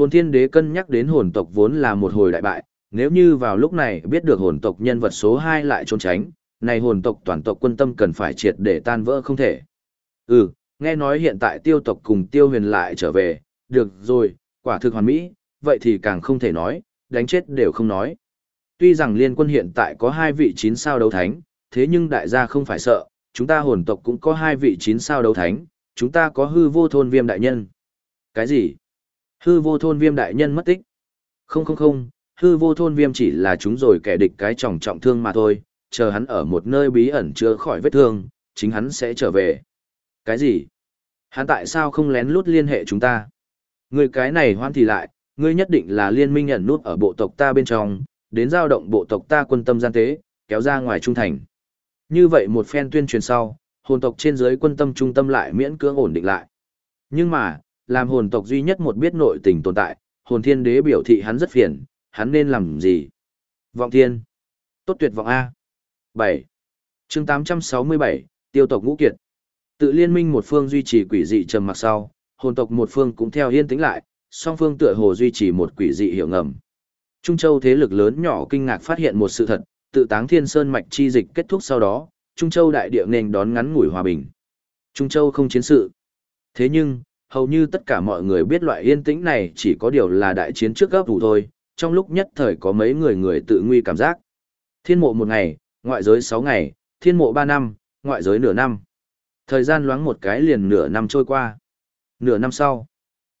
Hồn thiên đế cân nhắc đến hồn tộc vốn là một hồi đại bại, nếu như vào lúc này biết được hồn tộc nhân vật số 2 lại trốn tránh, này hồn tộc toàn tộc quân tâm cần phải triệt để tan vỡ không thể. Ừ, nghe nói hiện tại tiêu tộc cùng tiêu huyền lại trở về, được rồi, quả thực hoàn mỹ, vậy thì càng không thể nói, đánh chết đều không nói. Tuy rằng liên quân hiện tại có hai vị chín sao đấu thánh, thế nhưng đại gia không phải sợ, chúng ta hồn tộc cũng có hai vị chín sao đấu thánh, chúng ta có hư vô thôn viêm đại nhân. Cái gì? Hư vô thôn viêm đại nhân mất tích? Không không không, hư vô thôn viêm chỉ là chúng rồi kẻ địch cái trọng trọng thương mà thôi, chờ hắn ở một nơi bí ẩn chữa khỏi vết thương, chính hắn sẽ trở về. Cái gì? Hắn tại sao không lén lút liên hệ chúng ta? Người cái này hoan thì lại, ngươi nhất định là liên minh ẩn nút ở bộ tộc ta bên trong, đến giao động bộ tộc ta quân tâm gian tế, kéo ra ngoài trung thành. Như vậy một phen tuyên truyền sau, hồn tộc trên dưới quân tâm trung tâm lại miễn cưỡng ổn định lại. Nhưng mà, làm hồn tộc duy nhất một biết nội tình tồn tại, hồn thiên đế biểu thị hắn rất phiền, hắn nên làm gì? Vọng thiên. Tốt tuyệt vọng A. 7. chương 867, tiêu tộc ngũ kiệt. Tự liên minh một phương duy trì quỷ dị trầm mặc sau, hồn tộc một phương cũng theo yên tĩnh lại, song phương tựa hồ duy trì một quỷ dị hiệu ngầm. Trung Châu thế lực lớn nhỏ kinh ngạc phát hiện một sự thật, tự táng thiên sơn mạch chi dịch kết thúc sau đó, Trung Châu đại địa nên đón ngắn ngủi hòa bình. Trung Châu không chiến sự. Thế nhưng, hầu như tất cả mọi người biết loại yên tĩnh này chỉ có điều là đại chiến trước gấp đủ thôi, trong lúc nhất thời có mấy người người tự nguy cảm giác. Thiên mộ một ngày, ngoại giới sáu ngày, thiên mộ ba năm, ngoại giới nửa năm. Thời gian loáng một cái liền nửa năm trôi qua. Nửa năm sau,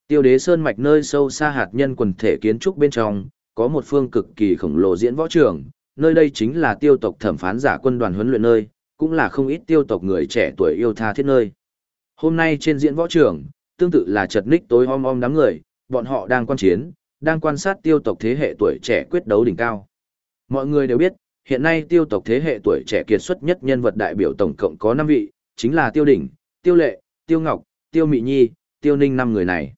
tiêu đế sơn mạch nơi sâu xa hạt nhân quần thể kiến trúc bên trong, có một phương cực kỳ khổng lồ diễn võ trường, nơi đây chính là tiêu tộc thẩm phán giả quân đoàn huấn luyện nơi, cũng là không ít tiêu tộc người trẻ tuổi yêu tha thiết nơi. Hôm nay trên diễn võ trường, tương tự là chật ních tối om om đám người, bọn họ đang quan chiến, đang quan sát tiêu tộc thế hệ tuổi trẻ quyết đấu đỉnh cao. Mọi người đều biết, hiện nay tiêu tộc thế hệ tuổi trẻ kiệt xuất nhất nhân vật đại biểu tổng cộng có 5 vị, chính là tiêu đỉnh, tiêu lệ, tiêu ngọc, tiêu mị nhi, tiêu ninh năm người này.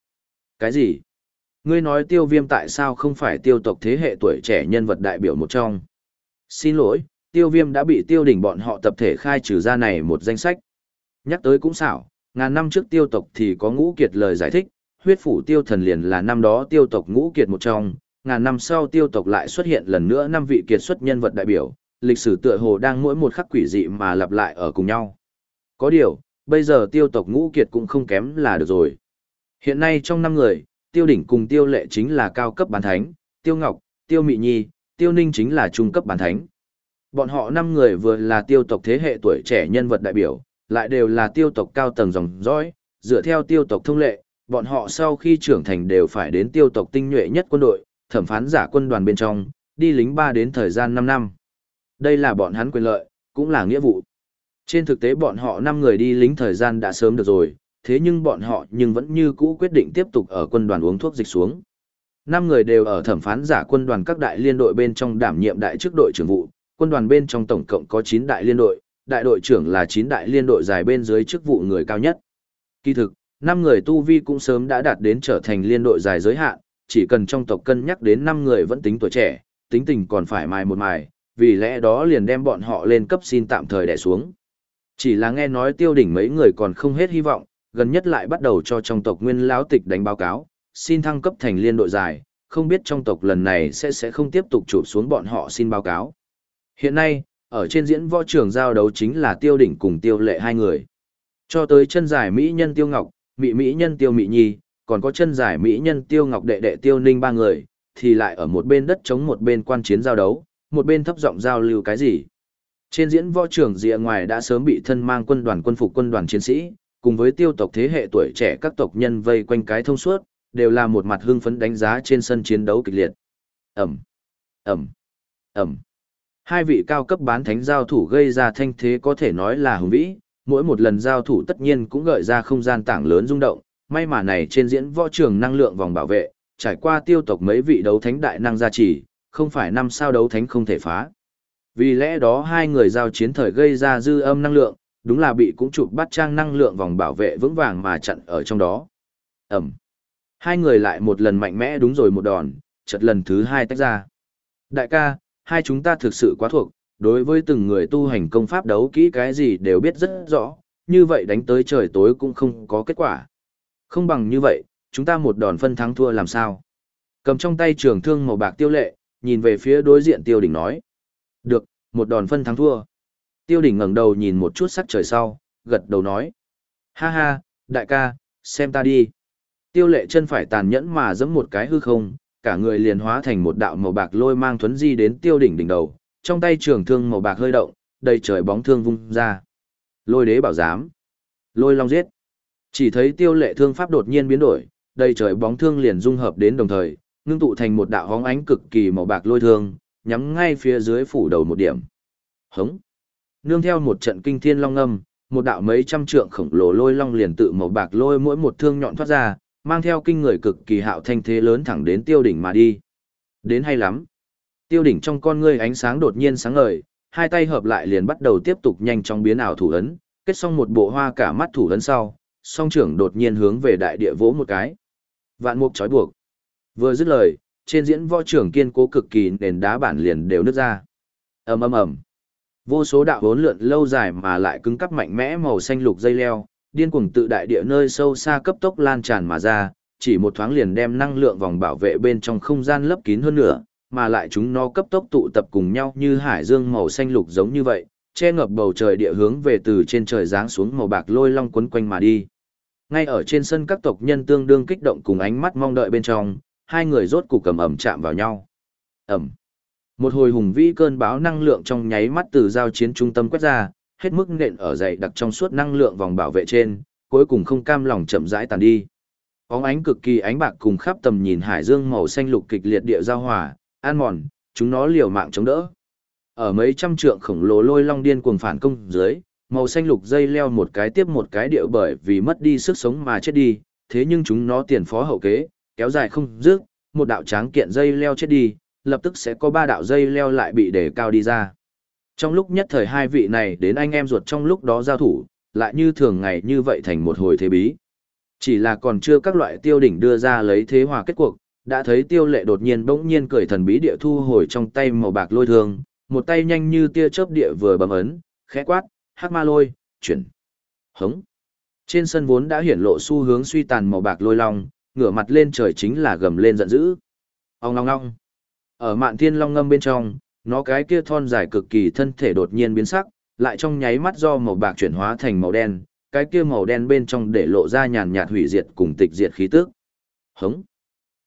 Cái gì? Ngươi nói tiêu viêm tại sao không phải tiêu tộc thế hệ tuổi trẻ nhân vật đại biểu một trong? Xin lỗi, tiêu viêm đã bị tiêu đỉnh bọn họ tập thể khai trừ ra này một danh sách. Nhắc tới cũng xảo, ngàn năm trước tiêu tộc thì có ngũ kiệt lời giải thích, huyết phủ tiêu thần liền là năm đó tiêu tộc ngũ kiệt một trong, ngàn năm sau tiêu tộc lại xuất hiện lần nữa năm vị kiệt xuất nhân vật đại biểu, lịch sử tựa hồ đang mỗi một khắc quỷ dị mà lặp lại ở cùng nhau. Có điều, bây giờ tiêu tộc ngũ kiệt cũng không kém là được rồi. Hiện nay trong năm người, tiêu đỉnh cùng tiêu lệ chính là cao cấp bán thánh, tiêu ngọc, tiêu mị nhi, tiêu ninh chính là trung cấp bán thánh. Bọn họ năm người vừa là tiêu tộc thế hệ tuổi trẻ nhân vật đại biểu, lại đều là tiêu tộc cao tầng dòng dõi, dựa theo tiêu tộc thông lệ, bọn họ sau khi trưởng thành đều phải đến tiêu tộc tinh nhuệ nhất quân đội, thẩm phán giả quân đoàn bên trong, đi lính 3 đến thời gian 5 năm. Đây là bọn hắn quyền lợi, cũng là nghĩa vụ. Trên thực tế bọn họ 5 người đi lính thời gian đã sớm được rồi, thế nhưng bọn họ nhưng vẫn như cũ quyết định tiếp tục ở quân đoàn uống thuốc dịch xuống. 5 người đều ở thẩm phán giả quân đoàn các đại liên đội bên trong đảm nhiệm đại chức đội trưởng vụ, quân đoàn bên trong tổng cộng có 9 đại liên đội, đại đội trưởng là chín đại liên đội dài bên dưới chức vụ người cao nhất. Kỳ thực, 5 người tu vi cũng sớm đã đạt đến trở thành liên đội dài giới hạn, chỉ cần trong tộc cân nhắc đến 5 người vẫn tính tuổi trẻ, tính tình còn phải mài một mài, vì lẽ đó liền đem bọn họ lên cấp xin tạm thời đè xuống. Chỉ là nghe nói tiêu đỉnh mấy người còn không hết hy vọng, gần nhất lại bắt đầu cho trong tộc nguyên lão tịch đánh báo cáo, xin thăng cấp thành liên đội dài, không biết trong tộc lần này sẽ sẽ không tiếp tục chụp xuống bọn họ xin báo cáo. Hiện nay, ở trên diễn võ trường giao đấu chính là tiêu đỉnh cùng tiêu lệ hai người. Cho tới chân giải mỹ nhân tiêu ngọc, mỹ mỹ nhân tiêu mỹ nhi, còn có chân giải mỹ nhân tiêu ngọc đệ đệ tiêu ninh ba người, thì lại ở một bên đất chống một bên quan chiến giao đấu, một bên thấp giọng giao lưu cái gì. Trên diễn võ trường rìa ngoài đã sớm bị thân mang quân đoàn quân phục quân đoàn chiến sĩ, cùng với tiêu tộc thế hệ tuổi trẻ các tộc nhân vây quanh cái thông suốt, đều là một mặt hưng phấn đánh giá trên sân chiến đấu kịch liệt. Ẩm, Ẩm, Ẩm. Hai vị cao cấp bán thánh giao thủ gây ra thanh thế có thể nói là hùng vĩ, mỗi một lần giao thủ tất nhiên cũng gợi ra không gian tảng lớn rung động, may mà này trên diễn võ trường năng lượng vòng bảo vệ, trải qua tiêu tộc mấy vị đấu thánh đại năng gia trì, không phải năm sao đấu thánh không thể phá. Vì lẽ đó hai người giao chiến thời gây ra dư âm năng lượng, đúng là bị cũng chụp bắt trang năng lượng vòng bảo vệ vững vàng mà chặn ở trong đó. Ẩm. Hai người lại một lần mạnh mẽ đúng rồi một đòn, chợt lần thứ hai tách ra. Đại ca, hai chúng ta thực sự quá thuộc, đối với từng người tu hành công pháp đấu kỹ cái gì đều biết rất rõ, như vậy đánh tới trời tối cũng không có kết quả. Không bằng như vậy, chúng ta một đòn phân thắng thua làm sao? Cầm trong tay trường thương màu bạc tiêu lệ, nhìn về phía đối diện tiêu đỉnh nói. Được, một đòn phân thắng thua. Tiêu đỉnh ngẩng đầu nhìn một chút sắc trời sau, gật đầu nói. Ha ha, đại ca, xem ta đi. Tiêu lệ chân phải tàn nhẫn mà giẫm một cái hư không, cả người liền hóa thành một đạo màu bạc lôi mang thuấn di đến tiêu đỉnh đỉnh đầu, trong tay trường thương màu bạc hơi động, đầy trời bóng thương vung ra. Lôi đế bảo giám. Lôi long giết. Chỉ thấy tiêu lệ thương pháp đột nhiên biến đổi, đầy trời bóng thương liền dung hợp đến đồng thời, ngưng tụ thành một đạo hóng ánh cực kỳ màu bạc lôi thương, nhắm ngay phía dưới phủ đầu một điểm. Hống. Nương theo một trận kinh thiên long âm, một đạo mấy trăm trượng khổng lồ lôi long liền tự màu bạc lôi mỗi một thương nhọn thoát ra, mang theo kinh người cực kỳ hạo thanh thế lớn thẳng đến tiêu đỉnh mà đi. Đến hay lắm. Tiêu đỉnh trong con ngươi ánh sáng đột nhiên sáng ngời, hai tay hợp lại liền bắt đầu tiếp tục nhanh chóng biến ảo thủ ấn, kết xong một bộ hoa cả mắt thủ ấn sau, song trưởng đột nhiên hướng về đại địa vỗ một cái. Vạn mục trói buộc. Vừa dứt lời, trên diễn võ trưởng kiên cố cực kỳ nền đá bản liền đều nứt ra. ầm ầm ầm. Vô số đạo hỗn lượn lâu dài mà lại cứng cắp mạnh mẽ màu xanh lục dây leo, điên cuồng tự đại địa nơi sâu xa cấp tốc lan tràn mà ra, chỉ một thoáng liền đem năng lượng vòng bảo vệ bên trong không gian lấp kín hơn nữa, mà lại chúng nó cấp tốc tụ tập cùng nhau như hải dương màu xanh lục giống như vậy, che ngập bầu trời địa hướng về từ trên trời giáng xuống màu bạc lôi long quấn quanh mà đi. Ngay ở trên sân các tộc nhân tương đương kích động cùng ánh mắt mong đợi bên trong, hai người rốt cục cầm ẩm chạm vào nhau. Ẩm. Một hồi hùng vĩ cơn bão năng lượng trong nháy mắt từ giao chiến trung tâm quét ra, hết mức nện ở dày đặc trong suốt năng lượng vòng bảo vệ trên, cuối cùng không cam lòng chậm rãi tàn đi. Óng ánh cực kỳ ánh bạc cùng khắp tầm nhìn hải dương màu xanh lục kịch liệt địa giao hòa, an mòn, chúng nó liều mạng chống đỡ. Ở mấy trăm trượng khổng lồ lôi long điên cuồng phản công dưới, màu xanh lục dây leo một cái tiếp một cái điệu bởi vì mất đi sức sống mà chết đi, thế nhưng chúng nó tiền phó hậu kế, kéo dài không dứt, một đạo tráng kiện dây leo chết đi, lập tức sẽ có ba đạo dây leo lại bị đề cao đi ra. Trong lúc nhất thời hai vị này đến anh em ruột trong lúc đó giao thủ, lại như thường ngày như vậy thành một hồi thế bí. Chỉ là còn chưa các loại tiêu đỉnh đưa ra lấy thế hòa kết cuộc, đã thấy tiêu lệ đột nhiên bỗng nhiên cười thần bí địa thu hồi trong tay màu bạc lôi thương, một tay nhanh như tia chớp địa vừa bấm ấn, khẽ quát, hắc ma lôi, chuyển, hống. Trên sân vốn đã hiển lộ xu hướng suy tàn màu bạc lôi long, ngửa mặt lên trời chính là gầm lên giận dữ. Ông long long. Ở mạn thiên long ngâm bên trong, nó cái kia thon dài cực kỳ thân thể đột nhiên biến sắc, lại trong nháy mắt do màu bạc chuyển hóa thành màu đen, cái kia màu đen bên trong để lộ ra nhàn nhạt hủy diệt cùng tịch diệt khí tức. Hống.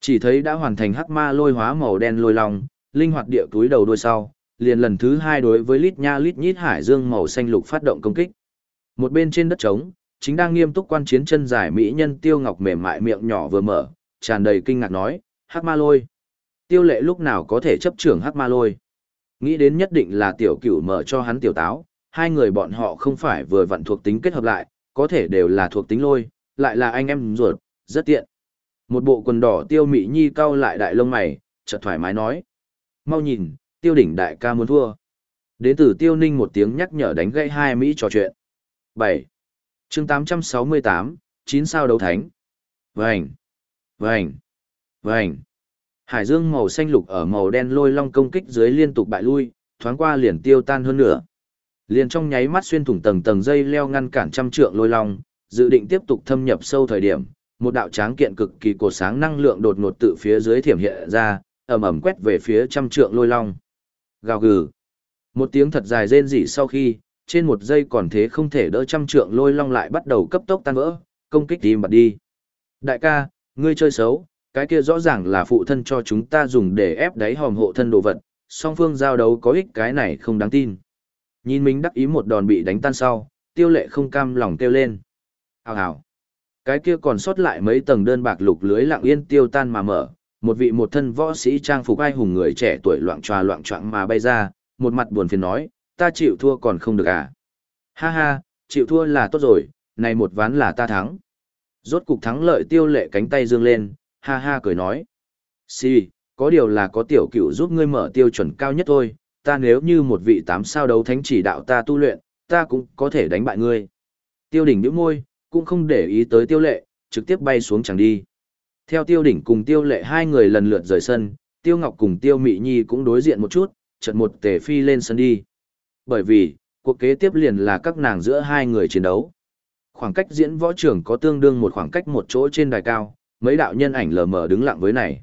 Chỉ thấy đã hoàn thành hắc ma lôi hóa màu đen lôi long, linh hoạt địa túi đầu đuôi sau, liền lần thứ hai đối với lít nha lít nhít hải dương màu xanh lục phát động công kích. Một bên trên đất trống, chính đang nghiêm túc quan chiến chân dài mỹ nhân tiêu ngọc mềm mại miệng nhỏ vừa mở, tràn đầy kinh ngạc nói, hắc ma lôi. Tiêu lệ lúc nào có thể chấp trưởng hắc ma lôi. Nghĩ đến nhất định là tiểu cửu mở cho hắn tiểu táo, hai người bọn họ không phải vừa vặn thuộc tính kết hợp lại, có thể đều là thuộc tính lôi, lại là anh em ruột, rất tiện. Một bộ quần đỏ tiêu mị nhi cau lại đại lông mày, chợt thoải mái nói. Mau nhìn, tiêu đỉnh đại ca muốn thua. Đến từ tiêu ninh một tiếng nhắc nhở đánh gãy hai Mỹ trò chuyện. 7. chương 868, 9 sao đấu thánh. Vành, vành, vành. Hải dương màu xanh lục ở màu đen lôi long công kích dưới liên tục bại lui, thoáng qua liền tiêu tan hơn nữa. Liền trong nháy mắt xuyên thủng tầng tầng dây leo ngăn cản trăm trượng lôi long, dự định tiếp tục thâm nhập sâu thời điểm, một đạo tráng kiện cực kỳ cổ sáng năng lượng đột ngột tự phía dưới thiểm hiện ra, ầm ầm quét về phía trăm trượng lôi long. Gào gừ. Một tiếng thật dài rên rỉ sau khi, trên một giây còn thế không thể đỡ trăm trượng lôi long lại bắt đầu cấp tốc tan vỡ, công kích tìm bật đi. Đại ca, ngươi chơi xấu, cái kia rõ ràng là phụ thân cho chúng ta dùng để ép đáy hòm hộ thân đồ vật, song phương giao đấu có ích cái này không đáng tin. Nhìn mình đắc ý một đòn bị đánh tan sau, tiêu lệ không cam lòng kêu lên. Hào hào. Cái kia còn sót lại mấy tầng đơn bạc lục lưới lặng yên tiêu tan mà mở, một vị một thân võ sĩ trang phục ai hùng người trẻ tuổi loạn tròa loạn trọng mà bay ra, một mặt buồn phiền nói, ta chịu thua còn không được à. Ha ha, chịu thua là tốt rồi, này một ván là ta thắng. Rốt cục thắng lợi tiêu lệ cánh tay dương lên, ha ha cười nói. Si, có điều là có tiểu cửu giúp ngươi mở tiêu chuẩn cao nhất thôi, ta nếu như một vị tám sao đấu thánh chỉ đạo ta tu luyện, ta cũng có thể đánh bại ngươi. Tiêu đỉnh nhíu môi, cũng không để ý tới tiêu lệ, trực tiếp bay xuống chẳng đi. Theo tiêu đỉnh cùng tiêu lệ hai người lần lượt rời sân, tiêu ngọc cùng tiêu mị nhi cũng đối diện một chút, chợt một tề phi lên sân đi. Bởi vì, cuộc kế tiếp liền là các nàng giữa hai người chiến đấu. Khoảng cách diễn võ trưởng có tương đương một khoảng cách một chỗ trên đài cao, mấy đạo nhân ảnh lờ mờ đứng lặng với này.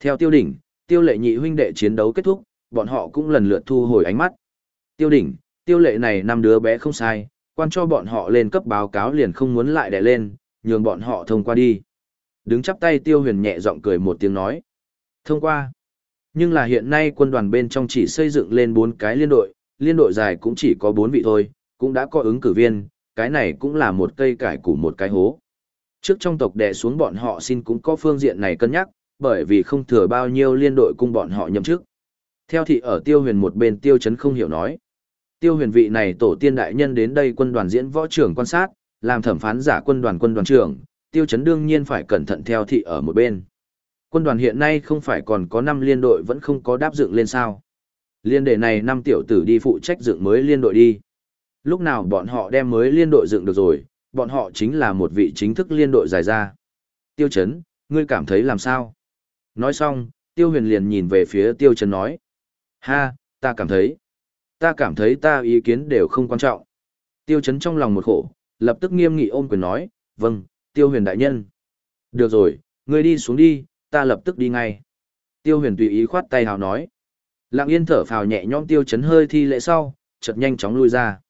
Theo tiêu đỉnh, tiêu lệ nhị huynh đệ chiến đấu kết thúc, bọn họ cũng lần lượt thu hồi ánh mắt. Tiêu đỉnh, tiêu lệ này năm đứa bé không sai, quan cho bọn họ lên cấp báo cáo liền không muốn lại đè lên, nhường bọn họ thông qua đi. Đứng chắp tay tiêu huyền nhẹ giọng cười một tiếng nói. Thông qua. Nhưng là hiện nay quân đoàn bên trong chỉ xây dựng lên bốn cái liên đội, liên đội dài cũng chỉ có bốn vị thôi, cũng đã có ứng cử viên, cái này cũng là một cây cải củ một cái hố. Trước trong tộc đè xuống bọn họ xin cũng có phương diện này cân nhắc, bởi vì không thừa bao nhiêu liên đội cung bọn họ nhậm chức. Theo thị ở tiêu huyền một bên tiêu chấn không hiểu nói. Tiêu huyền vị này tổ tiên đại nhân đến đây quân đoàn diễn võ trưởng quan sát, làm thẩm phán giả quân đoàn quân đoàn trưởng, tiêu chấn đương nhiên phải cẩn thận theo thị ở một bên. Quân đoàn hiện nay không phải còn có 5 liên đội vẫn không có đáp dựng lên sao. Liên đề này 5 tiểu tử đi phụ trách dựng mới liên đội đi. Lúc nào bọn họ đem mới liên đội dựng được rồi, bọn họ chính là một vị chính thức liên đội dài ra. Tiêu chấn, ngươi cảm thấy làm sao? Nói xong, tiêu huyền liền nhìn về phía tiêu chấn nói. Ha, ta cảm thấy. Ta cảm thấy ta ý kiến đều không quan trọng. Tiêu chấn trong lòng một khổ, lập tức nghiêm nghị ôm quyền nói, vâng, tiêu huyền đại nhân. Được rồi, ngươi đi xuống đi, ta lập tức đi ngay. Tiêu huyền tùy ý khoát tay hào nói. Lặng yên thở phào nhẹ nhõm tiêu chấn hơi thi lễ sau, chợt nhanh chóng lui ra.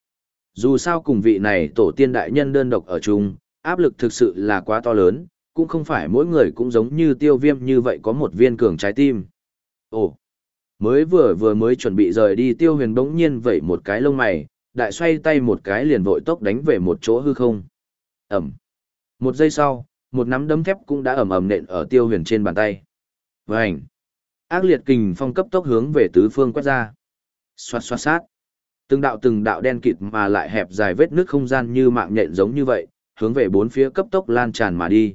Dù sao cùng vị này tổ tiên đại nhân đơn độc ở chung, áp lực thực sự là quá to lớn, cũng không phải mỗi người cũng giống như tiêu viêm như vậy có một viên cường trái tim. Ồ, mới vừa vừa mới chuẩn bị rời đi tiêu huyền bỗng nhiên vẩy một cái lông mày, đại xoay tay một cái liền vội tốc đánh về một chỗ hư không. Ẩm. Một giây sau, một nắm đấm thép cũng đã ầm ầm nện ở tiêu huyền trên bàn tay. Vành. Ác liệt kình phong cấp tốc hướng về tứ phương quét ra. Xoát xoát sát. Từng đạo từng đạo đen kịt mà lại hẹp dài vết nước không gian như mạng nhện giống như vậy, hướng về bốn phía cấp tốc lan tràn mà đi.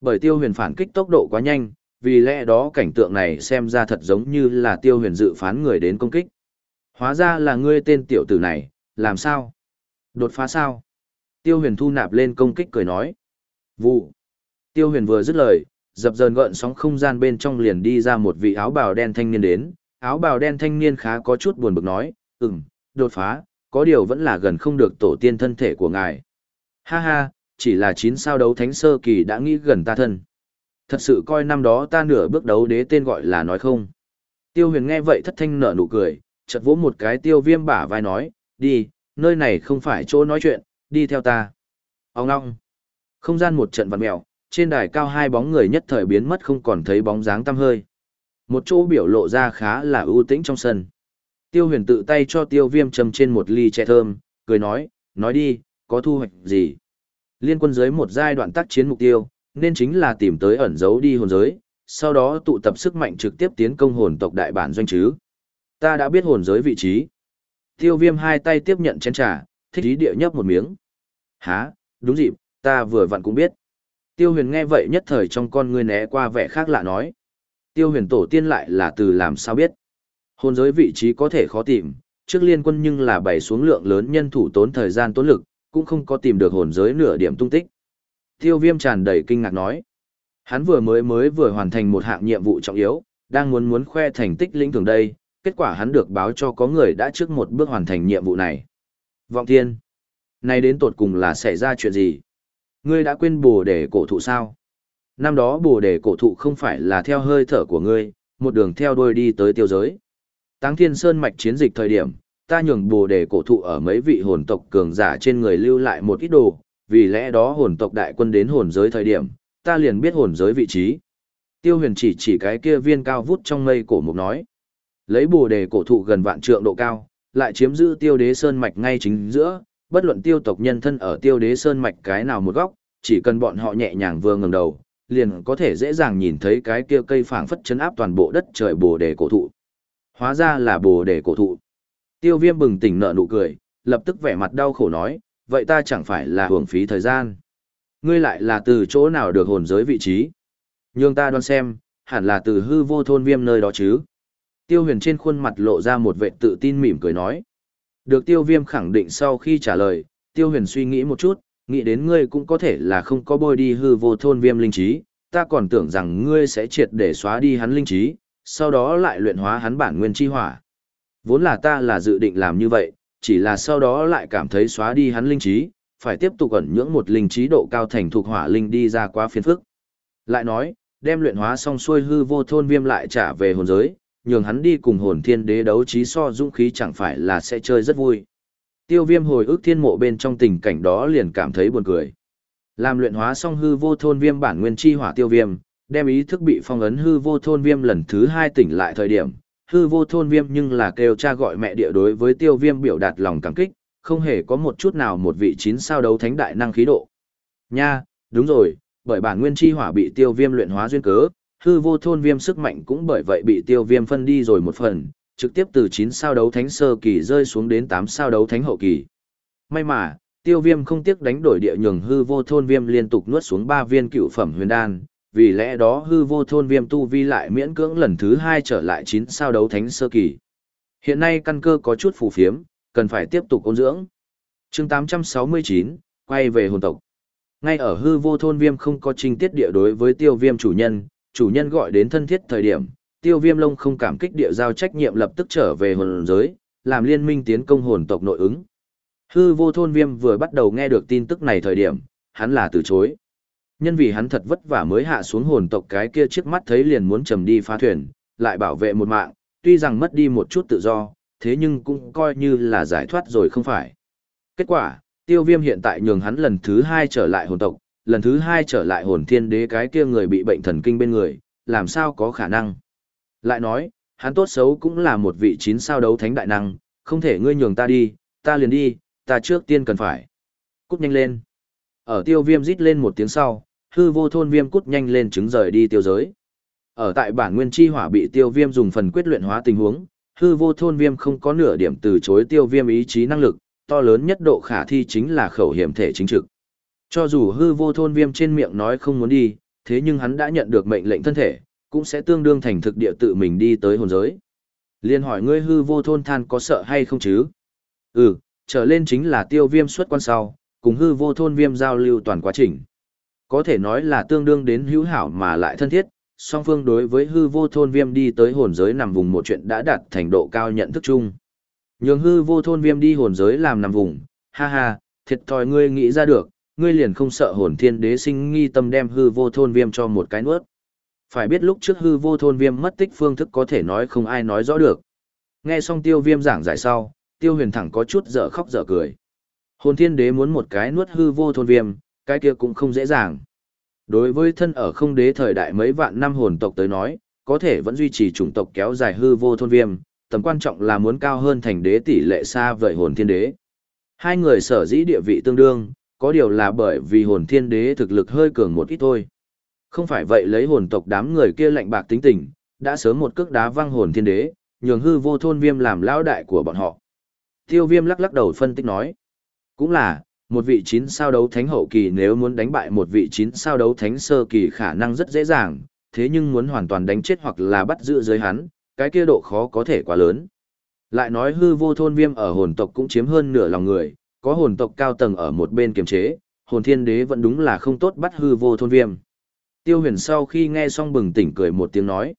Bởi tiêu huyền phản kích tốc độ quá nhanh, vì lẽ đó cảnh tượng này xem ra thật giống như là tiêu huyền dự phán người đến công kích. Hóa ra là ngươi tên tiểu tử này, làm sao? Đột phá sao? Tiêu huyền thu nạp lên công kích cười nói. Vụ. Tiêu huyền vừa dứt lời, dập dờn gợn sóng không gian bên trong liền đi ra một vị áo bào đen thanh niên đến. Áo bào đen thanh niên khá có chút buồn bực nói, ừm, đột phá, có điều vẫn là gần không được tổ tiên thân thể của ngài. Ha ha, chỉ là chín sao đấu thánh sơ kỳ đã nghĩ gần ta thân. Thật sự coi năm đó ta nửa bước đấu đế tên gọi là nói không. Tiêu huyền nghe vậy thất thanh nở nụ cười, chợt vỗ một cái tiêu viêm bả vai nói, đi, nơi này không phải chỗ nói chuyện, đi theo ta. Ông ngong. Không gian một trận vặn mèo, trên đài cao hai bóng người nhất thời biến mất không còn thấy bóng dáng tăm hơi. Một chỗ biểu lộ ra khá là ưu tĩnh trong sân. Tiêu huyền tự tay cho tiêu viêm châm trên một ly chè thơm, cười nói, nói đi, có thu hoạch gì? Liên quân giới một giai đoạn tác chiến mục tiêu, nên chính là tìm tới ẩn giấu đi hồn giới, sau đó tụ tập sức mạnh trực tiếp tiến công hồn tộc đại bản doanh chứ. Ta đã biết hồn giới vị trí. Tiêu viêm hai tay tiếp nhận chén trà, thích ý địa nhấp một miếng. Hả, đúng dịp, ta vừa vặn cũng biết. Tiêu huyền nghe vậy nhất thời trong con ngươi né qua vẻ khác lạ nói. Tiêu huyền tổ tiên lại là từ làm sao biết. Hồn giới vị trí có thể khó tìm, trước liên quân nhưng là bày xuống lượng lớn nhân thủ tốn thời gian tốn lực, cũng không có tìm được hồn giới nửa điểm tung tích. Tiêu viêm tràn đầy kinh ngạc nói. Hắn vừa mới mới vừa hoàn thành một hạng nhiệm vụ trọng yếu, đang muốn muốn khoe thành tích lĩnh thường đây, kết quả hắn được báo cho có người đã trước một bước hoàn thành nhiệm vụ này. Vọng thiên. nay đến tột cùng là xảy ra chuyện gì? Ngươi đã quên bồ đề cổ thụ sao? Năm đó bồ đề cổ thụ không phải là theo hơi thở của ngươi, một đường theo đuôi đi tới tiêu giới. Táng thiên sơn mạch chiến dịch thời điểm, ta nhường bồ đề cổ thụ ở mấy vị hồn tộc cường giả trên người lưu lại một ít đồ, vì lẽ đó hồn tộc đại quân đến hồn giới thời điểm, ta liền biết hồn giới vị trí. Tiêu huyền chỉ chỉ cái kia viên cao vút trong mây cổ mục nói. Lấy bồ đề cổ thụ gần vạn trượng độ cao, lại chiếm giữ tiêu đế sơn mạch ngay chính giữa, bất luận tiêu tộc nhân thân ở tiêu đế sơn mạch cái nào một góc, chỉ cần bọn họ nhẹ nhàng vừa ngẩng đầu, liền có thể dễ dàng nhìn thấy cái kia cây phảng phất chấn áp toàn bộ đất trời bồ đề cổ thụ. Hóa ra là bồ đề cổ thụ. Tiêu viêm bừng tỉnh nở nụ cười, lập tức vẻ mặt đau khổ nói, vậy ta chẳng phải là hưởng phí thời gian. Ngươi lại là từ chỗ nào được hồn giới vị trí? Nhưng ta đoán xem, hẳn là từ hư vô thôn viêm nơi đó chứ. Tiêu huyền trên khuôn mặt lộ ra một vệ tự tin mỉm cười nói. Được tiêu viêm khẳng định sau khi trả lời, tiêu huyền suy nghĩ một chút, nghĩ đến ngươi cũng có thể là không có bôi đi hư vô thôn viêm linh trí, ta còn tưởng rằng ngươi sẽ triệt để xóa đi hắn linh trí, sau đó lại luyện hóa hắn bản nguyên chi hỏa. Vốn là ta là dự định làm như vậy, chỉ là sau đó lại cảm thấy xóa đi hắn linh trí, phải tiếp tục ẩn nhưỡng một linh trí độ cao thành thuộc hỏa linh đi ra quá phiền phức. Lại nói, đem luyện hóa xong xuôi hư vô thôn viêm lại trả về hồn giới, nhường hắn đi cùng hồn thiên đế đấu trí so dũng khí chẳng phải là sẽ chơi rất vui. Tiêu viêm hồi ức thiên mộ bên trong tình cảnh đó liền cảm thấy buồn cười. Làm luyện hóa xong hư vô thôn viêm bản nguyên chi hỏa tiêu viêm, đem ý thức bị phong ấn hư vô thôn viêm lần thứ hai tỉnh lại thời điểm, hư vô thôn viêm nhưng là kêu cha gọi mẹ địa đối với tiêu viêm biểu đạt lòng cảm kích, không hề có một chút nào một vị chín sao đấu thánh đại năng khí độ. Nha, đúng rồi, bởi bản nguyên chi hỏa bị tiêu viêm luyện hóa duyên cớ, hư vô thôn viêm sức mạnh cũng bởi vậy bị tiêu viêm phân đi rồi một phần, trực tiếp từ chín sao đấu thánh sơ kỳ rơi xuống đến tám sao đấu thánh hậu kỳ. May mà, tiêu viêm không tiếc đánh đổi địa nhường hư vô thôn viêm liên tục nuốt xuống ba viên cựu phẩm huyền đan, vì lẽ đó hư vô thôn viêm tu vi lại miễn cưỡng lần thứ hai trở lại chín sao đấu thánh sơ kỳ. Hiện nay căn cơ có chút phù phiếm, cần phải tiếp tục ôn dưỡng. chương 869, quay về hồn tộc. Ngay ở hư vô thôn viêm không có trình tiết địa đối với tiêu viêm chủ nhân, chủ nhân gọi đến thân thiết thời điểm, tiêu viêm lông không cảm kích địa giao trách nhiệm lập tức trở về hồn giới, làm liên minh tiến công hồn tộc nội ứng. Hư vô thôn viêm vừa bắt đầu nghe được tin tức này thời điểm, hắn là từ chối. Nhân vì hắn thật vất vả mới hạ xuống hồn tộc cái kia trước mắt thấy liền muốn trầm đi phá thuyền, lại bảo vệ một mạng, tuy rằng mất đi một chút tự do, thế nhưng cũng coi như là giải thoát rồi không phải. Kết quả, tiêu viêm hiện tại nhường hắn lần thứ hai trở lại hồn tộc, lần thứ hai trở lại hồn thiên đế cái kia người bị bệnh thần kinh bên người, làm sao có khả năng. Lại nói, hắn tốt xấu cũng là một vị chín sao đấu thánh đại năng, không thể ngươi nhường ta đi, ta liền đi, ta trước tiên cần phải. Cút nhanh lên. Ở tiêu viêm rít lên một tiếng sau, hư vô thôn viêm cút nhanh lên trứng rời đi tiêu giới. Ở tại bản nguyên chi hỏa bị tiêu viêm dùng phần quyết luyện hóa tình huống, hư vô thôn viêm không có nửa điểm từ chối tiêu viêm ý chí năng lực, to lớn nhất độ khả thi chính là khẩu hiểm thể chính trực. Cho dù hư vô thôn viêm trên miệng nói không muốn đi, thế nhưng hắn đã nhận được mệnh lệnh thân thể, cũng sẽ tương đương thành thực địa tự mình đi tới hồn giới. Liên hỏi ngươi hư vô thôn than có sợ hay không chứ? Ừ, trở lên chính là tiêu viêm xuất quan sau, cùng hư vô thôn viêm giao lưu toàn quá trình. Có thể nói là tương đương đến hữu hảo mà lại thân thiết, song phương đối với hư vô thôn viêm đi tới hồn giới nằm vùng một chuyện đã đạt thành độ cao nhận thức chung. Nhường hư vô thôn viêm đi hồn giới làm nằm vùng, ha ha, thiệt thòi ngươi nghĩ ra được, ngươi liền không sợ hồn thiên đế sinh nghi tâm đem hư vô thôn viêm cho một cái nuốt. Phải biết lúc trước hư vô thôn viêm mất tích phương thức có thể nói không ai nói rõ được. Nghe xong tiêu viêm giảng giải sau, tiêu huyền thẳng có chút dở khóc dở cười. Hồn thiên đế muốn một cái nuốt hư vô thôn viêm, cái kia cũng không dễ dàng. Đối với thân ở không đế thời đại mấy vạn năm hồn tộc tới nói, có thể vẫn duy trì chủng tộc kéo dài hư vô thôn viêm, tầm quan trọng là muốn cao hơn thành đế tỷ lệ xa vời hồn thiên đế. Hai người sở dĩ địa vị tương đương, có điều là bởi vì hồn thiên đế thực lực hơi cường một ít thôi. Không phải vậy lấy hồn tộc đám người kia lạnh bạc tính tình, đã sớm một cước đá văng hồn thiên đế, nhường hư vô thôn viêm làm lão đại của bọn họ. Tiêu viêm lắc lắc đầu phân tích nói. Cũng là, một vị chín sao đấu thánh hậu kỳ nếu muốn đánh bại một vị chín sao đấu thánh sơ kỳ khả năng rất dễ dàng, thế nhưng muốn hoàn toàn đánh chết hoặc là bắt giữ dưới hắn, cái kia độ khó có thể quá lớn. Lại nói hư vô thôn viêm ở hồn tộc cũng chiếm hơn nửa lòng người, có hồn tộc cao tầng ở một bên kiềm chế, hồn thiên đế vẫn đúng là không tốt bắt hư vô thôn viêm. Tiêu huyền sau khi nghe xong bừng tỉnh cười một tiếng nói.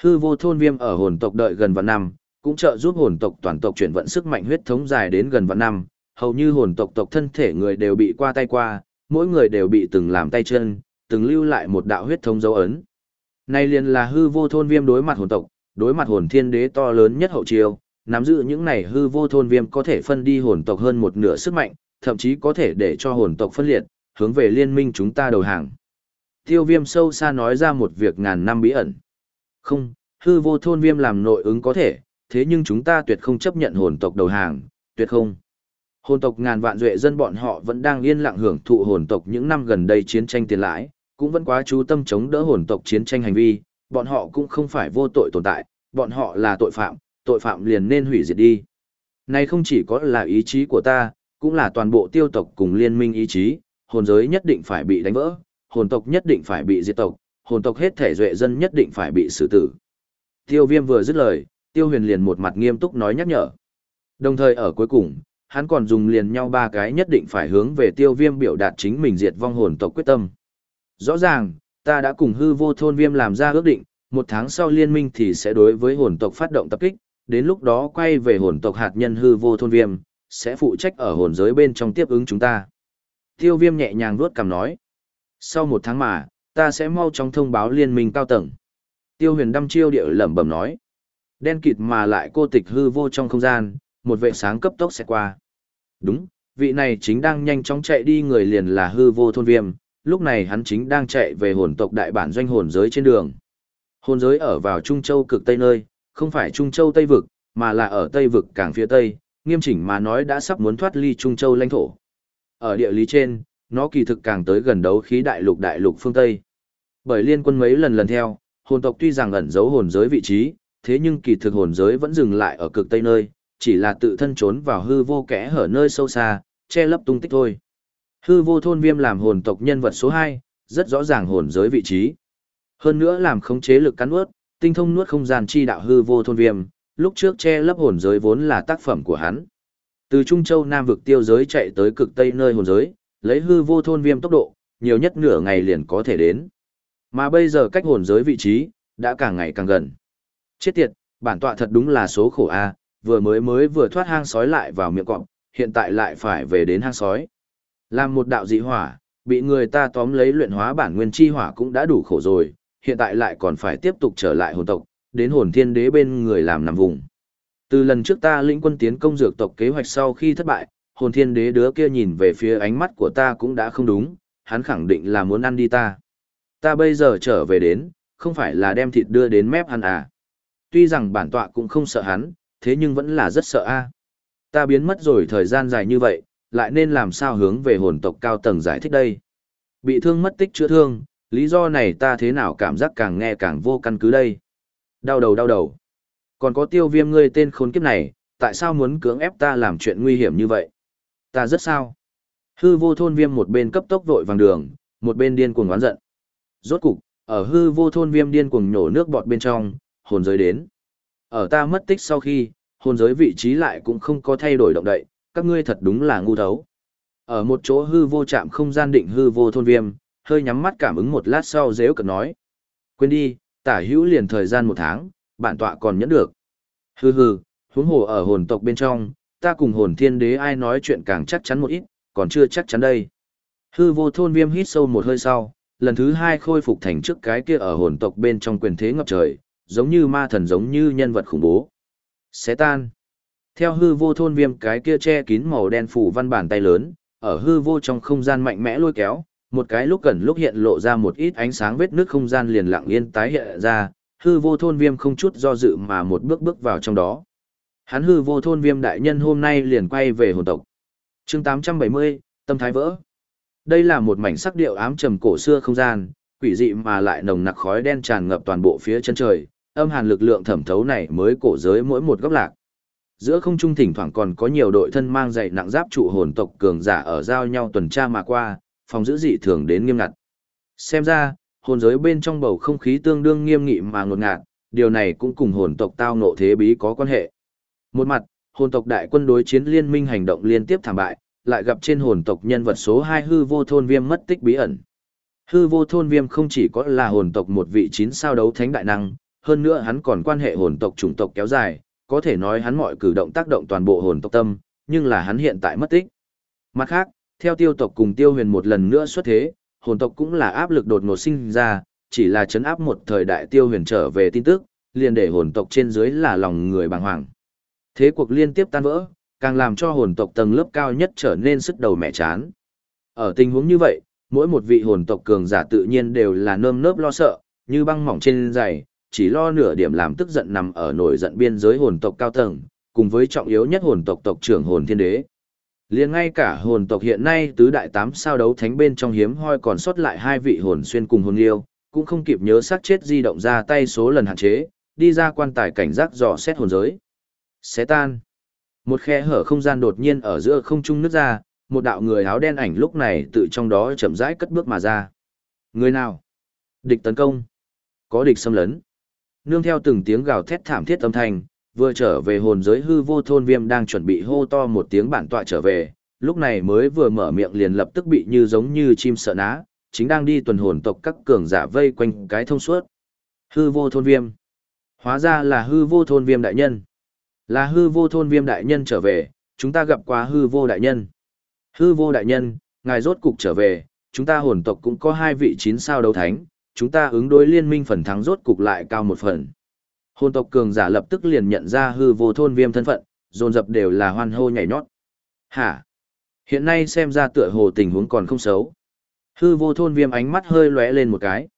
Hư vô thôn viêm ở hồn tộc đợi gần vạn năm, cũng trợ giúp hồn tộc toàn tộc chuyển vận sức mạnh huyết thống dài đến gần vạn năm, hầu như hồn tộc tộc thân thể người đều bị qua tay qua, mỗi người đều bị từng làm tay chân, từng lưu lại một đạo huyết thống dấu ấn. Nay liền là hư vô thôn viêm đối mặt hồn tộc, đối mặt hồn thiên đế to lớn nhất hậu chiêu, nắm giữ những này hư vô thôn viêm có thể phân đi hồn tộc hơn một nửa sức mạnh, thậm chí có thể để cho hồn tộc phân liệt, hướng về liên minh chúng ta đầu hàng. Tiêu viêm sâu xa nói ra một việc ngàn năm bí ẩn. Không, hư vô thôn viêm làm nội ứng có thể, thế nhưng chúng ta tuyệt không chấp nhận hồn tộc đầu hàng, tuyệt không. Hồn tộc ngàn vạn duệ dân bọn họ vẫn đang yên lặng hưởng thụ hồn tộc những năm gần đây chiến tranh tiền lãi, cũng vẫn quá chú tâm chống đỡ hồn tộc chiến tranh hành vi, bọn họ cũng không phải vô tội tồn tại, bọn họ là tội phạm, tội phạm liền nên hủy diệt đi. Này không chỉ có là ý chí của ta, cũng là toàn bộ tiêu tộc cùng liên minh ý chí, hồn giới nhất định phải bị đánh vỡ, hồn tộc nhất định phải bị diệt tộc, hồn tộc hết thể duệ dân nhất định phải bị xử tử. Tiêu viêm vừa dứt lời, tiêu huyền liền một mặt nghiêm túc nói nhắc nhở. Đồng thời ở cuối cùng, hắn còn dùng liền nhau ba cái nhất định phải hướng về tiêu viêm biểu đạt chính mình diệt vong hồn tộc quyết tâm. Rõ ràng, ta đã cùng hư vô thôn viêm làm ra ước định, một tháng sau liên minh thì sẽ đối với hồn tộc phát động tập kích, đến lúc đó quay về hồn tộc hạt nhân hư vô thôn viêm, sẽ phụ trách ở hồn giới bên trong tiếp ứng chúng ta. Tiêu viêm nhẹ nhàng ruốt cằm nói. Sau một tháng mà, ta sẽ mau chóng thông báo liên minh cao tầng. Tiêu huyền đăm chiêu địa lẩm bẩm nói. Đen kịt mà lại cô tịch hư vô trong không gian, một vệ sáng cấp tốc sẽ qua. Đúng, vị này chính đang nhanh chóng chạy đi người liền là hư vô thôn viêm, lúc này hắn chính đang chạy về hồn tộc đại bản doanh hồn giới trên đường. Hồn giới ở vào Trung Châu cực Tây nơi, không phải Trung Châu Tây Vực, mà là ở Tây Vực càng phía Tây, nghiêm chỉnh mà nói đã sắp muốn thoát ly Trung Châu lãnh thổ. Ở địa lý trên, nó kỳ thực càng tới gần đấu khí đại lục đại lục phương Tây. Bởi liên quân mấy lần lần theo, hồn tộc tuy rằng ẩn giấu hồn giới vị trí, thế nhưng kỳ thực hồn giới vẫn dừng lại ở cực Tây nơi, chỉ là tự thân trốn vào hư vô kẽ hở nơi sâu xa, che lấp tung tích thôi. Hư vô thôn viêm làm hồn tộc nhân vật số 2, rất rõ ràng hồn giới vị trí. Hơn nữa làm khống chế lực cắn nuốt, tinh thông nuốt không gian chi đạo hư vô thôn viêm, lúc trước che lấp hồn giới vốn là tác phẩm của hắn. Từ Trung Châu Nam vực tiêu giới chạy tới cực Tây nơi hồn giới, lấy hư vô thôn viêm tốc độ, nhiều nhất nửa ngày liền có thể đến. Mà bây giờ cách hồn giới vị trí, đã càng ngày càng gần. Chết tiệt, bản tọa thật đúng là số khổ a, vừa mới mới vừa thoát hang sói lại vào miệng cọp, hiện tại lại phải về đến hang sói. Làm một đạo dị hỏa, bị người ta tóm lấy luyện hóa bản nguyên chi hỏa cũng đã đủ khổ rồi, hiện tại lại còn phải tiếp tục trở lại hồn tộc, đến hồn thiên đế bên người làm nằm vùng. Từ lần trước ta lĩnh quân tiến công dược tộc kế hoạch sau khi thất bại, hồn thiên đế đứa kia nhìn về phía ánh mắt của ta cũng đã không đúng, hắn khẳng định là muốn ăn đi ta. Ta bây giờ trở về đến, không phải là đem thịt đưa đến mép hắn à. Tuy rằng bản tọa cũng không sợ hắn, thế nhưng vẫn là rất sợ a. Ta biến mất rồi thời gian dài như vậy, lại nên làm sao hướng về hồn tộc cao tầng giải thích đây. Bị thương mất tích chữa thương, lý do này ta thế nào cảm giác càng nghe càng vô căn cứ đây. Đau đầu đau đầu. Còn có tiêu viêm ngươi tên khốn kiếp này, tại sao muốn cưỡng ép ta làm chuyện nguy hiểm như vậy? Ta rất sao? Hư vô thôn viêm một bên cấp tốc vội vàng đường, một bên điên cuồng oán giận. Rốt cục, ở hư vô thôn viêm điên cuồng nhổ nước bọt bên trong, hồn giới đến. Ở ta mất tích sau khi, hồn giới vị trí lại cũng không có thay đổi động đậy, các ngươi thật đúng là ngu thấu. Ở một chỗ hư vô chạm không gian định hư vô thôn viêm, hơi nhắm mắt cảm ứng một lát sau dễ cật nói. Quên đi, tả hữu liền thời gian một tháng, bản tọa còn nhẫn được. Hư hư, huống hồ ở hồn tộc bên trong, ta cùng hồn thiên đế ai nói chuyện càng chắc chắn một ít, còn chưa chắc chắn đây. Hư vô thôn viêm hít sâu một hơi sau, lần thứ hai khôi phục thành trước cái kia ở hồn tộc bên trong quyền thế ngập trời, giống như ma thần giống như nhân vật khủng bố. Xé tan. Theo hư vô thôn viêm cái kia che kín màu đen phủ văn bản tay lớn, ở hư vô trong không gian mạnh mẽ lôi kéo, một cái lúc gần lúc hiện lộ ra một ít ánh sáng vết nước không gian liền lặng yên tái hiện ra, hư vô thôn viêm không chút do dự mà một bước bước vào trong đó. Hắn hư vô thôn viêm đại nhân hôm nay liền quay về hồn tộc. chương 870, tâm thái vỡ. Đây là một mảnh sắc điệu ám trầm cổ xưa không gian, quỷ dị mà lại nồng nặc khói đen tràn ngập toàn bộ phía chân trời, âm hàn lực lượng thẩm thấu này mới cổ giới mỗi một góc lạc. Giữa không trung thỉnh thoảng còn có nhiều đội thân mang dày nặng giáp trụ hồn tộc cường giả ở giao nhau tuần tra mà qua, phòng giữ dị thường đến nghiêm ngặt. Xem ra, hồn giới bên trong bầu không khí tương đương nghiêm nghị mà ngột ngạt, điều này cũng cùng hồn tộc tao ngộ thế bí có quan hệ. Một mặt, hồn tộc đại quân đối chiến liên minh hành động liên tiếp thảm bại, lại gặp trên hồn tộc nhân vật số 2 hư vô thôn viêm mất tích bí ẩn. Hư vô thôn viêm không chỉ có là hồn tộc một vị chín sao đấu thánh đại năng, hơn nữa hắn còn quan hệ hồn tộc chủng tộc kéo dài, có thể nói hắn mọi cử động tác động toàn bộ hồn tộc tâm, nhưng là hắn hiện tại mất tích. Mặt khác, theo tiêu tộc cùng tiêu huyền một lần nữa xuất thế, hồn tộc cũng là áp lực đột ngột sinh ra, chỉ là chấn áp một thời đại tiêu huyền trở về tin tức, liền để hồn tộc trên dưới là lòng người bàng hoàng. Thế cuộc liên tiếp tan vỡ, càng làm cho hồn tộc tầng lớp cao nhất trở nên sức đầu mẹ chán. Ở tình huống như vậy, mỗi một vị hồn tộc cường giả tự nhiên đều là nơm nớp lo sợ, như băng mỏng trên giày, chỉ lo nửa điểm làm tức giận nằm ở nổi giận biên giới hồn tộc cao tầng, cùng với trọng yếu nhất hồn tộc tộc trưởng hồn thiên đế. Liền ngay cả hồn tộc hiện nay tứ đại tám sao đấu thánh bên trong hiếm hoi còn sót lại hai vị hồn xuyên cùng hồn yêu, cũng không kịp nhớ xác chết di động ra tay số lần hạn chế, đi ra quan tài cảnh giác dò xét hồn giới. Xé tan. Một khe hở không gian đột nhiên ở giữa không trung nứt ra, một đạo người áo đen ảnh lúc này tự trong đó chậm rãi cất bước mà ra. Người nào? Địch tấn công. Có địch xâm lấn. Nương theo từng tiếng gào thét thảm thiết âm thanh, vừa trở về hồn giới hư vô thôn viêm đang chuẩn bị hô to một tiếng bản tọa trở về, lúc này mới vừa mở miệng liền lập tức bị như giống như chim sợ ná, chính đang đi tuần hồn tộc các cường giả vây quanh cái thông suốt. Hư vô thôn viêm. Hóa ra là hư vô thôn viêm đại nhân. Là hư vô thôn viêm đại nhân trở về, chúng ta gặp qua hư vô đại nhân. Hư vô đại nhân, ngài rốt cục trở về, chúng ta hồn tộc cũng có hai vị chín sao đấu thánh, chúng ta ứng đối liên minh phần thắng rốt cục lại cao một phần. Hồn tộc cường giả lập tức liền nhận ra hư vô thôn viêm thân phận, dồn dập đều là hoan hô nhảy nhót. Hả? Hiện nay xem ra tựa hồ tình huống còn không xấu. Hư vô thôn viêm ánh mắt hơi lóe lên một cái.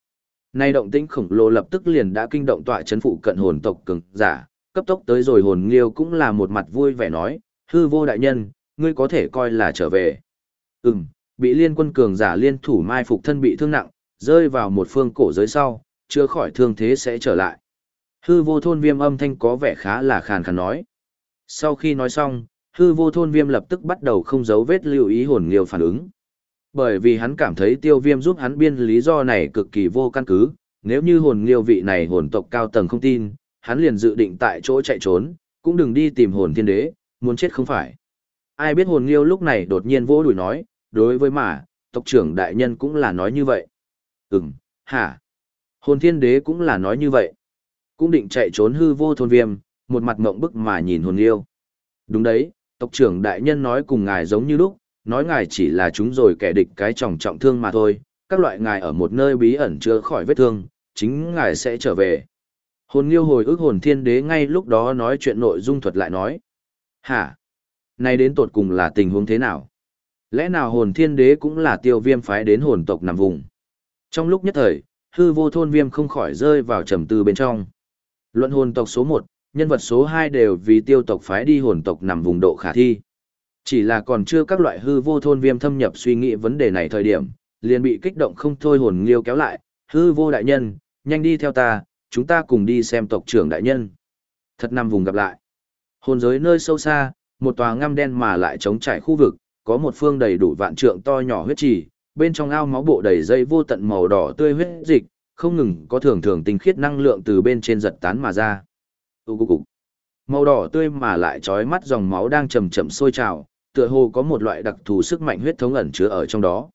Nay động tĩnh khổng lồ lập tức liền đã kinh động tọa chấn phụ cận hồn tộc cường giả, cấp tốc tới rồi hồn nghiêu cũng là một mặt vui vẻ nói, hư vô đại nhân, ngươi có thể coi là trở về. Ừm, bị liên quân cường giả liên thủ mai phục thân bị thương nặng, rơi vào một phương cổ giới sau, chưa khỏi thương thế sẽ trở lại. Hư vô thôn viêm âm thanh có vẻ khá là khàn khàn nói. Sau khi nói xong, hư vô thôn viêm lập tức bắt đầu không giấu vết lưu ý hồn nghiêu phản ứng. Bởi vì hắn cảm thấy tiêu viêm giúp hắn biên lý do này cực kỳ vô căn cứ, nếu như hồn nghiêu vị này hồn tộc cao tầng không tin, hắn liền dự định tại chỗ chạy trốn, cũng đừng đi tìm hồn thiên đế, muốn chết không phải. Ai biết hồn nghiêu lúc này đột nhiên vỗ đùi nói, đối với mà, tộc trưởng đại nhân cũng là nói như vậy. Ừm, hả? Hồn thiên đế cũng là nói như vậy. Cũng định chạy trốn hư vô thôn viêm, một mặt mộng bức mà nhìn hồn nghiêu. Đúng đấy, tộc trưởng đại nhân nói cùng ngài giống như lúc, nói ngài chỉ là chúng rồi kẻ địch cái trọng trọng thương mà thôi, các loại ngài ở một nơi bí ẩn chưa khỏi vết thương, chính ngài sẽ trở về. Hồn nghiêu hồi ức hồn thiên đế ngay lúc đó nói chuyện nội dung thuật lại nói. Hả? Này đến tột cùng là tình huống thế nào? Lẽ nào hồn thiên đế cũng là tiêu viêm phái đến hồn tộc nằm vùng? Trong lúc nhất thời, hư vô thôn viêm không khỏi rơi vào trầm tư bên trong. Luận hồn tộc số 1, nhân vật số 2 đều vì tiêu tộc phái đi hồn tộc nằm vùng độ khả thi. Chỉ là còn chưa các loại hư vô thôn viêm thâm nhập suy nghĩ vấn đề này thời điểm, liền bị kích động không thôi hồn liêu kéo lại, hư vô đại nhân, nhanh đi theo ta, chúng ta cùng đi xem tộc trưởng đại nhân. Thật nằm vùng gặp lại. Hồn giới nơi sâu xa, một tòa ngăm đen mà lại chống trải khu vực, có một phương đầy đủ vạn trượng to nhỏ huyết trì, bên trong ao máu bộ đầy dây vô tận màu đỏ tươi huyết dịch, không ngừng có thường thường tinh khiết năng lượng từ bên trên giật tán mà ra. Tù cục cục. Màu đỏ tươi mà lại trói mắt dòng máu đang chậm chậm sôi trào, tựa hồ có một loại đặc thù sức mạnh huyết thống ẩn chứa ở trong đó.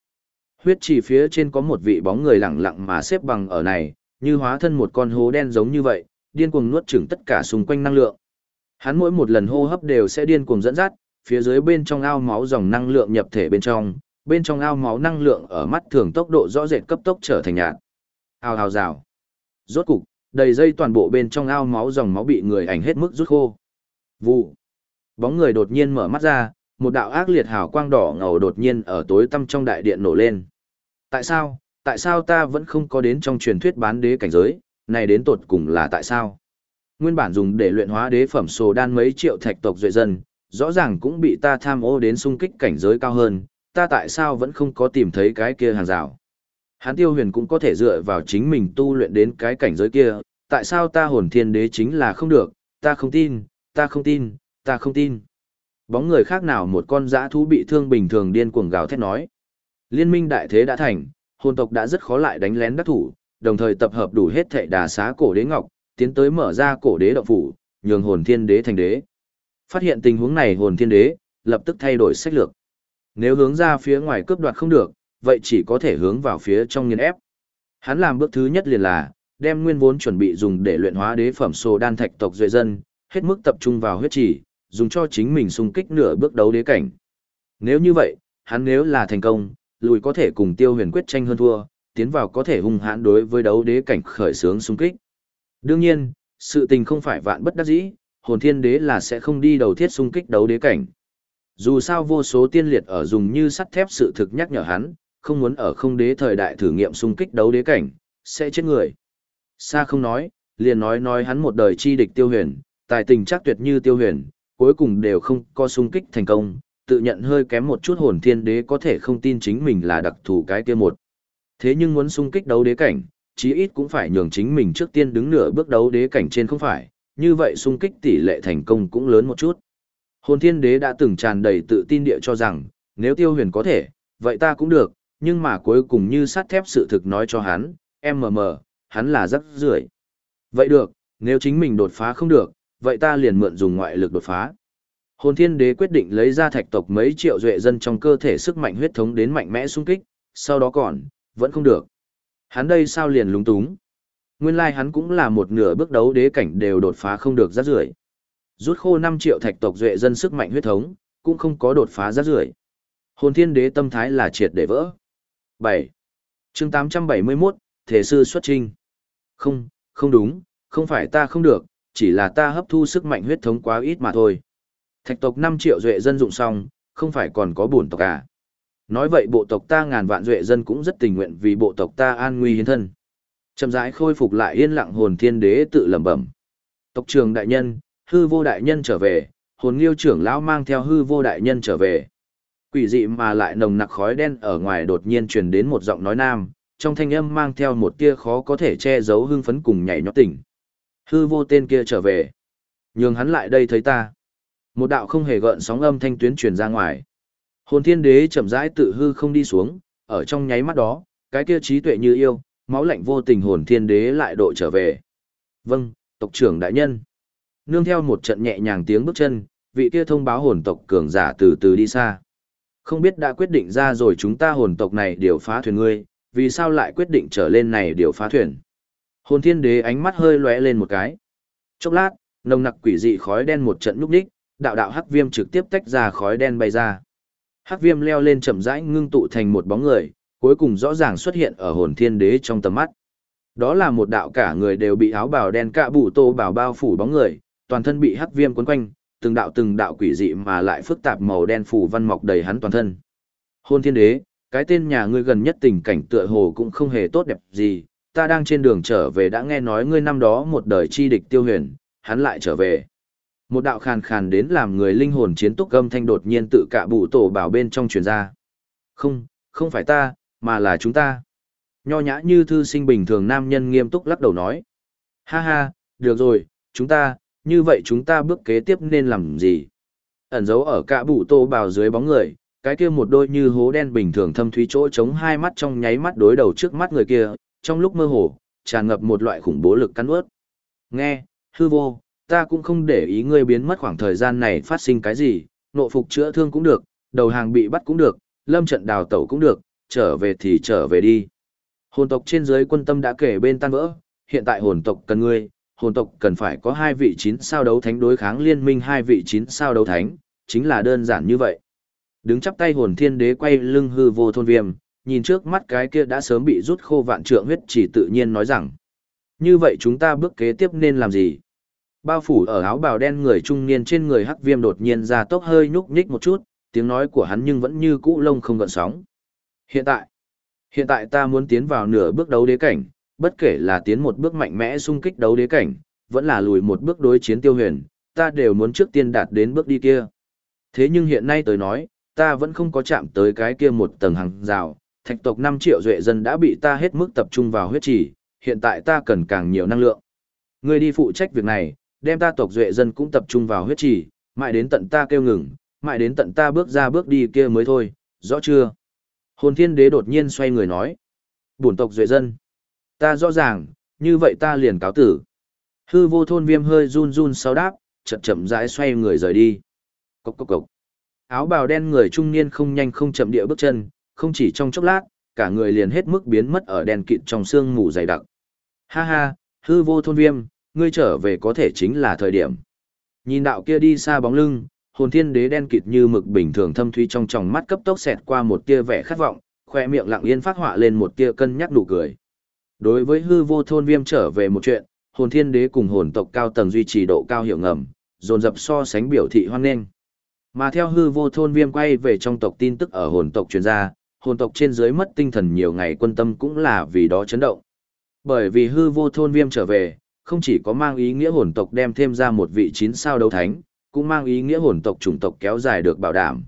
Huyết trì phía trên có một vị bóng người lặng lặng mà xếp bằng ở này, như hóa thân một con hố đen giống như vậy, điên cuồng nuốt chửng tất cả xung quanh năng lượng. Hắn mỗi một lần hô hấp đều sẽ điên cuồng dẫn dắt, phía dưới bên trong ao máu dòng năng lượng nhập thể bên trong, bên trong ao máu năng lượng ở mắt thường tốc độ rõ rệt cấp tốc trở thành nhạt. Ao hào rào. Rốt cục, đầy dây toàn bộ bên trong ao máu dòng máu bị người ảnh hết mức rút khô. Vụ. Bóng người đột nhiên mở mắt ra, một đạo ác liệt hào quang đỏ ngầu đột nhiên ở tối tăm trong đại điện nổ lên. Tại sao, tại sao ta vẫn không có đến trong truyền thuyết bán đế cảnh giới, này đến tột cùng là tại sao? Nguyên bản dùng để luyện hóa đế phẩm sồ đan mấy triệu thạch tộc duệ dân, rõ ràng cũng bị ta tham ô đến xung kích cảnh giới cao hơn, ta tại sao vẫn không có tìm thấy cái kia hàng rào? Hán tiêu huyền cũng có thể dựa vào chính mình tu luyện đến cái cảnh giới kia, tại sao ta hồn thiên đế chính là không được, ta không tin, ta không tin, ta không tin. Bóng người khác nào một con dã thú bị thương bình thường điên cuồng gào thét nói. Liên minh đại thế đã thành, hồn tộc đã rất khó lại đánh lén đắc thủ, đồng thời tập hợp đủ hết thệ đà xá cổ đế ngọc, tiến tới mở ra cổ đế động phủ, nhường hồn thiên đế thành đế. Phát hiện tình huống này hồn thiên đế, lập tức thay đổi sách lược. Nếu hướng ra phía ngoài cướp đoạt không được, vậy chỉ có thể hướng vào phía trong nghiền ép. Hắn làm bước thứ nhất liền là, đem nguyên vốn chuẩn bị dùng để luyện hóa đế phẩm sô đan thạch tộc duệ dân, hết mức tập trung vào huyết chỉ, dùng cho chính mình xung kích nửa bước đấu đế cảnh. Nếu như vậy, hắn nếu là thành công, lùi có thể cùng tiêu huyền quyết tranh hơn thua, tiến vào có thể hung hãn đối với đấu đế cảnh khởi sướng xung kích. Đương nhiên, sự tình không phải vạn bất đắc dĩ, hồn thiên đế là sẽ không đi đầu thiết xung kích đấu đế cảnh. Dù sao vô số tiên liệt ở dùng như sắt thép sự thực nhắc nhở hắn, không muốn ở không đế thời đại thử nghiệm xung kích đấu đế cảnh, sẽ chết người. xa không nói, liền nói nói hắn một đời chi địch tiêu huyền, tài tình chắc tuyệt như tiêu huyền, cuối cùng đều không có xung kích thành công, tự nhận hơi kém một chút hồn thiên đế có thể không tin chính mình là đặc thù cái kia một. Thế nhưng muốn xung kích đấu đế cảnh, chí ít cũng phải nhường chính mình trước tiên đứng nửa bước đấu đế cảnh trên không phải, như vậy xung kích tỷ lệ thành công cũng lớn một chút. Hồn thiên đế đã từng tràn đầy tự tin địa cho rằng, nếu tiêu huyền có thể, vậy ta cũng được, nhưng mà cuối cùng như sắt thép sự thực nói cho hắn, MM, hắn là rất rưởi. Vậy được, nếu chính mình đột phá không được, vậy ta liền mượn dùng ngoại lực đột phá. Hồn thiên đế quyết định lấy ra thạch tộc mấy triệu duệ dân trong cơ thể sức mạnh huyết thống đến mạnh mẽ xung kích, sau đó còn, vẫn không được. Hắn đây sao liền lúng túng. Nguyên lai like hắn cũng là một nửa bước đấu đế cảnh đều đột phá không được rát rưởi. Rút khô 5 triệu thạch tộc duệ dân sức mạnh huyết thống, cũng không có đột phá rát rưởi. Hồn thiên đế tâm thái là triệt để vỡ. 7. chương 871, Thể sư xuất trình Không, không đúng, không phải ta không được, chỉ là ta hấp thu sức mạnh huyết thống quá ít mà thôi. Thạch tộc 5 triệu duệ dân dụng xong, không phải còn có bổn tộc à. Nói vậy bộ tộc ta ngàn vạn duệ dân cũng rất tình nguyện vì bộ tộc ta an nguy hiến thân. Chậm rãi khôi phục lại yên lặng hồn thiên đế tự lẩm bẩm. Tộc trường đại nhân, hư vô đại nhân trở về, hồn liêu trưởng lão mang theo hư vô đại nhân trở về. Quỷ dị mà lại nồng nặc khói đen ở ngoài đột nhiên truyền đến một giọng nói nam, trong thanh âm mang theo một tia khó có thể che giấu hưng phấn cùng nhảy nhót tỉnh. Hư vô tên kia trở về. Nhường hắn lại đây thấy ta. Một đạo không hề gợn sóng âm thanh tuyến truyền ra ngoài. Hồn thiên đế chậm rãi tự hư không đi xuống, ở trong nháy mắt đó, cái kia trí tuệ như yêu, máu lạnh vô tình hồn thiên đế lại độ trở về. Vâng, tộc trưởng đại nhân. Nương theo một trận nhẹ nhàng tiếng bước chân, vị kia thông báo hồn tộc cường giả từ từ đi xa. Không biết đã quyết định ra rồi chúng ta hồn tộc này điều phá thuyền ngươi, vì sao lại quyết định trở lên này điều phá thuyền. Hồn thiên đế ánh mắt hơi lóe lên một cái. Chốc lát, nồng nặc quỷ dị khói đen một trận núp đích, đạo đạo hắc viêm trực tiếp tách ra khói đen bay ra. Hắc viêm leo lên chậm rãi ngưng tụ thành một bóng người, cuối cùng rõ ràng xuất hiện ở hồn thiên đế trong tầm mắt. Đó là một đạo cả người đều bị áo bào đen cạ bụ tô bảo bao phủ bóng người, toàn thân bị hắc viêm quấn quanh, từng đạo từng đạo quỷ dị mà lại phức tạp màu đen phủ văn mọc đầy hắn toàn thân. Hôn thiên đế, cái tên nhà ngươi gần nhất tình cảnh tựa hồ cũng không hề tốt đẹp gì, ta đang trên đường trở về đã nghe nói ngươi năm đó một đời chi địch tiêu huyền, hắn lại trở về. Một đạo khàn khàn đến làm người linh hồn chiến túc gâm thanh đột nhiên tự cạ bụ tổ bảo bên trong truyền ra. Không, không phải ta, mà là chúng ta. Nho nhã như thư sinh bình thường nam nhân nghiêm túc lắc đầu nói. Ha ha, được rồi, chúng ta, như vậy chúng ta bước kế tiếp nên làm gì? Ẩn giấu ở cạ bụ tô bào dưới bóng người, cái kia một đôi như hố đen bình thường thâm thúy chỗ chống hai mắt trong nháy mắt đối đầu trước mắt người kia, trong lúc mơ hồ, tràn ngập một loại khủng bố lực cắn ướt. Nghe, hư vô, ta cũng không để ý ngươi biến mất khoảng thời gian này phát sinh cái gì, nộ phục chữa thương cũng được, đầu hàng bị bắt cũng được, lâm trận đào tẩu cũng được, trở về thì trở về đi. Hồn tộc trên dưới quân tâm đã kể bên tan vỡ, hiện tại hồn tộc cần ngươi, hồn tộc cần phải có hai vị chín sao đấu thánh đối kháng liên minh hai vị chín sao đấu thánh, chính là đơn giản như vậy. Đứng chắp tay hồn thiên đế quay lưng hư vô thôn viêm, nhìn trước mắt cái kia đã sớm bị rút khô vạn trượng huyết chỉ tự nhiên nói rằng. Như vậy chúng ta bước kế tiếp nên làm gì? Bao phủ ở áo bào đen người trung niên trên người hắc viêm đột nhiên ra tốc hơi nhúc nhích một chút, tiếng nói của hắn nhưng vẫn như cũ lông không gợn sóng. Hiện tại, hiện tại ta muốn tiến vào nửa bước đấu đế cảnh, bất kể là tiến một bước mạnh mẽ xung kích đấu đế cảnh, vẫn là lùi một bước đối chiến tiêu huyền, ta đều muốn trước tiên đạt đến bước đi kia. Thế nhưng hiện nay tới nói, ta vẫn không có chạm tới cái kia một tầng hàng rào, thạch tộc 5 triệu duệ dân đã bị ta hết mức tập trung vào huyết trì, hiện tại ta cần càng nhiều năng lượng. Ngươi đi phụ trách việc này, đem ta tộc duệ dân cũng tập trung vào huyết trì, mãi đến tận ta kêu ngừng, mãi đến tận ta bước ra bước đi kia mới thôi, rõ chưa? Hồn thiên đế đột nhiên xoay người nói. Bổn tộc duệ dân. Ta rõ ràng, như vậy ta liền cáo tử. Hư vô thôn viêm hơi run run sau đáp, chậm chậm rãi xoay người rời đi. Cốc cốc cốc. Áo bào đen người trung niên không nhanh không chậm địa bước chân, không chỉ trong chốc lát, cả người liền hết mức biến mất ở đèn kịt trong sương mù dày đặc. Ha ha, hư vô thôn viêm, ngươi trở về có thể chính là thời điểm. Nhìn đạo kia đi xa bóng lưng, hồn thiên đế đen kịt như mực bình thường thâm thúy trong tròng mắt cấp tốc xẹt qua một tia vẻ khát vọng, khoe miệng lặng yên phát họa lên một tia cân nhắc nụ cười. Đối với hư vô thôn viêm trở về một chuyện, hồn thiên đế cùng hồn tộc cao tầng duy trì độ cao hiệu ngầm, dồn dập so sánh biểu thị hoan nghênh. Mà theo hư vô thôn viêm quay về trong tộc tin tức ở hồn tộc truyền ra, hồn tộc trên dưới mất tinh thần nhiều ngày quân tâm cũng là vì đó chấn động. Bởi vì hư vô thôn viêm trở về, không chỉ có mang ý nghĩa hồn tộc đem thêm ra một vị chín sao đấu thánh, cũng mang ý nghĩa hồn tộc chủng tộc kéo dài được bảo đảm.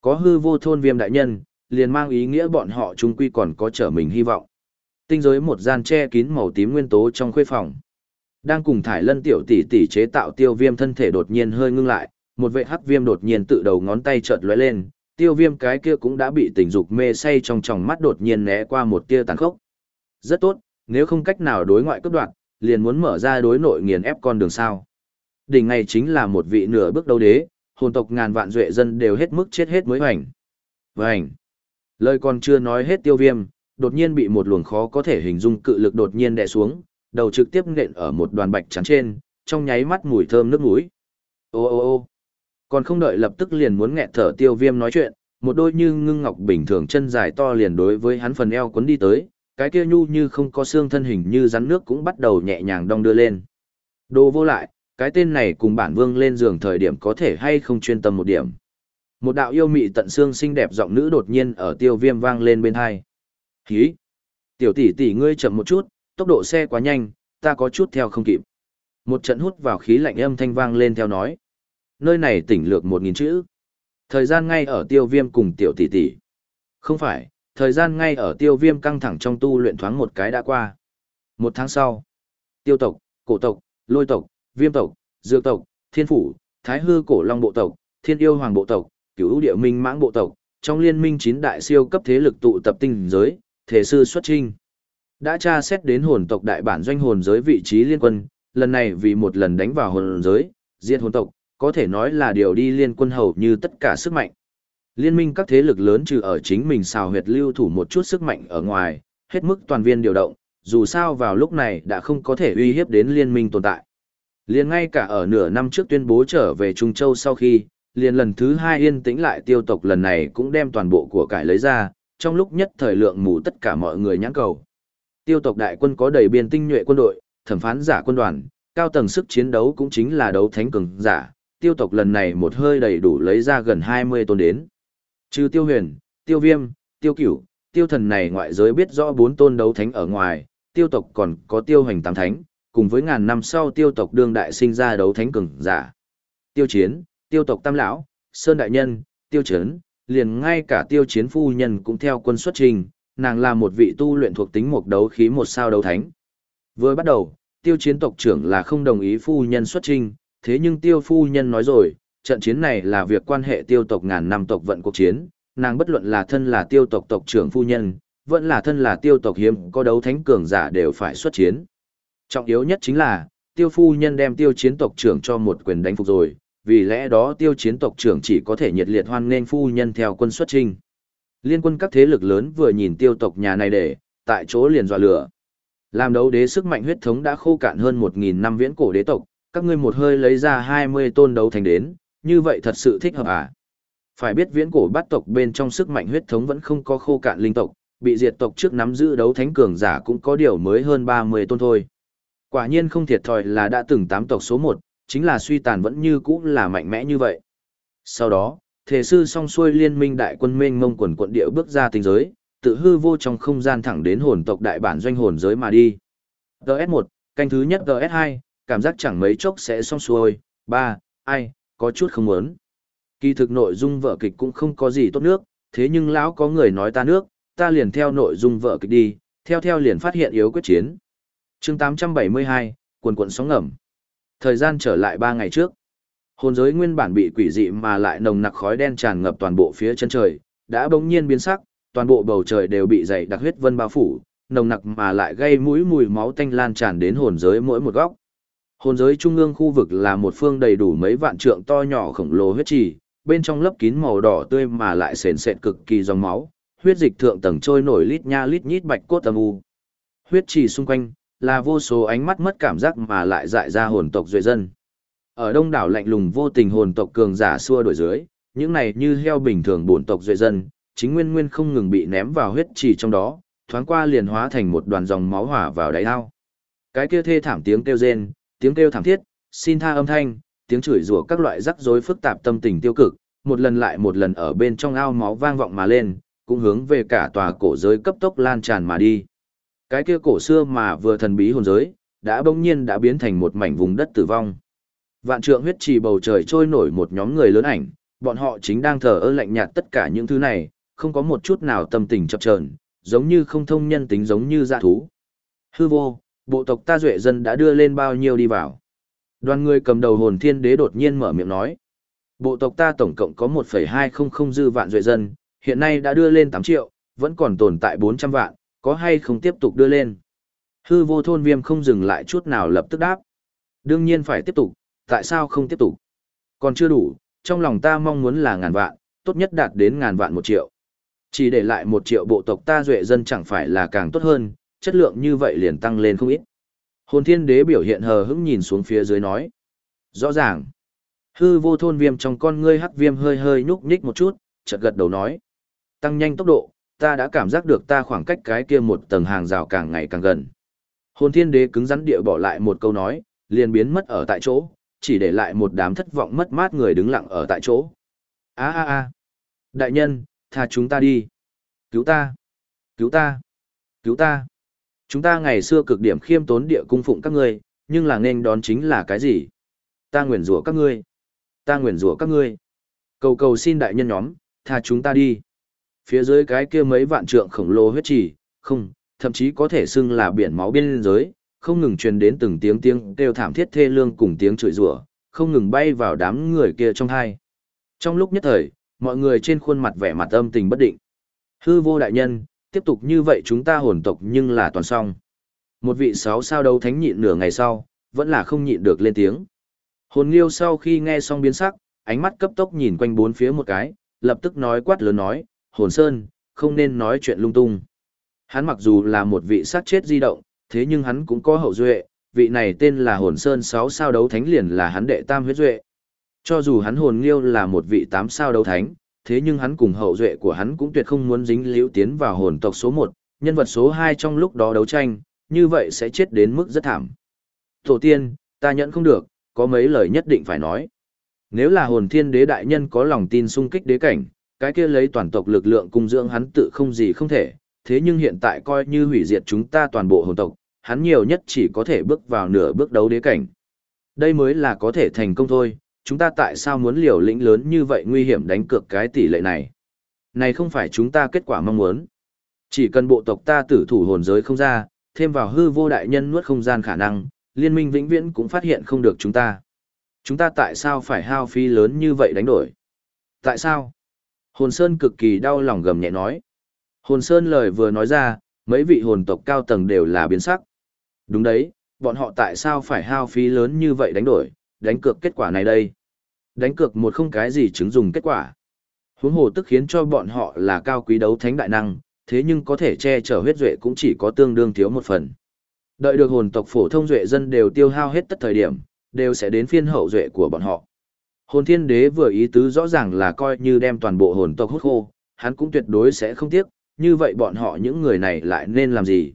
Có hư vô thôn viêm đại nhân, liền mang ý nghĩa bọn họ chung quy còn có trở mình hy vọng. Tinh giới một gian che kín màu tím nguyên tố trong khuê phòng. Đang cùng thải lân tiểu tỷ tỷ chế tạo tiêu viêm thân thể đột nhiên hơi ngưng lại, một vệ hắc viêm đột nhiên tự đầu ngón tay chợt lóe lên, tiêu viêm cái kia cũng đã bị tình dục mê say trong tròng mắt đột nhiên né qua một tia tàn khốc. Rất tốt, nếu không cách nào đối ngoại cấp đoạn, liền muốn mở ra đối nội nghiền ép con đường sao. Đỉnh này chính là một vị nửa bước đấu đế, hồn tộc ngàn vạn duệ dân đều hết mức chết hết mới hoành. Vành. Lời còn chưa nói hết tiêu viêm, đột nhiên bị một luồng khó có thể hình dung cự lực đột nhiên đè xuống, đầu trực tiếp nện ở một đoàn bạch trắng trên, trong nháy mắt mùi thơm nước mũi. Ô ô ô. Còn không đợi lập tức liền muốn nghẹt thở tiêu viêm nói chuyện, một đôi như ngưng ngọc bình thường chân dài to liền đối với hắn phần eo cuốn đi tới, cái kia nhu như không có xương thân hình như rắn nước cũng bắt đầu nhẹ nhàng đong đưa lên. Đồ vô lại, cái tên này cùng bản vương lên giường thời điểm có thể hay không chuyên tâm một điểm. Một đạo yêu mị tận xương xinh đẹp giọng nữ đột nhiên ở tiêu viêm vang lên bên hai. Hí! Tiểu tỷ tỷ ngươi chậm một chút, tốc độ xe quá nhanh, ta có chút theo không kịp. Một trận hút vào khí lạnh âm thanh vang lên theo nói. Nơi này tỉnh lược một nghìn chữ. Thời gian ngay ở tiêu viêm cùng tiểu tỷ tỷ. Không phải, thời gian ngay ở tiêu viêm căng thẳng trong tu luyện thoáng một cái đã qua. Một tháng sau, tiêu tộc, cổ tộc, lôi tộc, viêm tộc, dược tộc, thiên phủ, thái hư cổ long bộ tộc, thiên yêu hoàng bộ tộc, cửu địa minh mãng bộ tộc, trong liên minh chín đại siêu cấp thế lực tụ tập tinh giới, thể sư xuất trinh. Đã tra xét đến hồn tộc đại bản doanh hồn giới vị trí liên quân, lần này vì một lần đánh vào hồn giới, diệt hồn tộc, có thể nói là điều đi liên quân hầu như tất cả sức mạnh. Liên minh các thế lực lớn trừ ở chính mình xào huyệt lưu thủ một chút sức mạnh ở ngoài, hết mức toàn viên điều động, dù sao vào lúc này đã không có thể uy hiếp đến liên minh tồn tại. Liên ngay cả ở nửa năm trước tuyên bố trở về Trung Châu sau khi, liền lần thứ hai yên tĩnh lại tiêu tộc lần này cũng đem toàn bộ của cải lấy ra, trong lúc nhất thời lượng mù tất cả mọi người nhãn cầu. Tiêu tộc đại quân có đầy biên tinh nhuệ quân đội, thẩm phán giả quân đoàn, cao tầng sức chiến đấu cũng chính là đấu thánh cường giả, tiêu tộc lần này một hơi đầy đủ lấy ra gần 20 tôn đến. Trừ tiêu huyền, tiêu viêm, tiêu cửu, tiêu thần này ngoại giới biết rõ bốn tôn đấu thánh ở ngoài, tiêu tộc còn có tiêu hành tám thánh, cùng với ngàn năm sau tiêu tộc đương đại sinh ra đấu thánh cường giả. Tiêu chiến, tiêu tộc tam lão, sơn đại nhân, tiêu chấn, liền ngay cả tiêu chiến phu nhân cũng theo quân xuất trình, nàng là một vị tu luyện thuộc tính một đấu khí một sao đấu thánh. Vừa bắt đầu, tiêu chiến tộc trưởng là không đồng ý phu nhân xuất trình, thế nhưng tiêu phu nhân nói rồi, trận chiến này là việc quan hệ tiêu tộc ngàn năm tộc vận cuộc chiến, nàng bất luận là thân là tiêu tộc tộc trưởng phu nhân, vẫn là thân là tiêu tộc hiếm có đấu thánh cường giả đều phải xuất chiến. Trọng yếu nhất chính là, tiêu phu nhân đem tiêu chiến tộc trưởng cho một quyền đánh phục rồi, vì lẽ đó tiêu chiến tộc trưởng chỉ có thể nhiệt liệt hoan nghênh phu nhân theo quân xuất trinh. Liên quân các thế lực lớn vừa nhìn tiêu tộc nhà này để, tại chỗ liền dọa lửa. Làm đấu đế sức mạnh huyết thống đã khô cạn hơn 1.000 năm viễn cổ đế tộc, các ngươi một hơi lấy ra 20 tôn đấu thành đến, như vậy thật sự thích hợp à? Phải biết viễn cổ bát tộc bên trong sức mạnh huyết thống vẫn không có khô cạn linh tộc, bị diệt tộc trước nắm giữ đấu thánh cường giả cũng có điều mới hơn 30 tôn thôi. Quả nhiên không thiệt thòi là đã từng tám tộc số 1, chính là suy tàn vẫn như cũ là mạnh mẽ như vậy. Sau đó, thể sư song xuôi liên minh đại quân mênh mông quần quận địa bước ra tinh giới, tự hư vô trong không gian thẳng đến hồn tộc đại bản doanh hồn giới mà đi. GS1, canh thứ nhất GS2, cảm giác chẳng mấy chốc sẽ xong xuôi, 3, ai, có chút không muốn. Kỳ thực nội dung vở kịch cũng không có gì tốt nước, thế nhưng lão có người nói ta nước, ta liền theo nội dung vở kịch đi, theo theo liền phát hiện yếu quyết chiến. chương 872, quần quận sóng ngầm. Thời gian trở lại 3 ngày trước. Hồn giới nguyên bản bị quỷ dị mà lại nồng nặc khói đen tràn ngập toàn bộ phía chân trời, đã bỗng nhiên biến sắc, toàn bộ bầu trời đều bị dày đặc huyết vân bao phủ, nồng nặc mà lại gây mũi mùi máu tanh lan tràn đến hồn giới mỗi một góc. Hồn giới trung ương khu vực là một phương đầy đủ mấy vạn trượng to nhỏ khổng lồ huyết trì, bên trong lớp kín màu đỏ tươi mà lại sền sệt cực kỳ dòng máu, huyết dịch thượng tầng trôi nổi lít nha lít nhít bạch cốt âm u. Huyết trì xung quanh là vô số ánh mắt mất cảm giác mà lại dại ra hồn tộc duệ dân. Ở đông đảo lạnh lùng vô tình hồn tộc cường giả xua đổi dưới, những này như heo bình thường bổn tộc duệ dân, chính nguyên nguyên không ngừng bị ném vào huyết trì trong đó, thoáng qua liền hóa thành một đoàn dòng máu hỏa vào đáy ao. Cái kia thê thảm tiếng kêu rên, tiếng kêu thảm thiết, xin tha âm thanh, tiếng chửi rủa các loại rắc rối phức tạp tâm tình tiêu cực, một lần lại một lần ở bên trong ao máu vang vọng mà lên, cũng hướng về cả tòa cổ giới cấp tốc lan tràn mà đi. Cái kia cổ xưa mà vừa thần bí hồn giới, đã bỗng nhiên đã biến thành một mảnh vùng đất tử vong. Vạn trượng huyết trì bầu trời trôi nổi một nhóm người lớn ảnh, bọn họ chính đang thờ ơ lạnh nhạt tất cả những thứ này, không có một chút nào tâm tình chập chờn, giống như không thông nhân tính giống như dạ thú. Hư vô, bộ tộc ta duệ dân đã đưa lên bao nhiêu đi vào. Đoàn người cầm đầu hồn thiên đế đột nhiên mở miệng nói. Bộ tộc ta tổng cộng có 1,200 dư vạn duệ dân, hiện nay đã đưa lên 8 triệu, vẫn còn tồn tại 400 vạn, có hay không tiếp tục đưa lên. Hư vô thôn viêm không dừng lại chút nào lập tức đáp. Đương nhiên phải tiếp tục, tại sao không tiếp tục? Còn chưa đủ, trong lòng ta mong muốn là ngàn vạn, tốt nhất đạt đến ngàn vạn một triệu. Chỉ để lại một triệu bộ tộc ta duệ dân chẳng phải là càng tốt hơn, chất lượng như vậy liền tăng lên không ít. Hồn thiên đế biểu hiện hờ hững nhìn xuống phía dưới nói. Rõ ràng, hư vô thôn viêm trong con ngươi hắc viêm hơi hơi nhúc nhích một chút, chợt gật đầu nói. Tăng nhanh tốc độ, ta đã cảm giác được ta khoảng cách cái kia một tầng hàng rào càng ngày càng gần. Hồn thiên đế cứng rắn địa bỏ lại một câu nói, liền biến mất ở tại chỗ, chỉ để lại một đám thất vọng mất mát người đứng lặng ở tại chỗ. a a a Đại nhân, tha chúng ta đi. Cứu ta. Cứu ta. Cứu ta. Chúng ta ngày xưa cực điểm khiêm tốn địa cung phụng các ngươi, nhưng là nên đón chính là cái gì? Ta nguyền rủa các ngươi. Ta nguyền rủa các ngươi. Cầu cầu xin đại nhân nhóm, tha chúng ta đi. Phía dưới cái kia mấy vạn trượng khổng lồ huyết trì, không, thậm chí có thể xưng là biển máu biên giới, không ngừng truyền đến từng tiếng tiếng kêu thảm thiết thê lương cùng tiếng chửi rủa, không ngừng bay vào đám người kia trong hai. Trong lúc nhất thời, mọi người trên khuôn mặt vẻ mặt âm tình bất định. Hư vô đại nhân, tiếp tục như vậy chúng ta hồn tộc nhưng là toàn xong. Một vị sáu sao đấu thánh nhịn nửa ngày sau, vẫn là không nhịn được lên tiếng. Hồn liêu sau khi nghe xong biến sắc, ánh mắt cấp tốc nhìn quanh bốn phía một cái, lập tức nói quát lớn nói, hồn sơn, không nên nói chuyện lung tung. Hắn mặc dù là một vị sát chết di động, thế nhưng hắn cũng có hậu duệ, vị này tên là hồn sơn sáu sao đấu thánh liền là hắn đệ tam huyết duệ. Cho dù hắn hồn liêu là một vị tám sao đấu thánh, thế nhưng hắn cùng hậu duệ của hắn cũng tuyệt không muốn dính liễu tiến vào hồn tộc số 1, nhân vật số 2 trong lúc đó đấu tranh, như vậy sẽ chết đến mức rất thảm. Tổ tiên, ta nhận không được, có mấy lời nhất định phải nói. Nếu là hồn thiên đế đại nhân có lòng tin sung kích đế cảnh, cái kia lấy toàn tộc lực lượng cung dưỡng hắn tự không gì không thể, thế nhưng hiện tại coi như hủy diệt chúng ta toàn bộ hồn tộc, hắn nhiều nhất chỉ có thể bước vào nửa bước đấu đế cảnh. Đây mới là có thể thành công thôi, chúng ta tại sao muốn liều lĩnh lớn như vậy nguy hiểm đánh cược cái tỷ lệ này? Này không phải chúng ta kết quả mong muốn. Chỉ cần bộ tộc ta tử thủ hồn giới không ra, thêm vào hư vô đại nhân nuốt không gian khả năng, liên minh vĩnh viễn cũng phát hiện không được chúng ta. Chúng ta tại sao phải hao phí lớn như vậy đánh đổi? Tại sao? Hồn Sơn cực kỳ đau lòng gầm nhẹ nói. Hồn Sơn lời vừa nói ra, mấy vị hồn tộc cao tầng đều là biến sắc. Đúng đấy, bọn họ tại sao phải hao phí lớn như vậy đánh đổi, đánh cược kết quả này đây? Đánh cược một không cái gì chứng dùng kết quả. Huống hồ tức khiến cho bọn họ là cao quý đấu thánh đại năng, thế nhưng có thể che chở huyết duệ cũng chỉ có tương đương thiếu một phần. Đợi được hồn tộc phổ thông duệ dân đều tiêu hao hết tất thời điểm, đều sẽ đến phiên hậu duệ của bọn họ. Hồn thiên đế vừa ý tứ rõ ràng là coi như đem toàn bộ hồn tộc hút khô, hắn cũng tuyệt đối sẽ không tiếc, như vậy bọn họ những người này lại nên làm gì?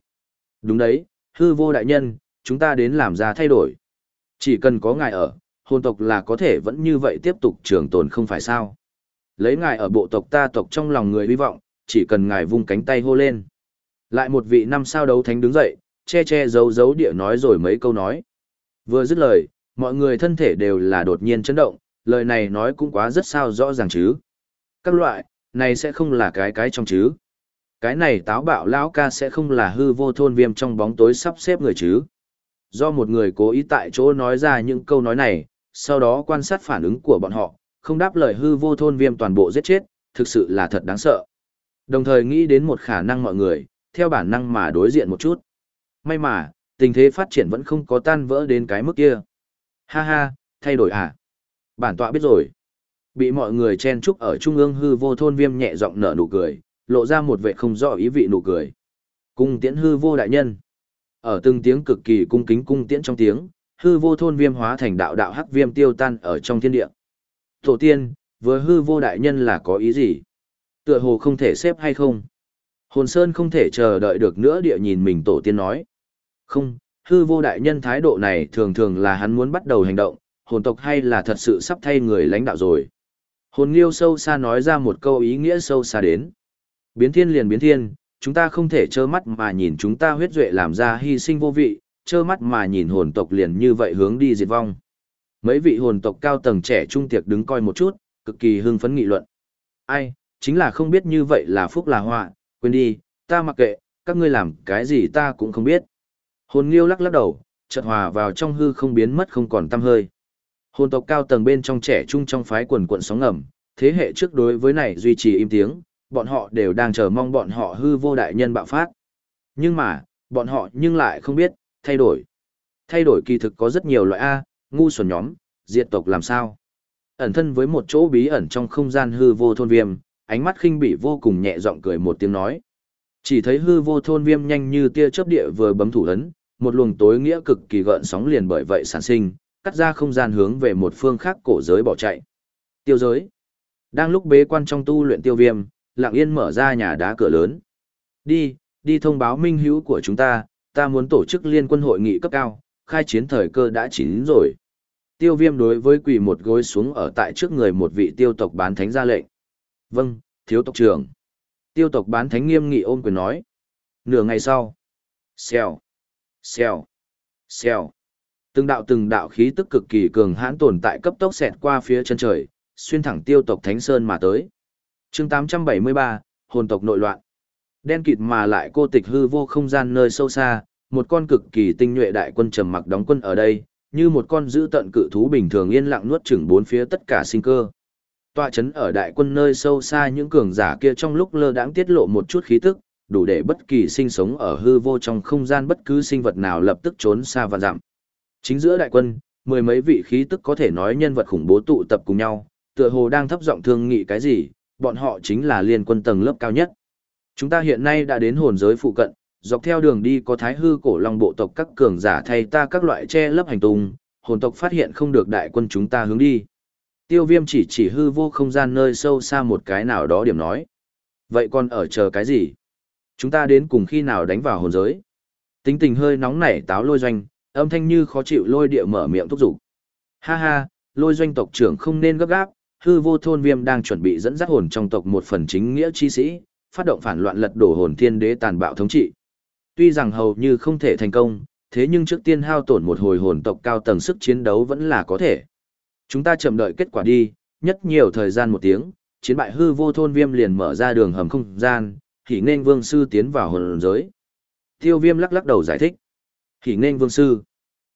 Đúng đấy, hư vô đại nhân, chúng ta đến làm ra thay đổi. Chỉ cần có ngài ở, hồn tộc là có thể vẫn như vậy tiếp tục trường tồn không phải sao. Lấy ngài ở bộ tộc ta tộc trong lòng người hy vọng, chỉ cần ngài vung cánh tay hô lên. Lại một vị năm sao đấu thánh đứng dậy, che che giấu giấu địa nói rồi mấy câu nói. Vừa dứt lời, mọi người thân thể đều là đột nhiên chấn động, lời này nói cũng quá rất sao rõ ràng chứ. Các loại, này sẽ không là cái cái trong chứ. Cái này táo bạo lão ca sẽ không là hư vô thôn viêm trong bóng tối sắp xếp người chứ. Do một người cố ý tại chỗ nói ra những câu nói này, sau đó quan sát phản ứng của bọn họ, không đáp lời hư vô thôn viêm toàn bộ giết chết, thực sự là thật đáng sợ. Đồng thời nghĩ đến một khả năng mọi người, theo bản năng mà đối diện một chút. May mà, tình thế phát triển vẫn không có tan vỡ đến cái mức kia. Ha ha, thay đổi à? Bản tọa biết rồi. Bị mọi người chen chúc ở trung ương hư vô thôn viêm nhẹ giọng nở nụ cười, lộ ra một vẻ không rõ ý vị nụ cười. Cung tiễn hư vô đại nhân. Ở từng tiếng cực kỳ cung kính cung tiễn trong tiếng, hư vô thôn viêm hóa thành đạo đạo hắc viêm tiêu tan ở trong thiên địa. Tổ tiên, vừa hư vô đại nhân là có ý gì? Tựa hồ không thể xếp hay không? Hồn Sơn không thể chờ đợi được nữa địa nhìn mình tổ tiên nói. Không, hư vô đại nhân thái độ này thường thường là hắn muốn bắt đầu hành động, hồn tộc hay là thật sự sắp thay người lãnh đạo rồi. Hồn Liêu sâu xa nói ra một câu ý nghĩa sâu xa đến. Biến thiên liền biến thiên, chúng ta không thể trơ mắt mà nhìn chúng ta huyết duệ làm ra hy sinh vô vị, trơ mắt mà nhìn hồn tộc liền như vậy hướng đi diệt vong. Mấy vị hồn tộc cao tầng trẻ trung tiệc đứng coi một chút, cực kỳ hưng phấn nghị luận. Ai, chính là không biết như vậy là phúc là họa, quên đi, ta mặc kệ, các ngươi làm cái gì ta cũng không biết. Hồn Liêu lắc lắc đầu, chợt hòa vào trong hư không biến mất không còn tăm hơi. Hồn tộc cao tầng bên trong trẻ trung trong phái quần quận sóng ngầm, thế hệ trước đối với này duy trì im tiếng, bọn họ đều đang chờ mong bọn họ hư vô đại nhân bạo phát. Nhưng mà, bọn họ nhưng lại không biết, thay đổi. Thay đổi kỳ thực có rất nhiều loại A, ngu xuẩn nhóm, diệt tộc làm sao. Ẩn thân với một chỗ bí ẩn trong không gian hư vô thôn viêm, ánh mắt khinh bỉ vô cùng nhẹ giọng cười một tiếng nói. Chỉ thấy hư vô thôn viêm nhanh như tia chớp địa vừa bấm thủ ấn, một luồng tối nghĩa cực kỳ gợn sóng liền bởi vậy sản sinh, cắt ra không gian hướng về một phương khác cổ giới bỏ chạy. Tiêu giới. Đang lúc bế quan trong tu luyện tiêu viêm, lặng yên mở ra nhà đá cửa lớn. Đi, đi thông báo minh hữu của chúng ta, ta muốn tổ chức liên quân hội nghị cấp cao, khai chiến thời cơ đã chín rồi. Tiêu viêm đối với quỳ một gối xuống ở tại trước người một vị tiêu tộc bán thánh ra lệnh. Vâng, thiếu tộc trưởng. Tiêu tộc bán thánh nghiêm nghị ôm quyền nói. Nửa ngày sau. Xèo. Xèo. Xèo. Từng đạo từng đạo khí tức cực kỳ cường hãn tồn tại cấp tốc xẹt qua phía chân trời, xuyên thẳng tiêu tộc Thánh Sơn mà tới chương 873, hồn tộc nội loạn. Đen kịt mà lại cô tịch hư vô không gian nơi sâu xa, một con cực kỳ tinh nhuệ đại quân trầm mặc đóng quân ở đây, như một con dữ tận cự thú bình thường yên lặng nuốt chửng bốn phía tất cả sinh cơ. Tọa chấn ở đại quân nơi sâu xa những cường giả kia trong lúc lơ đãng tiết lộ một chút khí tức, đủ để bất kỳ sinh sống ở hư vô trong không gian bất cứ sinh vật nào lập tức trốn xa và giảm. Chính giữa đại quân, mười mấy vị khí tức có thể nói nhân vật khủng bố tụ tập cùng nhau, tựa hồ đang thấp giọng thương nghị cái gì, bọn họ chính là liên quân tầng lớp cao nhất. Chúng ta hiện nay đã đến hồn giới phụ cận, dọc theo đường đi có thái hư cổ long bộ tộc các cường giả thay ta các loại che lấp hành tung, hồn tộc phát hiện không được đại quân chúng ta hướng đi. Tiêu viêm chỉ chỉ hư vô không gian nơi sâu xa một cái nào đó điểm nói. Vậy còn ở chờ cái gì? Chúng ta đến cùng khi nào đánh vào hồn giới? Tính tình hơi nóng nảy táo lôi doanh, âm thanh như khó chịu lôi địa mở miệng thúc giục. Ha ha, lôi doanh tộc trưởng không nên gấp gáp, hư vô thôn viêm đang chuẩn bị dẫn dắt hồn trong tộc một phần chính nghĩa chi sĩ, phát động phản loạn lật đổ hồn thiên đế tàn bạo thống trị. Tuy rằng hầu như không thể thành công, thế nhưng trước tiên hao tổn một hồi hồn tộc cao tầng sức chiến đấu vẫn là có thể. Chúng ta chậm đợi kết quả đi, nhất nhiều thời gian một tiếng, chiến bại hư vô thôn viêm liền mở ra đường hầm không gian, thì nên vương sư tiến vào hồn giới. Tiêu viêm lắc lắc đầu giải thích. Thì nên vương sư.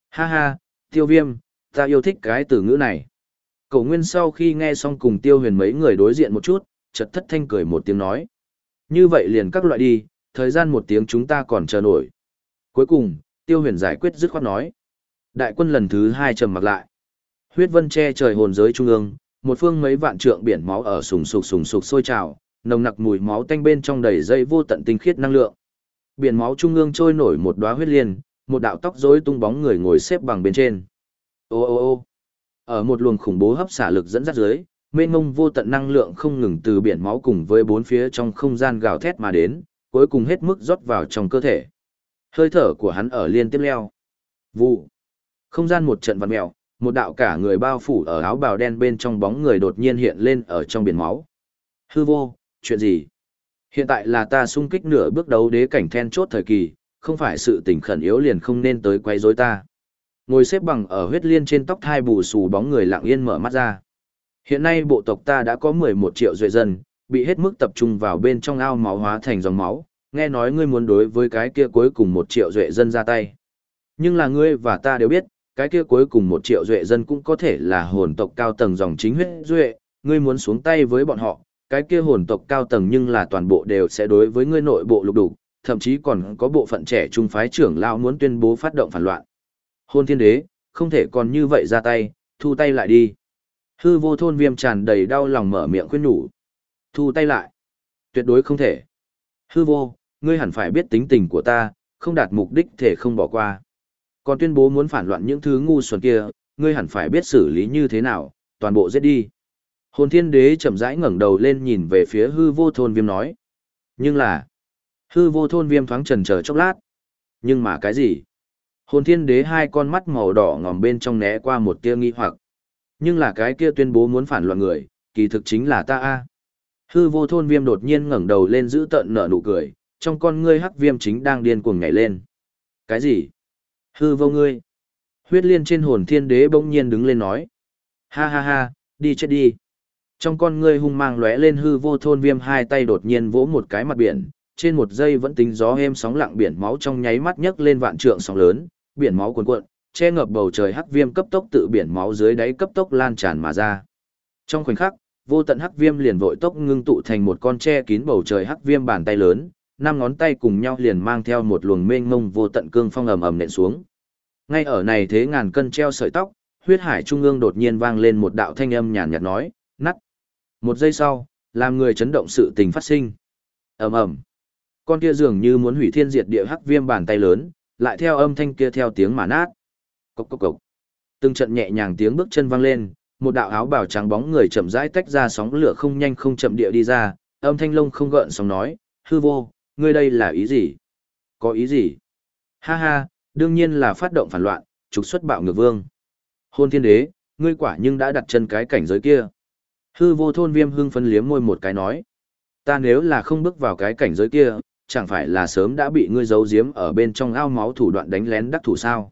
Ha ha, tiêu viêm, ta yêu thích cái từ ngữ này. Cổ nguyên sau khi nghe xong cùng tiêu huyền mấy người đối diện một chút, chợt thất thanh cười một tiếng nói. Như vậy liền các loại đi, thời gian một tiếng chúng ta còn chờ nổi. Cuối cùng, tiêu huyền giải quyết dứt khoát nói. Đại quân lần thứ hai trầm mặc lại. Huyết vân che trời hồn giới trung ương, một phương mấy vạn trượng biển máu ở sùng sục sùng sục sôi trào, nồng nặc mùi máu tanh bên trong đầy dây vô tận tinh khiết năng lượng. Biển máu trung ương trôi nổi một đóa huyết liên, một đạo tóc rối tung bóng người ngồi xếp bằng bên trên. Ô ô ô. Ở một luồng khủng bố hấp xả lực dẫn dắt dưới, mênh mông vô tận năng lượng không ngừng từ biển máu cùng với bốn phía trong không gian gào thét mà đến, cuối cùng hết mức rót vào trong cơ thể. Hơi thở của hắn ở liên tiếp leo. Vụ. Không gian một trận vặn mèo, một đạo cả người bao phủ ở áo bào đen bên trong bóng người đột nhiên hiện lên ở trong biển máu. Hư vô, chuyện gì? Hiện tại là ta sung kích nửa bước đấu đế cảnh then chốt thời kỳ, không phải sự tình khẩn yếu liền không nên tới quấy rối ta. Ngồi xếp bằng ở huyết liên trên tóc thai bù xù bóng người lặng yên mở mắt ra. Hiện nay bộ tộc ta đã có 11 triệu duệ dân, bị hết mức tập trung vào bên trong ao máu hóa thành dòng máu, nghe nói ngươi muốn đối với cái kia cuối cùng một triệu duệ dân ra tay. Nhưng là ngươi và ta đều biết, cái kia cuối cùng một triệu duệ dân cũng có thể là hồn tộc cao tầng dòng chính huyết duệ, ngươi muốn xuống tay với bọn họ, cái kia hồn tộc cao tầng nhưng là toàn bộ đều sẽ đối với ngươi nội bộ lục đủ, thậm chí còn có bộ phận trẻ trung phái trưởng lao muốn tuyên bố phát động phản loạn. Hôn thiên đế, không thể còn như vậy ra tay, thu tay lại đi. Hư vô thôn viêm tràn đầy đau lòng mở miệng khuyên nhủ. Thu tay lại. Tuyệt đối không thể. Hư vô, ngươi hẳn phải biết tính tình của ta, không đạt mục đích thể không bỏ qua. Còn tuyên bố muốn phản loạn những thứ ngu xuẩn kia, ngươi hẳn phải biết xử lý như thế nào, toàn bộ giết đi. Hồn thiên đế chậm rãi ngẩng đầu lên nhìn về phía hư vô thôn viêm nói. Nhưng là, hư vô thôn viêm thoáng trần chờ chốc lát. Nhưng mà cái gì? Hồn thiên đế hai con mắt màu đỏ ngòm bên trong né qua một tia nghi hoặc. Nhưng là cái kia tuyên bố muốn phản loạn người, kỳ thực chính là ta a. Hư vô thôn viêm đột nhiên ngẩng đầu lên giữ tận nở nụ cười, trong con ngươi hắc viêm chính đang điên cuồng nhảy lên. Cái gì? Hư vô ngươi. Huyết liên trên hồn thiên đế bỗng nhiên đứng lên nói. Ha ha ha, đi chết đi. Trong con ngươi hung mang lóe lên hư vô thôn viêm hai tay đột nhiên vỗ một cái mặt biển, trên một giây vẫn tính gió êm sóng lặng biển máu trong nháy mắt nhấc lên vạn trượng sóng lớn, biển máu cuồn cuộn, che ngập bầu trời hắc viêm cấp tốc tự biển máu dưới đáy cấp tốc lan tràn mà ra. Trong khoảnh khắc, vô tận hắc viêm liền vội tốc ngưng tụ thành một con che kín bầu trời hắc viêm bàn tay lớn, năm ngón tay cùng nhau liền mang theo một luồng mênh mông vô tận cương phong ầm ầm nện xuống. Ngay ở này thế ngàn cân treo sợi tóc, huyết hải trung ương đột nhiên vang lên một đạo thanh âm nhàn nhạt nói, nắt. Một giây sau, làm người chấn động sự tình phát sinh. ầm ầm, con kia dường như muốn hủy thiên diệt địa hắc viêm bàn tay lớn, lại theo âm thanh kia theo tiếng mà nát. Cốc cốc cốc. Từng trận nhẹ nhàng tiếng bước chân vang lên, một đạo áo bào trắng bóng người chậm rãi tách ra sóng lửa không nhanh không chậm địa đi ra, âm thanh lông không gợn sóng nói, hư vô, ngươi đây là ý gì? Có ý gì? Ha ha, đương nhiên là phát động phản loạn, trục xuất bạo ngược vương. Hôn thiên đế, ngươi quả nhưng đã đặt chân cái cảnh giới kia. Hư vô thôn viêm hưng phân liếm môi một cái nói. Ta nếu là không bước vào cái cảnh giới kia, chẳng phải là sớm đã bị ngươi giấu giếm ở bên trong ao máu thủ đoạn đánh lén đắc thủ sao.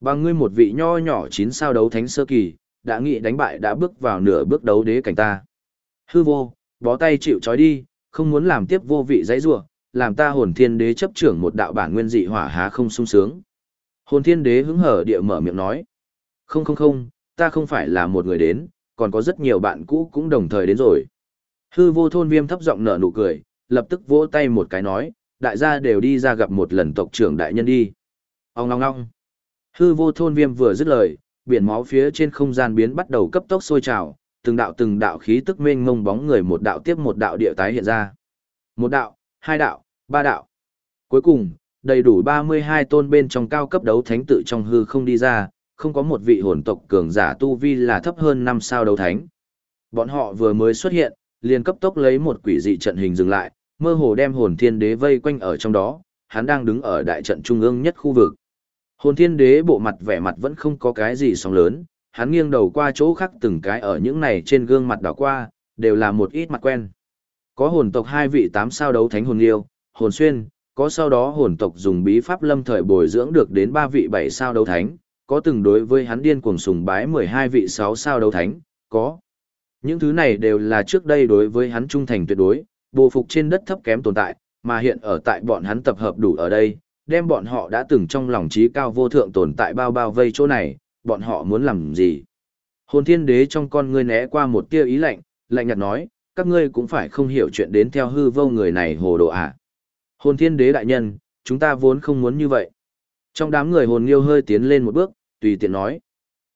Bằng ngươi một vị nho nhỏ chín sao đấu thánh sơ kỳ, đã nghĩ đánh bại đã bước vào nửa bước đấu đế cảnh ta. Hư vô, bó tay chịu trói đi, không muốn làm tiếp vô vị dãy rủa, làm ta hồn thiên đế chấp trưởng một đạo bản nguyên dị hỏa há không sung sướng. Hồn thiên đế hứng hở địa mở miệng nói. Không không không, ta không phải là một người đến, còn có rất nhiều bạn cũ cũng đồng thời đến rồi. Hư vô thôn viêm thấp giọng nở nụ cười, lập tức vỗ tay một cái nói, đại gia đều đi ra gặp một lần tộc trưởng đại nhân đi. Ông ngong ngong. Hư vô thôn viêm vừa dứt lời, biển máu phía trên không gian biến bắt đầu cấp tốc sôi trào, từng đạo từng đạo khí tức mênh mông bóng người một đạo tiếp một đạo địa tái hiện ra. Một đạo, hai đạo, ba đạo. Cuối cùng, đầy đủ 32 tôn bên trong cao cấp đấu thánh tự trong hư không đi ra, không có một vị hồn tộc cường giả tu vi là thấp hơn 5 sao đấu thánh. Bọn họ vừa mới xuất hiện, liền cấp tốc lấy một quỷ dị trận hình dừng lại, mơ hồ đem hồn thiên đế vây quanh ở trong đó, hắn đang đứng ở đại trận trung ương nhất khu vực. Hồn thiên đế bộ mặt vẻ mặt vẫn không có cái gì sóng lớn, hắn nghiêng đầu qua chỗ khác từng cái ở những này trên gương mặt đảo qua, đều là một ít mặt quen. Có hồn tộc hai vị tám sao đấu thánh hồn liêu, hồn xuyên, có sau đó hồn tộc dùng bí pháp lâm thời bồi dưỡng được đến ba vị bảy sao đấu thánh, có từng đối với hắn điên cuồng sùng bái 12 vị sáu sao đấu thánh, có. Những thứ này đều là trước đây đối với hắn trung thành tuyệt đối, bộ phục trên đất thấp kém tồn tại, mà hiện ở tại bọn hắn tập hợp đủ ở đây, đem bọn họ đã từng trong lòng trí cao vô thượng tồn tại bao bao vây chỗ này, bọn họ muốn làm gì. Hồn thiên đế trong con ngươi né qua một tia ý lạnh, lạnh nhạt nói, các ngươi cũng phải không hiểu chuyện đến theo hư vô người này hồ đồ à. Hồn thiên đế đại nhân, chúng ta vốn không muốn như vậy. Trong đám người hồn nghiêu hơi tiến lên một bước, tùy tiện nói.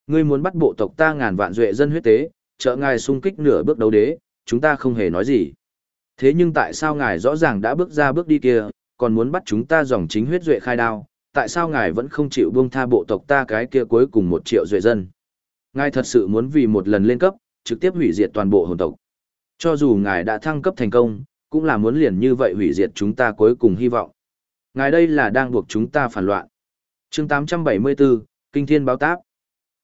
Ngươi muốn bắt bộ tộc ta ngàn vạn duệ dân huyết tế, trợ ngài xung kích nửa bước đấu đế, chúng ta không hề nói gì. Thế nhưng tại sao ngài rõ ràng đã bước ra bước đi kia, còn muốn bắt chúng ta dòng chính huyết duệ khai đao, tại sao ngài vẫn không chịu buông tha bộ tộc ta cái kia cuối cùng một triệu duệ dân? Ngài thật sự muốn vì một lần lên cấp, trực tiếp hủy diệt toàn bộ hồn tộc. Cho dù ngài đã thăng cấp thành công, cũng là muốn liền như vậy hủy diệt chúng ta cuối cùng hy vọng. Ngài đây là đang buộc chúng ta phản loạn. chương 874, Kinh Thiên báo táp.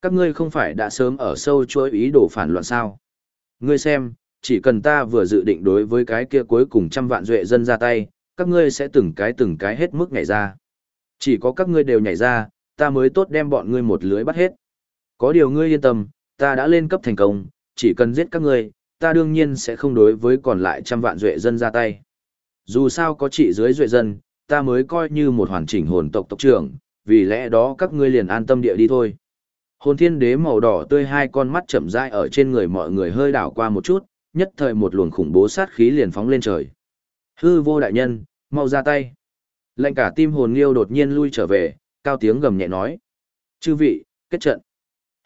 Các ngươi không phải đã sớm ở sâu chuỗi ý đồ phản loạn sao? Ngươi xem, chỉ cần ta vừa dự định đối với cái kia cuối cùng trăm vạn duệ dân ra tay, các ngươi sẽ từng cái từng cái hết mức nhảy ra. Chỉ có các ngươi đều nhảy ra, ta mới tốt đem bọn ngươi một lưới bắt hết. Có điều ngươi yên tâm, ta đã lên cấp thành công, chỉ cần giết các ngươi, ta đương nhiên sẽ không đối với còn lại trăm vạn duệ dân ra tay. Dù sao có chị dưới duệ dân, ta mới coi như một hoàn chỉnh hồn tộc tộc trưởng, vì lẽ đó các ngươi liền an tâm địa đi thôi. Hồn thiên đế màu đỏ tươi hai con mắt chậm rãi ở trên người mọi người hơi đảo qua một chút, nhất thời một luồng khủng bố sát khí liền phóng lên trời. Hư vô đại nhân, mau ra tay. Lệnh cả tim hồn liêu đột nhiên lui trở về, cao tiếng gầm nhẹ nói. Chư vị, kết trận.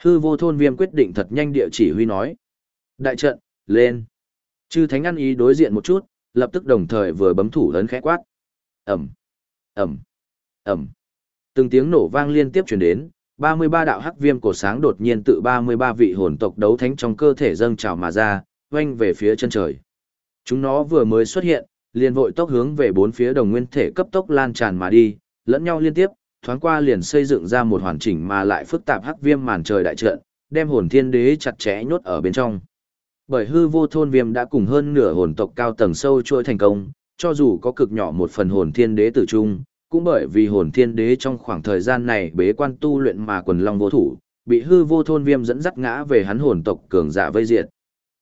Hư vô thôn viêm quyết định thật nhanh địa chỉ huy nói. Đại trận, lên. Chư thánh ăn ý đối diện một chút, lập tức đồng thời vừa bấm thủ lớn khẽ quát. Ẩm, Ẩm, Ẩm. Từng tiếng nổ vang liên tiếp truyền đến, 33 đạo hắc viêm cổ sáng đột nhiên tự 33 vị hồn tộc đấu thánh trong cơ thể dâng trào mà ra, oanh về phía chân trời. Chúng nó vừa mới xuất hiện, liền vội tốc hướng về bốn phía đồng nguyên thể cấp tốc lan tràn mà đi, lẫn nhau liên tiếp, thoáng qua liền xây dựng ra một hoàn chỉnh mà lại phức tạp hắc viêm màn trời đại trận, đem hồn thiên đế chặt chẽ nhốt ở bên trong. Bởi hư vô thôn viêm đã cùng hơn nửa hồn tộc cao tầng sâu trôi thành công, cho dù có cực nhỏ một phần hồn thiên đế tử trung, cũng bởi vì hồn thiên đế trong khoảng thời gian này bế quan tu luyện mà quần long vô thủ, bị hư vô thôn viêm dẫn dắt ngã về hắn hồn tộc cường giả vây diệt.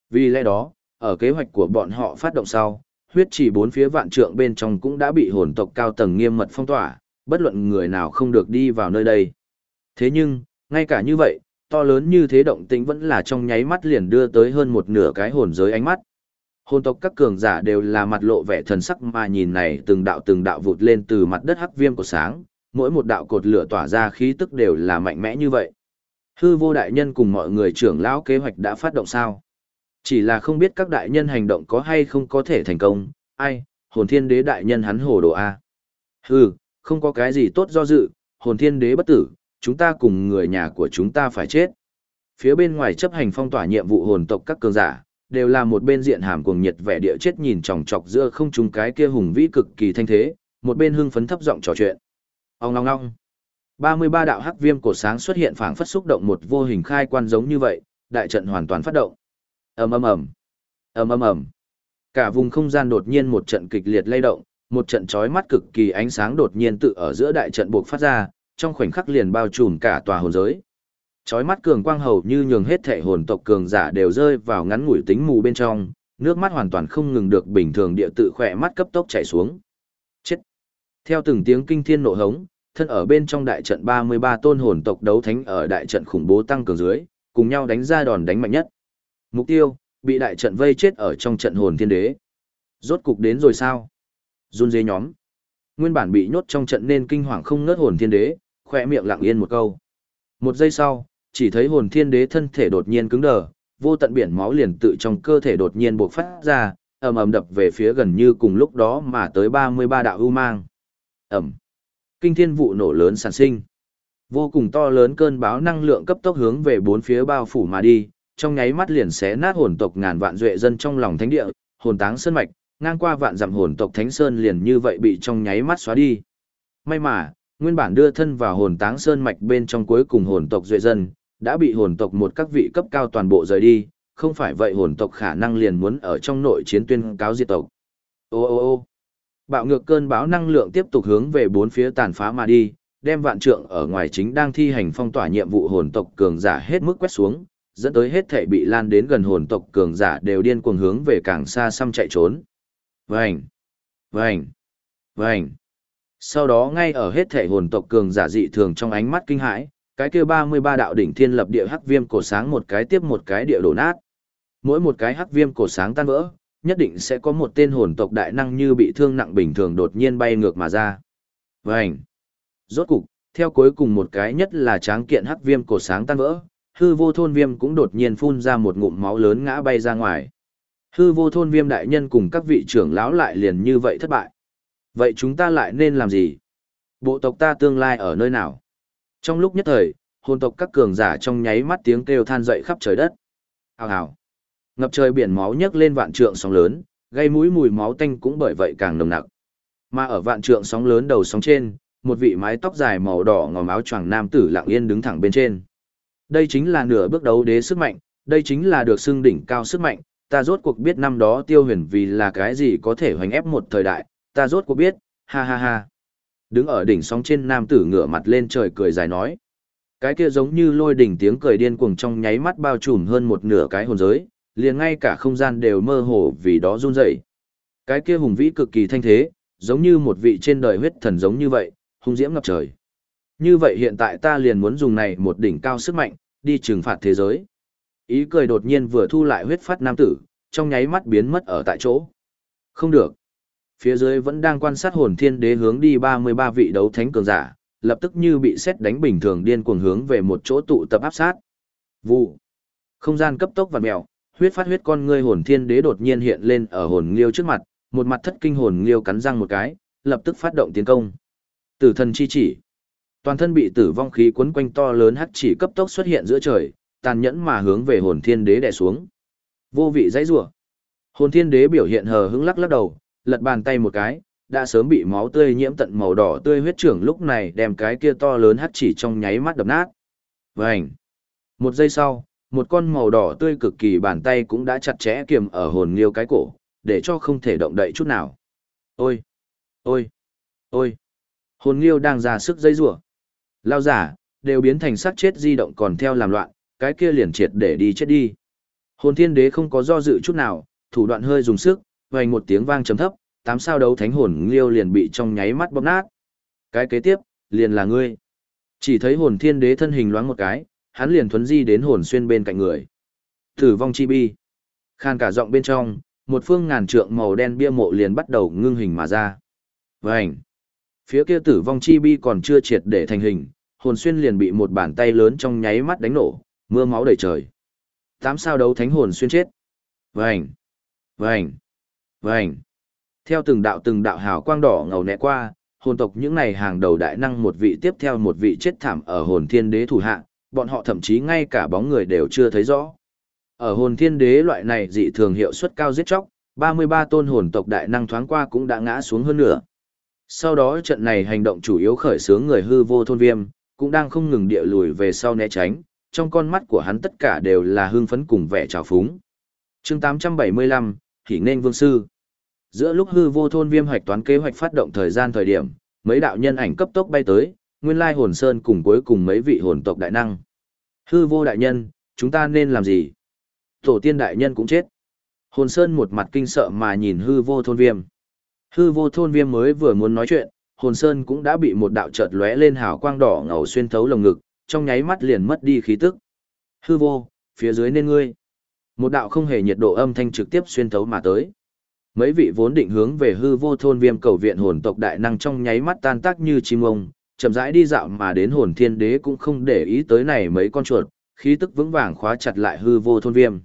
Vì lẽ đó, ở kế hoạch của bọn họ phát động sau, huyết chỉ bốn phía vạn trượng bên trong cũng đã bị hồn tộc cao tầng nghiêm mật phong tỏa, bất luận người nào không được đi vào nơi đây. Thế nhưng, ngay cả như vậy, to lớn như thế động tĩnh vẫn là trong nháy mắt liền đưa tới hơn một nửa cái hồn giới ánh mắt. Hồn tộc các cường giả đều là mặt lộ vẻ thần sắc mà nhìn này từng đạo từng đạo vụt lên từ mặt đất hắc viêm của sáng, mỗi một đạo cột lửa tỏa ra khí tức đều là mạnh mẽ như vậy. Hư vô đại nhân cùng mọi người trưởng lão kế hoạch đã phát động sao? Chỉ là không biết các đại nhân hành động có hay không có thể thành công, ai, hồn thiên đế đại nhân hắn hồ đồ A. Hừ, không có cái gì tốt do dự, hồn thiên đế bất tử, chúng ta cùng người nhà của chúng ta phải chết. Phía bên ngoài chấp hành phong tỏa nhiệm vụ hồn tộc các cường giả, đều là một bên diện hàm cuồng nhiệt vẻ địa chết nhìn chòng chọc giữa không trung cái kia hùng vĩ cực kỳ thanh thế, một bên hưng phấn thấp giọng trò chuyện. Ông ngong ngong. 33 đạo hắc viêm cổ sáng xuất hiện phảng phất xúc động một vô hình khai quan giống như vậy, đại trận hoàn toàn phát động. Ầm ầm ầm. Ầm ầm ầm. Cả vùng không gian đột nhiên một trận kịch liệt lay động, một trận chói mắt cực kỳ ánh sáng đột nhiên tự ở giữa đại trận buộc phát ra, trong khoảnh khắc liền bao trùm cả tòa hồn giới. Chói mắt cường quang hầu như nhường hết thể hồn tộc cường giả đều rơi vào ngắn ngủi tính mù bên trong, nước mắt hoàn toàn không ngừng được bình thường địa tự khỏe mắt cấp tốc chảy xuống. Chết! Theo từng tiếng kinh thiên nộ hống, thân ở bên trong đại trận 33 tôn hồn tộc đấu thánh ở đại trận khủng bố tăng cường dưới, cùng nhau đánh ra đòn đánh mạnh nhất. Mục tiêu, bị đại trận vây chết ở trong trận hồn thiên đế. Rốt cục đến rồi sao? Run dế nhóm. Nguyên bản bị nhốt trong trận nên kinh hoàng không ngớt hồn thiên đế, khỏe miệng lặng yên một câu. Một giây sau, chỉ thấy hồn thiên đế thân thể đột nhiên cứng đờ, vô tận biển máu liền tự trong cơ thể đột nhiên bộc phát ra, ầm ầm đập về phía gần như cùng lúc đó mà tới 33 đạo ưu mang. Ầm. Kinh thiên vụ nổ lớn sản sinh. Vô cùng to lớn cơn báo năng lượng cấp tốc hướng về bốn phía bao phủ mà đi, trong nháy mắt liền xé nát hồn tộc ngàn vạn duệ dân trong lòng thánh địa, hồn táng sơn mạch, ngang qua vạn dặm hồn tộc thánh sơn liền như vậy bị trong nháy mắt xóa đi. May mà, nguyên bản đưa thân vào hồn táng sơn mạch bên trong cuối cùng hồn tộc duệ dân, đã bị hồn tộc một các vị cấp cao toàn bộ rời đi, không phải vậy hồn tộc khả năng liền muốn ở trong nội chiến tuyên cáo diệt tộc. Ô ô ô bạo ngược cơn bão năng lượng tiếp tục hướng về bốn phía tàn phá mà đi, đem vạn trượng ở ngoài chính đang thi hành phong tỏa nhiệm vụ hồn tộc cường giả hết mức quét xuống, dẫn tới hết thể bị lan đến gần hồn tộc cường giả đều điên cuồng hướng về càng xa xăm chạy trốn. Vành, vành, vành. Sau đó ngay ở hết thể hồn tộc cường giả dị thường trong ánh mắt kinh hãi, cái kia 33 đạo đỉnh thiên lập địa hắc viêm cổ sáng một cái tiếp một cái địa đổ nát. Mỗi một cái hắc viêm cổ sáng tan vỡ, nhất định sẽ có một tên hồn tộc đại năng như bị thương nặng bình thường đột nhiên bay ngược mà ra. Vành. Rốt cục, theo cuối cùng một cái nhất là tráng kiện hắc viêm cổ sáng tan vỡ, hư vô thôn viêm cũng đột nhiên phun ra một ngụm máu lớn ngã bay ra ngoài. Hư vô thôn viêm đại nhân cùng các vị trưởng lão lại liền như vậy thất bại. Vậy chúng ta lại nên làm gì? Bộ tộc ta tương lai ở nơi nào? Trong lúc nhất thời, hồn tộc các cường giả trong nháy mắt tiếng kêu than dậy khắp trời đất. Hào hào. Ngập trời biển máu nhấc lên vạn trượng sóng lớn, gây mũi mùi máu tanh cũng bởi vậy càng nồng nặc. Mà ở vạn trượng sóng lớn đầu sóng trên, một vị mái tóc dài màu đỏ ngòm áo choàng nam tử lặng yên đứng thẳng bên trên. Đây chính là nửa bước đấu đế sức mạnh, đây chính là được xưng đỉnh cao sức mạnh, ta rốt cuộc biết năm đó tiêu huyền vì là cái gì có thể hoành ép một thời đại, ta rốt cuộc biết, ha ha ha. Đứng ở đỉnh sóng trên nam tử ngửa mặt lên trời cười dài nói. Cái kia giống như lôi đỉnh tiếng cười điên cuồng trong nháy mắt bao trùm hơn một nửa cái hồn giới, liền ngay cả không gian đều mơ hồ vì đó run rẩy. Cái kia hùng vĩ cực kỳ thanh thế, giống như một vị trên đời huyết thần giống như vậy, hung diễm ngập trời. Như vậy hiện tại ta liền muốn dùng này một đỉnh cao sức mạnh, đi trừng phạt thế giới. Ý cười đột nhiên vừa thu lại huyết phát nam tử, trong nháy mắt biến mất ở tại chỗ. Không được. Phía dưới vẫn đang quan sát hồn thiên đế hướng đi 33 vị đấu thánh cường giả, lập tức như bị xét đánh bình thường điên cuồng hướng về một chỗ tụ tập áp sát. Vụ. Không gian cấp tốc vặn mèo, huyết phát huyết con ngươi hồn thiên đế đột nhiên hiện lên ở hồn liêu trước mặt, một mặt thất kinh hồn liêu cắn răng một cái, lập tức phát động tiến công. Tử thần chi chỉ. Toàn thân bị tử vong khí quấn quanh to lớn hắc chỉ cấp tốc xuất hiện giữa trời, tàn nhẫn mà hướng về hồn thiên đế đè xuống. Vô vị dãy rủa. Hồn thiên đế biểu hiện hờ hững lắc lắc đầu, lật bàn tay một cái, đã sớm bị máu tươi nhiễm tận màu đỏ tươi huyết trưởng lúc này đem cái kia to lớn hắt chỉ trong nháy mắt đập nát. Vành. Một giây sau, một con màu đỏ tươi cực kỳ bàn tay cũng đã chặt chẽ kiềm ở hồn liêu cái cổ, để cho không thể động đậy chút nào. Ôi! Ôi! Ôi! Hồn liêu đang ra sức dây rủa Lao giả, đều biến thành xác chết di động còn theo làm loạn, cái kia liền triệt để đi chết đi. Hồn thiên đế không có do dự chút nào, thủ đoạn hơi dùng sức, vành một tiếng vang trầm thấp, tám sao đấu thánh hồn liêu liền bị trong nháy mắt bóp nát. Cái kế tiếp, liền là ngươi. Chỉ thấy hồn thiên đế thân hình loáng một cái, hắn liền thuấn di đến hồn xuyên bên cạnh người. Tử vong chi bi. Khan cả giọng bên trong, một phương ngàn trượng màu đen bia mộ liền bắt đầu ngưng hình mà ra. Vành. Phía kia tử vong chi bi còn chưa triệt để thành hình, hồn xuyên liền bị một bàn tay lớn trong nháy mắt đánh nổ, mưa máu đầy trời. Tám sao đấu thánh hồn xuyên chết. Vành. Vành. Vành. Theo từng đạo từng đạo hào quang đỏ ngầu nẹ qua, hồn tộc những này hàng đầu đại năng một vị tiếp theo một vị chết thảm ở hồn thiên đế thủ hạ, bọn họ thậm chí ngay cả bóng người đều chưa thấy rõ. Ở hồn thiên đế loại này dị thường hiệu suất cao giết chóc, 33 tôn hồn tộc đại năng thoáng qua cũng đã ngã xuống hơn nửa. Sau đó trận này hành động chủ yếu khởi xướng người hư vô thôn viêm, cũng đang không ngừng địa lùi về sau né tránh, trong con mắt của hắn tất cả đều là hưng phấn cùng vẻ trào phúng. chương 875, Hỷ nên vương sư. Giữa lúc hư vô thôn viêm hoạch toán kế hoạch phát động thời gian thời điểm, mấy đạo nhân ảnh cấp tốc bay tới, nguyên lai hồn sơn cùng cuối cùng mấy vị hồn tộc đại năng. Hư vô đại nhân, chúng ta nên làm gì? Tổ tiên đại nhân cũng chết. Hồn sơn một mặt kinh sợ mà nhìn hư vô thôn viêm. Hư vô thôn viêm mới vừa muốn nói chuyện, hồn sơn cũng đã bị một đạo chợt lóe lên hào quang đỏ ngầu xuyên thấu lồng ngực, trong nháy mắt liền mất đi khí tức. Hư vô, phía dưới nên ngươi. Một đạo không hề nhiệt độ âm thanh trực tiếp xuyên thấu mà tới. Mấy vị vốn định hướng về hư vô thôn viêm cầu viện hồn tộc đại năng trong nháy mắt tan tác như chim ông, chậm rãi đi dạo mà đến hồn thiên đế cũng không để ý tới này mấy con chuột, khí tức vững vàng khóa chặt lại hư vô thôn viêm.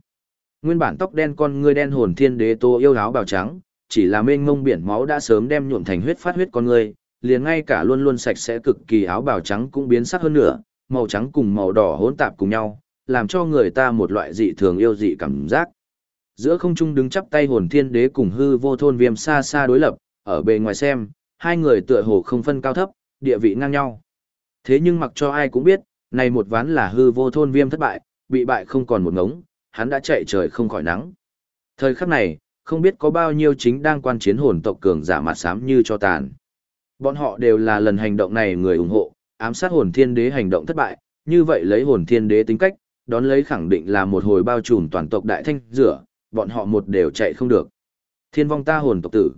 Nguyên bản tóc đen con ngươi đen hồn thiên đế tô yêu áo bào trắng, chỉ là mênh mông biển máu đã sớm đem nhuộm thành huyết phát huyết con ngươi, liền ngay cả luôn luôn sạch sẽ cực kỳ áo bào trắng cũng biến sắc hơn nữa, màu trắng cùng màu đỏ hỗn tạp cùng nhau, làm cho người ta một loại dị thường yêu dị cảm giác. Giữa không trung đứng chắp tay hồn thiên đế cùng hư vô thôn viêm xa xa đối lập, ở bề ngoài xem, hai người tựa hồ không phân cao thấp, địa vị ngang nhau. Thế nhưng mặc cho ai cũng biết, này một ván là hư vô thôn viêm thất bại, bị bại không còn một ngống, hắn đã chạy trời không khỏi nắng. Thời khắc này, không biết có bao nhiêu chính đang quan chiến hồn tộc cường giả mặt xám như cho tàn. Bọn họ đều là lần hành động này người ủng hộ, ám sát hồn thiên đế hành động thất bại, như vậy lấy hồn thiên đế tính cách, đón lấy khẳng định là một hồi bao trùm toàn tộc đại thanh rửa, bọn họ một đều chạy không được. Thiên vong ta hồn tộc tử.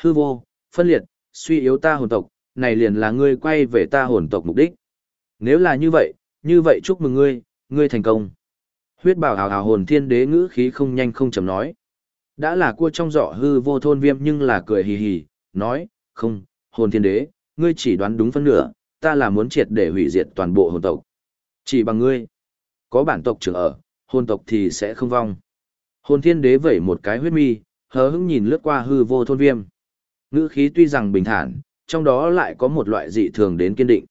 Hư vô, phân liệt, suy yếu ta hồn tộc, này liền là ngươi quay về ta hồn tộc mục đích. Nếu là như vậy, như vậy chúc mừng ngươi, ngươi thành công. Huyết bảo hào hào hồn thiên đế ngữ khí không nhanh không chậm nói. Đã là cua trong giỏ hư vô thôn viêm nhưng là cười hì hì, nói, không, hồn thiên đế, ngươi chỉ đoán đúng phân nửa, ta là muốn triệt để hủy diệt toàn bộ hồn tộc. Chỉ bằng ngươi, có bản tộc trưởng ở, hồn tộc thì sẽ không vong. Hồn thiên đế vẩy một cái huyết mi, hờ hững nhìn lướt qua hư vô thôn viêm. Ngữ khí tuy rằng bình thản, trong đó lại có một loại dị thường đến kiên định.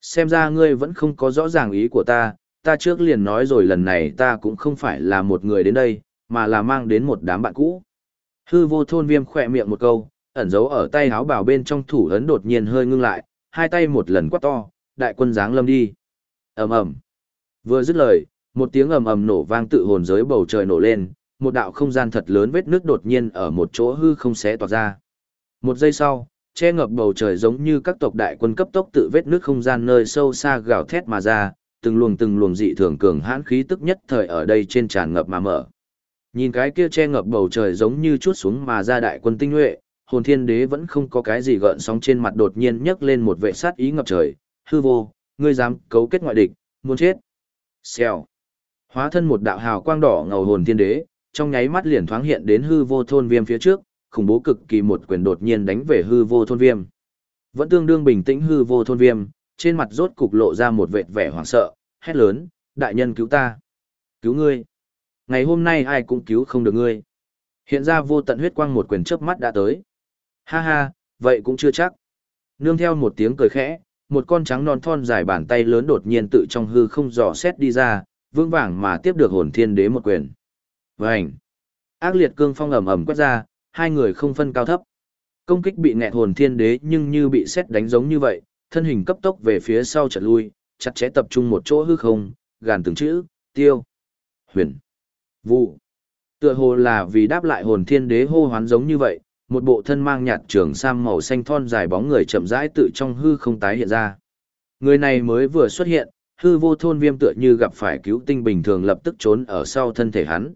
Xem ra ngươi vẫn không có rõ ràng ý của ta, ta trước liền nói rồi lần này ta cũng không phải là một người đến đây, mà là mang đến một đám bạn cũ. Hư vô thôn viêm khỏe miệng một câu, ẩn giấu ở tay áo bào bên trong thủ ấn đột nhiên hơi ngưng lại, hai tay một lần quát to, đại quân giáng lâm đi. ầm ầm Vừa dứt lời, một tiếng ầm ầm nổ vang tự hồn giới bầu trời nổ lên, một đạo không gian thật lớn vết nước đột nhiên ở một chỗ hư không xé toạc ra. Một giây sau, che ngập bầu trời giống như các tộc đại quân cấp tốc tự vết nước không gian nơi sâu xa gào thét mà ra, từng luồng từng luồng dị thường cường hãn khí tức nhất thời ở đây trên tràn ngập mà mở. Nhìn cái kia che ngập bầu trời giống như chút xuống mà ra đại quân tinh nhuệ, hồn thiên đế vẫn không có cái gì gợn sóng trên mặt đột nhiên nhấc lên một vệ sát ý ngập trời, hư vô, ngươi dám cấu kết ngoại địch, muốn chết. Xèo. Hóa thân một đạo hào quang đỏ ngầu hồn thiên đế, trong nháy mắt liền thoáng hiện đến hư vô thôn viêm phía trước, khủng bố cực kỳ một quyền đột nhiên đánh về hư vô thôn viêm. Vẫn tương đương bình tĩnh hư vô thôn viêm, trên mặt rốt cục lộ ra một vệt vẻ hoảng sợ, hét lớn, đại nhân cứu ta. Cứu ngươi. Ngày hôm nay ai cũng cứu không được ngươi. Hiện ra vô tận huyết quang một quyền chớp mắt đã tới. Ha ha, vậy cũng chưa chắc. Nương theo một tiếng cười khẽ, một con trắng non thon dài bàn tay lớn đột nhiên tự trong hư không dò xét đi ra, vương vàng mà tiếp được hồn thiên đế một quyền. Vành! Ác liệt cương phong ầm ầm quét ra, hai người không phân cao thấp. Công kích bị nghẹt hồn thiên đế nhưng như bị xét đánh giống như vậy, thân hình cấp tốc về phía sau chợt lui, chặt chẽ tập trung một chỗ hư không, gàn từng chữ, tiêu, huyền, vụ. Tựa hồ là vì đáp lại hồn thiên đế hô hoán giống như vậy, một bộ thân mang nhạt trường sam màu xanh thon dài bóng người chậm rãi tự trong hư không tái hiện ra. Người này mới vừa xuất hiện, hư vô thôn viêm tựa như gặp phải cứu tinh bình thường lập tức trốn ở sau thân thể hắn.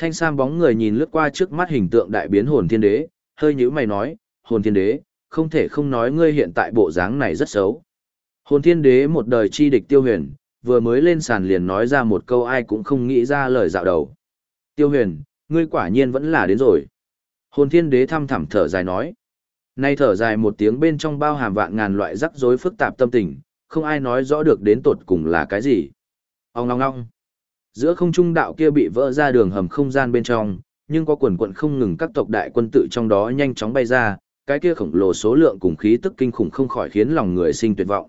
Thanh sam bóng người nhìn lướt qua trước mắt hình tượng đại biến hồn thiên đế, hơi nhíu mày nói, hồn thiên đế, không thể không nói ngươi hiện tại bộ dáng này rất xấu. Hồn thiên đế một đời chi địch tiêu huyền, vừa mới lên sàn liền nói ra một câu ai cũng không nghĩ ra lời dạo đầu. Tiêu huyền, ngươi quả nhiên vẫn là đến rồi. Hồn thiên đế thăm thẳm thở dài nói. Nay thở dài một tiếng bên trong bao hàm vạn ngàn loại rắc rối phức tạp tâm tình, không ai nói rõ được đến tột cùng là cái gì. Ông ngong ngong. Giữa không trung đạo kia bị vỡ ra đường hầm không gian bên trong, nhưng có quần quận không ngừng các tộc đại quân tự trong đó nhanh chóng bay ra, cái kia khổng lồ số lượng cùng khí tức kinh khủng không khỏi khiến lòng người sinh tuyệt vọng.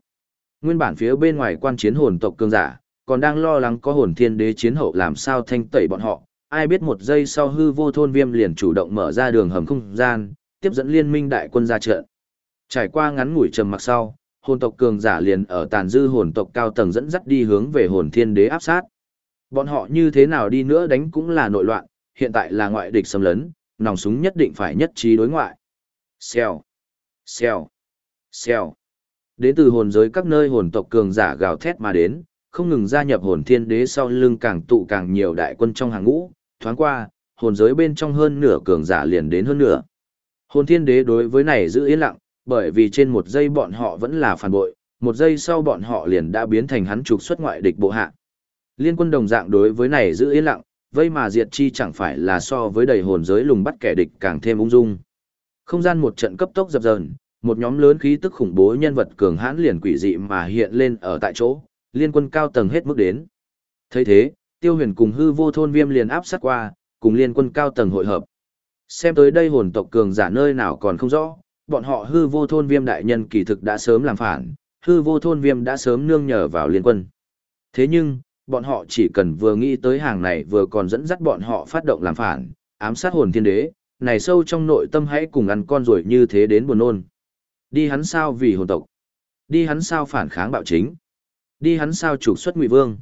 Nguyên bản phía bên ngoài quan chiến hồn tộc cường giả, còn đang lo lắng có hồn thiên đế chiến hậu làm sao thanh tẩy bọn họ, ai biết một giây sau hư vô thôn viêm liền chủ động mở ra đường hầm không gian, tiếp dẫn liên minh đại quân ra trận. Trải qua ngắn ngủi trầm mặc sau, hồn tộc cường giả liền ở tàn dư hồn tộc cao tầng dẫn dắt đi hướng về hồn thiên đế áp sát. Bọn họ như thế nào đi nữa đánh cũng là nội loạn, hiện tại là ngoại địch xâm lấn, nòng súng nhất định phải nhất trí đối ngoại. Xèo, xèo, xèo. Đến từ hồn giới các nơi hồn tộc cường giả gào thét mà đến, không ngừng gia nhập hồn thiên đế sau lưng càng tụ càng nhiều đại quân trong hàng ngũ, thoáng qua, hồn giới bên trong hơn nửa cường giả liền đến hơn nửa. Hồn thiên đế đối với này giữ yên lặng, bởi vì trên một giây bọn họ vẫn là phản bội, một giây sau bọn họ liền đã biến thành hắn trục xuất ngoại địch bộ hạ. Liên quân đồng dạng đối với này giữ yên lặng, vây mà diệt chi chẳng phải là so với đầy hồn giới lùng bắt kẻ địch càng thêm ung dung. Không gian một trận cấp tốc dập dờn, một nhóm lớn khí tức khủng bố nhân vật cường hãn liền quỷ dị mà hiện lên ở tại chỗ, liên quân cao tầng hết mức đến. thấy thế, tiêu huyền cùng hư vô thôn viêm liền áp sát qua, cùng liên quân cao tầng hội hợp. Xem tới đây hồn tộc cường giả nơi nào còn không rõ, bọn họ hư vô thôn viêm đại nhân kỳ thực đã sớm làm phản, hư vô thôn viêm đã sớm nương nhờ vào liên quân. Thế nhưng, bọn họ chỉ cần vừa nghĩ tới hàng này vừa còn dẫn dắt bọn họ phát động làm phản, ám sát hồn thiên đế, này sâu trong nội tâm hãy cùng ăn con rồi như thế đến buồn nôn. Đi hắn sao vì hồn tộc? Đi hắn sao phản kháng bạo chính? Đi hắn sao trục xuất ngụy vương?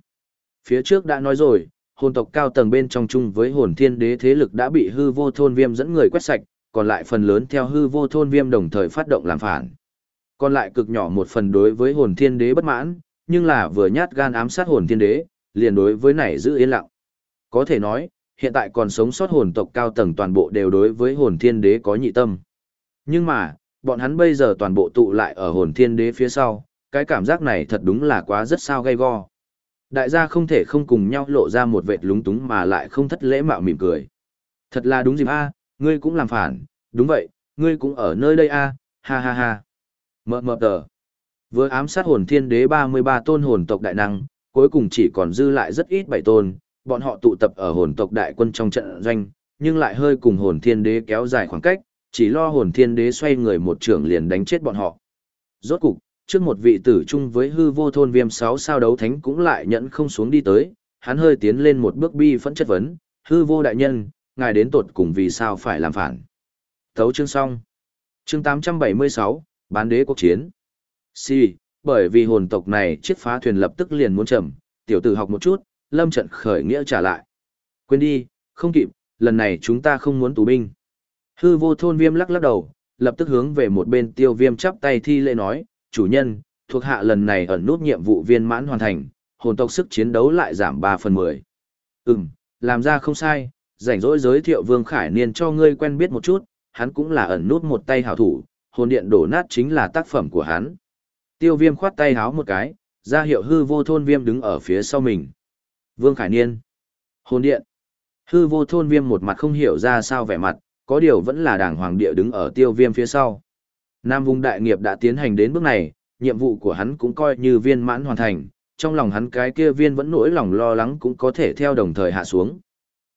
Phía trước đã nói rồi, hồn tộc cao tầng bên trong chung với hồn thiên đế thế lực đã bị hư vô thôn viêm dẫn người quét sạch, còn lại phần lớn theo hư vô thôn viêm đồng thời phát động làm phản. Còn lại cực nhỏ một phần đối với hồn thiên đế bất mãn, nhưng là vừa nhát gan ám sát hồn thiên đế, liền đối với này giữ yên lặng. Có thể nói, hiện tại còn sống sót hồn tộc cao tầng toàn bộ đều đối với hồn thiên đế có nhị tâm. Nhưng mà, bọn hắn bây giờ toàn bộ tụ lại ở hồn thiên đế phía sau, cái cảm giác này thật đúng là quá rất sao gay go. Đại gia không thể không cùng nhau lộ ra một vệt lúng túng mà lại không thất lễ mạo mỉm cười. Thật là đúng dịp a, ngươi cũng làm phản, đúng vậy, ngươi cũng ở nơi đây a, ha ha ha. Mờ mờ tờ. Vừa ám sát hồn thiên đế 33 tôn hồn tộc đại năng, cuối cùng chỉ còn dư lại rất ít bảy tôn, bọn họ tụ tập ở hồn tộc đại quân trong trận doanh, nhưng lại hơi cùng hồn thiên đế kéo dài khoảng cách, chỉ lo hồn thiên đế xoay người một trưởng liền đánh chết bọn họ. Rốt cục, trước một vị tử chung với hư vô thôn viêm sáu sao đấu thánh cũng lại nhẫn không xuống đi tới, hắn hơi tiến lên một bước bi phẫn chất vấn, hư vô đại nhân, ngài đến tột cùng vì sao phải làm phản. Thấu chương xong. Chương 876, bán đế quốc chiến. Si, bởi vì hồn tộc này chiếc phá thuyền lập tức liền muốn chậm, tiểu tử học một chút, lâm trận khởi nghĩa trả lại. Quên đi, không kịp, lần này chúng ta không muốn tù binh. Hư vô thôn viêm lắc lắc đầu, lập tức hướng về một bên tiêu viêm chắp tay thi lễ nói, chủ nhân, thuộc hạ lần này ẩn nút nhiệm vụ viên mãn hoàn thành, hồn tộc sức chiến đấu lại giảm 3 phần 10. Ừm, làm ra không sai, rảnh rỗi giới thiệu Vương Khải Niên cho ngươi quen biết một chút, hắn cũng là ẩn nút một tay hảo thủ, hồn điện đổ nát chính là tác phẩm của hắn. Tiêu viêm khoát tay háo một cái, ra hiệu hư vô thôn viêm đứng ở phía sau mình. Vương Khải Niên. Hồn điện. Hư vô thôn viêm một mặt không hiểu ra sao vẻ mặt, có điều vẫn là đảng hoàng địa đứng ở tiêu viêm phía sau. Nam vùng đại nghiệp đã tiến hành đến bước này, nhiệm vụ của hắn cũng coi như viên mãn hoàn thành, trong lòng hắn cái kia viên vẫn nỗi lòng lo lắng cũng có thể theo đồng thời hạ xuống.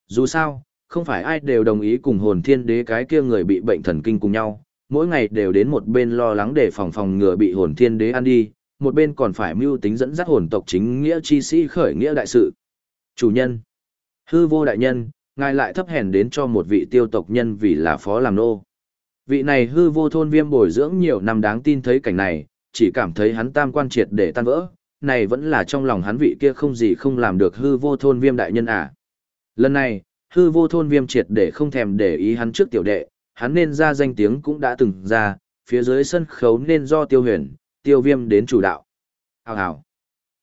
Dù sao, không phải ai đều đồng ý cùng hồn thiên đế cái kia người bị bệnh thần kinh cùng nhau, mỗi ngày đều đến một bên lo lắng để phòng phòng ngừa bị hồn thiên đế ăn đi, một bên còn phải mưu tính dẫn dắt hồn tộc chính nghĩa chi sĩ khởi nghĩa đại sự. Chủ nhân, hư vô đại nhân, ngài lại thấp hèn đến cho một vị tiêu tộc nhân vì là phó làm nô. Vị này hư vô thôn viêm bồi dưỡng nhiều năm đáng tin thấy cảnh này, chỉ cảm thấy hắn tam quan triệt để tan vỡ, này vẫn là trong lòng hắn vị kia không gì không làm được hư vô thôn viêm đại nhân à. Lần này, hư vô thôn viêm triệt để không thèm để ý hắn trước tiểu đệ, hắn nên ra danh tiếng cũng đã từng ra, phía dưới sân khấu nên do tiêu huyền, tiêu viêm đến chủ đạo. Hào hào.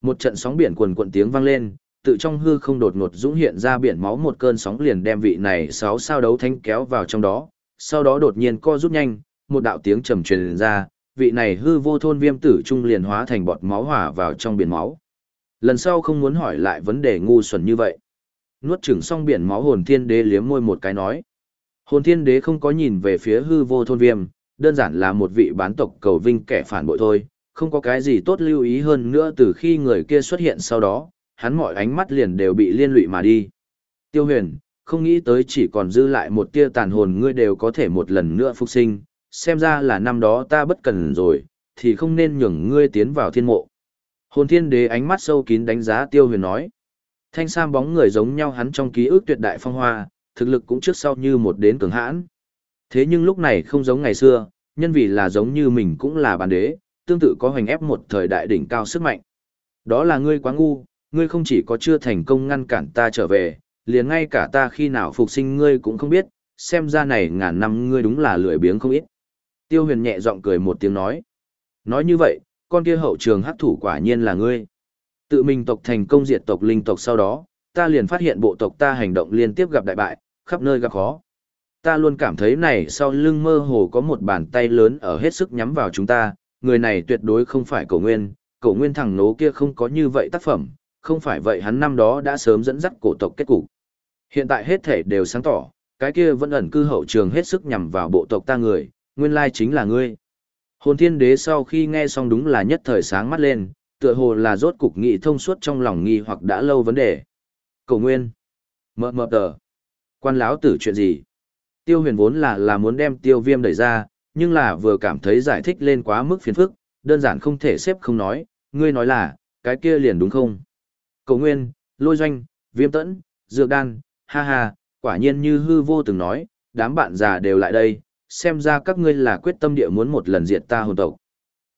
Một trận sóng biển quần quận tiếng vang lên, tự trong hư không đột ngột dũng hiện ra biển máu một cơn sóng liền đem vị này sáu sao đấu thanh kéo vào trong đó, sau đó đột nhiên co rút nhanh, một đạo tiếng trầm truyền ra, vị này hư vô thôn viêm tử trung liền hóa thành bọt máu hỏa vào trong biển máu. Lần sau không muốn hỏi lại vấn đề ngu xuẩn như vậy. Nuốt chửng xong biển máu hồn thiên đế liếm môi một cái nói. Hồn thiên đế không có nhìn về phía hư vô thôn viêm, đơn giản là một vị bán tộc cầu vinh kẻ phản bội thôi, không có cái gì tốt lưu ý hơn nữa từ khi người kia xuất hiện sau đó, hắn mọi ánh mắt liền đều bị liên lụy mà đi. Tiêu huyền, không nghĩ tới chỉ còn dư lại một tia tàn hồn ngươi đều có thể một lần nữa phục sinh, xem ra là năm đó ta bất cần rồi, thì không nên nhường ngươi tiến vào thiên mộ. Hồn thiên đế ánh mắt sâu kín đánh giá tiêu huyền nói. Thanh sam bóng người giống nhau hắn trong ký ức tuyệt đại phong hoa, thực lực cũng trước sau như một đến cường hãn. Thế nhưng lúc này không giống ngày xưa, nhân vì là giống như mình cũng là bản đế, tương tự có hoành ép một thời đại đỉnh cao sức mạnh. Đó là ngươi quá ngu, ngươi không chỉ có chưa thành công ngăn cản ta trở về, liền ngay cả ta khi nào phục sinh ngươi cũng không biết, xem ra này ngàn năm ngươi đúng là lười biếng không ít. Tiêu huyền nhẹ giọng cười một tiếng nói. Nói như vậy, con kia hậu trường hắc thủ quả nhiên là ngươi. Tự mình tộc thành công diệt tộc linh tộc sau đó, ta liền phát hiện bộ tộc ta hành động liên tiếp gặp đại bại, khắp nơi gặp khó. Ta luôn cảm thấy này sau lưng mơ hồ có một bàn tay lớn ở hết sức nhắm vào chúng ta, người này tuyệt đối không phải cổ nguyên, cổ nguyên thằng nố kia không có như vậy tác phẩm, không phải vậy hắn năm đó đã sớm dẫn dắt cổ tộc kết cục. Hiện tại hết thể đều sáng tỏ, cái kia vẫn ẩn cư hậu trường hết sức nhằm vào bộ tộc ta người, nguyên lai chính là ngươi. Hồn thiên đế sau khi nghe xong đúng là nhất thời sáng mắt lên, tựa hồ là rốt cục nghị thông suốt trong lòng nghi hoặc đã lâu vấn đề. cổ nguyên. Mờ mờ tờ. Quan láo tử chuyện gì? Tiêu huyền vốn là là muốn đem tiêu viêm đẩy ra, nhưng là vừa cảm thấy giải thích lên quá mức phiền phức, đơn giản không thể xếp không nói, ngươi nói là, cái kia liền đúng không? Cầu nguyên, lôi doanh, viêm tẫn, dược đan, ha ha, quả nhiên như hư vô từng nói, đám bạn già đều lại đây, xem ra các ngươi là quyết tâm địa muốn một lần diệt ta hồn tộc.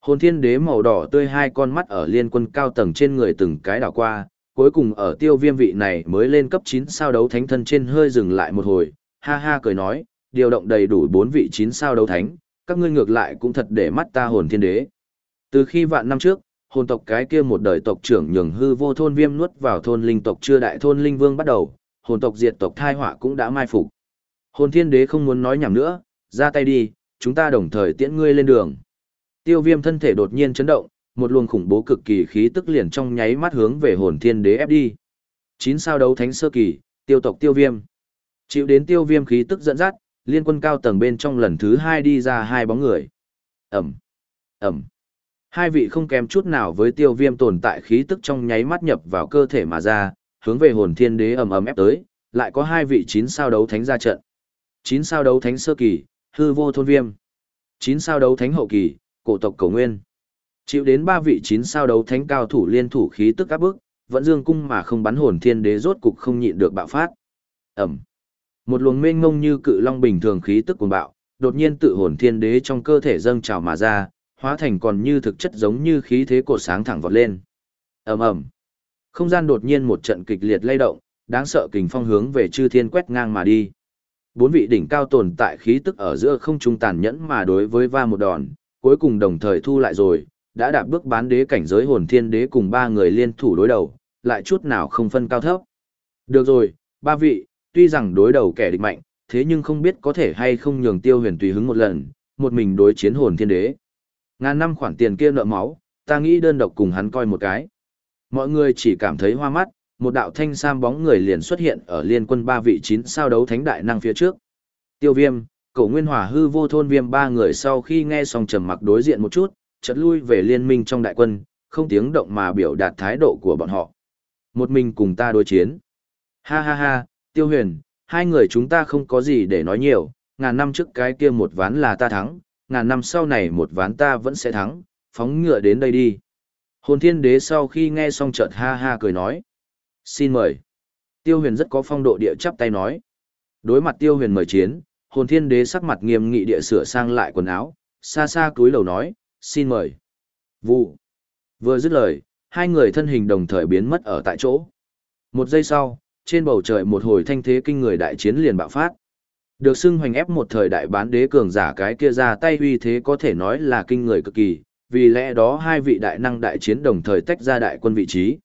Hồn thiên đế màu đỏ tươi hai con mắt ở liên quân cao tầng trên người từng cái đảo qua, cuối cùng ở tiêu viêm vị này mới lên cấp 9 sao đấu thánh thân trên hơi dừng lại một hồi, ha ha cười nói, điều động đầy đủ 4 vị 9 sao đấu thánh, các ngươi ngược lại cũng thật để mắt ta hồn thiên đế. Từ khi vạn năm trước, hồn tộc cái kia một đời tộc trưởng nhường hư vô thôn viêm nuốt vào thôn linh tộc chưa đại thôn linh vương bắt đầu, hồn tộc diệt tộc thai họa cũng đã mai phục. Hồn thiên đế không muốn nói nhảm nữa, ra tay đi, chúng ta đồng thời tiễn ngươi lên đường. Tiêu viêm thân thể đột nhiên chấn động, một luồng khủng bố cực kỳ khí tức liền trong nháy mắt hướng về hồn thiên đế ép đi. Chín sao đấu thánh sơ kỳ, tiêu tộc tiêu viêm. Chịu đến tiêu viêm khí tức dẫn dắt, liên quân cao tầng bên trong lần thứ hai đi ra hai bóng người. Ẩm, Ẩm. Hai vị không kém chút nào với tiêu viêm tồn tại khí tức trong nháy mắt nhập vào cơ thể mà ra, hướng về hồn thiên đế ầm ầm ép tới, lại có hai vị chín sao đấu thánh ra trận. Chín sao đấu thánh sơ kỳ, hư vô thôn viêm. Chín sao đấu thánh hậu kỳ, cổ tộc cổ nguyên. Chịu đến ba vị chín sao đấu thánh cao thủ liên thủ khí tức áp bức, vẫn dương cung mà không bắn hồn thiên đế rốt cục không nhịn được bạo phát. Ẩm. Một luồng mênh ngông như cự long bình thường khí tức cuồng bạo, đột nhiên tự hồn thiên đế trong cơ thể dâng trào mà ra, hóa thành còn như thực chất giống như khí thế cổ sáng thẳng vọt lên. Ầm ầm. Không gian đột nhiên một trận kịch liệt lay động, đáng sợ kình phong hướng về chư thiên quét ngang mà đi. Bốn vị đỉnh cao tồn tại khí tức ở giữa không trung tàn nhẫn mà đối với va một đòn, cuối cùng đồng thời thu lại rồi, đã đạp bước bán đế cảnh giới hồn thiên đế cùng ba người liên thủ đối đầu, lại chút nào không phân cao thấp. Được rồi, ba vị, tuy rằng đối đầu kẻ địch mạnh, thế nhưng không biết có thể hay không nhường tiêu huyền tùy hứng một lần, một mình đối chiến hồn thiên đế. Ngàn năm khoản tiền kia nợ máu, ta nghĩ đơn độc cùng hắn coi một cái. Mọi người chỉ cảm thấy hoa mắt, một đạo thanh sam bóng người liền xuất hiện ở liên quân ba vị chín sao đấu thánh đại năng phía trước. Tiêu viêm, cổ nguyên hòa hư vô thôn viêm ba người sau khi nghe xong trầm mặc đối diện một chút, chợt lui về liên minh trong đại quân, không tiếng động mà biểu đạt thái độ của bọn họ. Một mình cùng ta đối chiến. Ha ha ha, tiêu huyền, hai người chúng ta không có gì để nói nhiều, ngàn năm trước cái kia một ván là ta thắng, ngàn năm sau này một ván ta vẫn sẽ thắng, phóng ngựa đến đây đi. Hồn thiên đế sau khi nghe xong chợt ha ha cười nói. Xin mời. Tiêu huyền rất có phong độ địa chắp tay nói. Đối mặt tiêu huyền mời chiến, hồn thiên đế sắc mặt nghiêm nghị địa sửa sang lại quần áo, xa xa cúi đầu nói, xin mời. Vụ. Vừa dứt lời, hai người thân hình đồng thời biến mất ở tại chỗ. Một giây sau, trên bầu trời một hồi thanh thế kinh người đại chiến liền bạo phát. Được xưng hoành ép một thời đại bán đế cường giả cái kia ra tay uy thế có thể nói là kinh người cực kỳ, vì lẽ đó hai vị đại năng đại chiến đồng thời tách ra đại quân vị trí.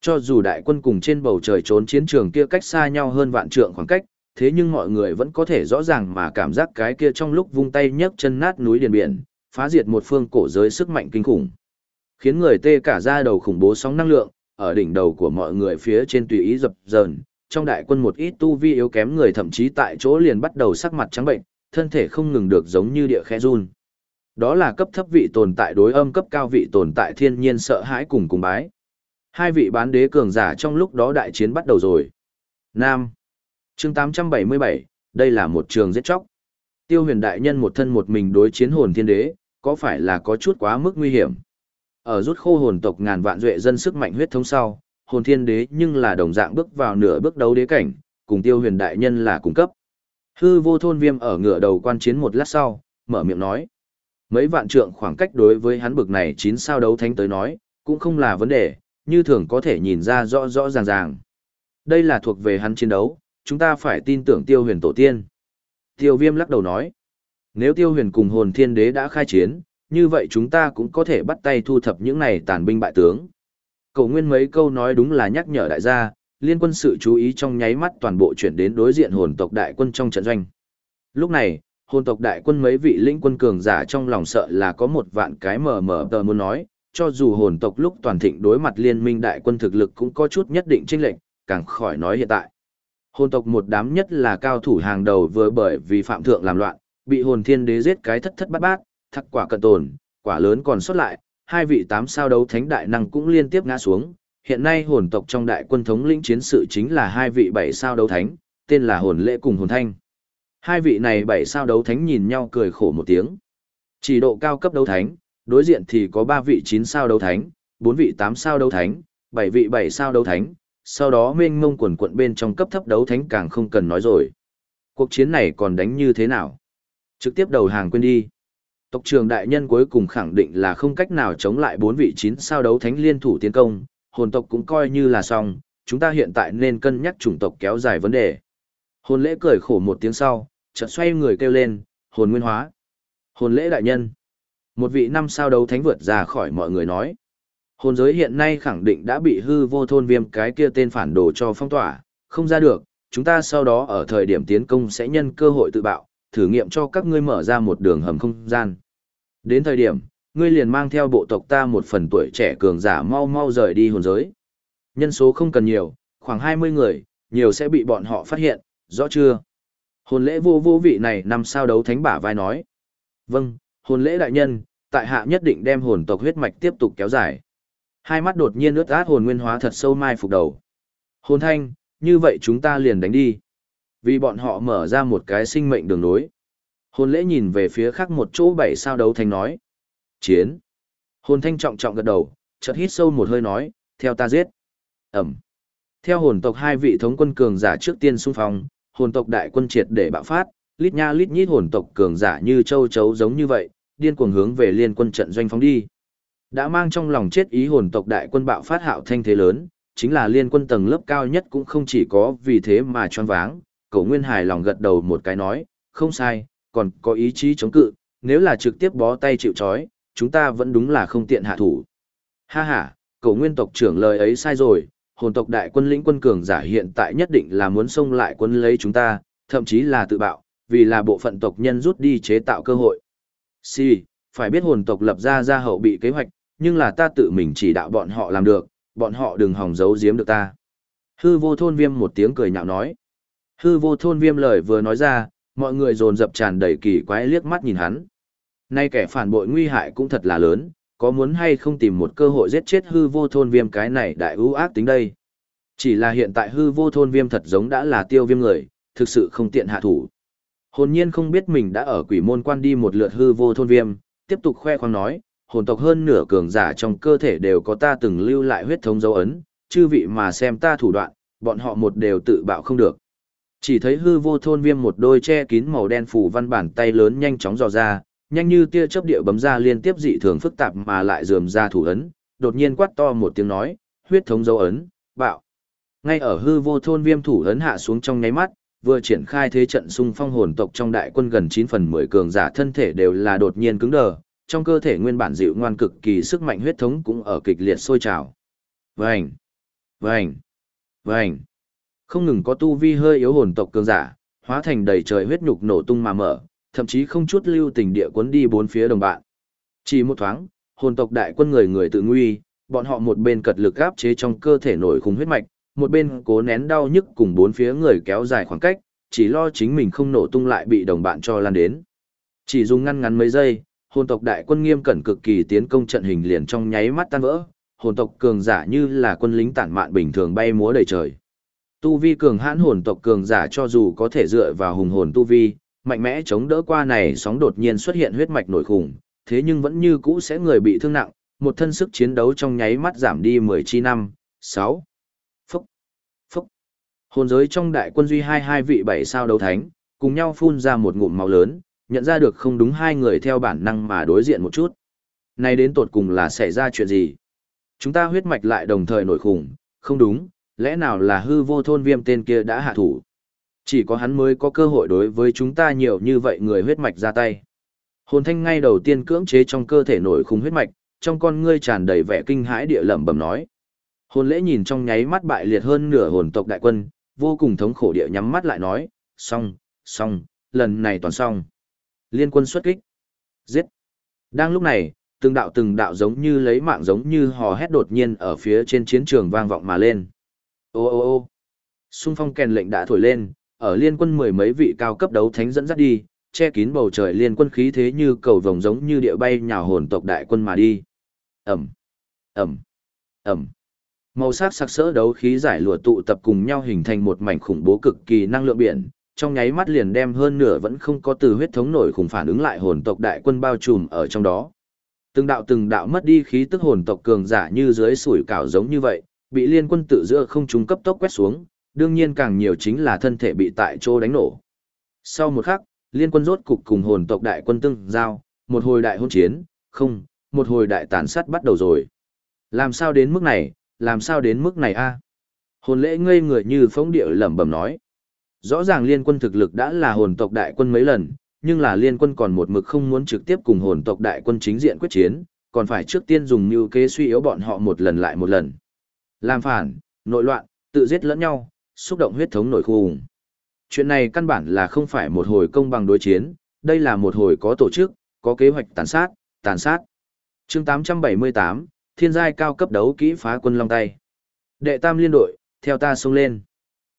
Cho dù đại quân cùng trên bầu trời trốn chiến trường kia cách xa nhau hơn vạn trượng khoảng cách, thế nhưng mọi người vẫn có thể rõ ràng mà cảm giác cái kia trong lúc vung tay nhấc chân nát núi điền biển, phá diệt một phương cổ giới sức mạnh kinh khủng. Khiến người tê cả da đầu khủng bố sóng năng lượng, ở đỉnh đầu của mọi người phía trên tùy ý dập dờn, trong đại quân một ít tu vi yếu kém người thậm chí tại chỗ liền bắt đầu sắc mặt trắng bệnh, thân thể không ngừng được giống như địa khe run. Đó là cấp thấp vị tồn tại đối âm cấp cao vị tồn tại thiên nhiên sợ hãi cùng cùng bái. Hai vị bán đế cường giả trong lúc đó đại chiến bắt đầu rồi. Nam. chương 877, đây là một trường giết chóc. Tiêu huyền đại nhân một thân một mình đối chiến hồn thiên đế, có phải là có chút quá mức nguy hiểm? Ở rút khô hồn tộc ngàn vạn duệ dân sức mạnh huyết thống sau, hồn thiên đế nhưng là đồng dạng bước vào nửa bước đấu đế cảnh, cùng tiêu huyền đại nhân là cung cấp. Hư vô thôn viêm ở ngựa đầu quan chiến một lát sau, mở miệng nói. Mấy vạn trượng khoảng cách đối với hắn bực này chín sao đấu thánh tới nói, cũng không là vấn đề, như thường có thể nhìn ra rõ rõ ràng ràng. Đây là thuộc về hắn chiến đấu, chúng ta phải tin tưởng tiêu huyền tổ tiên. Tiêu viêm lắc đầu nói. Nếu tiêu huyền cùng hồn thiên đế đã khai chiến, như vậy chúng ta cũng có thể bắt tay thu thập những này tàn binh bại tướng. Cầu nguyên mấy câu nói đúng là nhắc nhở đại gia, liên quân sự chú ý trong nháy mắt toàn bộ chuyển đến đối diện hồn tộc đại quân trong trận doanh. Lúc này, hồn tộc đại quân mấy vị lĩnh quân cường giả trong lòng sợ là có một vạn cái mờ mờ tờ muốn nói, cho dù hồn tộc lúc toàn thịnh đối mặt liên minh đại quân thực lực cũng có chút nhất định chênh lệnh, càng khỏi nói hiện tại. Hồn tộc một đám nhất là cao thủ hàng đầu vừa bởi vì phạm thượng làm loạn, bị hồn thiên đế giết cái thất thất bát bát, thắc quả cận tồn, quả lớn còn xuất lại, hai vị tám sao đấu thánh đại năng cũng liên tiếp ngã xuống. Hiện nay hồn tộc trong đại quân thống lĩnh chiến sự chính là hai vị bảy sao đấu thánh, tên là hồn lễ cùng hồn thanh. Hai vị này bảy sao đấu thánh nhìn nhau cười khổ một tiếng. Chỉ độ cao cấp đấu thánh, đối diện thì có ba vị chín sao đấu thánh, bốn vị tám sao đấu thánh, bảy vị bảy sao đấu thánh, sau đó mênh mông quần quận bên trong cấp thấp đấu thánh càng không cần nói rồi. Cuộc chiến này còn đánh như thế nào? Trực tiếp đầu hàng quên đi. Tộc trưởng đại nhân cuối cùng khẳng định là không cách nào chống lại bốn vị chín sao đấu thánh liên thủ tiến công, hồn tộc cũng coi như là xong, chúng ta hiện tại nên cân nhắc chủng tộc kéo dài vấn đề. Hồn lễ cười khổ một tiếng sau, chợt xoay người kêu lên, hồn nguyên hóa. Hồn lễ đại nhân. Một vị năm sao đấu thánh vượt ra khỏi mọi người nói. Hồn giới hiện nay khẳng định đã bị hư vô thôn viêm cái kia tên phản đồ cho phong tỏa, không ra được, chúng ta sau đó ở thời điểm tiến công sẽ nhân cơ hội tự bạo, thử nghiệm cho các ngươi mở ra một đường hầm không gian. Đến thời điểm, ngươi liền mang theo bộ tộc ta một phần tuổi trẻ cường giả mau mau rời đi hồn giới. Nhân số không cần nhiều, khoảng 20 người, nhiều sẽ bị bọn họ phát hiện, rõ chưa? Hồn lễ vô vô vị này nằm sao đấu thánh bả vai nói. Vâng, hồn lễ đại nhân, tại hạ nhất định đem hồn tộc huyết mạch tiếp tục kéo dài. Hai mắt đột nhiên ướt át hồn nguyên hóa thật sâu mai phục đầu. Hồn thanh, như vậy chúng ta liền đánh đi. Vì bọn họ mở ra một cái sinh mệnh đường nối. Hồn lễ nhìn về phía khác một chỗ bảy sao đấu thanh nói. Chiến. Hồn thanh trọng trọng gật đầu, chợt hít sâu một hơi nói, theo ta giết. Ẩm. Theo hồn tộc hai vị thống quân cường giả trước tiên xung phong, hồn tộc đại quân triệt để bạo phát, lít nha lít nhít hồn tộc cường giả như châu chấu giống như vậy, điên cuồng hướng về liên quân trận doanh phóng đi. Đã mang trong lòng chết ý hồn tộc đại quân bạo phát hạo thanh thế lớn, chính là liên quân tầng lớp cao nhất cũng không chỉ có vì thế mà choáng váng, cậu Nguyên hài lòng gật đầu một cái nói, không sai, còn có ý chí chống cự, nếu là trực tiếp bó tay chịu chói, chúng ta vẫn đúng là không tiện hạ thủ. Ha ha, cậu Nguyên tộc trưởng lời ấy sai rồi, hồn tộc đại quân lĩnh quân cường giả hiện tại nhất định là muốn xông lại quân lấy chúng ta, thậm chí là tự bạo, vì là bộ phận tộc nhân rút đi chế tạo cơ hội. Si, phải biết hồn tộc lập ra ra hậu bị kế hoạch, nhưng là ta tự mình chỉ đạo bọn họ làm được, bọn họ đừng hòng giấu giếm được ta. Hư vô thôn viêm một tiếng cười nhạo nói. Hư vô thôn viêm lời vừa nói ra, mọi người dồn dập tràn đầy kỳ quái liếc mắt nhìn hắn. Nay kẻ phản bội nguy hại cũng thật là lớn, có muốn hay không tìm một cơ hội giết chết hư vô thôn viêm cái này đại ưu ác tính đây. Chỉ là hiện tại hư vô thôn viêm thật giống đã là tiêu viêm người, thực sự không tiện hạ thủ. Hồn nhiên không biết mình đã ở quỷ môn quan đi một lượt hư vô thôn viêm, tiếp tục khoe khoang nói, hồn tộc hơn nửa cường giả trong cơ thể đều có ta từng lưu lại huyết thống dấu ấn, chư vị mà xem ta thủ đoạn, bọn họ một đều tự bạo không được. Chỉ thấy hư vô thôn viêm một đôi che kín màu đen phủ văn bản tay lớn nhanh chóng dò ra, nhanh như tia chớp địa bấm ra liên tiếp dị thường phức tạp mà lại dườm ra thủ ấn, đột nhiên quát to một tiếng nói, huyết thống dấu ấn, bạo. Ngay ở hư vô thôn viêm thủ ấn hạ xuống trong nháy mắt, vừa triển khai thế trận xung phong hồn tộc trong đại quân gần 9 phần 10 cường giả thân thể đều là đột nhiên cứng đờ, trong cơ thể nguyên bản dịu ngoan cực kỳ sức mạnh huyết thống cũng ở kịch liệt sôi trào. Vành, vành, vành. Không ngừng có tu vi hơi yếu hồn tộc cường giả, hóa thành đầy trời huyết nhục nổ tung mà mở, thậm chí không chút lưu tình địa cuốn đi bốn phía đồng bạn. Chỉ một thoáng, hồn tộc đại quân người người tự nguy, bọn họ một bên cật lực áp chế trong cơ thể nổi khủng huyết mạch, một bên cố nén đau nhức cùng bốn phía người kéo dài khoảng cách, chỉ lo chính mình không nổ tung lại bị đồng bạn cho lan đến. Chỉ dùng ngăn ngắn mấy giây, hồn tộc đại quân nghiêm cẩn cực kỳ tiến công trận hình liền trong nháy mắt tan vỡ, hồn tộc cường giả như là quân lính tản mạn bình thường bay múa đầy trời. Tu vi cường hãn hồn tộc cường giả cho dù có thể dựa vào hùng hồn tu vi, mạnh mẽ chống đỡ qua này sóng đột nhiên xuất hiện huyết mạch nổi khủng, thế nhưng vẫn như cũ sẽ người bị thương nặng, một thân sức chiến đấu trong nháy mắt giảm đi 10 chi năm, 6. Phúc, phúc. Hồn giới trong đại quân duy hai hai vị bảy sao đấu thánh, cùng nhau phun ra một ngụm máu lớn, nhận ra được không đúng hai người theo bản năng mà đối diện một chút. Này đến tột cùng là xảy ra chuyện gì? Chúng ta huyết mạch lại đồng thời nổi khủng, không đúng, lẽ nào là hư vô thôn viêm tên kia đã hạ thủ? Chỉ có hắn mới có cơ hội đối với chúng ta nhiều như vậy người huyết mạch ra tay. Hồn thanh ngay đầu tiên cưỡng chế trong cơ thể nổi khung huyết mạch, trong con ngươi tràn đầy vẻ kinh hãi địa lẩm bẩm nói. Hồn lễ nhìn trong nháy mắt bại liệt hơn nửa hồn tộc đại quân, vô cùng thống khổ địa nhắm mắt lại nói, xong, xong, lần này toàn xong. Liên quân xuất kích. Giết. Đang lúc này, từng đạo từng đạo giống như lấy mạng giống như hò hét đột nhiên ở phía trên chiến trường vang vọng mà lên. Ô ô ô xung phong kèn lệnh đã thổi lên, ở liên quân mười mấy vị cao cấp đấu thánh dẫn dắt đi, che kín bầu trời liên quân khí thế như cầu vồng giống như địa bay nhào hồn tộc đại quân mà đi. Ẩm, Ẩm, Ẩm. Màu sắc sặc sỡ đấu khí giải lụa tụ tập cùng nhau hình thành một mảnh khủng bố cực kỳ năng lượng biển, trong nháy mắt liền đem hơn nửa vẫn không có từ huyết thống nổi khủng phản ứng lại hồn tộc đại quân bao trùm ở trong đó. Từng đạo từng đạo mất đi khí tức hồn tộc cường giả như dưới sủi cảo giống như vậy, bị liên quân tự giữa không trung cấp tốc quét xuống, đương nhiên càng nhiều chính là thân thể bị tại chỗ đánh nổ. Sau một khắc, liên quân rốt cục cùng hồn tộc đại quân tương giao, một hồi đại hôn chiến, không, một hồi đại tàn sát bắt đầu rồi. Làm sao đến mức này, làm sao đến mức này a? Hồn lễ ngây người như phóng địa lẩm bẩm nói. Rõ ràng liên quân thực lực đã là hồn tộc đại quân mấy lần, nhưng là liên quân còn một mực không muốn trực tiếp cùng hồn tộc đại quân chính diện quyết chiến, còn phải trước tiên dùng mưu kế suy yếu bọn họ một lần lại một lần. Làm phản, nội loạn, tự giết lẫn nhau, xúc động huyết thống nổi khùng. Chuyện này căn bản là không phải một hồi công bằng đối chiến, đây là một hồi có tổ chức, có kế hoạch tàn sát, tàn sát. chương 878, thiên giai cao cấp đấu kỹ phá quân long tay. Đệ tam liên đội, theo ta xông lên.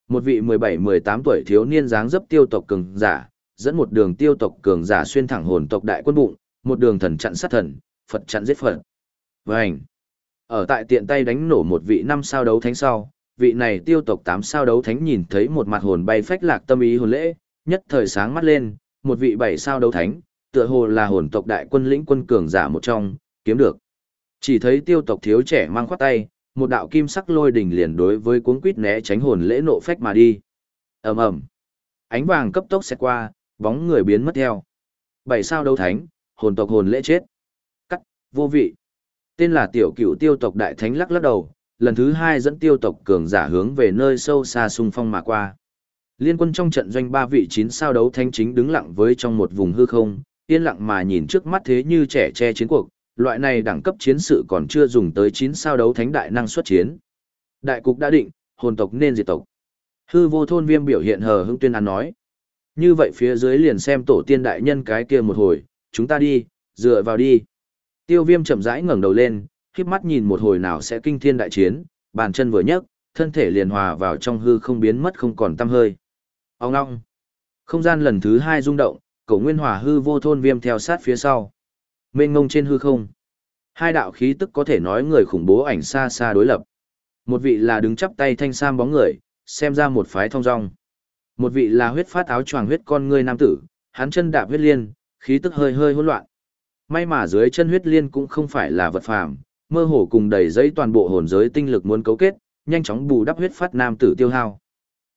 Một vị 17-18 tuổi thiếu niên dáng dấp tiêu tộc cường giả, dẫn một đường tiêu tộc cường giả xuyên thẳng hồn tộc đại quân bụng, một đường thần chặn sát thần, Phật chặn giết Phật. Vành. Ở tại tiện tay đánh nổ một vị năm sao đấu thánh sau, vị này tiêu tộc tám sao đấu thánh nhìn thấy một mặt hồn bay phách lạc tâm ý hồn lễ, nhất thời sáng mắt lên, một vị bảy sao đấu thánh, tựa hồ là hồn tộc đại quân lĩnh quân cường giả một trong, kiếm được. Chỉ thấy tiêu tộc thiếu trẻ mang khoát tay, một đạo kim sắc lôi đỉnh liền đối với cuốn quýt né tránh hồn lễ nộ phách mà đi. ầm ầm, ánh vàng cấp tốc xẹt qua, bóng người biến mất theo. Bảy sao đấu thánh, hồn tộc hồn lễ chết. Cắt, vô vị. Tên là tiểu Cựu tiêu tộc đại thánh lắc lắc đầu, lần thứ hai dẫn tiêu tộc cường giả hướng về nơi sâu xa xung phong mà qua. Liên quân trong trận doanh ba vị chín sao đấu thánh chính đứng lặng với trong một vùng hư không, yên lặng mà nhìn trước mắt thế như trẻ che chiến cuộc, loại này đẳng cấp chiến sự còn chưa dùng tới chín sao đấu thánh đại năng xuất chiến. Đại cục đã định, hồn tộc nên diệt tộc. Hư vô thôn viêm biểu hiện hờ hững tuyên án nói. Như vậy phía dưới liền xem tổ tiên đại nhân cái kia một hồi, chúng ta đi, dựa vào đi. Tiêu viêm chậm rãi ngẩng đầu lên, khiếp mắt nhìn một hồi nào sẽ kinh thiên đại chiến, bàn chân vừa nhấc, thân thể liền hòa vào trong hư không biến mất không còn tăm hơi. Ông ngong. Không gian lần thứ hai rung động, cổ nguyên hòa hư vô thôn viêm theo sát phía sau. Mênh ngông trên hư không. Hai đạo khí tức có thể nói người khủng bố ảnh xa xa đối lập. Một vị là đứng chắp tay thanh sam bóng người, xem ra một phái thông dong. Một vị là huyết phát áo choàng huyết con ngươi nam tử, hắn chân đạp huyết liên, khí tức hơi hơi hỗn loạn. May mà dưới chân huyết liên cũng không phải là vật phàm, mơ hồ cùng đầy giấy toàn bộ hồn giới tinh lực muốn cấu kết, nhanh chóng bù đắp huyết phát nam tử tiêu hao.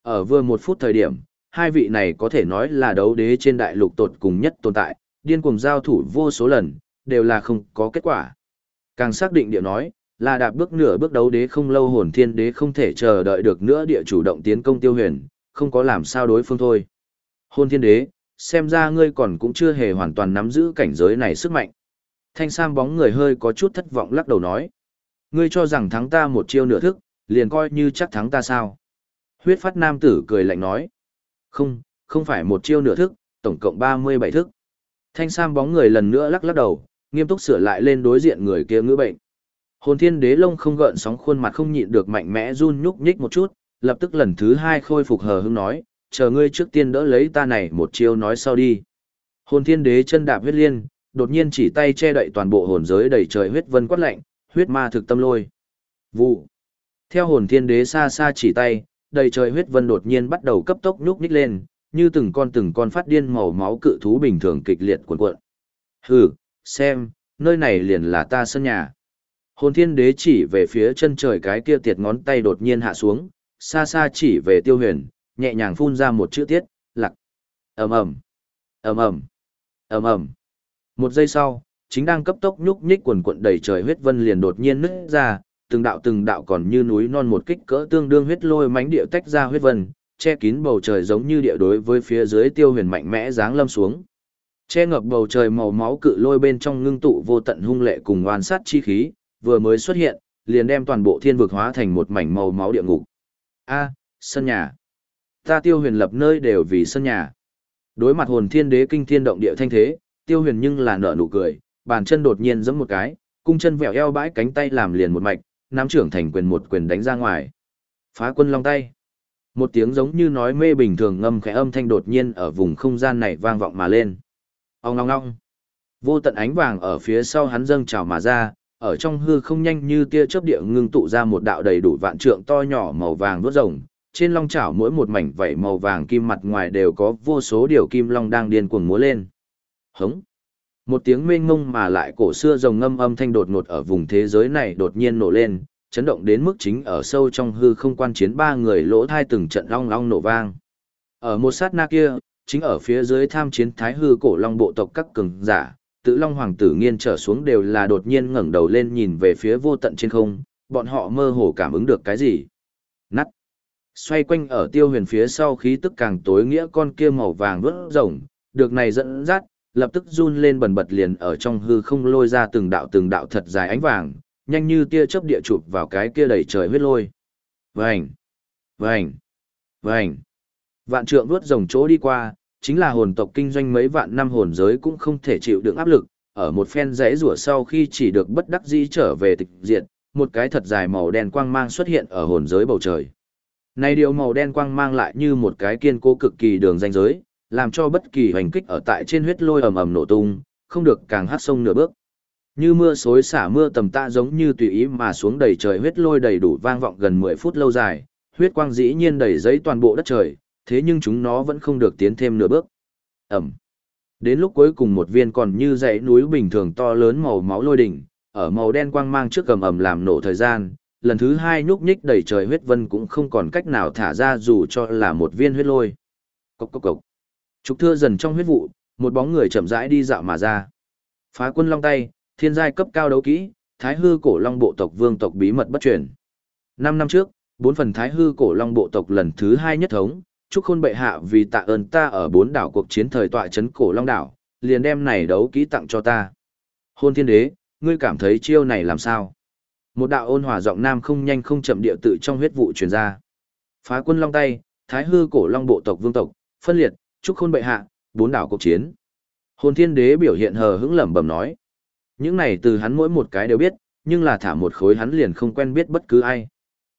Ở vừa một phút thời điểm, hai vị này có thể nói là đấu đế trên đại lục tột cùng nhất tồn tại, điên cuồng giao thủ vô số lần, đều là không có kết quả. Càng xác định địa nói, là đạp bước nửa bước đấu đế không lâu hồn thiên đế không thể chờ đợi được nữa địa chủ động tiến công tiêu huyền, không có làm sao đối phương thôi. Hồn thiên đế, xem ra ngươi còn cũng chưa hề hoàn toàn nắm giữ cảnh giới này sức mạnh. Thanh Sam bóng người hơi có chút thất vọng lắc đầu nói. Ngươi cho rằng thắng ta một chiêu nửa thức, liền coi như chắc thắng ta sao. Huyết phát nam tử cười lạnh nói. Không, không phải một chiêu nửa thức, tổng cộng 37 thức. Thanh Sam bóng người lần nữa lắc lắc đầu, nghiêm túc sửa lại lên đối diện người kia ngữ bệnh. Hồn thiên đế lông không gợn sóng khuôn mặt không nhịn được mạnh mẽ run nhúc nhích một chút, lập tức lần thứ hai khôi phục hờ hững nói, chờ ngươi trước tiên đỡ lấy ta này một chiêu nói sau đi. Hồn thiên đế chân đạp huyết liên, đột nhiên chỉ tay che đậy toàn bộ hồn giới đầy trời huyết vân quát lạnh, huyết ma thực tâm lôi. Vụ. Theo hồn thiên đế xa xa chỉ tay, đầy trời huyết vân đột nhiên bắt đầu cấp tốc nhúc nhích lên, như từng con từng con phát điên màu máu cự thú bình thường kịch liệt cuộn cuộn. Hừ, xem, nơi này liền là ta sân nhà. Hồn thiên đế chỉ về phía chân trời cái kia tiệt ngón tay đột nhiên hạ xuống, xa xa chỉ về tiêu huyền, nhẹ nhàng phun ra một chữ tiết, lặc. ầm ầm ầm ầm ầm ầm Một giây sau, chính đang cấp tốc nhúc nhích quần quận đầy trời huyết vân liền đột nhiên nứt ra, từng đạo từng đạo còn như núi non một kích cỡ tương đương huyết lôi mánh địa tách ra huyết vân, che kín bầu trời giống như địa đối với phía dưới tiêu huyền mạnh mẽ giáng lâm xuống. Che ngập bầu trời màu máu cự lôi bên trong ngưng tụ vô tận hung lệ cùng oan sát chi khí, vừa mới xuất hiện, liền đem toàn bộ thiên vực hóa thành một mảnh màu máu địa ngục. A, sân nhà. Ta tiêu huyền lập nơi đều vì sân nhà. Đối mặt hồn thiên đế kinh thiên động địa thanh thế, tiêu huyền nhưng là nở nụ cười, bàn chân đột nhiên giẫm một cái, cung chân vẹo eo bãi cánh tay làm liền một mạch, nam trưởng thành quyền một quyền đánh ra ngoài. Phá quân long tay. Một tiếng giống như nói mê bình thường ngâm khẽ âm thanh đột nhiên ở vùng không gian này vang vọng mà lên. Ông ngong ngong. Vô tận ánh vàng ở phía sau hắn dâng trào mà ra, ở trong hư không nhanh như tia chớp địa ngưng tụ ra một đạo đầy đủ vạn trượng to nhỏ màu vàng vuốt rồng. Trên long chảo mỗi một mảnh vảy màu vàng kim mặt ngoài đều có vô số điều kim long đang điên cuồng múa lên. Hống. Một tiếng mênh mông mà lại cổ xưa rồng ngâm âm thanh đột ngột ở vùng thế giới này đột nhiên nổ lên, chấn động đến mức chính ở sâu trong hư không quan chiến ba người lỗ thai từng trận long long nổ vang. Ở một sát na kia, chính ở phía dưới tham chiến thái hư cổ long bộ tộc các cường giả, tự long hoàng tử nghiên trở xuống đều là đột nhiên ngẩng đầu lên nhìn về phía vô tận trên không, bọn họ mơ hồ cảm ứng được cái gì. Xoay quanh ở tiêu huyền phía sau khí tức càng tối nghĩa con kia màu vàng vớt rồng, được này dẫn dắt, lập tức run lên bần bật liền ở trong hư không lôi ra từng đạo từng đạo thật dài ánh vàng, nhanh như tia chớp địa chụp vào cái kia đầy trời huyết lôi. Vành, vành, vành. Vạn trượng vớt rồng chỗ đi qua, chính là hồn tộc kinh doanh mấy vạn năm hồn giới cũng không thể chịu đựng áp lực, ở một phen rẽ rủa sau khi chỉ được bất đắc dĩ trở về tịch diệt, một cái thật dài màu đen quang mang xuất hiện ở hồn giới bầu trời. Này điều màu đen quang mang lại như một cái kiên cố cực kỳ đường ranh giới, làm cho bất kỳ hành kích ở tại trên huyết lôi ầm ầm nổ tung, không được càng hát sông nửa bước. Như mưa xối xả mưa tầm tạ giống như tùy ý mà xuống đầy trời huyết lôi đầy đủ vang vọng gần 10 phút lâu dài, huyết quang dĩ nhiên đầy giấy toàn bộ đất trời, thế nhưng chúng nó vẫn không được tiến thêm nửa bước. Ẩm. Đến lúc cuối cùng một viên còn như dãy núi bình thường to lớn màu máu lôi đỉnh, ở màu đen quang mang trước cầm ầm làm nổ thời gian, lần thứ hai nhúc nhích đầy trời huyết vân cũng không còn cách nào thả ra dù cho là một viên huyết lôi. Cốc cốc cốc. Trục thưa dần trong huyết vụ, một bóng người chậm rãi đi dạo mà ra. Phá quân long tay, thiên giai cấp cao đấu kỹ, thái hư cổ long bộ tộc vương tộc bí mật bất truyền. Năm năm trước, bốn phần thái hư cổ long bộ tộc lần thứ hai nhất thống, chúc khôn bệ hạ vì tạ ơn ta ở bốn đảo cuộc chiến thời tọa chấn cổ long đảo, liền đem này đấu kỹ tặng cho ta. Hôn thiên đế, ngươi cảm thấy chiêu này làm sao? Một đạo ôn hòa giọng nam không nhanh không chậm địa tự trong huyết vụ truyền ra. Phá quân long tay, thái hư cổ long bộ tộc vương tộc, phân liệt, chúc khôn bệ hạ, bốn đảo cuộc chiến. Hồn thiên đế biểu hiện hờ hững lẩm bẩm nói. Những này từ hắn mỗi một cái đều biết, nhưng là thả một khối hắn liền không quen biết bất cứ ai.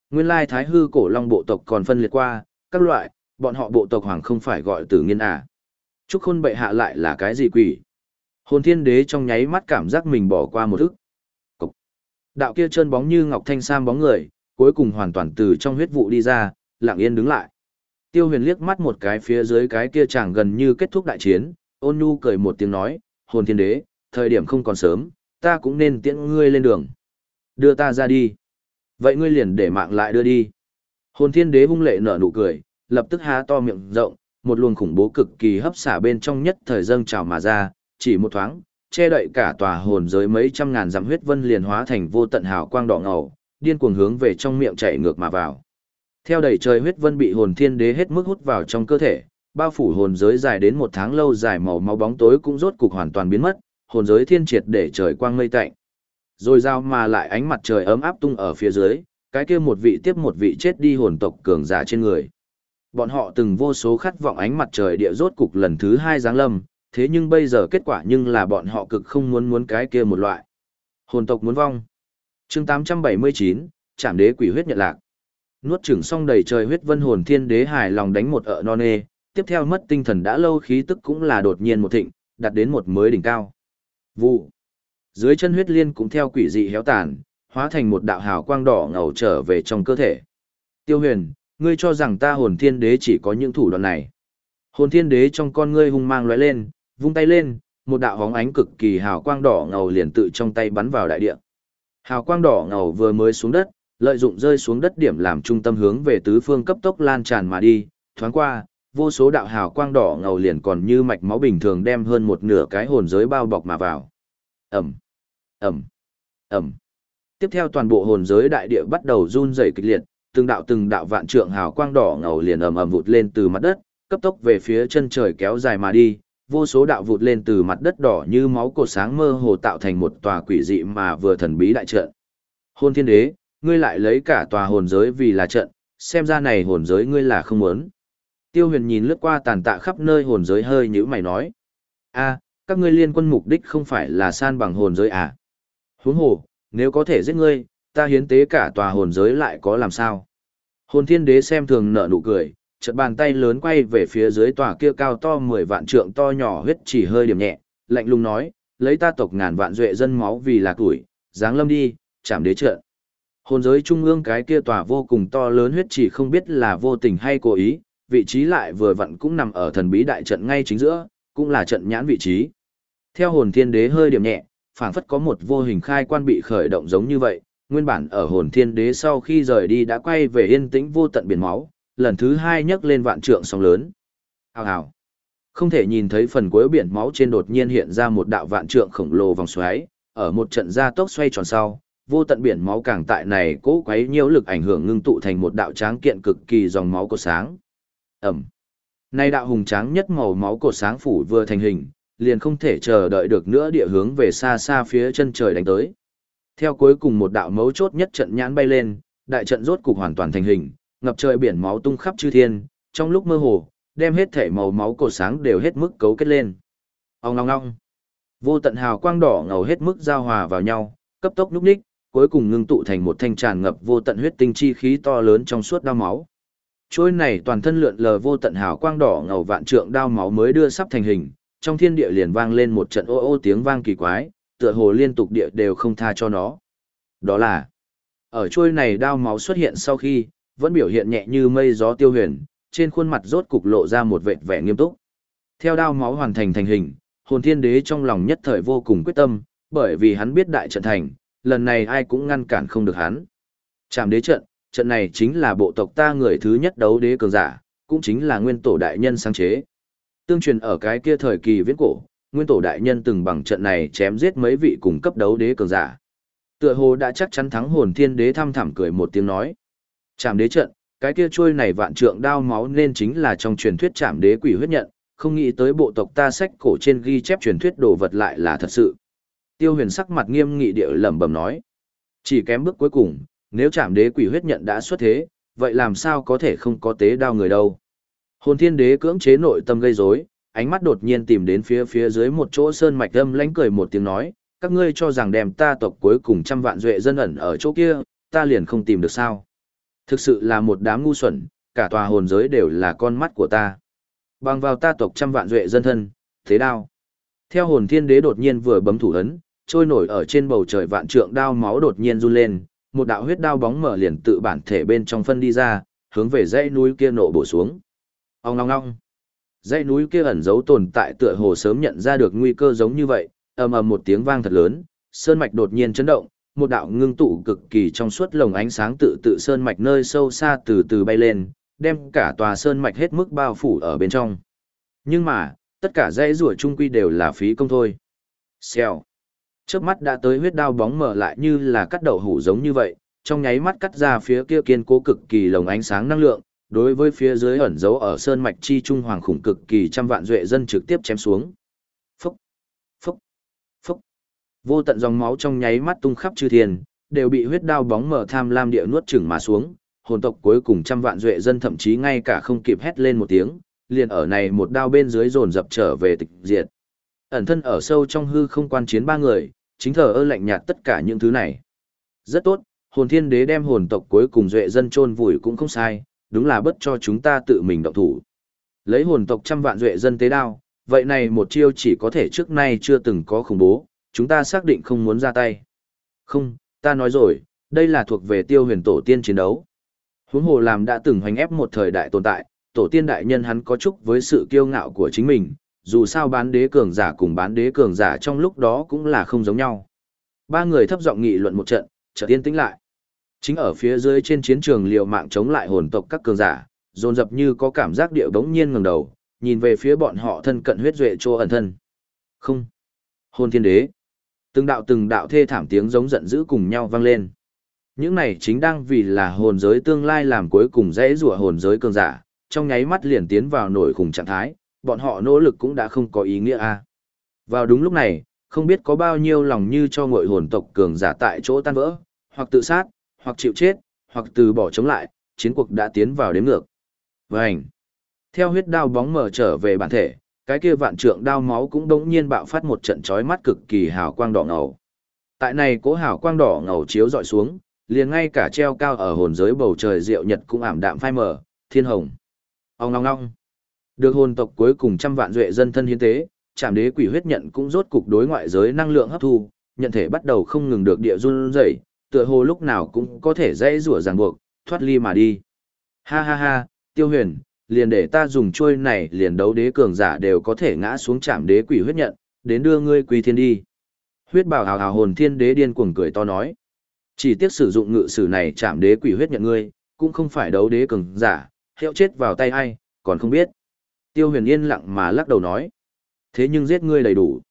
Nguyên lai thái hư cổ long bộ tộc còn phân liệt qua, các loại, bọn họ bộ tộc hoàng không phải gọi tử nghiên à. Chúc khôn bệ hạ lại là cái gì quỷ? Hồn thiên đế trong nháy mắt cảm giác mình bỏ qua một ức. Đạo kia trơn bóng như ngọc thanh sam bóng người, cuối cùng hoàn toàn từ trong huyết vụ đi ra, lặng yên đứng lại. Tiêu huyền liếc mắt một cái phía dưới cái kia chẳng gần như kết thúc đại chiến, ôn nhu cười một tiếng nói, hồn thiên đế, thời điểm không còn sớm, ta cũng nên tiễn ngươi lên đường. Đưa ta ra đi. Vậy ngươi liền để mạng lại đưa đi. Hồn thiên đế hung lệ nở nụ cười, lập tức há to miệng rộng, một luồng khủng bố cực kỳ hấp xả bên trong nhất thời dâng trào mà ra, chỉ một thoáng, che đậy cả tòa hồn giới mấy trăm ngàn dặm huyết vân liền hóa thành vô tận hào quang đỏ ngầu, điên cuồng hướng về trong miệng chạy ngược mà vào. Theo đầy trời huyết vân bị hồn thiên đế hết mức hút vào trong cơ thể, bao phủ hồn giới dài đến một tháng lâu dài màu máu bóng tối cũng rốt cục hoàn toàn biến mất, hồn giới thiên triệt để trời quang mây tạnh. Rồi giao mà lại ánh mặt trời ấm áp tung ở phía dưới, cái kia một vị tiếp một vị chết đi hồn tộc cường giả trên người. Bọn họ từng vô số khát vọng ánh mặt trời địa rốt cục lần thứ hai giáng lâm, thế nhưng bây giờ kết quả nhưng là bọn họ cực không muốn muốn cái kia một loại. Hồn tộc muốn vong. chương 879, chạm đế quỷ huyết nhận lạc. Nuốt chửng xong đầy trời huyết vân hồn thiên đế hài lòng đánh một ợ non nê, tiếp theo mất tinh thần đã lâu khí tức cũng là đột nhiên một thịnh, đạt đến một mới đỉnh cao. Vụ. Dưới chân huyết liên cũng theo quỷ dị héo tàn, hóa thành một đạo hào quang đỏ ngầu trở về trong cơ thể. Tiêu huyền, ngươi cho rằng ta hồn thiên đế chỉ có những thủ đoạn này. Hồn thiên đế trong con ngươi hung mang lóe lên, vung tay lên, một đạo hóng ánh cực kỳ hào quang đỏ ngầu liền tự trong tay bắn vào đại địa. Hào quang đỏ ngầu vừa mới xuống đất, lợi dụng rơi xuống đất điểm làm trung tâm hướng về tứ phương cấp tốc lan tràn mà đi, thoáng qua, vô số đạo hào quang đỏ ngầu liền còn như mạch máu bình thường đem hơn một nửa cái hồn giới bao bọc mà vào. Ẩm, Ẩm, Ẩm. Tiếp theo toàn bộ hồn giới đại địa bắt đầu run rẩy kịch liệt, từng đạo từng đạo vạn trượng hào quang đỏ ngầu liền ầm ầm vụt lên từ mặt đất, cấp tốc về phía chân trời kéo dài mà đi, vô số đạo vụt lên từ mặt đất đỏ như máu cột sáng mơ hồ tạo thành một tòa quỷ dị mà vừa thần bí đại trận. Hôn thiên đế, ngươi lại lấy cả tòa hồn giới vì là trận, xem ra này hồn giới ngươi là không muốn. Tiêu huyền nhìn lướt qua tàn tạ khắp nơi hồn giới hơi như mày nói. a các ngươi liên quân mục đích không phải là san bằng hồn giới à? Huống hồ, nếu có thể giết ngươi, ta hiến tế cả tòa hồn giới lại có làm sao? Hồn thiên đế xem thường nở nụ cười, chợt bàn tay lớn quay về phía dưới tòa kia cao to 10 vạn trượng to nhỏ huyết chỉ hơi điểm nhẹ, lạnh lùng nói, lấy ta tộc ngàn vạn duệ dân máu vì là tuổi, giáng lâm đi, chạm đế trận. Hồn giới trung ương cái kia tòa vô cùng to lớn huyết chỉ không biết là vô tình hay cố ý, vị trí lại vừa vặn cũng nằm ở thần bí đại trận ngay chính giữa, cũng là trận nhãn vị trí. Theo hồn thiên đế hơi điểm nhẹ, phảng phất có một vô hình khai quan bị khởi động giống như vậy, nguyên bản ở hồn thiên đế sau khi rời đi đã quay về yên tĩnh vô tận biển máu, lần thứ hai nhấc lên vạn trượng sóng lớn. Hào hào. Không thể nhìn thấy phần cuối biển máu trên đột nhiên hiện ra một đạo vạn trượng khổng lồ vòng xoáy, ở một trận gia tốc xoay tròn sau, vô tận biển máu càng tại này cố quấy nhiều lực ảnh hưởng ngưng tụ thành một đạo tráng kiện cực kỳ dòng máu của sáng. Ẩm. Nay đạo hùng tráng nhất màu máu cột sáng phủ vừa thành hình, liền không thể chờ đợi được nữa địa hướng về xa xa phía chân trời đánh tới. Theo cuối cùng một đạo mấu chốt nhất trận nhãn bay lên, đại trận rốt cục hoàn toàn thành hình, ngập trời biển máu tung khắp chư thiên, trong lúc mơ hồ, đem hết thể màu máu cổ sáng đều hết mức cấu kết lên. Ông ngong ngong. Vô tận hào quang đỏ ngầu hết mức giao hòa vào nhau, cấp tốc lúc ních, cuối cùng ngưng tụ thành một thanh tràn ngập vô tận huyết tinh chi khí to lớn trong suốt đao máu. Trôi này toàn thân lượn lờ vô tận hào quang đỏ ngầu vạn trượng đao máu mới đưa sắp thành hình, trong thiên địa liền vang lên một trận ô ô tiếng vang kỳ quái, tựa hồ liên tục địa đều không tha cho nó. Đó là, ở trôi này đao máu xuất hiện sau khi, vẫn biểu hiện nhẹ như mây gió tiêu huyền, trên khuôn mặt rốt cục lộ ra một vệt vẻ nghiêm túc. Theo đao máu hoàn thành thành hình, hồn thiên đế trong lòng nhất thời vô cùng quyết tâm, bởi vì hắn biết đại trận thành, lần này ai cũng ngăn cản không được hắn. trạm đế trận, trận này chính là bộ tộc ta người thứ nhất đấu đế cường giả, cũng chính là nguyên tổ đại nhân sáng chế. Tương truyền ở cái kia thời kỳ viễn cổ, nguyên tổ đại nhân từng bằng trận này chém giết mấy vị cùng cấp đấu đế cường giả. Tựa hồ đã chắc chắn thắng hồn thiên đế thăm thẳm cười một tiếng nói. Chạm đế trận, cái kia trôi này vạn trượng đao máu nên chính là trong truyền thuyết Chạm đế quỷ huyết nhận, không nghĩ tới bộ tộc ta sách cổ trên ghi chép truyền thuyết đồ vật lại là thật sự. Tiêu huyền sắc mặt nghiêm nghị địa lẩm bẩm nói. Chỉ kém bước cuối cùng, nếu Chạm đế quỷ huyết nhận đã xuất thế, vậy làm sao có thể không có tế đao người đâu. Hồn thiên đế cưỡng chế nội tâm gây rối, ánh mắt đột nhiên tìm đến phía phía dưới một chỗ sơn mạch âm lánh cười một tiếng nói, các ngươi cho rằng đem ta tộc cuối cùng trăm vạn duệ dân ẩn ở chỗ kia, ta liền không tìm được sao. Thực sự là một đám ngu xuẩn, cả tòa hồn giới đều là con mắt của ta. Bằng vào ta tộc trăm vạn duệ dân thân, thế đao. Theo hồn thiên đế đột nhiên vừa bấm thủ ấn, trôi nổi ở trên bầu trời vạn trượng đao máu đột nhiên run lên, một đạo huyết đao bóng mở liền tự bản thể bên trong phân đi ra, hướng về dãy núi kia nổ bổ xuống. Ông ngong ngong. Dãy núi kia ẩn giấu tồn tại tựa hồ sớm nhận ra được nguy cơ giống như vậy, ầm ầm một tiếng vang thật lớn, sơn mạch đột nhiên chấn động, một đạo ngưng tụ cực kỳ trong suốt lồng ánh sáng tự tự sơn mạch nơi sâu xa từ từ bay lên, đem cả tòa sơn mạch hết mức bao phủ ở bên trong. Nhưng mà, tất cả dãy rùa trung quy đều là phí công thôi. Xèo. Trước mắt đã tới huyết đao bóng mở lại như là cắt đậu hủ giống như vậy, trong nháy mắt cắt ra phía kia kiên cố cực kỳ lồng ánh sáng năng lượng, đối với phía dưới ẩn giấu ở sơn mạch chi trung hoàng khủng cực kỳ trăm vạn duệ dân trực tiếp chém xuống. Phúc, phúc, phúc. Vô tận dòng máu trong nháy mắt tung khắp chư thiên, đều bị huyết đao bóng mở tham lam địa nuốt chửng mà xuống, hồn tộc cuối cùng trăm vạn duệ dân thậm chí ngay cả không kịp hét lên một tiếng, liền ở này một đao bên dưới dồn dập trở về tịch diệt. Ẩn thân ở sâu trong hư không quan chiến ba người, chính thờ ơ lạnh nhạt tất cả những thứ này. Rất tốt, hồn thiên đế đem hồn tộc cuối cùng duệ dân chôn vùi cũng không sai, đúng là bất cho chúng ta tự mình động thủ. Lấy hồn tộc trăm vạn duệ dân tế đao, vậy này một chiêu chỉ có thể trước nay chưa từng có khủng bố, chúng ta xác định không muốn ra tay. Không, ta nói rồi, đây là thuộc về tiêu huyền tổ tiên chiến đấu. Huống hồ làm đã từng hoành ép một thời đại tồn tại, tổ tiên đại nhân hắn có chúc với sự kiêu ngạo của chính mình, dù sao bán đế cường giả cùng bán đế cường giả trong lúc đó cũng là không giống nhau. Ba người thấp giọng nghị luận một trận, chợt yên tĩnh lại. Chính ở phía dưới trên chiến trường liều mạng chống lại hồn tộc các cường giả, dồn dập như có cảm giác điệu đống nhiên ngẩng đầu, nhìn về phía bọn họ thân cận huyết duệ chỗ ẩn thân. Không. Hồn thiên đế. Từng đạo từng đạo thê thảm tiếng giống giận dữ cùng nhau vang lên. Những này chính đang vì là hồn giới tương lai làm cuối cùng dễ rủa hồn giới cường giả, trong nháy mắt liền tiến vào nổi khủng trạng thái, bọn họ nỗ lực cũng đã không có ý nghĩa a. Vào đúng lúc này, không biết có bao nhiêu lòng như cho ngội hồn tộc cường giả tại chỗ tan vỡ, hoặc tự sát, hoặc chịu chết, hoặc từ bỏ chống lại, chiến cuộc đã tiến vào đếm ngược. Vành. Theo huyết đao bóng mở trở về bản thể, cái kia vạn trượng đao máu cũng đống nhiên bạo phát một trận chói mắt cực kỳ hào quang đỏ ngầu. Tại này cố hào quang đỏ ngầu chiếu dọi xuống, liền ngay cả treo cao ở hồn giới bầu trời diệu nhật cũng ảm đạm phai mờ, thiên hồng. Ông ngong ngong. Được hồn tộc cuối cùng trăm vạn duệ dân thân hiến tế, chạm đế quỷ huyết nhận cũng rốt cục đối ngoại giới năng lượng hấp thu, nhận thể bắt đầu không ngừng được địa run rẩy, tựa hồ lúc nào cũng có thể dễ rủa ràng buộc, thoát ly mà đi. Ha ha ha, tiêu huyền, liền để ta dùng trôi này liền đấu đế cường giả đều có thể ngã xuống chạm đế quỷ huyết nhận, đến đưa ngươi quỳ thiên đi. Huyết bảo hào hào hồn thiên đế điên cuồng cười to nói. Chỉ tiếc sử dụng ngự sử này chạm đế quỷ huyết nhận ngươi, cũng không phải đấu đế cường giả, hiệu chết vào tay ai, còn không biết. Tiêu huyền yên lặng mà lắc đầu nói. Thế nhưng giết ngươi đầy đủ.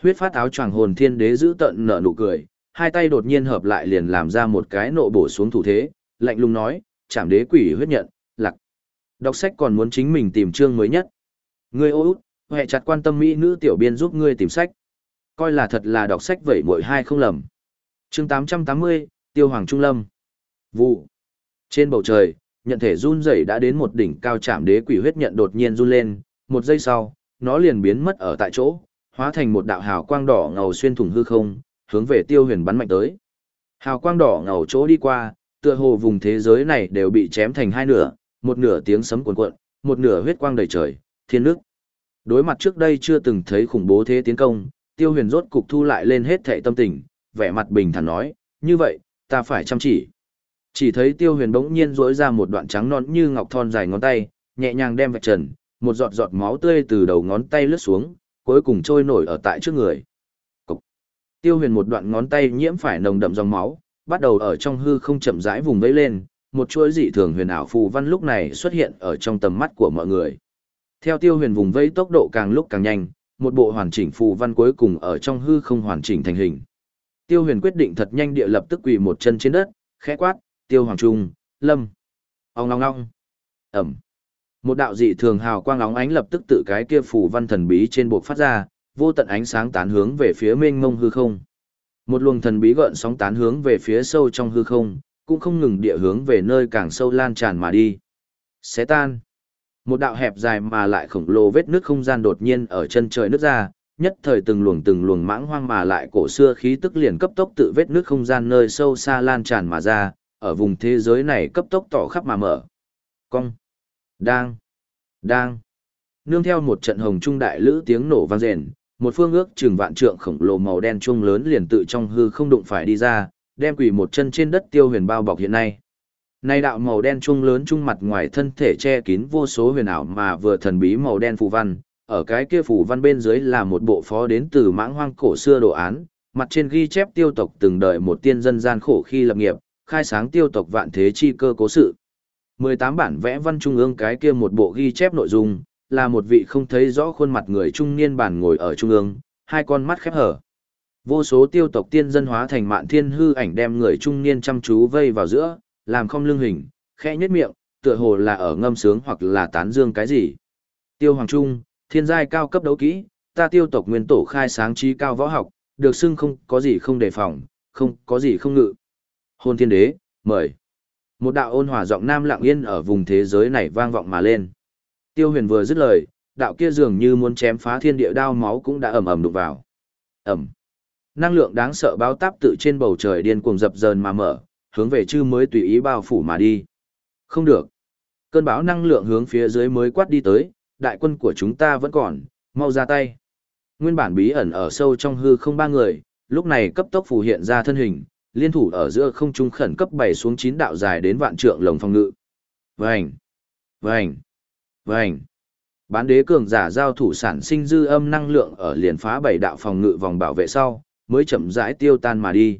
Huyết phát áo choàng hồn thiên đế giữ tận nở nụ cười, hai tay đột nhiên hợp lại liền làm ra một cái nộ bổ xuống thủ thế, lạnh lùng nói, chạm đế quỷ huyết nhận. Đọc sách còn muốn chính mình tìm chương mới nhất. Ngươi ô út, hệ chặt quan tâm mỹ nữ tiểu biên giúp ngươi tìm sách. Coi là thật là đọc sách vậy mỗi hai không lầm. Chương 880, Tiêu Hoàng Trung Lâm. Vụ. Trên bầu trời, nhận thể run rẩy đã đến một đỉnh cao chạm đế quỷ huyết nhận đột nhiên run lên, một giây sau, nó liền biến mất ở tại chỗ, hóa thành một đạo hào quang đỏ ngầu xuyên thủng hư không, hướng về Tiêu Huyền bắn mạnh tới. Hào quang đỏ ngầu chỗ đi qua, tựa hồ vùng thế giới này đều bị chém thành hai nửa, một nửa tiếng sấm cuồn cuộn, một nửa huyết quang đầy trời, thiên nước. Đối mặt trước đây chưa từng thấy khủng bố thế tiến công, Tiêu Huyền rốt cục thu lại lên hết thảy tâm tình, vẻ mặt bình thản nói, như vậy, ta phải chăm chỉ. Chỉ thấy Tiêu Huyền bỗng nhiên rỗi ra một đoạn trắng non như ngọc thon dài ngón tay, nhẹ nhàng đem vạch trần, một giọt giọt máu tươi từ đầu ngón tay lướt xuống, cuối cùng trôi nổi ở tại trước người. Cục. Tiêu Huyền một đoạn ngón tay nhiễm phải nồng đậm dòng máu, bắt đầu ở trong hư không chậm rãi vùng vẫy lên, một chuỗi dị thường huyền ảo phù văn lúc này xuất hiện ở trong tầm mắt của mọi người. Theo Tiêu Huyền vùng vẫy tốc độ càng lúc càng nhanh, một bộ hoàn chỉnh phù văn cuối cùng ở trong hư không hoàn chỉnh thành hình. Tiêu Huyền quyết định thật nhanh địa lập tức quỳ một chân trên đất, khẽ quát, "Tiêu Hoàng Trung, Lâm." ông ong ong. Ầm. Một đạo dị thường hào quang óng ánh lập tức tự cái kia phù văn thần bí trên bộ phát ra, vô tận ánh sáng tán hướng về phía mênh mông hư không. Một luồng thần bí gợn sóng tán hướng về phía sâu trong hư không, cũng không ngừng địa hướng về nơi càng sâu lan tràn mà đi. Xé tan. Một đạo hẹp dài mà lại khổng lồ vết nước không gian đột nhiên ở chân trời nứt ra, nhất thời từng luồng từng luồng mãng hoang mà lại cổ xưa khí tức liền cấp tốc tự vết nước không gian nơi sâu xa lan tràn mà ra, ở vùng thế giới này cấp tốc tỏ khắp mà mở. Cong. Đang. Đang. Nương theo một trận hồng trung đại lữ tiếng nổ vang rền, một phương ước chừng vạn trượng khổng lồ màu đen trung lớn liền tự trong hư không đụng phải đi ra, đem quỷ một chân trên đất tiêu huyền bao bọc hiện nay. Nay đạo màu đen trung lớn trung mặt ngoài thân thể che kín vô số huyền ảo mà vừa thần bí màu đen phù văn, ở cái kia phù văn bên dưới là một bộ phó đến từ mãng hoang cổ xưa đồ án, mặt trên ghi chép tiêu tộc từng đợi một tiên dân gian khổ khi lập nghiệp, khai sáng tiêu tộc vạn thế chi cơ cố sự. 18 bản vẽ văn trung ương cái kia một bộ ghi chép nội dung, là một vị không thấy rõ khuôn mặt người trung niên bản ngồi ở trung ương, hai con mắt khép hở. Vô số tiêu tộc tiên dân hóa thành mạn thiên hư ảnh đem người trung niên chăm chú vây vào giữa, làm không lưng hình, khẽ nhếch miệng, tựa hồ là ở ngâm sướng hoặc là tán dương cái gì. Tiêu Hoàng Trung, thiên giai cao cấp đấu kỹ, ta tiêu tộc nguyên tổ khai sáng trí cao võ học, được xưng không có gì không đề phòng, không có gì không ngự. Hôn thiên đế, mời. Một đạo ôn hòa giọng nam lặng yên ở vùng thế giới này vang vọng mà lên. Tiêu huyền vừa dứt lời, đạo kia dường như muốn chém phá thiên địa đao máu cũng đã ầm ầm đụng vào. Ầm. Năng lượng đáng sợ báo táp tự trên bầu trời điên cuồng dập dờn mà mở, hướng về chư mới tùy ý bao phủ mà đi. Không được. Cơn bão năng lượng hướng phía dưới mới quát đi tới, đại quân của chúng ta vẫn còn, mau ra tay. Nguyên bản bí ẩn ở sâu trong hư không ba người, lúc này cấp tốc phù hiện ra thân hình, liên thủ ở giữa không trung khẩn cấp bày xuống chín đạo dài đến vạn trượng lồng phòng ngự. Vành, vành, vành. Bán đế cường giả giao thủ sản sinh dư âm năng lượng ở liền phá bảy đạo phòng ngự vòng bảo vệ sau, mới chậm rãi tiêu tan mà đi.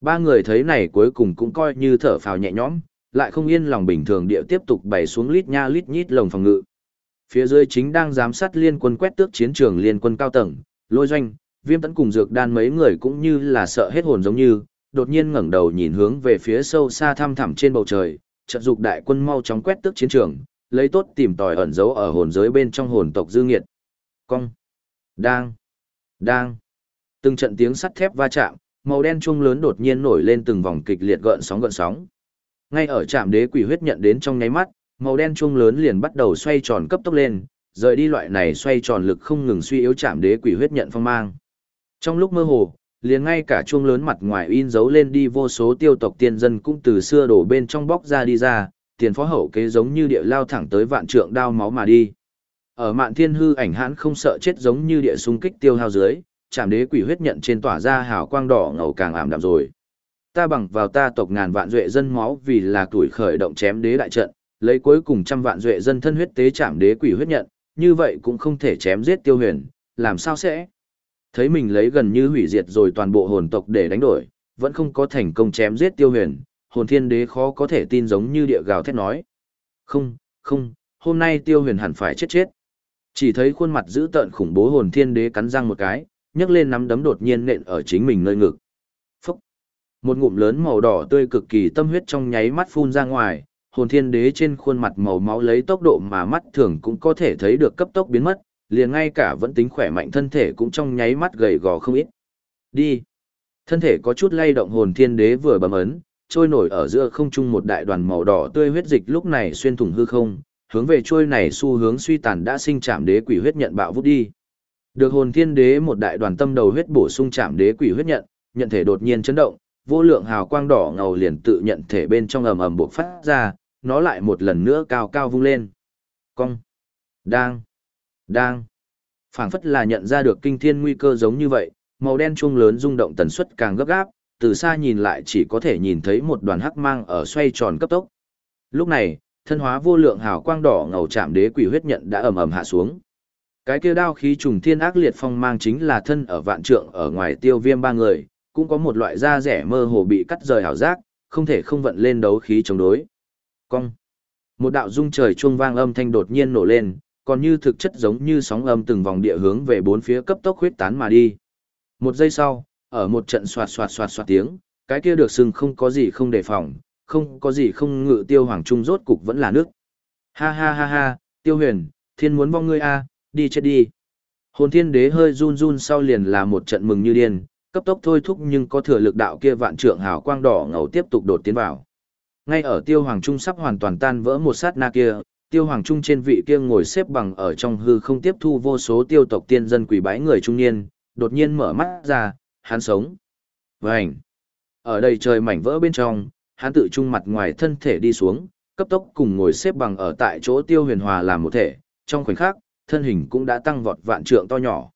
Ba người thấy này cuối cùng cũng coi như thở phào nhẹ nhõm, lại không yên lòng bình thường địa tiếp tục bày xuống lít nha lít nhít lồng phòng ngự. Phía dưới chính đang giám sát liên quân quét tước chiến trường liên quân cao tầng, lôi doanh, viêm tấn cùng dược đan mấy người cũng như là sợ hết hồn giống như, đột nhiên ngẩng đầu nhìn hướng về phía sâu xa thăm thẳm trên bầu trời, trận dục đại quân mau chóng quét tước chiến trường, lấy tốt tìm tòi ẩn giấu ở hồn giới bên trong hồn tộc dư nghiệt. Cong, đang, đang, từng trận tiếng sắt thép va chạm, màu đen chuông lớn đột nhiên nổi lên từng vòng kịch liệt gợn sóng gợn sóng. Ngay ở trạm đế quỷ huyết nhận đến trong nháy mắt, màu đen chuông lớn liền bắt đầu xoay tròn cấp tốc lên, rời đi loại này xoay tròn lực không ngừng suy yếu trạm đế quỷ huyết nhận phong mang. Trong lúc mơ hồ, liền ngay cả chuông lớn mặt ngoài in dấu lên đi vô số tiêu tộc tiên dân cũng từ xưa đổ bên trong bóc ra đi ra, tiền phó hậu kế giống như địa lao thẳng tới vạn trượng đao máu mà đi. Ở mạn thiên hư ảnh hãn không sợ chết giống như địa xung kích tiêu hao dưới, chạm đế quỷ huyết nhận trên tỏa ra hào quang đỏ ngầu càng ảm đạm rồi. Ta bằng vào ta tộc ngàn vạn duệ dân máu vì là tuổi khởi động chém đế đại trận, lấy cuối cùng trăm vạn duệ dân thân huyết tế chạm đế quỷ huyết nhận, như vậy cũng không thể chém giết tiêu huyền, làm sao sẽ? Thấy mình lấy gần như hủy diệt rồi toàn bộ hồn tộc để đánh đổi, vẫn không có thành công chém giết tiêu huyền, hồn thiên đế khó có thể tin giống như địa gào thét nói. Không, không, hôm nay tiêu huyền hẳn phải chết chết. Chỉ thấy khuôn mặt dữ tợn khủng bố hồn thiên đế cắn răng một cái, nhấc lên nắm đấm đột nhiên nện ở chính mình nơi ngực. Phúc! Một ngụm lớn màu đỏ tươi cực kỳ tâm huyết trong nháy mắt phun ra ngoài, hồn thiên đế trên khuôn mặt màu máu lấy tốc độ mà mắt thường cũng có thể thấy được cấp tốc biến mất, liền ngay cả vẫn tính khỏe mạnh thân thể cũng trong nháy mắt gầy gò không ít. Đi! Thân thể có chút lay động hồn thiên đế vừa bấm ấn, trôi nổi ở giữa không trung một đại đoàn màu đỏ tươi huyết dịch lúc này xuyên thủng hư không, hướng về trôi này xu hướng suy tàn đã sinh chạm đế quỷ huyết nhận bạo vút đi. Được hồn thiên đế một đại đoàn tâm đầu huyết bổ sung chạm đế quỷ huyết nhận, nhận thể đột nhiên chấn động, vô lượng hào quang đỏ ngầu liền tự nhận thể bên trong ầm ầm bộc phát ra, nó lại một lần nữa cao cao vung lên. Cong, đang, đang. Phảng phất là nhận ra được kinh thiên nguy cơ giống như vậy, màu đen chuông lớn rung động tần suất càng gấp gáp, từ xa nhìn lại chỉ có thể nhìn thấy một đoàn hắc mang ở xoay tròn cấp tốc. Lúc này, thân hóa vô lượng hào quang đỏ ngầu chạm đế quỷ huyết nhận đã ầm ầm hạ xuống. Cái kia đao khí trùng thiên ác liệt phong mang chính là thân ở vạn trượng ở ngoài tiêu viêm ba người, cũng có một loại da rẻ mơ hồ bị cắt rời hảo giác, không thể không vận lên đấu khí chống đối. Cong. Một đạo dung trời chuông vang âm thanh đột nhiên nổ lên, còn như thực chất giống như sóng âm từng vòng địa hướng về bốn phía cấp tốc huyết tán mà đi. Một giây sau, ở một trận xoạt xoạt xoạt xoạt tiếng, cái kia được sừng không có gì không đề phòng, không có gì không ngự tiêu hoàng trung rốt cục vẫn là nước. Ha ha ha ha, tiêu huyền, thiên muốn vong ngươi a, đi chết đi. Hồn thiên đế hơi run run sau liền là một trận mừng như điên, cấp tốc thôi thúc nhưng có thừa lực đạo kia vạn trượng hào quang đỏ ngầu tiếp tục đột tiến vào. Ngay ở tiêu hoàng trung sắp hoàn toàn tan vỡ một sát na kia, tiêu hoàng trung trên vị kia ngồi xếp bằng ở trong hư không tiếp thu vô số tiêu tộc tiên dân quỷ bái người trung niên, đột nhiên mở mắt ra, hắn sống. Vành! Ở đây trời mảnh vỡ bên trong, hắn tự trung mặt ngoài thân thể đi xuống, cấp tốc cùng ngồi xếp bằng ở tại chỗ tiêu huyền hòa làm một thể, trong khoảnh khắc, thân hình cũng đã tăng vọt vạn trượng to nhỏ.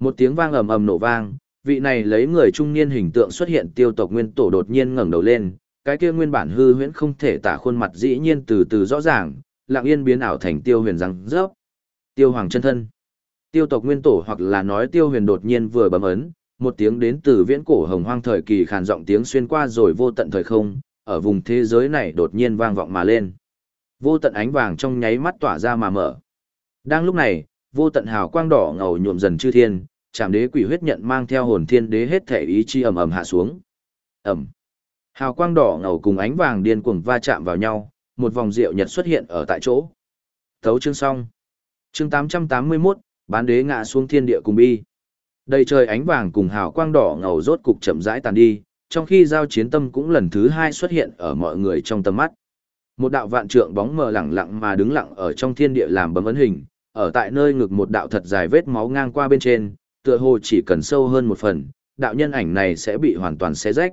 Một tiếng vang ầm ầm nổ vang, vị này lấy người trung niên hình tượng xuất hiện tiêu tộc nguyên tổ đột nhiên ngẩng đầu lên, cái kia nguyên bản hư huyễn không thể tả khuôn mặt dĩ nhiên từ từ rõ ràng, lặng yên biến ảo thành tiêu huyền răng rớp. Tiêu hoàng chân thân. Tiêu tộc nguyên tổ hoặc là nói tiêu huyền đột nhiên vừa bấm ấn, một tiếng đến từ viễn cổ hồng hoang thời kỳ khàn giọng tiếng xuyên qua rồi vô tận thời không, ở vùng thế giới này đột nhiên vang vọng mà lên. Vô tận ánh vàng trong nháy mắt tỏa ra mà mở. Đang lúc này, vô tận hào quang đỏ ngầu nhuộm dần chư thiên, chạm đế quỷ huyết nhận mang theo hồn thiên đế hết thể ý chi ầm ầm hạ xuống. Ầm. Hào quang đỏ ngầu cùng ánh vàng điên cuồng va chạm vào nhau, một vòng rượu nhật xuất hiện ở tại chỗ. Thấu chương xong. Chương 881, bán đế ngã xuống thiên địa cùng bi. Đầy trời ánh vàng cùng hào quang đỏ ngầu rốt cục chậm rãi tàn đi, trong khi giao chiến tâm cũng lần thứ hai xuất hiện ở mọi người trong tầm mắt. Một đạo vạn trượng bóng mờ lặng lặng mà đứng lặng ở trong thiên địa làm bấm ấn hình, ở tại nơi ngực một đạo thật dài vết máu ngang qua bên trên, tựa hồ chỉ cần sâu hơn một phần, đạo nhân ảnh này sẽ bị hoàn toàn xé rách.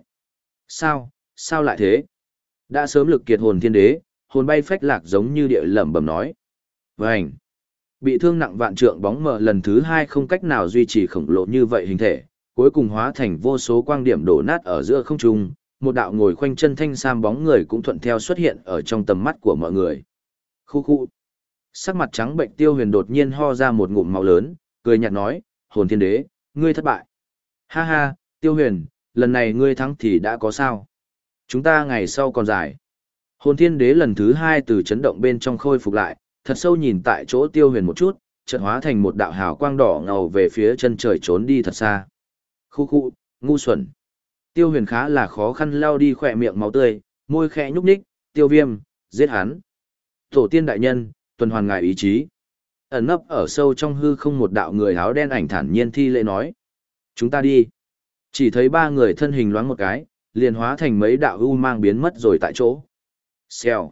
Sao, sao lại thế? Đã sớm lực kiệt hồn thiên đế, hồn bay phách lạc giống như địa lẩm bẩm nói. Vành! Bị thương nặng vạn trượng bóng mờ lần thứ hai không cách nào duy trì khổng lồ như vậy hình thể, cuối cùng hóa thành vô số quang điểm đổ nát ở giữa không trung, một đạo ngồi khoanh chân thanh sam bóng người cũng thuận theo xuất hiện ở trong tầm mắt của mọi người. Khu khu. Sắc mặt trắng bệnh tiêu huyền đột nhiên ho ra một ngụm máu lớn, cười nhạt nói, hồn thiên đế, ngươi thất bại. Ha ha, tiêu huyền, lần này ngươi thắng thì đã có sao. Chúng ta ngày sau còn dài. Hồn thiên đế lần thứ hai từ chấn động bên trong khôi phục lại, thật sâu nhìn tại chỗ tiêu huyền một chút, chợt hóa thành một đạo hào quang đỏ ngầu về phía chân trời trốn đi thật xa. Khu khu, ngu xuẩn. Tiêu huyền khá là khó khăn lao đi khỏe miệng máu tươi, môi khẽ nhúc nhích, tiêu viêm, giết hắn. Tổ tiên đại nhân, tuần hoàn ngài ý chí. Ẩn nấp ở sâu trong hư không một đạo người áo đen ảnh thản nhiên thi lễ nói. Chúng ta đi. Chỉ thấy ba người thân hình loáng một cái, liền hóa thành mấy đạo u mang biến mất rồi tại chỗ. Xèo.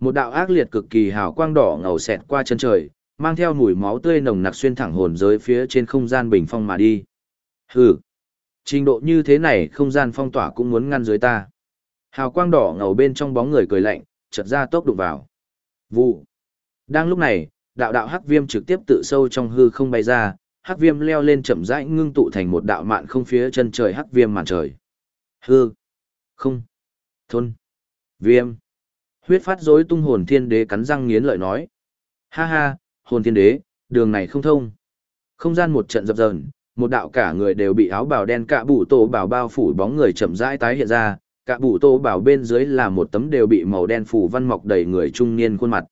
Một đạo ác liệt cực kỳ hào quang đỏ ngầu xẹt qua chân trời, mang theo mùi máu tươi nồng nặc xuyên thẳng hồn giới phía trên không gian bình phong mà đi. Hừ. Trình độ như thế này không gian phong tỏa cũng muốn ngăn dưới ta. Hào quang đỏ ngầu bên trong bóng người cười lạnh, chợt ra tốc đụng vào. Vụ. Đang lúc này, đạo đạo hắc viêm trực tiếp tự sâu trong hư không bay ra, hắc viêm leo lên chậm rãi ngưng tụ thành một đạo mạn không phía chân trời hắc viêm màn trời. Hư. Không. Thôn. Viêm. Huyết phát rối tung hồn thiên đế cắn răng nghiến lợi nói. Ha ha, hồn thiên đế, đường này không thông. Không gian một trận dập dờn, một đạo cả người đều bị áo bào đen cạ bụ tổ bảo bao phủ bóng người chậm rãi tái hiện ra, cạ bụ tổ bảo bên dưới là một tấm đều bị màu đen phủ văn mọc đầy người trung niên khuôn mặt.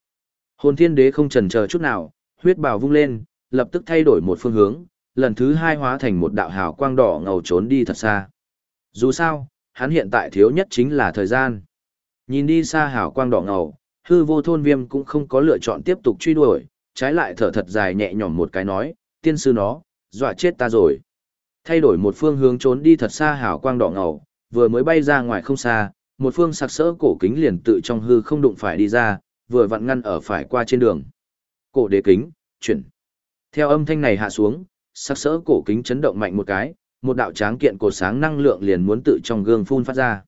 Hồn thiên đế không chần chờ chút nào, huyết bào vung lên, lập tức thay đổi một phương hướng, lần thứ hai hóa thành một đạo hào quang đỏ ngầu trốn đi thật xa. Dù sao, hắn hiện tại thiếu nhất chính là thời gian. Nhìn đi xa hào quang đỏ ngầu, hư vô thôn viêm cũng không có lựa chọn tiếp tục truy đuổi, trái lại thở thật dài nhẹ nhõm một cái nói, tiên sư nó, dọa chết ta rồi. Thay đổi một phương hướng trốn đi thật xa hào quang đỏ ngầu, vừa mới bay ra ngoài không xa, một phương sặc sỡ cổ kính liền tự trong hư không đụng phải đi ra, vừa vặn ngăn ở phải qua trên đường. Cổ đế kính, chuyển. Theo âm thanh này hạ xuống, sắc sỡ cổ kính chấn động mạnh một cái, một đạo tráng kiện cột sáng năng lượng liền muốn tự trong gương phun phát ra.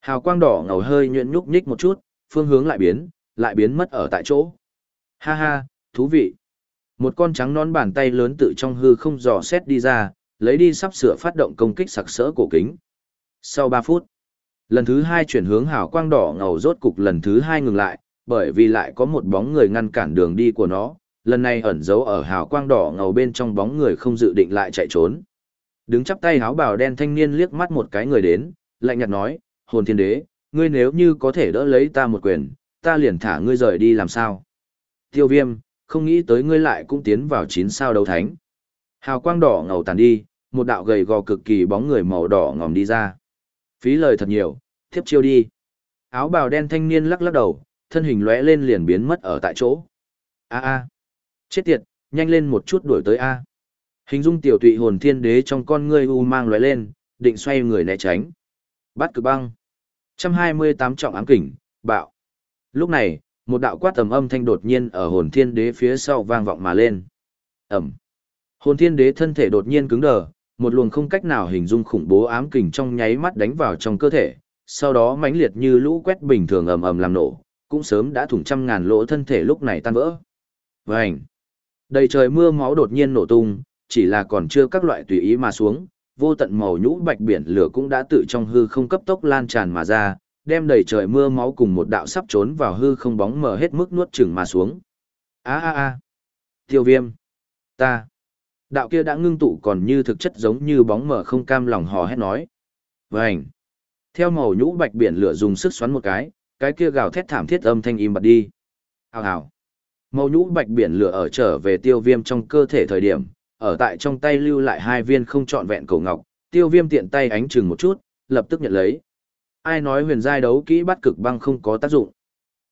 Hào quang đỏ ngầu hơi nhuyễn nhúc nhích một chút, phương hướng lại biến, lại biến mất ở tại chỗ. Ha ha, thú vị. Một con trắng non bàn tay lớn tự trong hư không dò xét đi ra, lấy đi sắp sửa phát động công kích sặc sỡ cổ kính. Sau 3 phút, lần thứ hai chuyển hướng hào quang đỏ ngầu rốt cục lần thứ hai ngừng lại, bởi vì lại có một bóng người ngăn cản đường đi của nó, lần này ẩn giấu ở hào quang đỏ ngầu bên trong bóng người không dự định lại chạy trốn. Đứng chắp tay háo bào đen thanh niên liếc mắt một cái người đến, lạnh nhạt nói, hồn thiên đế, ngươi nếu như có thể đỡ lấy ta một quyền, ta liền thả ngươi rời đi làm sao. Tiêu viêm, không nghĩ tới ngươi lại cũng tiến vào chín sao đấu thánh. Hào quang đỏ ngầu tàn đi, một đạo gầy gò cực kỳ bóng người màu đỏ ngòm đi ra. Phí lời thật nhiều, thiếp chiêu đi. Áo bào đen thanh niên lắc lắc đầu, thân hình lóe lên liền biến mất ở tại chỗ. A a. Chết tiệt, nhanh lên một chút đuổi tới A. Hình dung tiểu tụy hồn thiên đế trong con ngươi u mang lóe lên, định xoay người né tránh. Bắt cực băng. 128 trọng ám kình, bạo. Lúc này, một đạo quát tầm âm thanh đột nhiên ở hồn thiên đế phía sau vang vọng mà lên. Ẩm. Hồn thiên đế thân thể đột nhiên cứng đờ, một luồng không cách nào hình dung khủng bố ám kình trong nháy mắt đánh vào trong cơ thể, sau đó mãnh liệt như lũ quét bình thường ầm ầm làm nổ, cũng sớm đã thủng trăm ngàn lỗ thân thể lúc này tan vỡ. Vành. Đầy trời mưa máu đột nhiên nổ tung, chỉ là còn chưa các loại tùy ý mà xuống, vô tận màu nhũ bạch biển lửa cũng đã tự trong hư không cấp tốc lan tràn mà ra, đem đầy trời mưa máu cùng một đạo sắp trốn vào hư không bóng mờ hết mức nuốt chửng mà xuống. A a a. Tiêu Viêm, ta. Đạo kia đã ngưng tụ còn như thực chất giống như bóng mờ không cam lòng hò hét nói. Vành. Theo màu nhũ bạch biển lửa dùng sức xoắn một cái, cái kia gào thét thảm thiết âm thanh im bặt đi. Hào hào. Màu nhũ bạch biển lửa ở trở về tiêu viêm trong cơ thể thời điểm, ở tại trong tay lưu lại hai viên không trọn vẹn cổ ngọc, tiêu viêm tiện tay ánh chừng một chút, lập tức nhận lấy. Ai nói huyền giai đấu kỹ bắt cực băng không có tác dụng.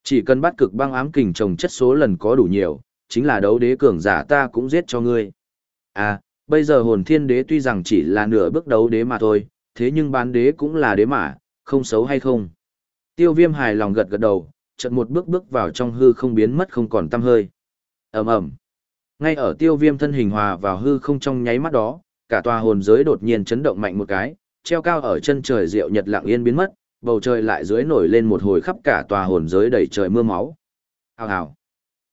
Chỉ cần bắt cực băng ám kình trồng chất số lần có đủ nhiều, chính là đấu đế cường giả ta cũng giết cho ngươi. À, bây giờ hồn thiên đế tuy rằng chỉ là nửa bước đấu đế mà thôi, thế nhưng bán đế cũng là đế mà, không xấu hay không. Tiêu viêm hài lòng gật gật đầu, chợt một bước bước vào trong hư không biến mất không còn tăm hơi. ầm ầm Ngay ở tiêu viêm thân hình hòa vào hư không trong nháy mắt đó, cả tòa hồn giới đột nhiên chấn động mạnh một cái, treo cao ở chân trời rượu nhật lặng yên biến mất, bầu trời lại dưới nổi lên một hồi khắp cả tòa hồn giới đầy trời mưa máu. Hào hào.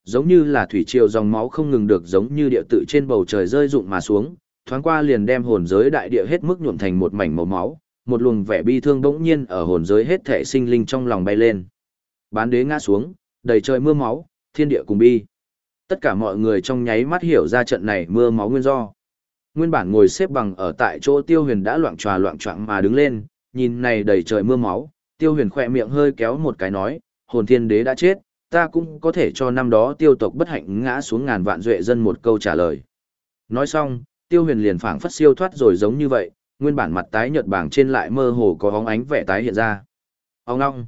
Giống như là thủy triều dòng máu không ngừng được giống như địa tự trên bầu trời rơi rụng mà xuống, thoáng qua liền đem hồn giới đại địa hết mức nhuộm thành một mảnh màu máu, một luồng vẻ bi thương bỗng nhiên ở hồn giới hết thể sinh linh trong lòng bay lên. Bán đế ngã xuống, đầy trời mưa máu, thiên địa cùng bi. Tất cả mọi người trong nháy mắt hiểu ra trận này mưa máu nguyên do. Nguyên bản ngồi xếp bằng ở tại chỗ tiêu huyền đã loạn tròa loạn trọng mà đứng lên, nhìn này đầy trời mưa máu, tiêu huyền khỏe miệng hơi kéo một cái nói, hồn thiên đế đã chết, ta cũng có thể cho năm đó tiêu tộc bất hạnh ngã xuống ngàn vạn duệ dân một câu trả lời. Nói xong, tiêu huyền liền phảng phất siêu thoát rồi giống như vậy, nguyên bản mặt tái nhợt bảng trên lại mơ hồ có hóng ánh vẻ tái hiện ra. Ông ngong.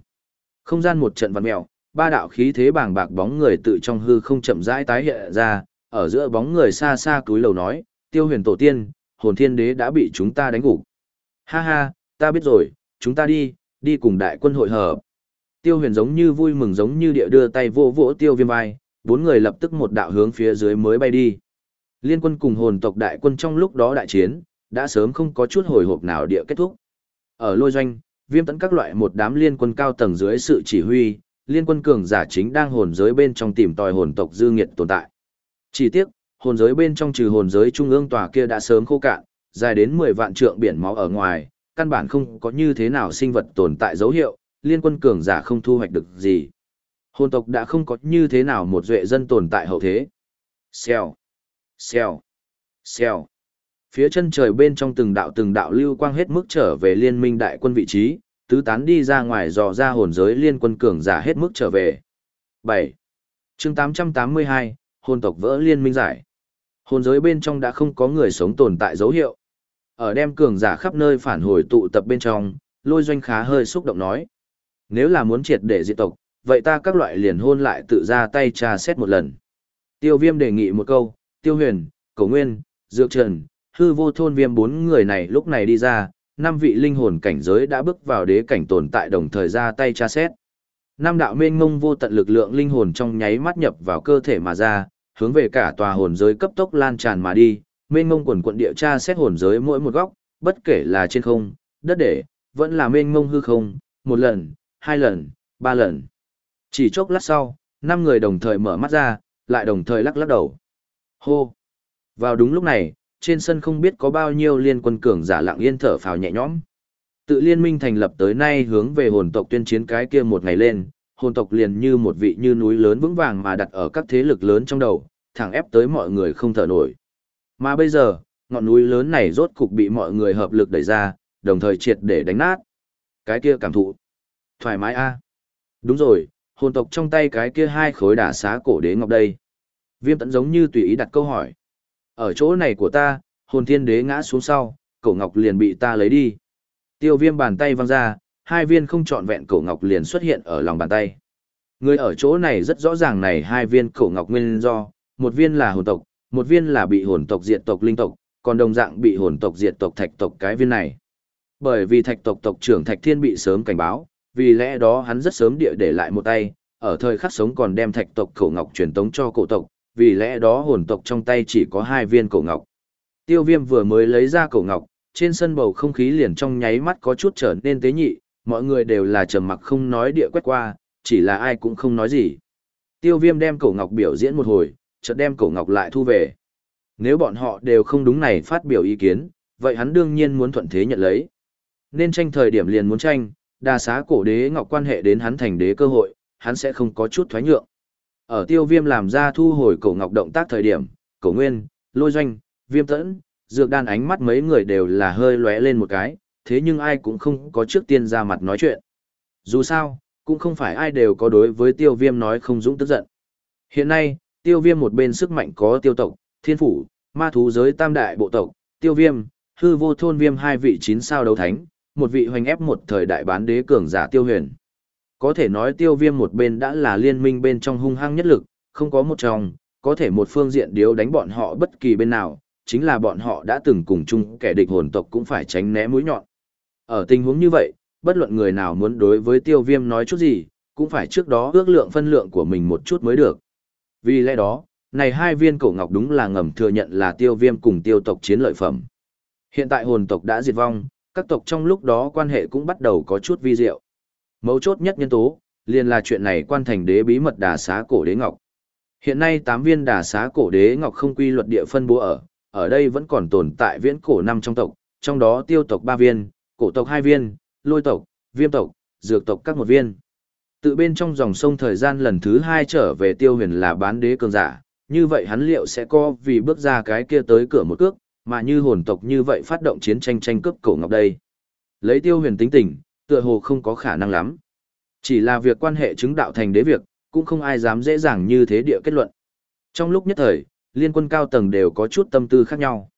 Không gian một trận vặn mèo, ba đạo khí thế bàng bạc bóng người tự trong hư không chậm rãi tái hiện ra, ở giữa bóng người xa xa túi lầu nói, tiêu huyền tổ tiên, hồn thiên đế đã bị chúng ta đánh gục. Ha ha, ta biết rồi, chúng ta đi, đi cùng đại quân hội hợp. Tiêu huyền giống như vui mừng giống như địa đưa tay vô vỗ tiêu viêm vai, bốn người lập tức một đạo hướng phía dưới mới bay đi. Liên quân cùng hồn tộc đại quân trong lúc đó đại chiến, đã sớm không có chút hồi hộp nào địa kết thúc. Ở lôi doanh, viêm tấn các loại một đám liên quân cao tầng dưới sự chỉ huy, liên quân cường giả chính đang hồn giới bên trong tìm tòi hồn tộc dư nghiệt tồn tại. Chỉ tiếc, hồn giới bên trong trừ hồn giới trung ương tòa kia đã sớm khô cạn, dài đến 10 vạn trượng biển máu ở ngoài, căn bản không có như thế nào sinh vật tồn tại dấu hiệu, liên quân cường giả không thu hoạch được gì. Hồn tộc đã không có như thế nào một duệ dân tồn tại hậu thế. Xèo, xèo, xèo. Phía chân trời bên trong từng đạo từng đạo lưu quang hết mức trở về liên minh đại quân vị trí, tứ tán đi ra ngoài dò ra hồn giới liên quân cường giả hết mức trở về. 7. chương 882, hồn tộc vỡ liên minh giải. Hồn giới bên trong đã không có người sống tồn tại dấu hiệu. Ở đem cường giả khắp nơi phản hồi tụ tập bên trong, lôi doanh khá hơi xúc động nói. Nếu là muốn triệt để diệt tộc, vậy ta các loại liền hôn lại tự ra tay tra xét một lần. Tiêu viêm đề nghị một câu, tiêu huyền, cầu nguyên, dược trần, hư vô thôn viêm bốn người này lúc này đi ra, năm vị linh hồn cảnh giới đã bước vào đế cảnh tồn tại đồng thời ra tay tra xét. Năm đạo mênh mông vô tận lực lượng linh hồn trong nháy mắt nhập vào cơ thể mà ra, hướng về cả tòa hồn giới cấp tốc lan tràn mà đi, mênh mông quần quận địa tra xét hồn giới mỗi một góc, bất kể là trên không, đất để, vẫn là mênh mông hư không, một lần, hai lần, ba lần. Chỉ chốc lát sau, năm người đồng thời mở mắt ra, lại đồng thời lắc lắc đầu. Hô! Vào đúng lúc này, trên sân không biết có bao nhiêu liên quân cường giả lặng yên thở phào nhẹ nhõm. Tự liên minh thành lập tới nay hướng về hồn tộc tuyên chiến cái kia một ngày lên, hồn tộc liền như một vị như núi lớn vững vàng mà đặt ở các thế lực lớn trong đầu, thẳng ép tới mọi người không thở nổi. Mà bây giờ, ngọn núi lớn này rốt cục bị mọi người hợp lực đẩy ra, đồng thời triệt để đánh nát. Cái kia cảm thụ. Thoải mái a. Đúng rồi, hồn tộc trong tay cái kia hai khối đả xá cổ đế ngọc đây. Viêm tận giống như tùy ý đặt câu hỏi. Ở chỗ này của ta, hồn thiên đế ngã xuống sau, cổ ngọc liền bị ta lấy đi. Tiêu viêm bàn tay văng ra, hai viên không trọn vẹn cổ ngọc liền xuất hiện ở lòng bàn tay. Người ở chỗ này rất rõ ràng này hai viên cổ ngọc nguyên do, một viên là hồn tộc, một viên là bị hồn tộc diệt tộc linh tộc, còn đồng dạng bị hồn tộc diệt tộc thạch tộc cái viên này. Bởi vì thạch tộc tộc trưởng Thạch Thiên bị sớm cảnh báo, vì lẽ đó hắn rất sớm địa để lại một tay, ở thời khắc sống còn đem thạch tộc cổ ngọc truyền tống cho cổ tộc, vì lẽ đó hồn tộc trong tay chỉ có hai viên cổ ngọc. Tiêu viêm vừa mới lấy ra cổ ngọc, trên sân bầu không khí liền trong nháy mắt có chút trở nên tế nhị, mọi người đều là trầm mặc không nói địa quét qua, chỉ là ai cũng không nói gì. Tiêu viêm đem cổ ngọc biểu diễn một hồi, chợt đem cổ ngọc lại thu về. Nếu bọn họ đều không đúng này phát biểu ý kiến, vậy hắn đương nhiên muốn thuận thế nhận lấy. Nên tranh thời điểm liền muốn tranh, đa xá cổ đế ngọc quan hệ đến hắn thành đế cơ hội, hắn sẽ không có chút thoái nhượng. Ở tiêu viêm làm ra thu hồi cổ ngọc động tác thời điểm, cổ nguyên, lôi doanh, viêm tẫn, dược đan ánh mắt mấy người đều là hơi lóe lên một cái, thế nhưng ai cũng không có trước tiên ra mặt nói chuyện. Dù sao, cũng không phải ai đều có đối với tiêu viêm nói không dũng tức giận. Hiện nay, tiêu viêm một bên sức mạnh có tiêu tộc, thiên phủ, ma thú giới tam đại bộ tộc, tiêu viêm, hư vô thôn viêm hai vị chín sao đấu thánh, một vị hoành ép một thời đại bán đế cường giả tiêu huyền. Có thể nói tiêu viêm một bên đã là liên minh bên trong hung hăng nhất lực, không có một trong, có thể một phương diện điếu đánh bọn họ bất kỳ bên nào, chính là bọn họ đã từng cùng chung kẻ địch hồn tộc cũng phải tránh né mũi nhọn. Ở tình huống như vậy, bất luận người nào muốn đối với tiêu viêm nói chút gì, cũng phải trước đó ước lượng phân lượng của mình một chút mới được. Vì lẽ đó, này hai viên cổ ngọc đúng là ngầm thừa nhận là tiêu viêm cùng tiêu tộc chiến lợi phẩm. Hiện tại hồn tộc đã diệt vong, các tộc trong lúc đó quan hệ cũng bắt đầu có chút vi diệu. Mấu chốt nhất nhân tố, liền là chuyện này quan thành đế bí mật đà xá cổ đế ngọc. Hiện nay tám viên đà xá cổ đế ngọc không quy luật địa phân bố ở, ở đây vẫn còn tồn tại viễn cổ năm trong tộc, trong đó tiêu tộc ba viên, cổ tộc hai viên, lôi tộc, viêm tộc, dược tộc các một viên. Tự bên trong dòng sông thời gian lần thứ hai trở về tiêu huyền là bán đế cường giả, như vậy hắn liệu sẽ co vì bước ra cái kia tới cửa một cước, mà như hồn tộc như vậy phát động chiến tranh tranh cướp cổ ngọc đây. Lấy tiêu huyền tính tình, tựa hồ không có khả năng lắm. Chỉ là việc quan hệ chứng đạo thành đế việc, cũng không ai dám dễ dàng như thế địa kết luận. Trong lúc nhất thời, liên quân cao tầng đều có chút tâm tư khác nhau.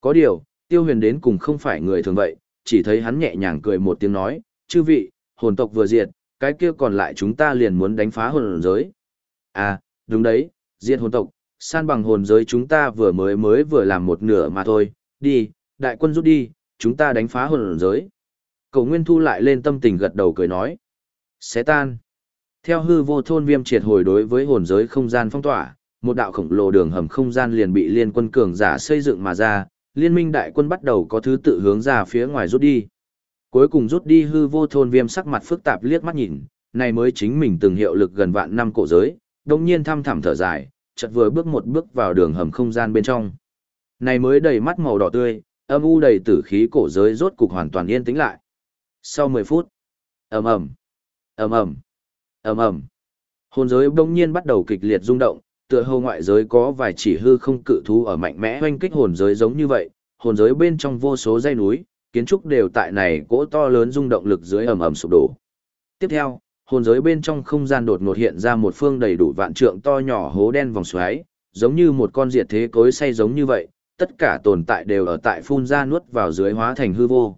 Có điều, tiêu huyền đến cùng không phải người thường vậy, chỉ thấy hắn nhẹ nhàng cười một tiếng nói, chư vị, hồn tộc vừa diệt, cái kia còn lại chúng ta liền muốn đánh phá hồn giới. À, đúng đấy, diệt hồn tộc, san bằng hồn giới chúng ta vừa mới mới vừa làm một nửa mà thôi, đi, đại quân rút đi, chúng ta đánh phá hồn giới. Cầu Nguyên Thu lại lên tâm tình gật đầu cười nói. Xé tan. Theo hư vô thôn viêm triệt hồi đối với hồn giới không gian phong tỏa, một đạo khổng lồ đường hầm không gian liền bị liên quân cường giả xây dựng mà ra, liên minh đại quân bắt đầu có thứ tự hướng ra phía ngoài rút đi. Cuối cùng rút đi hư vô thôn viêm sắc mặt phức tạp liếc mắt nhìn, này mới chính mình từng hiệu lực gần vạn năm cổ giới, đồng nhiên thăm thẳm thở dài, chợt vừa bước một bước vào đường hầm không gian bên trong. Này mới đầy mắt màu đỏ tươi, âm u đầy tử khí cổ giới rốt cục hoàn toàn yên tĩnh lại. Sau 10 phút, ầm ầm, ầm ầm, ầm ầm, hồn giới bỗng nhiên bắt đầu kịch liệt rung động, tựa hồ ngoại giới có vài chỉ hư không cự thú ở mạnh mẽ hoanh kích hồn giới giống như vậy, hồn giới bên trong vô số dây núi, kiến trúc đều tại này cỗ to lớn rung động lực dưới ầm ầm sụp đổ. Tiếp theo, hồn giới bên trong không gian đột ngột hiện ra một phương đầy đủ vạn trượng to nhỏ hố đen vòng xoáy, giống như một con diệt thế cối say giống như vậy, tất cả tồn tại đều ở tại phun ra nuốt vào dưới hóa thành hư vô.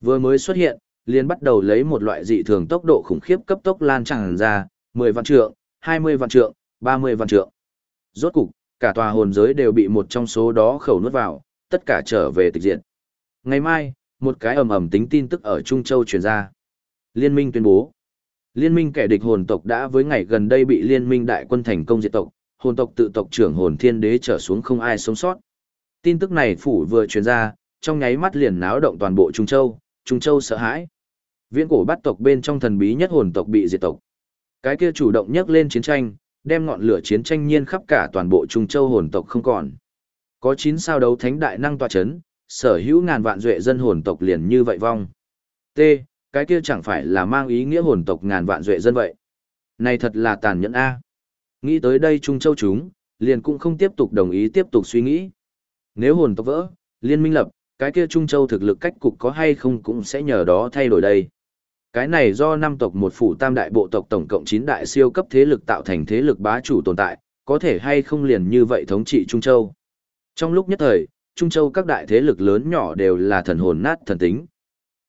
Vừa mới xuất hiện, liền bắt đầu lấy một loại dị thường tốc độ khủng khiếp cấp tốc lan tràn ra, 10 vạn trượng, 20 vạn trượng, 30 vạn trượng. Rốt cục, cả tòa hồn giới đều bị một trong số đó khẩu nuốt vào, tất cả trở về tịch diện. Ngày mai, một cái ầm ầm tính tin tức ở Trung Châu truyền ra. Liên minh tuyên bố, liên minh kẻ địch hồn tộc đã với ngày gần đây bị liên minh đại quân thành công diệt tộc, hồn tộc tự tộc trưởng hồn thiên đế trở xuống không ai sống sót. Tin tức này phủ vừa truyền ra, trong nháy mắt liền náo động toàn bộ Trung Châu, Trung Châu sợ hãi. Viễn cổ bắt tộc bên trong thần bí nhất hồn tộc bị diệt tộc. Cái kia chủ động nhắc lên chiến tranh, đem ngọn lửa chiến tranh nhiên khắp cả toàn bộ Trung Châu hồn tộc không còn. Có 9 sao đấu thánh đại năng tọa chấn, sở hữu ngàn vạn duệ dân hồn tộc liền như vậy vong. T, cái kia chẳng phải là mang ý nghĩa hồn tộc ngàn vạn duệ dân vậy. Này thật là tàn nhẫn A. Nghĩ tới đây Trung Châu chúng, liền cũng không tiếp tục đồng ý tiếp tục suy nghĩ. Nếu hồn tộc vỡ, liên minh lập, cái kia Trung Châu thực lực cách cục có hay không cũng sẽ nhờ đó thay đổi đây. Cái này do năm tộc một phủ tam đại bộ tộc tổng cộng 9 đại siêu cấp thế lực tạo thành thế lực bá chủ tồn tại, có thể hay không liền như vậy thống trị Trung Châu. Trong lúc nhất thời, Trung Châu các đại thế lực lớn nhỏ đều là thần hồn nát thần tính.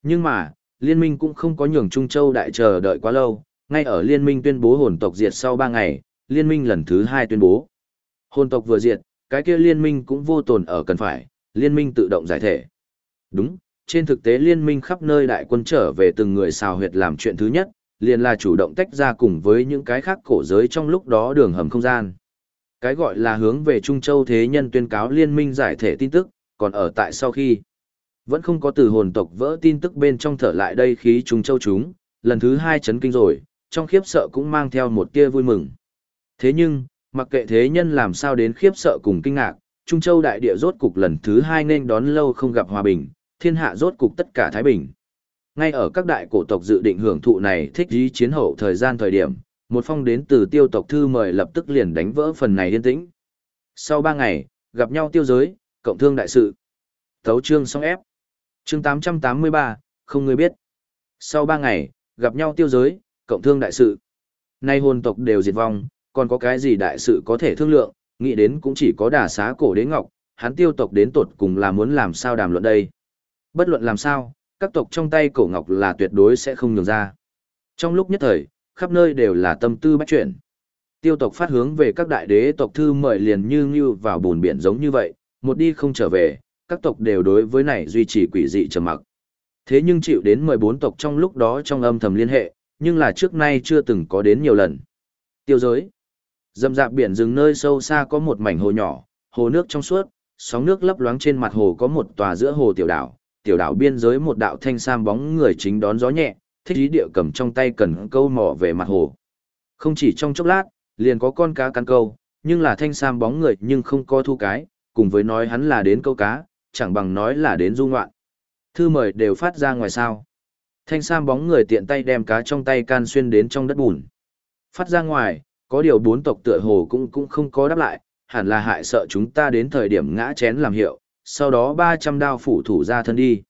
Nhưng mà, liên minh cũng không có nhường Trung Châu đại chờ đợi quá lâu, ngay ở liên minh tuyên bố hồn tộc diệt sau 3 ngày, liên minh lần thứ 2 tuyên bố. Hồn tộc vừa diệt, cái kia liên minh cũng vô tồn ở cần phải, liên minh tự động giải thể. Đúng, trên thực tế liên minh khắp nơi đại quân trở về từng người xào huyệt làm chuyện thứ nhất, liền là chủ động tách ra cùng với những cái khác cổ giới trong lúc đó đường hầm không gian. Cái gọi là hướng về Trung Châu thế nhân tuyên cáo liên minh giải thể tin tức, còn ở tại sau khi vẫn không có từ hồn tộc vỡ tin tức bên trong thở lại đây khí Trung Châu chúng, lần thứ hai chấn kinh rồi, trong khiếp sợ cũng mang theo một tia vui mừng. Thế nhưng, mặc kệ thế nhân làm sao đến khiếp sợ cùng kinh ngạc, Trung Châu đại địa rốt cục lần thứ hai nên đón lâu không gặp hòa bình, thiên hạ rốt cục tất cả Thái Bình. Ngay ở các đại cổ tộc dự định hưởng thụ này thích ý chiến hậu thời gian thời điểm, một phong đến từ tiêu tộc thư mời lập tức liền đánh vỡ phần này yên tĩnh. Sau ba ngày, gặp nhau tiêu giới, cộng thương đại sự. Thấu chương xong ép. Chương 883, không người biết. Sau ba ngày, gặp nhau tiêu giới, cộng thương đại sự. Nay hồn tộc đều diệt vong, còn có cái gì đại sự có thể thương lượng, nghĩ đến cũng chỉ có đà xá cổ đế ngọc, hắn tiêu tộc đến tột cùng là muốn làm sao đàm luận đây. Bất luận làm sao, các tộc trong tay cổ ngọc là tuyệt đối sẽ không nhường ra. Trong lúc nhất thời, khắp nơi đều là tâm tư bách chuyển. Tiêu tộc phát hướng về các đại đế tộc thư mời liền như như vào bùn biển giống như vậy, một đi không trở về, các tộc đều đối với này duy trì quỷ dị trầm mặc. Thế nhưng chịu đến 14 tộc trong lúc đó trong âm thầm liên hệ, nhưng là trước nay chưa từng có đến nhiều lần. Tiêu giới. Dầm dạp biển rừng nơi sâu xa có một mảnh hồ nhỏ, hồ nước trong suốt, sóng nước lấp loáng trên mặt hồ có một tòa giữa hồ tiểu đảo, tiểu đảo biên giới một đạo thanh sam bóng người chính đón gió nhẹ, thích ý địa cầm trong tay cần câu mỏ về mặt hồ. Không chỉ trong chốc lát, liền có con cá cắn câu, nhưng là thanh sam bóng người nhưng không có thu cái, cùng với nói hắn là đến câu cá, chẳng bằng nói là đến du ngoạn. Thư mời đều phát ra ngoài sao. Thanh sam bóng người tiện tay đem cá trong tay can xuyên đến trong đất bùn. Phát ra ngoài, có điều bốn tộc tựa hồ cũng cũng không có đáp lại, hẳn là hại sợ chúng ta đến thời điểm ngã chén làm hiệu, sau đó 300 đao phủ thủ ra thân đi.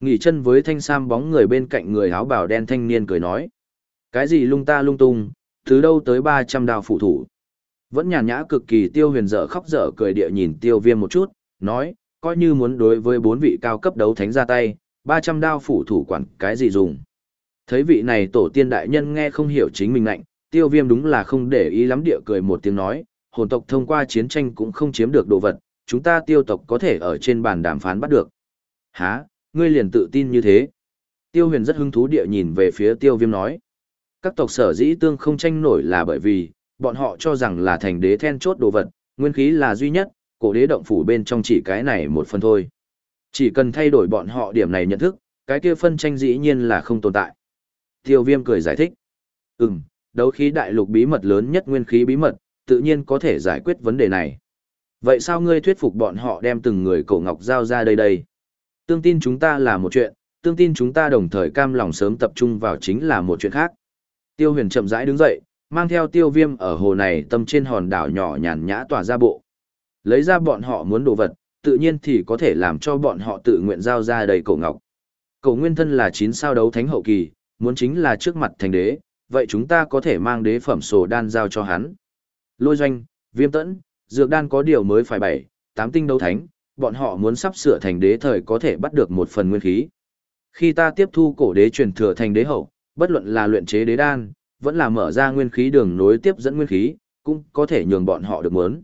Nghỉ chân với thanh sam bóng người bên cạnh người áo bào đen thanh niên cười nói. Cái gì lung ta lung tung, từ đâu tới 300 đao phủ thủ. Vẫn nhàn nhã cực kỳ tiêu huyền dở khóc dở cười địa nhìn tiêu viêm một chút, nói, coi như muốn đối với bốn vị cao cấp đấu thánh ra tay, 300 đao phủ thủ quản cái gì dùng. Thấy vị này tổ tiên đại nhân nghe không hiểu chính mình lạnh, tiêu viêm đúng là không để ý lắm địa cười một tiếng nói, hồn tộc thông qua chiến tranh cũng không chiếm được đồ vật, chúng ta tiêu tộc có thể ở trên bàn đàm phán bắt được. Hả, ngươi liền tự tin như thế. Tiêu huyền rất hứng thú địa nhìn về phía tiêu viêm nói. Các tộc sở dĩ tương không tranh nổi là bởi vì, bọn họ cho rằng là thành đế then chốt đồ vật, nguyên khí là duy nhất, cổ đế động phủ bên trong chỉ cái này một phần thôi. Chỉ cần thay đổi bọn họ điểm này nhận thức, cái kia phân tranh dĩ nhiên là không tồn tại. Tiêu viêm cười giải thích. Ừm, đấu khí đại lục bí mật lớn nhất nguyên khí bí mật, tự nhiên có thể giải quyết vấn đề này. Vậy sao ngươi thuyết phục bọn họ đem từng người cổ ngọc giao ra đây đây? Tương tin chúng ta là một chuyện, tương tin chúng ta đồng thời cam lòng sớm tập trung vào chính là một chuyện khác. Tiêu huyền chậm rãi đứng dậy, mang theo tiêu viêm ở hồ này tâm trên hòn đảo nhỏ nhàn nhã tỏa ra bộ. Lấy ra bọn họ muốn đồ vật, tự nhiên thì có thể làm cho bọn họ tự nguyện giao ra đầy cổ ngọc. Cổ nguyên thân là chín sao đấu thánh hậu kỳ, muốn chính là trước mặt thành đế, vậy chúng ta có thể mang đế phẩm sổ đan giao cho hắn. Lôi doanh, viêm tẫn, dược đan có điều mới phải bảy, tám tinh đấu thánh, bọn họ muốn sắp sửa thành đế thời có thể bắt được một phần nguyên khí. Khi ta tiếp thu cổ đế truyền thừa thành đế hậu, bất luận là luyện chế đế đan, vẫn là mở ra nguyên khí đường nối tiếp dẫn nguyên khí, cũng có thể nhường bọn họ được muốn.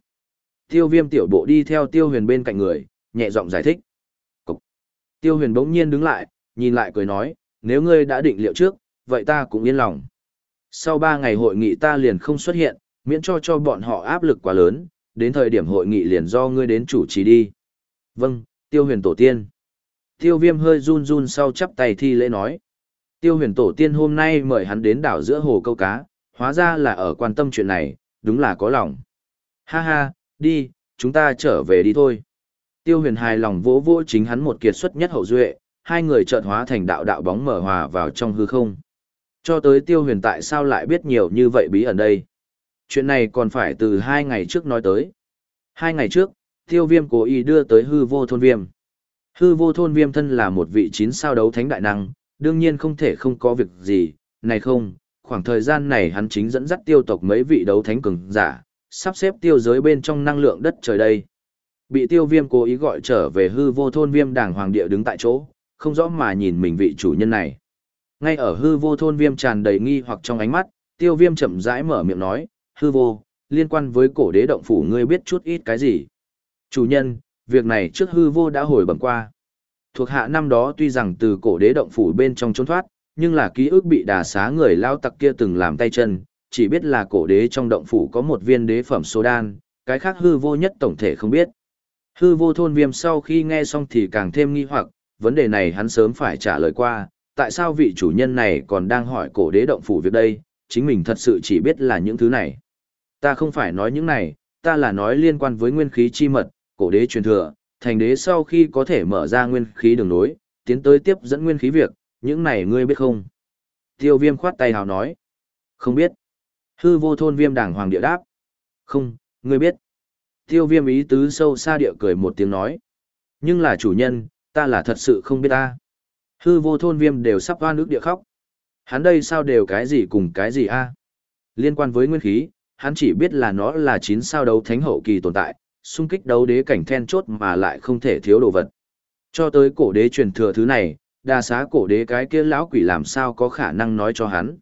Tiêu viêm tiểu bộ đi theo tiêu huyền bên cạnh người, nhẹ giọng giải thích. Cục. Tiêu huyền bỗng nhiên đứng lại, nhìn lại cười nói, nếu ngươi đã định liệu trước, vậy ta cũng yên lòng. Sau ba ngày hội nghị ta liền không xuất hiện, miễn cho cho bọn họ áp lực quá lớn, đến thời điểm hội nghị liền do ngươi đến chủ trì đi. Vâng, tiêu huyền tổ tiên. Tiêu viêm hơi run run sau chắp tay thi lễ nói. Tiêu huyền tổ tiên hôm nay mời hắn đến đảo giữa hồ câu cá, hóa ra là ở quan tâm chuyện này, đúng là có lòng. Ha ha, đi, chúng ta trở về đi thôi. Tiêu huyền hài lòng vỗ vỗ chính hắn một kiệt xuất nhất hậu duệ, hai người chợt hóa thành đạo đạo bóng mở hòa vào trong hư không. Cho tới tiêu huyền tại sao lại biết nhiều như vậy bí ẩn đây? Chuyện này còn phải từ hai ngày trước nói tới. Hai ngày trước, tiêu viêm cố ý đưa tới hư vô thôn viêm. Hư vô thôn viêm thân là một vị chín sao đấu thánh đại năng, đương nhiên không thể không có việc gì, này không, khoảng thời gian này hắn chính dẫn dắt tiêu tộc mấy vị đấu thánh cường giả, sắp xếp tiêu giới bên trong năng lượng đất trời đây. Bị tiêu viêm cố ý gọi trở về hư vô thôn viêm đảng hoàng địa đứng tại chỗ, không rõ mà nhìn mình vị chủ nhân này. Ngay ở hư vô thôn viêm tràn đầy nghi hoặc trong ánh mắt, tiêu viêm chậm rãi mở miệng nói, hư vô, liên quan với cổ đế động phủ ngươi biết chút ít cái gì. Chủ nhân, việc này trước hư vô đã hồi bẩm qua. Thuộc hạ năm đó tuy rằng từ cổ đế động phủ bên trong trốn thoát, nhưng là ký ức bị đà xá người lao tặc kia từng làm tay chân, chỉ biết là cổ đế trong động phủ có một viên đế phẩm số đan, cái khác hư vô nhất tổng thể không biết. Hư vô thôn viêm sau khi nghe xong thì càng thêm nghi hoặc, vấn đề này hắn sớm phải trả lời qua, tại sao vị chủ nhân này còn đang hỏi cổ đế động phủ việc đây, chính mình thật sự chỉ biết là những thứ này. Ta không phải nói những này, ta là nói liên quan với nguyên khí chi mật, cổ đế truyền thừa, thành đế sau khi có thể mở ra nguyên khí đường nối, tiến tới tiếp dẫn nguyên khí việc, những này ngươi biết không? Tiêu viêm khoát tay hào nói. Không biết. Hư vô thôn viêm đảng hoàng địa đáp. Không, ngươi biết. Tiêu viêm ý tứ sâu xa địa cười một tiếng nói. Nhưng là chủ nhân, ta là thật sự không biết ta. Hư vô thôn viêm đều sắp hoa nước địa khóc. Hắn đây sao đều cái gì cùng cái gì a? Liên quan với nguyên khí, hắn chỉ biết là nó là chín sao đấu thánh hậu kỳ tồn tại, xung kích đấu đế cảnh then chốt mà lại không thể thiếu đồ vật. Cho tới cổ đế truyền thừa thứ này, đa xá cổ đế cái kia lão quỷ làm sao có khả năng nói cho hắn.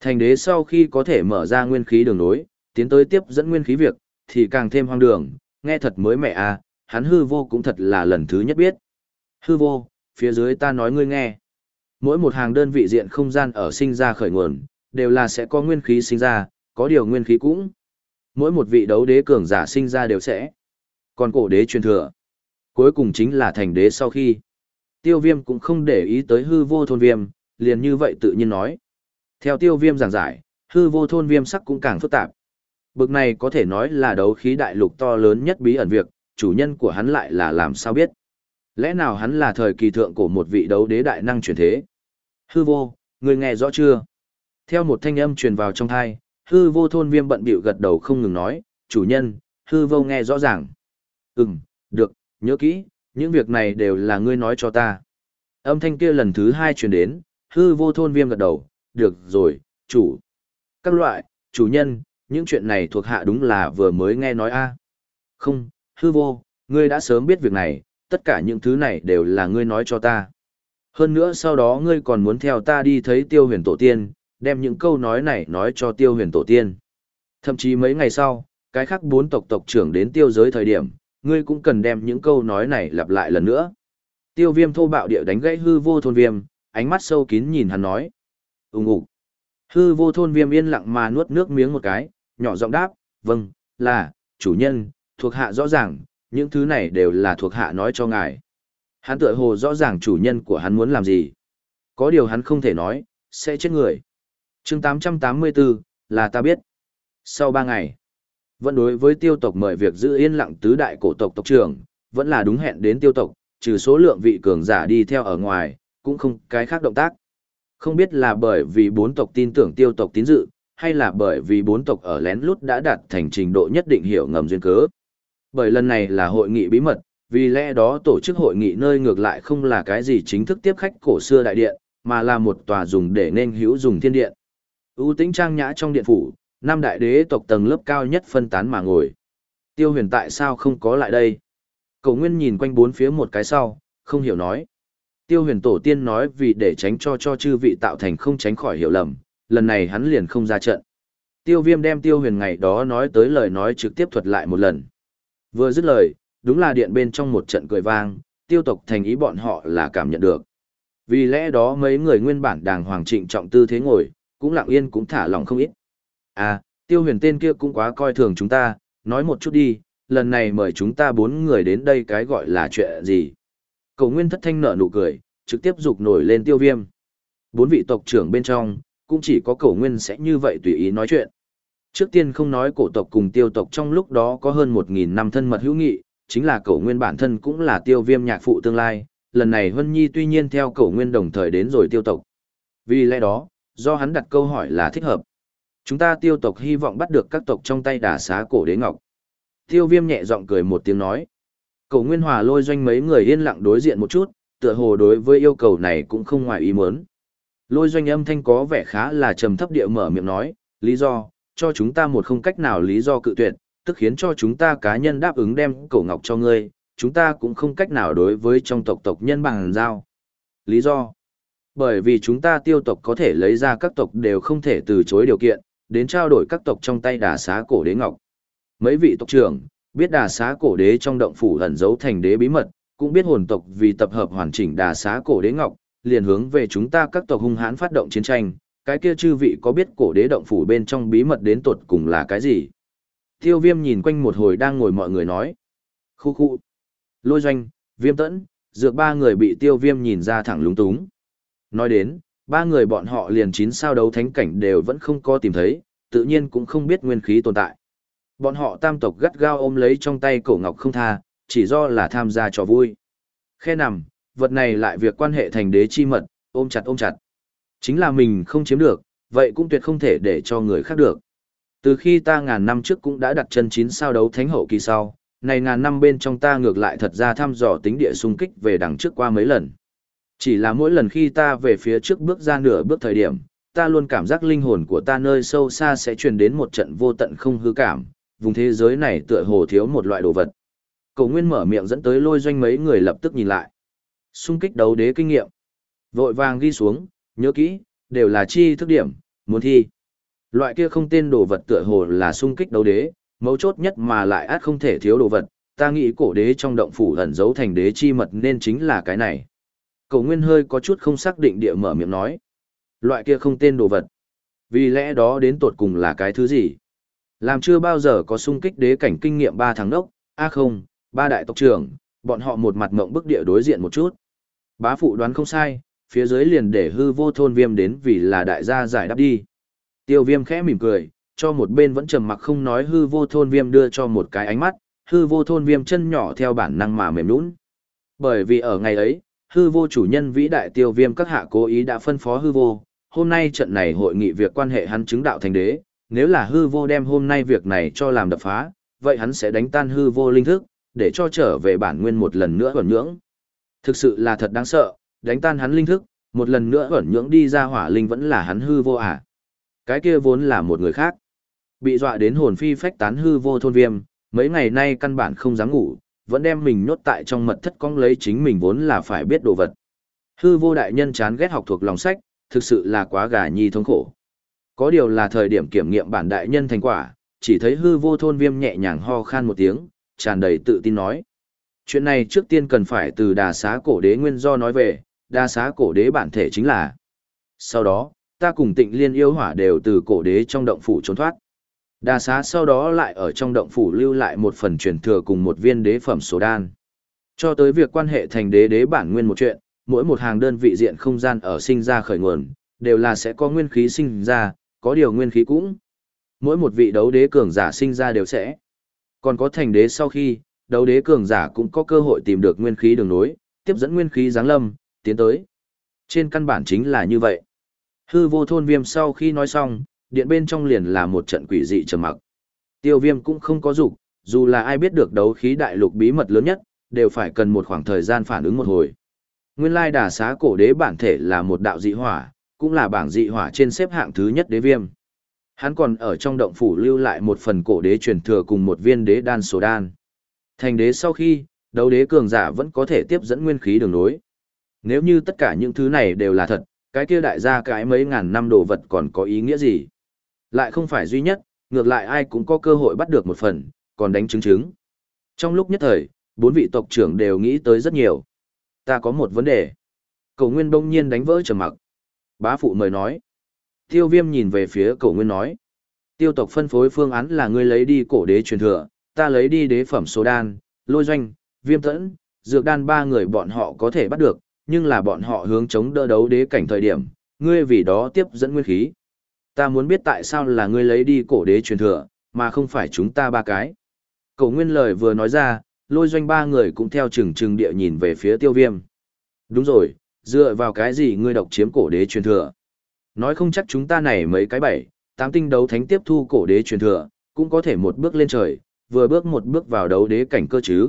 Thành đế sau khi có thể mở ra nguyên khí đường nối, tiến tới tiếp dẫn nguyên khí việc, thì càng thêm hoang đường, nghe thật mới mẹ à, hắn hư vô cũng thật là lần thứ nhất biết. Hư vô, phía dưới ta nói ngươi nghe. Mỗi một hàng đơn vị diện không gian ở sinh ra khởi nguồn, đều là sẽ có nguyên khí sinh ra, có điều nguyên khí cũng. Mỗi một vị đấu đế cường giả sinh ra đều sẽ. Còn cổ đế truyền thừa. Cuối cùng chính là thành đế sau khi. Tiêu viêm cũng không để ý tới hư vô thôn viêm, liền như vậy tự nhiên nói. Theo tiêu viêm giảng giải, hư vô thôn viêm sắc cũng càng phức tạp. Bực này có thể nói là đấu khí đại lục to lớn nhất bí ẩn việc, chủ nhân của hắn lại là làm sao biết. Lẽ nào hắn là thời kỳ thượng của một vị đấu đế đại năng truyền thế? Hư vô, người nghe rõ chưa? Theo một thanh âm truyền vào trong thai, hư vô thôn viêm bận bịu gật đầu không ngừng nói, chủ nhân, hư vô nghe rõ ràng. Ừm, được, nhớ kỹ, những việc này đều là ngươi nói cho ta. Âm thanh kia lần thứ hai truyền đến, hư vô thôn viêm gật đầu, được rồi, chủ. Các loại, chủ nhân, những chuyện này thuộc hạ đúng là vừa mới nghe nói a. Không, hư vô, ngươi đã sớm biết việc này, tất cả những thứ này đều là ngươi nói cho ta. Hơn nữa sau đó ngươi còn muốn theo ta đi thấy tiêu huyền tổ tiên, đem những câu nói này nói cho tiêu huyền tổ tiên. Thậm chí mấy ngày sau, cái khác bốn tộc tộc trưởng đến tiêu giới thời điểm, ngươi cũng cần đem những câu nói này lặp lại lần nữa. Tiêu viêm thô bạo địa đánh gãy hư vô thôn viêm, ánh mắt sâu kín nhìn hắn nói. Úng ủ. Hư vô thôn viêm yên lặng mà nuốt nước miếng một cái, nhỏ giọng đáp, vâng, là, chủ nhân, thuộc hạ rõ ràng, những thứ này đều là thuộc hạ nói cho ngài. Hắn tựa hồ rõ ràng chủ nhân của hắn muốn làm gì. Có điều hắn không thể nói, sẽ chết người chương 884, là ta biết. Sau 3 ngày, vẫn đối với tiêu tộc mời việc giữ yên lặng tứ đại cổ tộc tộc trưởng, vẫn là đúng hẹn đến tiêu tộc, trừ số lượng vị cường giả đi theo ở ngoài, cũng không cái khác động tác. Không biết là bởi vì bốn tộc tin tưởng tiêu tộc tín dự, hay là bởi vì bốn tộc ở lén lút đã đạt thành trình độ nhất định hiểu ngầm duyên cớ. Bởi lần này là hội nghị bí mật, vì lẽ đó tổ chức hội nghị nơi ngược lại không là cái gì chính thức tiếp khách cổ xưa đại điện, mà là một tòa dùng để nên hữu dùng thiên điện ưu tĩnh trang nhã trong điện phủ, năm đại đế tộc tầng lớp cao nhất phân tán mà ngồi. Tiêu huyền tại sao không có lại đây? Cầu nguyên nhìn quanh bốn phía một cái sau, không hiểu nói. Tiêu huyền tổ tiên nói vì để tránh cho cho chư vị tạo thành không tránh khỏi hiểu lầm, lần này hắn liền không ra trận. Tiêu viêm đem tiêu huyền ngày đó nói tới lời nói trực tiếp thuật lại một lần. Vừa dứt lời, đúng là điện bên trong một trận cười vang, tiêu tộc thành ý bọn họ là cảm nhận được. Vì lẽ đó mấy người nguyên bản đàng hoàng trịnh trọng tư thế ngồi, cũng lặng yên cũng thả lòng không ít. À, tiêu huyền tên kia cũng quá coi thường chúng ta, nói một chút đi, lần này mời chúng ta bốn người đến đây cái gọi là chuyện gì. Cầu nguyên thất thanh nở nụ cười, trực tiếp dục nổi lên tiêu viêm. Bốn vị tộc trưởng bên trong, cũng chỉ có cầu nguyên sẽ như vậy tùy ý nói chuyện. Trước tiên không nói cổ tộc cùng tiêu tộc trong lúc đó có hơn 1.000 năm thân mật hữu nghị, chính là cầu nguyên bản thân cũng là tiêu viêm nhạc phụ tương lai, lần này huân Nhi tuy nhiên theo cầu nguyên đồng thời đến rồi tiêu tộc. Vì lẽ đó, do hắn đặt câu hỏi là thích hợp. Chúng ta tiêu tộc hy vọng bắt được các tộc trong tay đả xá cổ đế ngọc. Tiêu viêm nhẹ giọng cười một tiếng nói. cổ nguyên hòa lôi doanh mấy người yên lặng đối diện một chút, tựa hồ đối với yêu cầu này cũng không ngoài ý muốn. Lôi doanh âm thanh có vẻ khá là trầm thấp địa mở miệng nói, lý do, cho chúng ta một không cách nào lý do cự tuyệt, tức khiến cho chúng ta cá nhân đáp ứng đem cổ ngọc cho ngươi, chúng ta cũng không cách nào đối với trong tộc tộc nhân bằng giao. Lý do? Bởi vì chúng ta tiêu tộc có thể lấy ra các tộc đều không thể từ chối điều kiện, đến trao đổi các tộc trong tay đà xá cổ đế ngọc. Mấy vị tộc trưởng, biết đà xá cổ đế trong động phủ ẩn giấu thành đế bí mật, cũng biết hồn tộc vì tập hợp hoàn chỉnh đà xá cổ đế ngọc, liền hướng về chúng ta các tộc hung hãn phát động chiến tranh, cái kia chư vị có biết cổ đế động phủ bên trong bí mật đến tột cùng là cái gì? Tiêu viêm nhìn quanh một hồi đang ngồi mọi người nói. Khu khu. Lôi doanh, viêm tẫn, dược ba người bị tiêu viêm nhìn ra thẳng lúng túng. Nói đến, ba người bọn họ liền chín sao đấu thánh cảnh đều vẫn không có tìm thấy, tự nhiên cũng không biết nguyên khí tồn tại. Bọn họ tam tộc gắt gao ôm lấy trong tay cổ ngọc không tha, chỉ do là tham gia trò vui. Khe nằm, vật này lại việc quan hệ thành đế chi mật, ôm chặt ôm chặt. Chính là mình không chiếm được, vậy cũng tuyệt không thể để cho người khác được. Từ khi ta ngàn năm trước cũng đã đặt chân chín sao đấu thánh hậu kỳ sau, này ngàn năm bên trong ta ngược lại thật ra thăm dò tính địa xung kích về đằng trước qua mấy lần. Chỉ là mỗi lần khi ta về phía trước bước ra nửa bước thời điểm, ta luôn cảm giác linh hồn của ta nơi sâu xa sẽ truyền đến một trận vô tận không hư cảm, vùng thế giới này tựa hồ thiếu một loại đồ vật. Cầu Nguyên mở miệng dẫn tới lôi doanh mấy người lập tức nhìn lại. Xung kích đấu đế kinh nghiệm. Vội vàng ghi xuống, nhớ kỹ, đều là chi thức điểm, muốn thi. Loại kia không tên đồ vật tựa hồ là xung kích đấu đế, mấu chốt nhất mà lại át không thể thiếu đồ vật, ta nghĩ cổ đế trong động phủ ẩn giấu thành đế chi mật nên chính là cái này. Cầu Nguyên hơi có chút không xác định địa mở miệng nói. Loại kia không tên đồ vật. Vì lẽ đó đến tột cùng là cái thứ gì? Làm chưa bao giờ có sung kích đế cảnh kinh nghiệm ba tháng đốc, a à không, ba đại tộc trưởng, bọn họ một mặt mộng bức địa đối diện một chút. Bá phụ đoán không sai, phía dưới liền để hư vô thôn viêm đến vì là đại gia giải đáp đi. Tiêu viêm khẽ mỉm cười, cho một bên vẫn trầm mặc không nói hư vô thôn viêm đưa cho một cái ánh mắt, hư vô thôn viêm chân nhỏ theo bản năng mà mềm nũng. Bởi vì ở ngày ấy, hư vô chủ nhân vĩ đại tiêu viêm các hạ cố ý đã phân phó hư vô, hôm nay trận này hội nghị việc quan hệ hắn chứng đạo thành đế, nếu là hư vô đem hôm nay việc này cho làm đập phá, vậy hắn sẽ đánh tan hư vô linh thức, để cho trở về bản nguyên một lần nữa ẩn nhưỡng. Thực sự là thật đáng sợ, đánh tan hắn linh thức, một lần nữa ẩn nhưỡng đi ra hỏa linh vẫn là hắn hư vô à. Cái kia vốn là một người khác. Bị dọa đến hồn phi phách tán hư vô thôn viêm, mấy ngày nay căn bản không dám ngủ, vẫn đem mình nhốt tại trong mật thất cong lấy chính mình vốn là phải biết đồ vật. Hư vô đại nhân chán ghét học thuộc lòng sách, thực sự là quá gà nhi thống khổ. Có điều là thời điểm kiểm nghiệm bản đại nhân thành quả, chỉ thấy hư vô thôn viêm nhẹ nhàng ho khan một tiếng, tràn đầy tự tin nói. Chuyện này trước tiên cần phải từ đà xá cổ đế nguyên do nói về, đà xá cổ đế bản thể chính là. Sau đó, ta cùng tịnh liên yêu hỏa đều từ cổ đế trong động phủ trốn thoát. Đà xá sau đó lại ở trong động phủ lưu lại một phần truyền thừa cùng một viên đế phẩm số đan. Cho tới việc quan hệ thành đế đế bản nguyên một chuyện, mỗi một hàng đơn vị diện không gian ở sinh ra khởi nguồn, đều là sẽ có nguyên khí sinh ra, có điều nguyên khí cũng. Mỗi một vị đấu đế cường giả sinh ra đều sẽ. Còn có thành đế sau khi, đấu đế cường giả cũng có cơ hội tìm được nguyên khí đường nối, tiếp dẫn nguyên khí giáng lâm, tiến tới. Trên căn bản chính là như vậy. Hư vô thôn viêm sau khi nói xong, điện bên trong liền là một trận quỷ dị trầm mặc. Tiêu viêm cũng không có dục dù là ai biết được đấu khí đại lục bí mật lớn nhất, đều phải cần một khoảng thời gian phản ứng một hồi. Nguyên lai đà xá cổ đế bản thể là một đạo dị hỏa, cũng là bảng dị hỏa trên xếp hạng thứ nhất đế viêm. Hắn còn ở trong động phủ lưu lại một phần cổ đế truyền thừa cùng một viên đế đan số đan. Thành đế sau khi, đấu đế cường giả vẫn có thể tiếp dẫn nguyên khí đường nối. Nếu như tất cả những thứ này đều là thật, cái kia đại gia cái mấy ngàn năm đồ vật còn có ý nghĩa gì? Lại không phải duy nhất, ngược lại ai cũng có cơ hội bắt được một phần, còn đánh chứng chứng. Trong lúc nhất thời, bốn vị tộc trưởng đều nghĩ tới rất nhiều. Ta có một vấn đề. Cầu Nguyên bỗng nhiên đánh vỡ trầm mặc. Bá phụ mời nói. Tiêu viêm nhìn về phía cầu Nguyên nói. Tiêu tộc phân phối phương án là ngươi lấy đi cổ đế truyền thừa, ta lấy đi đế phẩm số đan, lôi doanh, viêm tẫn, dược đan ba người bọn họ có thể bắt được, nhưng là bọn họ hướng chống đỡ đấu đế cảnh thời điểm, ngươi vì đó tiếp dẫn nguyên khí. Ta muốn biết tại sao là ngươi lấy đi cổ đế truyền thừa, mà không phải chúng ta ba cái. Cổ nguyên lời vừa nói ra, lôi doanh ba người cũng theo chừng chừng địa nhìn về phía tiêu viêm. Đúng rồi, dựa vào cái gì ngươi độc chiếm cổ đế truyền thừa. Nói không chắc chúng ta này mấy cái bảy, tám tinh đấu thánh tiếp thu cổ đế truyền thừa, cũng có thể một bước lên trời, vừa bước một bước vào đấu đế cảnh cơ chứ.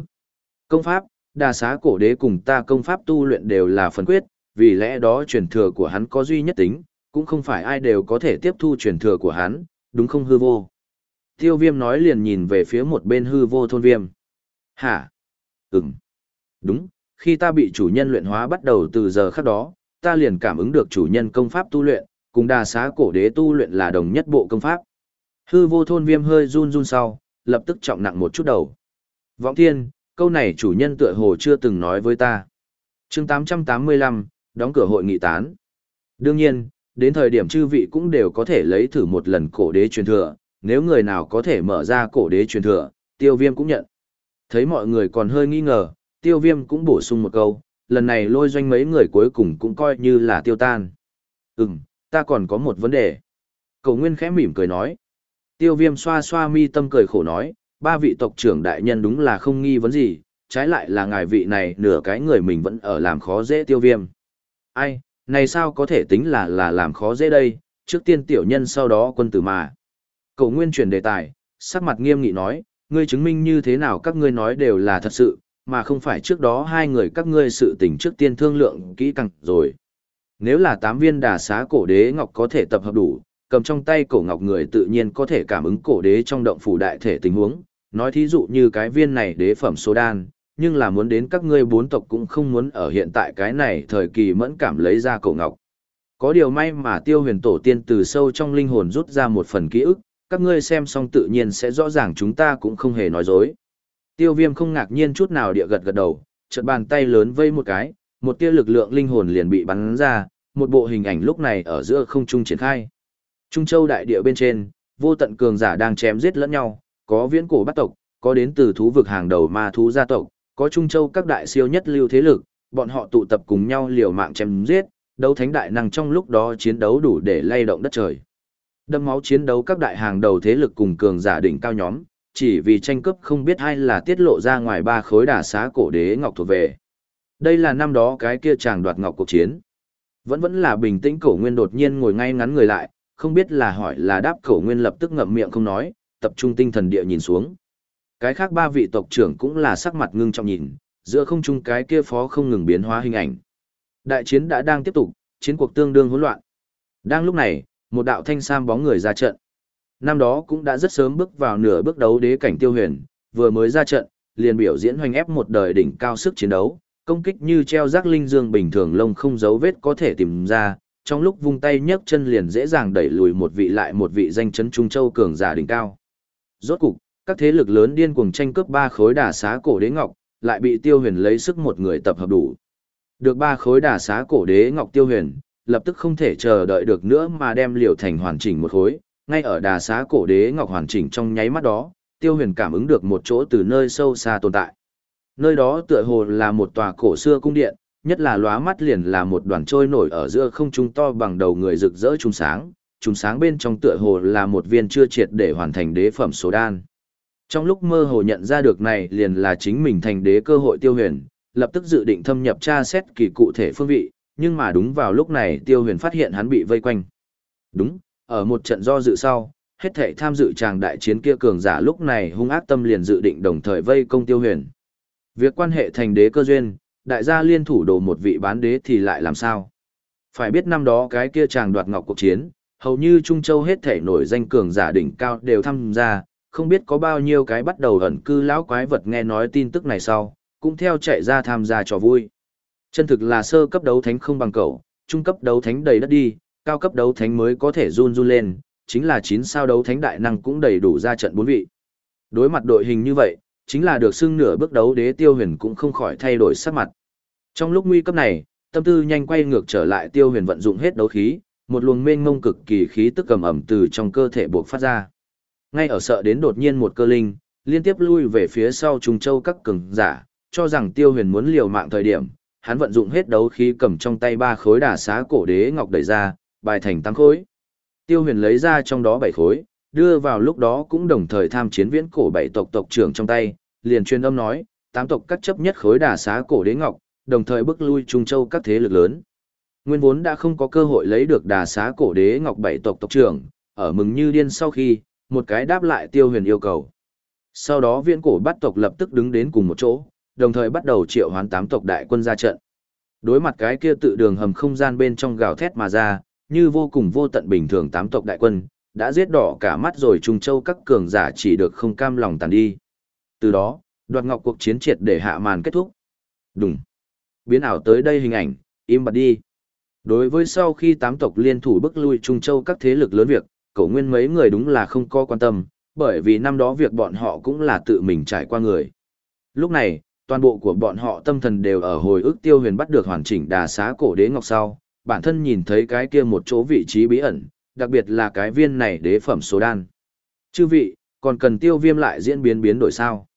Công pháp, đa xá cổ đế cùng ta công pháp tu luyện đều là phần quyết, vì lẽ đó truyền thừa của hắn có duy nhất tính, cũng không phải ai đều có thể tiếp thu truyền thừa của hắn, đúng không hư vô. Tiêu viêm nói liền nhìn về phía một bên hư vô thôn viêm. Hả? Ừm. Đúng, khi ta bị chủ nhân luyện hóa bắt đầu từ giờ khắc đó, ta liền cảm ứng được chủ nhân công pháp tu luyện, cùng đà xá cổ đế tu luyện là đồng nhất bộ công pháp. Hư vô thôn viêm hơi run run sau, lập tức trọng nặng một chút đầu. võng thiên, câu này chủ nhân tựa hồ chưa từng nói với ta. chương 885, đóng cửa hội nghị tán. Đương nhiên, đến thời điểm chư vị cũng đều có thể lấy thử một lần cổ đế truyền thừa, nếu người nào có thể mở ra cổ đế truyền thừa, tiêu viêm cũng nhận. Thấy mọi người còn hơi nghi ngờ, tiêu viêm cũng bổ sung một câu, lần này lôi doanh mấy người cuối cùng cũng coi như là tiêu tan. Ừm, ta còn có một vấn đề. Cầu Nguyên khẽ mỉm cười nói. Tiêu viêm xoa xoa mi tâm cười khổ nói, ba vị tộc trưởng đại nhân đúng là không nghi vấn gì, trái lại là ngài vị này nửa cái người mình vẫn ở làm khó dễ tiêu viêm. Ai, này sao có thể tính là là làm khó dễ đây, trước tiên tiểu nhân sau đó quân tử mà. cậu Nguyên chuyển đề tài, sắc mặt nghiêm nghị nói, ngươi chứng minh như thế nào các ngươi nói đều là thật sự, mà không phải trước đó hai người các ngươi sự tình trước tiên thương lượng kỹ càng rồi. Nếu là tám viên đà xá cổ đế ngọc có thể tập hợp đủ, cầm trong tay cổ ngọc người tự nhiên có thể cảm ứng cổ đế trong động phủ đại thể tình huống, nói thí dụ như cái viên này đế phẩm số đan, nhưng là muốn đến các ngươi bốn tộc cũng không muốn ở hiện tại cái này thời kỳ mẫn cảm lấy ra cổ ngọc. Có điều may mà tiêu huyền tổ tiên từ sâu trong linh hồn rút ra một phần ký ức, các ngươi xem xong tự nhiên sẽ rõ ràng chúng ta cũng không hề nói dối. Tiêu viêm không ngạc nhiên chút nào địa gật gật đầu, chợt bàn tay lớn vây một cái, một tia lực lượng linh hồn liền bị bắn ra, một bộ hình ảnh lúc này ở giữa không trung triển khai. Trung châu đại địa bên trên, vô tận cường giả đang chém giết lẫn nhau, có viễn cổ bắt tộc, có đến từ thú vực hàng đầu ma thú gia tộc, có Trung châu các đại siêu nhất lưu thế lực, bọn họ tụ tập cùng nhau liều mạng chém giết, đấu thánh đại năng trong lúc đó chiến đấu đủ để lay động đất trời. Đâm máu chiến đấu các đại hàng đầu thế lực cùng cường giả đỉnh cao nhóm, chỉ vì tranh cướp không biết hay là tiết lộ ra ngoài ba khối đà xá cổ đế ngọc thuộc về. Đây là năm đó cái kia chàng đoạt ngọc cuộc chiến. Vẫn vẫn là bình tĩnh cổ nguyên đột nhiên ngồi ngay ngắn người lại, không biết là hỏi là đáp cổ nguyên lập tức ngậm miệng không nói, tập trung tinh thần địa nhìn xuống. Cái khác ba vị tộc trưởng cũng là sắc mặt ngưng trọng nhìn, giữa không trung cái kia phó không ngừng biến hóa hình ảnh. Đại chiến đã đang tiếp tục, chiến cuộc tương đương hỗn loạn. Đang lúc này, một đạo thanh sam bóng người ra trận. Năm đó cũng đã rất sớm bước vào nửa bước đấu đế cảnh tiêu huyền, vừa mới ra trận, liền biểu diễn hoành ép một đời đỉnh cao sức chiến đấu, công kích như treo rác linh dương bình thường lông không dấu vết có thể tìm ra, trong lúc vung tay nhấc chân liền dễ dàng đẩy lùi một vị lại một vị danh chấn trung châu cường giả đỉnh cao. Rốt cục, các thế lực lớn điên cuồng tranh cướp ba khối đà xá cổ đế ngọc, lại bị Tiêu Huyền lấy sức một người tập hợp đủ. Được ba khối đà xá cổ đế ngọc Tiêu Huyền, lập tức không thể chờ đợi được nữa mà đem liều thành hoàn chỉnh một khối, ngay ở đà xá cổ đế ngọc hoàn chỉnh trong nháy mắt đó, Tiêu Huyền cảm ứng được một chỗ từ nơi sâu xa tồn tại. Nơi đó tựa hồ là một tòa cổ xưa cung điện, nhất là lóa mắt liền là một đoàn trôi nổi ở giữa không trung to bằng đầu người rực rỡ trùng sáng, trùng sáng bên trong tựa hồ là một viên chưa triệt để hoàn thành đế phẩm số đan. Trong lúc mơ hồ nhận ra được này liền là chính mình thành đế cơ hội tiêu huyền, lập tức dự định thâm nhập tra xét kỳ cụ thể phương vị, nhưng mà đúng vào lúc này tiêu huyền phát hiện hắn bị vây quanh. Đúng, ở một trận do dự sau, hết thể tham dự tràng đại chiến kia cường giả lúc này hung ác tâm liền dự định đồng thời vây công tiêu huyền. Việc quan hệ thành đế cơ duyên, đại gia liên thủ đồ một vị bán đế thì lại làm sao? Phải biết năm đó cái kia chàng đoạt ngọc cuộc chiến, hầu như Trung Châu hết thể nổi danh cường giả đỉnh cao đều tham gia, không biết có bao nhiêu cái bắt đầu ẩn cư lão quái vật nghe nói tin tức này sau, cũng theo chạy ra tham gia trò vui. Chân thực là sơ cấp đấu thánh không bằng cậu, trung cấp đấu thánh đầy đất đi, cao cấp đấu thánh mới có thể run run lên, chính là 9 sao đấu thánh đại năng cũng đầy đủ ra trận bốn vị. Đối mặt đội hình như vậy, chính là được xưng nửa bước đấu đế tiêu huyền cũng không khỏi thay đổi sắc mặt. Trong lúc nguy cấp này, tâm tư nhanh quay ngược trở lại tiêu huyền vận dụng hết đấu khí, một luồng mênh mông cực kỳ khí tức cầm ẩm từ trong cơ thể buộc phát ra. Ngay ở sợ đến đột nhiên một cơ linh, liên tiếp lui về phía sau trùng châu các cường giả, cho rằng tiêu huyền muốn liều mạng thời điểm, hắn vận dụng hết đấu khí cầm trong tay ba khối đà xá cổ đế ngọc đẩy ra, bài thành tám khối. Tiêu huyền lấy ra trong đó bảy khối, đưa vào lúc đó cũng đồng thời tham chiến viễn cổ bảy tộc tộc trưởng trong tay, liền truyền âm nói, tám tộc các chấp nhất khối đà xá cổ đế ngọc, đồng thời bức lui Trung Châu các thế lực lớn. Nguyên vốn đã không có cơ hội lấy được đà xá cổ đế ngọc bảy tộc tộc trưởng, ở mừng như điên sau khi, một cái đáp lại tiêu huyền yêu cầu. Sau đó viễn cổ bắt tộc lập tức đứng đến cùng một chỗ, đồng thời bắt đầu triệu hoán tám tộc đại quân ra trận. Đối mặt cái kia tự đường hầm không gian bên trong gào thét mà ra, như vô cùng vô tận bình thường tám tộc đại quân, đã giết đỏ cả mắt rồi Trung Châu các cường giả chỉ được không cam lòng tàn đi. Từ đó, đoạt ngọc cuộc chiến triệt để hạ màn kết thúc. Đúng. Biến ảo tới đây hình ảnh, im bặt đi. Đối với sau khi tám tộc liên thủ bức lui Trung Châu các thế lực lớn việc, cậu nguyên mấy người đúng là không có quan tâm, bởi vì năm đó việc bọn họ cũng là tự mình trải qua người. Lúc này, toàn bộ của bọn họ tâm thần đều ở hồi ức tiêu huyền bắt được hoàn chỉnh đà xá cổ đế ngọc sau, bản thân nhìn thấy cái kia một chỗ vị trí bí ẩn, đặc biệt là cái viên này đế phẩm số đan. Chư vị, còn cần tiêu viêm lại diễn biến biến đổi sao?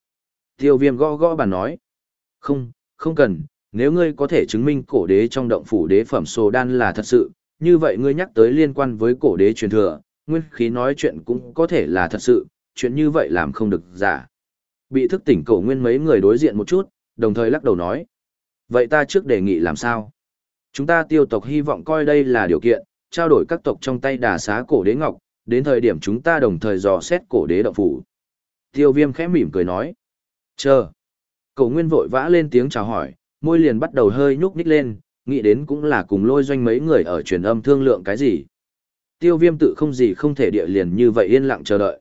Tiêu viêm gõ gõ bàn nói. Không, không cần, nếu ngươi có thể chứng minh cổ đế trong động phủ đế phẩm số đan là thật sự, như vậy ngươi nhắc tới liên quan với cổ đế truyền thừa, nguyên khí nói chuyện cũng có thể là thật sự, chuyện như vậy làm không được giả. Bị thức tỉnh cổ nguyên mấy người đối diện một chút, đồng thời lắc đầu nói. Vậy ta trước đề nghị làm sao? Chúng ta tiêu tộc hy vọng coi đây là điều kiện, trao đổi các tộc trong tay đà xá cổ đế ngọc, đến thời điểm chúng ta đồng thời dò xét cổ đế động phủ. Tiêu viêm khẽ mỉm cười nói. Chờ. Cổ nguyên vội vã lên tiếng chào hỏi, môi liền bắt đầu hơi nhúc nhích lên, nghĩ đến cũng là cùng lôi doanh mấy người ở truyền âm thương lượng cái gì. Tiêu viêm tự không gì không thể địa liền như vậy yên lặng chờ đợi.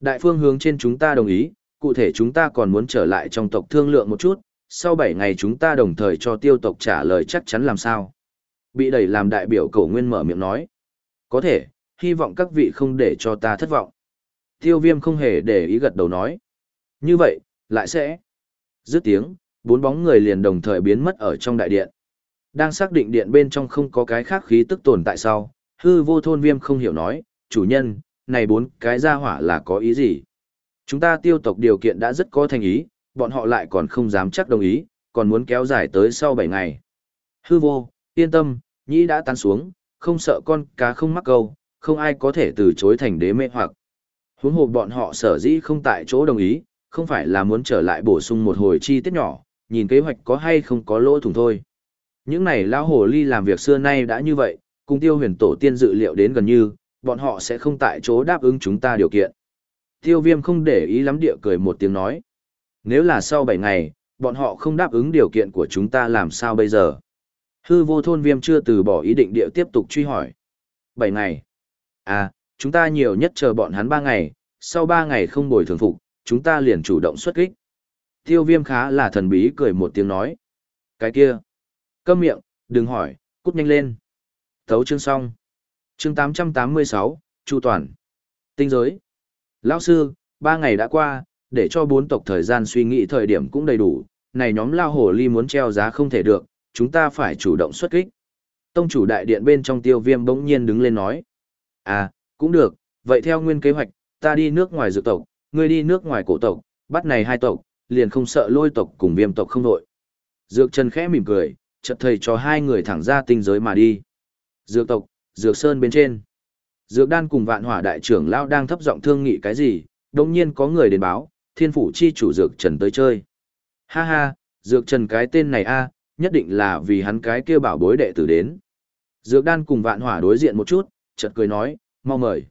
Đại phương hướng trên chúng ta đồng ý, cụ thể chúng ta còn muốn trở lại trong tộc thương lượng một chút, sau 7 ngày chúng ta đồng thời cho tiêu tộc trả lời chắc chắn làm sao. Bị đẩy làm đại biểu cổ nguyên mở miệng nói. Có thể, hy vọng các vị không để cho ta thất vọng. Tiêu viêm không hề để ý gật đầu nói. Như vậy, lại sẽ. Dứt tiếng, bốn bóng người liền đồng thời biến mất ở trong đại điện. Đang xác định điện bên trong không có cái khác khí tức tồn tại sau, hư vô thôn viêm không hiểu nói, chủ nhân, này bốn cái gia hỏa là có ý gì? Chúng ta tiêu tộc điều kiện đã rất có thành ý, bọn họ lại còn không dám chắc đồng ý, còn muốn kéo dài tới sau 7 ngày. Hư vô, yên tâm, nhĩ đã tan xuống, không sợ con cá không mắc câu, không ai có thể từ chối thành đế mê hoặc. Huống hồ bọn họ sở dĩ không tại chỗ đồng ý, không phải là muốn trở lại bổ sung một hồi chi tiết nhỏ, nhìn kế hoạch có hay không có lỗ thủng thôi. Những này lão hồ ly làm việc xưa nay đã như vậy, cùng tiêu huyền tổ tiên dự liệu đến gần như, bọn họ sẽ không tại chỗ đáp ứng chúng ta điều kiện. Tiêu viêm không để ý lắm địa cười một tiếng nói. Nếu là sau 7 ngày, bọn họ không đáp ứng điều kiện của chúng ta làm sao bây giờ? Hư vô thôn viêm chưa từ bỏ ý định địa tiếp tục truy hỏi. 7 ngày. À, chúng ta nhiều nhất chờ bọn hắn 3 ngày, sau 3 ngày không bồi thường phục, chúng ta liền chủ động xuất kích. Tiêu viêm khá là thần bí cười một tiếng nói. Cái kia. Câm miệng, đừng hỏi, cút nhanh lên. Thấu chương xong. Chương 886, Chu Toàn. Tinh giới. Lão sư, ba ngày đã qua, để cho bốn tộc thời gian suy nghĩ thời điểm cũng đầy đủ. Này nhóm lao hồ ly muốn treo giá không thể được, chúng ta phải chủ động xuất kích. Tông chủ đại điện bên trong tiêu viêm bỗng nhiên đứng lên nói. À, cũng được, vậy theo nguyên kế hoạch, ta đi nước ngoài dược tộc, ngươi đi nước ngoài cổ tộc, bắt này hai tộc, liền không sợ lôi tộc cùng viêm tộc không đội. Dược Trần khẽ mỉm cười, chợt thầy cho hai người thẳng ra tinh giới mà đi. Dược tộc, Dược Sơn bên trên. Dược đan cùng vạn hỏa đại trưởng lao đang thấp giọng thương nghị cái gì, đồng nhiên có người đến báo, thiên phủ chi chủ Dược Trần tới chơi. Ha ha, Dược Trần cái tên này a nhất định là vì hắn cái kia bảo bối đệ tử đến. Dược đan cùng vạn hỏa đối diện một chút, chợt cười nói, mau mời.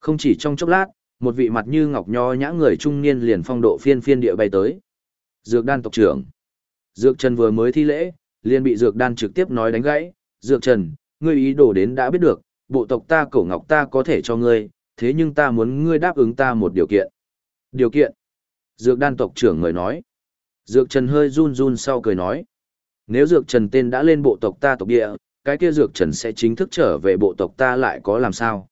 Không chỉ trong chốc lát, một vị mặt như ngọc nho nhã người trung niên liền phong độ phiên phiên địa bay tới. Dược đan tộc trưởng. Dược Trần vừa mới thi lễ, liền bị Dược đan trực tiếp nói đánh gãy. Dược Trần, ngươi ý đồ đến đã biết được, bộ tộc ta cổ ngọc ta có thể cho ngươi, thế nhưng ta muốn ngươi đáp ứng ta một điều kiện. Điều kiện? Dược đan tộc trưởng người nói. Dược Trần hơi run run sau cười nói. Nếu Dược Trần tên đã lên bộ tộc ta tộc địa, cái kia Dược Trần sẽ chính thức trở về bộ tộc ta lại có làm sao?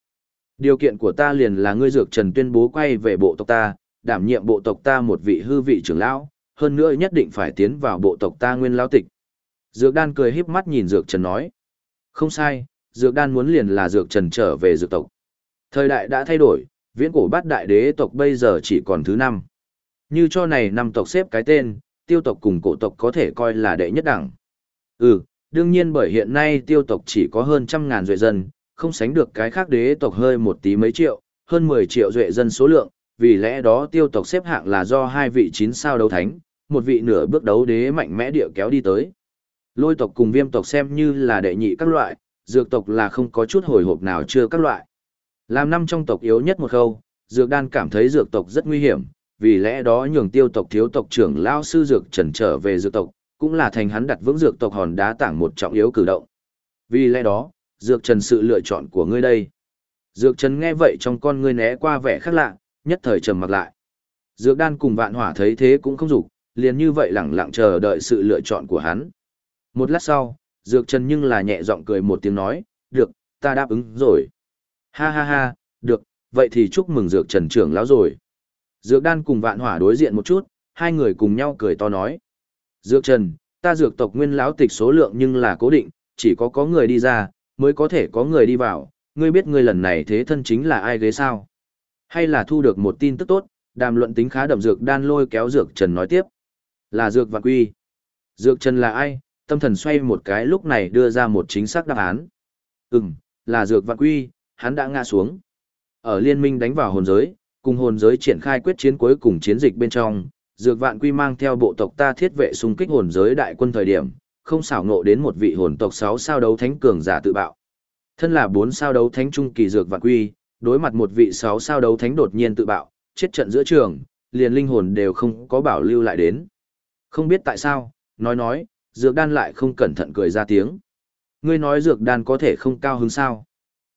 Điều kiện của ta liền là ngươi Dược Trần tuyên bố quay về bộ tộc ta, đảm nhiệm bộ tộc ta một vị hư vị trưởng lão, hơn nữa nhất định phải tiến vào bộ tộc ta nguyên lão tịch. Dược Đan cười híp mắt nhìn Dược Trần nói. Không sai, Dược Đan muốn liền là Dược Trần trở về Dược tộc. Thời đại đã thay đổi, viễn cổ bát đại đế tộc bây giờ chỉ còn thứ năm. Như cho này năm tộc xếp cái tên, tiêu tộc cùng cổ tộc có thể coi là đệ nhất đẳng. Ừ, đương nhiên bởi hiện nay tiêu tộc chỉ có hơn trăm ngàn duệ dân, không sánh được cái khác đế tộc hơi một tí mấy triệu, hơn 10 triệu duệ dân số lượng, vì lẽ đó tiêu tộc xếp hạng là do hai vị chín sao đấu thánh, một vị nửa bước đấu đế mạnh mẽ địa kéo đi tới. Lôi tộc cùng viêm tộc xem như là đệ nhị các loại, dược tộc là không có chút hồi hộp nào chưa các loại. Làm năm trong tộc yếu nhất một khâu, dược đan cảm thấy dược tộc rất nguy hiểm, vì lẽ đó nhường tiêu tộc thiếu tộc trưởng lao sư dược trần trở về dược tộc, cũng là thành hắn đặt vững dược tộc hòn đá tảng một trọng yếu cử động. Vì lẽ đó, dược trần sự lựa chọn của ngươi đây. Dược trần nghe vậy trong con ngươi né qua vẻ khác lạ, nhất thời trầm mặc lại. Dược đan cùng vạn hỏa thấy thế cũng không dục liền như vậy lẳng lặng chờ đợi sự lựa chọn của hắn. Một lát sau, dược trần nhưng là nhẹ giọng cười một tiếng nói, được, ta đáp ứng rồi. Ha ha ha, được, vậy thì chúc mừng dược trần trưởng lão rồi. Dược đan cùng vạn hỏa đối diện một chút, hai người cùng nhau cười to nói. Dược trần, ta dược tộc nguyên lão tịch số lượng nhưng là cố định, chỉ có có người đi ra, mới có thể có người đi vào, ngươi biết ngươi lần này thế thân chính là ai ghế sao? Hay là thu được một tin tức tốt, đàm luận tính khá đậm dược đan lôi kéo dược trần nói tiếp. Là dược vạn quy. Dược trần là ai? Tâm thần xoay một cái lúc này đưa ra một chính xác đáp án. Ừm, là dược vạn quy, hắn đã ngã xuống. Ở liên minh đánh vào hồn giới, cùng hồn giới triển khai quyết chiến cuối cùng chiến dịch bên trong, dược vạn quy mang theo bộ tộc ta thiết vệ xung kích hồn giới đại quân thời điểm, không xảo ngộ đến một vị hồn tộc 6 sao đấu thánh cường giả tự bạo. Thân là 4 sao đấu thánh trung kỳ dược vạn quy, đối mặt một vị 6 sao đấu thánh đột nhiên tự bạo, chết trận giữa trường, liền linh hồn đều không có bảo lưu lại đến. Không biết tại sao, nói nói, dược đan lại không cẩn thận cười ra tiếng. Ngươi nói dược đan có thể không cao hứng sao?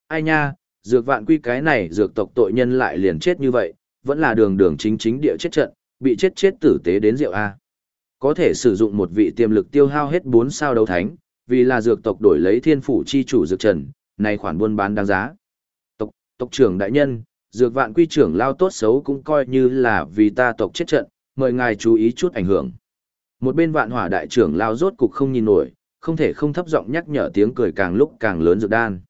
Ai nha, dược vạn quy cái này dược tộc tội nhân lại liền chết như vậy, vẫn là đường đường chính chính địa chết trận, bị chết chết tử tế đến rượu A. Có thể sử dụng một vị tiềm lực tiêu hao hết 4 sao đấu thánh, vì là dược tộc đổi lấy thiên phủ chi chủ dược trần, này khoản buôn bán đáng giá. Tộc, tộc trưởng đại nhân, dược vạn quy trưởng lao tốt xấu cũng coi như là vì ta tộc chết trận, mời ngài chú ý chút ảnh hưởng. Một bên vạn hỏa đại trưởng lao rốt cục không nhìn nổi, không thể không thấp giọng nhắc nhở tiếng cười càng lúc càng lớn dược đan.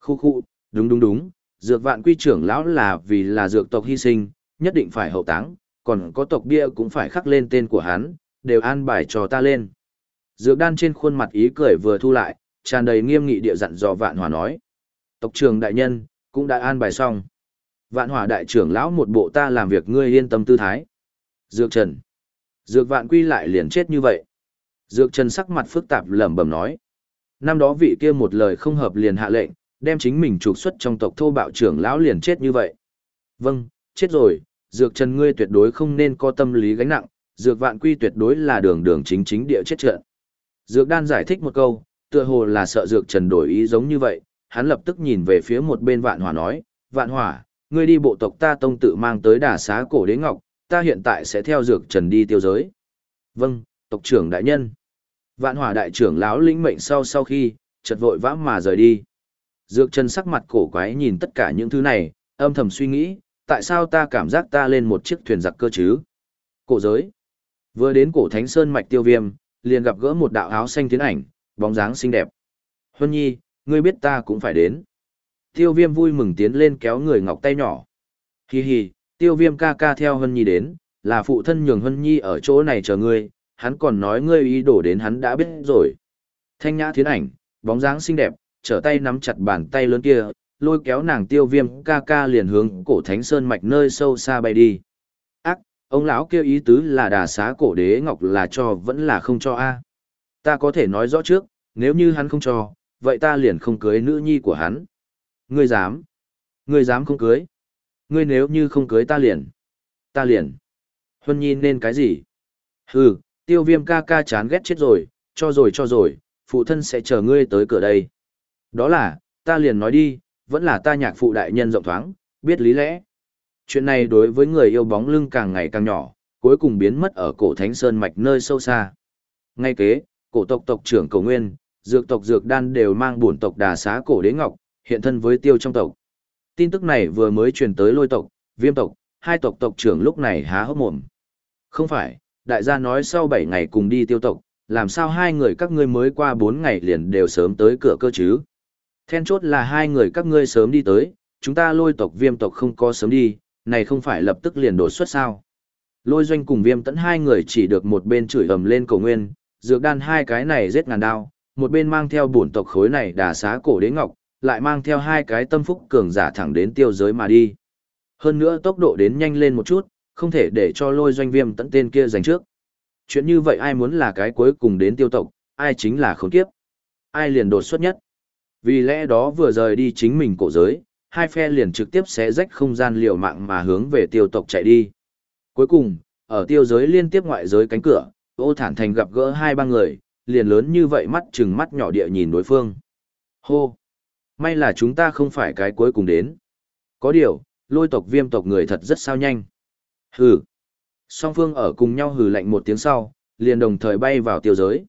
Khu khu, đúng đúng đúng, dược vạn quy trưởng lão là vì là dược tộc hy sinh, nhất định phải hậu táng, còn có tộc bia cũng phải khắc lên tên của hắn, đều an bài cho ta lên. Dược đan trên khuôn mặt ý cười vừa thu lại, tràn đầy nghiêm nghị địa dặn dò vạn hỏa nói. Tộc trưởng đại nhân, cũng đã an bài xong. Vạn hỏa đại trưởng lão một bộ ta làm việc ngươi yên tâm tư thái. Dược trần. Dược vạn quy lại liền chết như vậy. Dược trần sắc mặt phức tạp lẩm bẩm nói. Năm đó vị kia một lời không hợp liền hạ lệnh, đem chính mình trục xuất trong tộc thô bạo trưởng lão liền chết như vậy. Vâng, chết rồi, dược trần ngươi tuyệt đối không nên có tâm lý gánh nặng, dược vạn quy tuyệt đối là đường đường chính chính địa chết trận. Dược đan giải thích một câu, tựa hồ là sợ dược trần đổi ý giống như vậy, hắn lập tức nhìn về phía một bên vạn hỏa nói, vạn hỏa, ngươi đi bộ tộc ta tông tự mang tới đà xá cổ đế ngọc, ta hiện tại sẽ theo dược trần đi tiêu giới. Vâng, tộc trưởng đại nhân. Vạn hỏa đại trưởng lão lĩnh mệnh sau sau khi, chợt vội vã mà rời đi. Dược trần sắc mặt cổ quái nhìn tất cả những thứ này, âm thầm suy nghĩ, tại sao ta cảm giác ta lên một chiếc thuyền giặc cơ chứ? Cổ giới. Vừa đến cổ thánh sơn mạch tiêu viêm, liền gặp gỡ một đạo áo xanh tiến ảnh, bóng dáng xinh đẹp. Huân nhi, ngươi biết ta cũng phải đến. Tiêu viêm vui mừng tiến lên kéo người ngọc tay nhỏ. Hi hi, tiêu viêm ca ca theo Hân nhi đến, là phụ thân nhường Hân nhi ở chỗ này chờ ngươi, hắn còn nói ngươi ý đồ đến hắn đã biết rồi. Thanh nhã thiến ảnh, bóng dáng xinh đẹp, trở tay nắm chặt bàn tay lớn kia, lôi kéo nàng tiêu viêm ca ca liền hướng cổ thánh sơn mạch nơi sâu xa bay đi. Ác, ông lão kêu ý tứ là đà xá cổ đế ngọc là cho vẫn là không cho a Ta có thể nói rõ trước, nếu như hắn không cho, vậy ta liền không cưới nữ nhi của hắn. Ngươi dám? Ngươi dám không cưới? Ngươi nếu như không cưới ta liền. Ta liền. Huân nhi nên cái gì? Hừ, tiêu viêm ca ca chán ghét chết rồi, cho rồi cho rồi, phụ thân sẽ chờ ngươi tới cửa đây. Đó là, ta liền nói đi, vẫn là ta nhạc phụ đại nhân rộng thoáng, biết lý lẽ. Chuyện này đối với người yêu bóng lưng càng ngày càng nhỏ, cuối cùng biến mất ở cổ thánh sơn mạch nơi sâu xa. Ngay kế, cổ tộc tộc trưởng cầu nguyên, dược tộc dược đan đều mang bổn tộc đà xá cổ đế ngọc, hiện thân với tiêu trong tộc. Tin tức này vừa mới truyền tới lôi tộc, viêm tộc, hai tộc tộc trưởng lúc này há hốc mồm. Không phải, đại gia nói sau 7 ngày cùng đi tiêu tộc, làm sao hai người các ngươi mới qua 4 ngày liền đều sớm tới cửa cơ chứ? Then chốt là hai người các ngươi sớm đi tới, chúng ta lôi tộc viêm tộc không có sớm đi, này không phải lập tức liền đột xuất sao. Lôi doanh cùng viêm tẫn hai người chỉ được một bên chửi ầm lên cổ nguyên, dược đan hai cái này giết ngàn đao, một bên mang theo bổn tộc khối này đà xá cổ đế ngọc, lại mang theo hai cái tâm phúc cường giả thẳng đến tiêu giới mà đi. Hơn nữa tốc độ đến nhanh lên một chút, không thể để cho lôi doanh viêm tận tên kia giành trước. Chuyện như vậy ai muốn là cái cuối cùng đến tiêu tộc, ai chính là khốn kiếp. Ai liền đột xuất nhất. Vì lẽ đó vừa rời đi chính mình cổ giới, hai phe liền trực tiếp xé rách không gian liều mạng mà hướng về tiêu tộc chạy đi. Cuối cùng, ở tiêu giới liên tiếp ngoại giới cánh cửa, ô thản thành gặp gỡ hai ba người, liền lớn như vậy mắt chừng mắt nhỏ địa nhìn đối phương. Hô! May là chúng ta không phải cái cuối cùng đến. Có điều, lôi tộc viêm tộc người thật rất sao nhanh. Hừ! Song phương ở cùng nhau hừ lạnh một tiếng sau, liền đồng thời bay vào tiêu giới.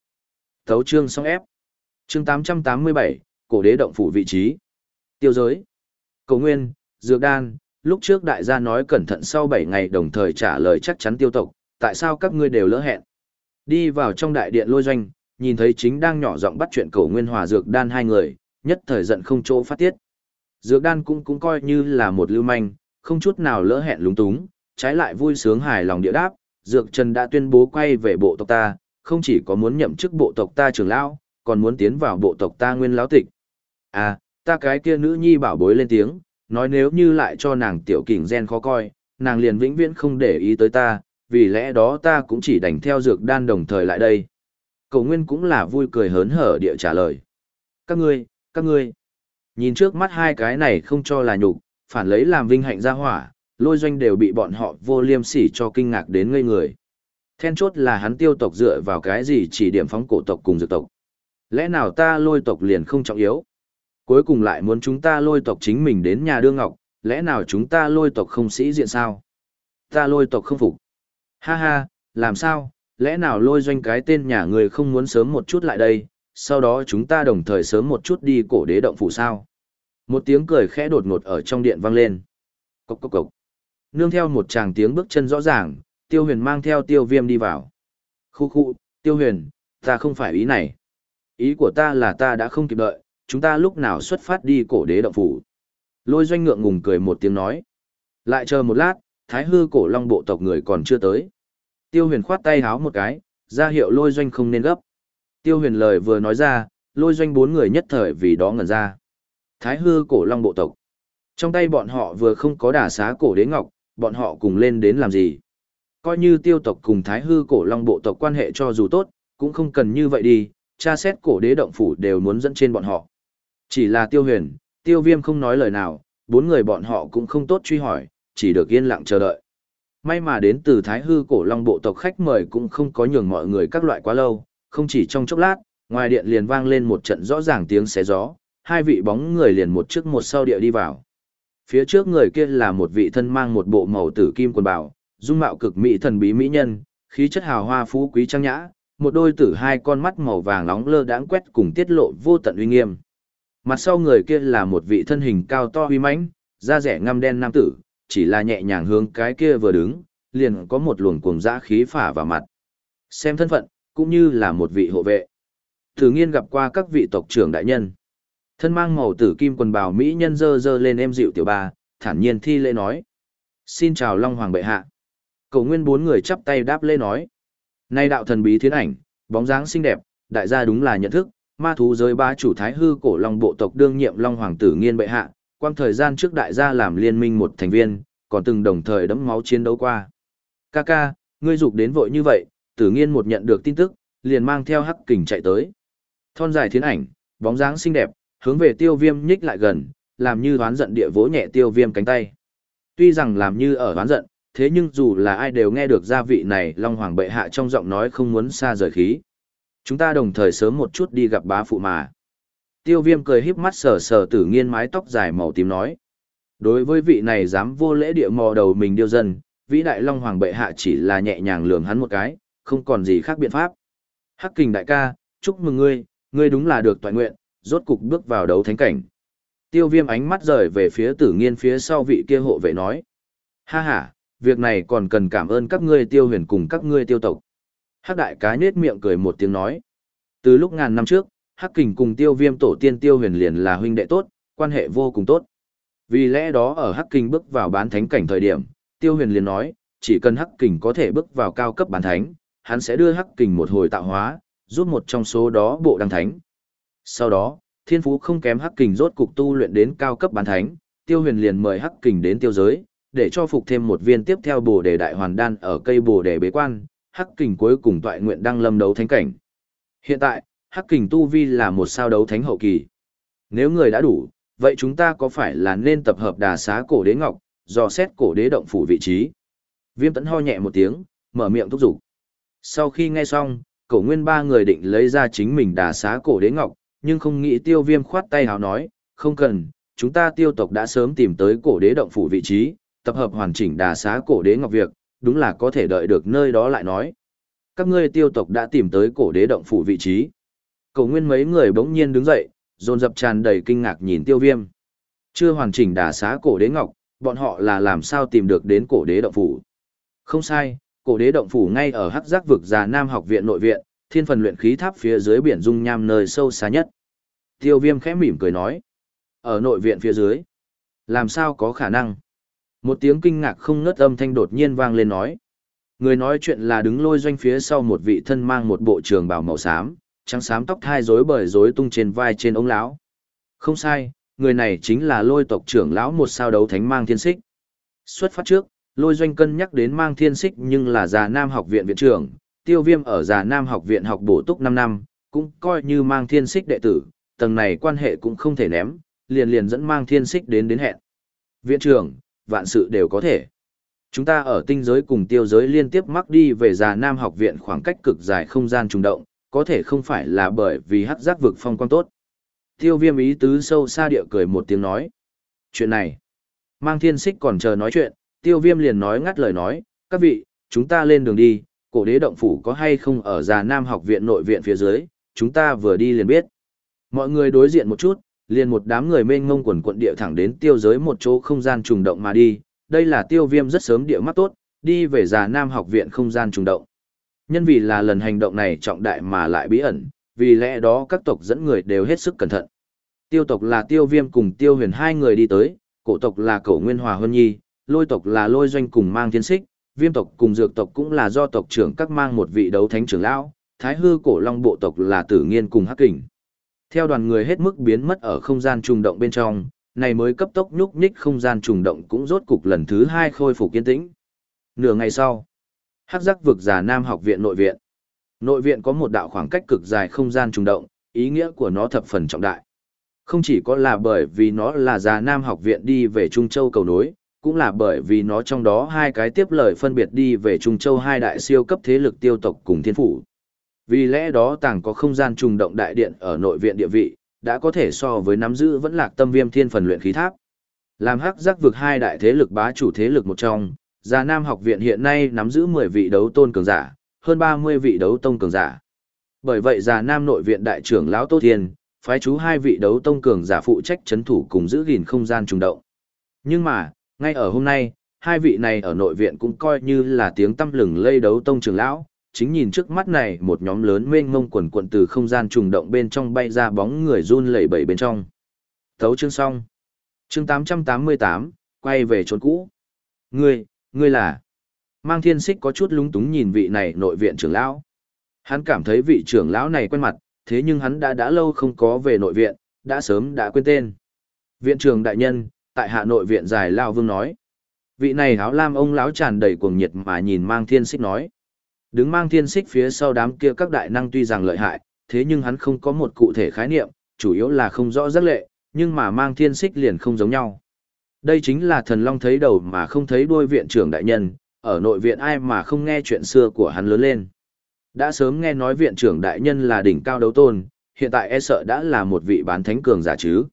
Thấu chương song ép. Chương 887, cổ đế động phủ vị trí. Tiêu giới. Cầu nguyên, dược đan, lúc trước đại gia nói cẩn thận sau 7 ngày đồng thời trả lời chắc chắn tiêu tộc, tại sao các ngươi đều lỡ hẹn. Đi vào trong đại điện lôi doanh, nhìn thấy chính đang nhỏ giọng bắt chuyện cổ nguyên hòa dược đan hai người, nhất thời giận không chỗ phát tiết. Dược đan cũng cũng coi như là một lưu manh, không chút nào lỡ hẹn lúng túng, trái lại vui sướng hài lòng địa đáp, dược trần đã tuyên bố quay về bộ tộc ta, không chỉ có muốn nhậm chức bộ tộc ta trưởng lão, còn muốn tiến vào bộ tộc ta nguyên lão tịch. À, ta cái kia nữ nhi bảo bối lên tiếng, nói nếu như lại cho nàng tiểu kình gen khó coi, nàng liền vĩnh viễn không để ý tới ta, vì lẽ đó ta cũng chỉ đành theo dược đan đồng thời lại đây. Cầu nguyên cũng là vui cười hớn hở địa trả lời. Các ngươi, các ngươi, nhìn trước mắt hai cái này không cho là nhục, phản lấy làm vinh hạnh ra hỏa, lôi doanh đều bị bọn họ vô liêm sỉ cho kinh ngạc đến ngây người. Then chốt là hắn tiêu tộc dựa vào cái gì chỉ điểm phóng cổ tộc cùng dược tộc. Lẽ nào ta lôi tộc liền không trọng yếu? Cuối cùng lại muốn chúng ta lôi tộc chính mình đến nhà đương ngọc, lẽ nào chúng ta lôi tộc không sĩ diện sao? Ta lôi tộc không phục. Ha ha, làm sao, lẽ nào lôi doanh cái tên nhà người không muốn sớm một chút lại đây, sau đó chúng ta đồng thời sớm một chút đi cổ đế động phủ sao? Một tiếng cười khẽ đột ngột ở trong điện vang lên. Cốc cốc cốc. Nương theo một tràng tiếng bước chân rõ ràng, tiêu huyền mang theo tiêu viêm đi vào. Khu khu, tiêu huyền, ta không phải ý này. Ý của ta là ta đã không kịp đợi, chúng ta lúc nào xuất phát đi cổ đế động phủ. Lôi doanh ngượng ngùng cười một tiếng nói. Lại chờ một lát, thái hư cổ long bộ tộc người còn chưa tới. Tiêu huyền khoát tay háo một cái, ra hiệu lôi doanh không nên gấp. Tiêu huyền lời vừa nói ra, lôi doanh bốn người nhất thời vì đó ngẩn ra. Thái hư cổ long bộ tộc. Trong tay bọn họ vừa không có đả xá cổ đế ngọc, bọn họ cùng lên đến làm gì. Coi như tiêu tộc cùng thái hư cổ long bộ tộc quan hệ cho dù tốt, cũng không cần như vậy đi, tra xét cổ đế động phủ đều muốn dẫn trên bọn họ. Chỉ là tiêu huyền, tiêu viêm không nói lời nào, bốn người bọn họ cũng không tốt truy hỏi, chỉ được yên lặng chờ đợi. May mà đến từ Thái Hư cổ long bộ tộc khách mời cũng không có nhường mọi người các loại quá lâu, không chỉ trong chốc lát, ngoài điện liền vang lên một trận rõ ràng tiếng xé gió, hai vị bóng người liền một trước một sau địa đi vào. Phía trước người kia là một vị thân mang một bộ màu tử kim quần bào, dung mạo cực mỹ thần bí mỹ nhân, khí chất hào hoa phú quý trang nhã, một đôi tử hai con mắt màu vàng nóng lơ đãng quét cùng tiết lộ vô tận uy nghiêm. Mặt sau người kia là một vị thân hình cao to uy mãnh, da rẻ ngăm đen nam tử, chỉ là nhẹ nhàng hướng cái kia vừa đứng, liền có một luồng cuồng dã khí phả vào mặt. Xem thân phận, cũng như là một vị hộ vệ. Thử nghiên gặp qua các vị tộc trưởng đại nhân. Thân mang màu tử kim quần bào Mỹ nhân dơ dơ lên em dịu tiểu ba, thản nhiên thi lễ nói. Xin chào Long Hoàng bệ hạ. Cầu nguyên bốn người chắp tay đáp lễ nói. Nay đạo thần bí thiên ảnh, bóng dáng xinh đẹp, đại gia đúng là nhận thức, ma thú giới ba chủ thái hư cổ long bộ tộc đương nhiệm Long Hoàng tử nghiên bệ hạ, quang thời gian trước đại gia làm liên minh một thành viên, còn từng đồng thời đấm máu chiến đấu qua. Ca ca, ngươi dục đến vội như vậy, tử nghiên một nhận được tin tức, liền mang theo hắc kình chạy tới. Thon dài thiến ảnh, bóng dáng xinh đẹp, hướng về tiêu viêm nhích lại gần, làm như đoán giận địa vỗ nhẹ tiêu viêm cánh tay. Tuy rằng làm như ở đoán giận, thế nhưng dù là ai đều nghe được gia vị này Long Hoàng bệ hạ trong giọng nói không muốn xa rời khí. Chúng ta đồng thời sớm một chút đi gặp bá phụ mà. Tiêu viêm cười híp mắt sờ sờ tử nghiên mái tóc dài màu tím nói. Đối với vị này dám vô lễ địa mò đầu mình điêu dân, vĩ đại Long Hoàng bệ hạ chỉ là nhẹ nhàng lường hắn một cái, không còn gì khác biện pháp. Hắc kình đại ca, chúc mừng ngươi, ngươi đúng là được toàn nguyện, rốt cục bước vào đấu thánh cảnh. Tiêu viêm ánh mắt rời về phía tử nghiên phía sau vị kia hộ vệ nói. Ha ha, việc này còn cần cảm ơn các ngươi tiêu huyền cùng các ngươi tiêu tộc. Hắc đại cá nết miệng cười một tiếng nói. Từ lúc ngàn năm trước, Hắc kình cùng tiêu viêm tổ tiên tiêu huyền liền là huynh đệ tốt, quan hệ vô cùng tốt. Vì lẽ đó ở Hắc kình bước vào bán thánh cảnh thời điểm, tiêu huyền liền nói, chỉ cần Hắc kình có thể bước vào cao cấp bán thánh, hắn sẽ đưa Hắc kình một hồi tạo hóa, giúp một trong số đó bộ đăng thánh. Sau đó, thiên phú không kém hắc kình rốt cục tu luyện đến cao cấp bán thánh, tiêu huyền liền mời hắc kình đến tiêu giới, để cho phục thêm một viên tiếp theo bồ đề đại hoàn đan ở cây bồ đề bế quan, hắc kình cuối cùng toại nguyện đăng lâm đấu thánh cảnh. Hiện tại, hắc kình tu vi là một sao đấu thánh hậu kỳ. Nếu người đã đủ, vậy chúng ta có phải là nên tập hợp đà xá cổ đế ngọc, dò xét cổ đế động phủ vị trí? Viêm tấn ho nhẹ một tiếng, mở miệng thúc giục. Sau khi nghe xong, cổ nguyên ba người định lấy ra chính mình đà xá cổ đế ngọc, nhưng không nghĩ tiêu viêm khoát tay hào nói, không cần, chúng ta tiêu tộc đã sớm tìm tới cổ đế động phủ vị trí, tập hợp hoàn chỉnh đà xá cổ đế ngọc việc, đúng là có thể đợi được nơi đó lại nói. Các ngươi tiêu tộc đã tìm tới cổ đế động phủ vị trí. cổ nguyên mấy người bỗng nhiên đứng dậy, dồn dập tràn đầy kinh ngạc nhìn tiêu viêm. Chưa hoàn chỉnh đà xá cổ đế ngọc, bọn họ là làm sao tìm được đến cổ đế động phủ. Không sai, cổ đế động phủ ngay ở hắc giác vực già Nam học viện nội viện, thiên phần luyện khí tháp phía dưới biển dung nham nơi sâu xa nhất. Tiêu viêm khẽ mỉm cười nói. Ở nội viện phía dưới. Làm sao có khả năng? Một tiếng kinh ngạc không ngớt âm thanh đột nhiên vang lên nói. Người nói chuyện là đứng lôi doanh phía sau một vị thân mang một bộ trường bào màu xám, trắng xám tóc thai rối bời rối tung trên vai trên ống lão. Không sai, người này chính là lôi tộc trưởng lão một sao đấu thánh mang thiên xích. Xuất phát trước, lôi doanh cân nhắc đến mang thiên xích nhưng là già nam học viện viện trưởng, tiêu viêm ở già nam học viện học bổ túc 5 năm, cũng coi như mang thiên xích đệ tử, tầng này quan hệ cũng không thể ném, liền liền dẫn mang thiên xích đến đến hẹn. Viện trưởng, vạn sự đều có thể. Chúng ta ở tinh giới cùng tiêu giới liên tiếp mắc đi về già nam học viện khoảng cách cực dài không gian trùng động, có thể không phải là bởi vì hắc giác vực phong quang tốt. Tiêu viêm ý tứ sâu xa địa cười một tiếng nói. Chuyện này, mang thiên xích còn chờ nói chuyện, tiêu viêm liền nói ngắt lời nói, các vị, chúng ta lên đường đi, cổ đế động phủ có hay không ở già nam học viện nội viện phía dưới, chúng ta vừa đi liền biết. Mọi người đối diện một chút, liền một đám người mênh ngông quần quận địa thẳng đến tiêu giới một chỗ không gian trùng động mà đi, đây là tiêu viêm rất sớm địa mắt tốt, đi về già nam học viện không gian trùng động. Nhân vì là lần hành động này trọng đại mà lại bí ẩn, vì lẽ đó các tộc dẫn người đều hết sức cẩn thận. Tiêu tộc là tiêu viêm cùng tiêu huyền hai người đi tới, cổ tộc là cổ nguyên hòa huân nhi, lôi tộc là lôi doanh cùng mang thiên xích, viêm tộc cùng dược tộc cũng là do tộc trưởng các mang một vị đấu thánh trưởng lão, thái hư cổ long bộ tộc là tử nghiên cùng hắc kình. Theo đoàn người hết mức biến mất ở không gian trùng động bên trong, này mới cấp tốc nhúc nhích không gian trùng động cũng rốt cục lần thứ hai khôi phục kiên tĩnh. Nửa ngày sau, hắc giác vực già Nam học viện nội viện. Nội viện có một đạo khoảng cách cực dài không gian trùng động, ý nghĩa của nó thập phần trọng đại. Không chỉ có là bởi vì nó là già Nam học viện đi về Trung Châu cầu nối, cũng là bởi vì nó trong đó hai cái tiếp lời phân biệt đi về Trung Châu hai đại siêu cấp thế lực tiêu tộc cùng thiên phủ. Vì lẽ đó tàng có không gian trùng động đại điện ở nội viện địa vị, đã có thể so với nắm giữ vẫn lạc tâm viêm thiên phần luyện khí tháp. Làm hắc giác vực hai đại thế lực bá chủ thế lực một trong, Già Nam học viện hiện nay nắm giữ 10 vị đấu tôn cường giả, hơn 30 vị đấu tông cường giả. Bởi vậy Già Nam nội viện đại trưởng lão Tô Thiên, phái chú hai vị đấu tông cường giả phụ trách chấn thủ cùng giữ gìn không gian trùng động. Nhưng mà, ngay ở hôm nay, hai vị này ở nội viện cũng coi như là tiếng tâm lừng lây đấu tông trưởng lão, chính nhìn trước mắt này một nhóm lớn mênh mông quần quần từ không gian trùng động bên trong bay ra bóng người run lẩy bẩy bên trong. Thấu chương xong. Chương 888, quay về chốn cũ. Ngươi, ngươi là... Mang thiên xích có chút lúng túng nhìn vị này nội viện trưởng lão. Hắn cảm thấy vị trưởng lão này quen mặt, thế nhưng hắn đã đã lâu không có về nội viện, đã sớm đã quên tên. Viện trưởng đại nhân, tại hạ nội viện dài lao vương nói. Vị này háo lam ông lão tràn đầy cuồng nhiệt mà nhìn mang thiên xích nói. Đứng mang thiên xích phía sau đám kia các đại năng tuy rằng lợi hại, thế nhưng hắn không có một cụ thể khái niệm, chủ yếu là không rõ rất lệ, nhưng mà mang thiên xích liền không giống nhau. Đây chính là thần long thấy đầu mà không thấy đuôi viện trưởng đại nhân, ở nội viện ai mà không nghe chuyện xưa của hắn lớn lên. Đã sớm nghe nói viện trưởng đại nhân là đỉnh cao đấu tôn, hiện tại e sợ đã là một vị bán thánh cường giả chứ.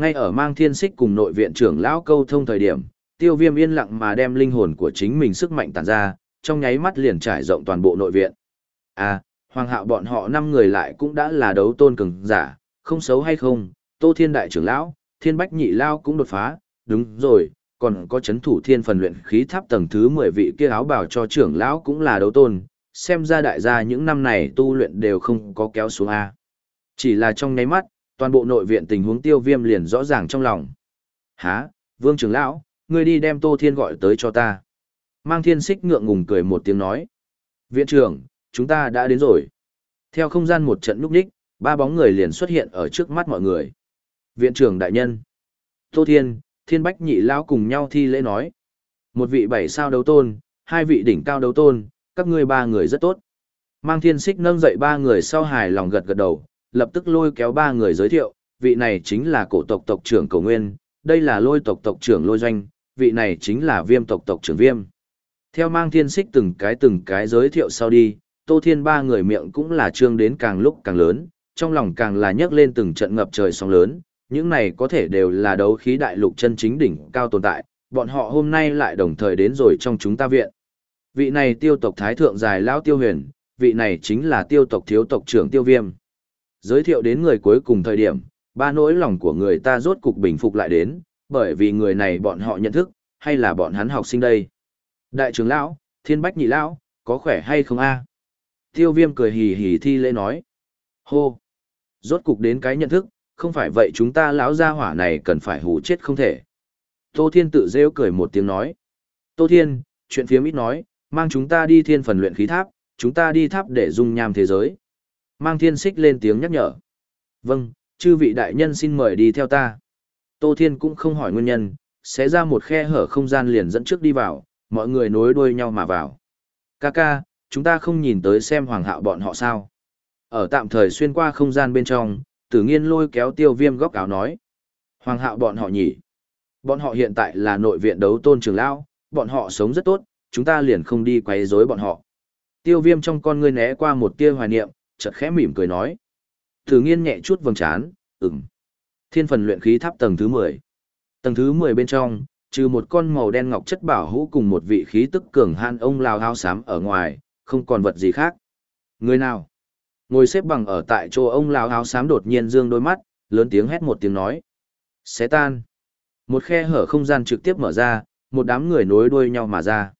Ngay ở mang thiên xích cùng nội viện trưởng lão câu thông thời điểm, tiêu viêm yên lặng mà đem linh hồn của chính mình sức mạnh tàn ra, trong nháy mắt liền trải rộng toàn bộ nội viện. À, hoàng hạo bọn họ năm người lại cũng đã là đấu tôn cường giả, không xấu hay không, tô thiên đại trưởng lão, thiên bách nhị lao cũng đột phá, đúng rồi, còn có chấn thủ thiên phần luyện khí tháp tầng thứ 10 vị kia áo bảo cho trưởng lão cũng là đấu tôn, xem ra đại gia những năm này tu luyện đều không có kéo xuống A. Chỉ là trong nháy mắt, toàn bộ nội viện tình huống tiêu viêm liền rõ ràng trong lòng. Hả, vương trưởng lão, ngươi đi đem Tô Thiên gọi tới cho ta. Mang thiên xích ngượng ngùng cười một tiếng nói. Viện trưởng, chúng ta đã đến rồi. Theo không gian một trận núp đích, ba bóng người liền xuất hiện ở trước mắt mọi người. Viện trưởng đại nhân. Tô Thiên, Thiên Bách nhị lão cùng nhau thi lễ nói. Một vị bảy sao đấu tôn, hai vị đỉnh cao đấu tôn, các ngươi ba người rất tốt. Mang thiên xích nâng dậy ba người sau hài lòng gật gật đầu, lập tức lôi kéo ba người giới thiệu, vị này chính là cổ tộc tộc trưởng cầu nguyên, đây là lôi tộc tộc trưởng lôi doanh, vị này chính là viêm tộc tộc trưởng viêm. Theo mang thiên xích từng cái từng cái giới thiệu sau đi, tô thiên ba người miệng cũng là trương đến càng lúc càng lớn, trong lòng càng là nhấc lên từng trận ngập trời sóng lớn, những này có thể đều là đấu khí đại lục chân chính đỉnh cao tồn tại, bọn họ hôm nay lại đồng thời đến rồi trong chúng ta viện. Vị này tiêu tộc thái thượng dài lão tiêu huyền, vị này chính là tiêu tộc thiếu tộc trưởng tiêu viêm. Giới thiệu đến người cuối cùng thời điểm, ba nỗi lòng của người ta rốt cục bình phục lại đến, bởi vì người này bọn họ nhận thức, hay là bọn hắn học sinh đây. Đại trưởng lão, thiên bách nhị lão, có khỏe hay không a? Tiêu viêm cười hì hì thi lễ nói. Hô! Rốt cục đến cái nhận thức, không phải vậy chúng ta lão gia hỏa này cần phải hù chết không thể. Tô Thiên tự rêu cười một tiếng nói. Tô Thiên, chuyện phía ít nói, mang chúng ta đi thiên phần luyện khí tháp, chúng ta đi tháp để dung nham thế giới. Mang thiên xích lên tiếng nhắc nhở. Vâng, chư vị đại nhân xin mời đi theo ta. Tô Thiên cũng không hỏi nguyên nhân, sẽ ra một khe hở không gian liền dẫn trước đi vào, mọi người nối đuôi nhau mà vào. Kaka, chúng ta không nhìn tới xem hoàng hạo bọn họ sao. Ở tạm thời xuyên qua không gian bên trong, tử nghiên lôi kéo tiêu viêm góc áo nói. Hoàng hạo bọn họ nhỉ. Bọn họ hiện tại là nội viện đấu tôn trường lão, bọn họ sống rất tốt, chúng ta liền không đi quấy rối bọn họ. Tiêu viêm trong con ngươi né qua một tia hoài niệm, chợt khẽ mỉm cười nói. Tử nghiên nhẹ chút vầng trán, ừm. Thiên phần luyện khí tháp tầng thứ 10. Tầng thứ 10 bên trong, trừ một con màu đen ngọc chất bảo hũ cùng một vị khí tức cường han ông lao hao xám ở ngoài, không còn vật gì khác. Người nào? Ngồi xếp bằng ở tại chỗ ông lao hao xám đột nhiên dương đôi mắt, lớn tiếng hét một tiếng nói. Xé tan. Một khe hở không gian trực tiếp mở ra, một đám người nối đuôi nhau mà ra.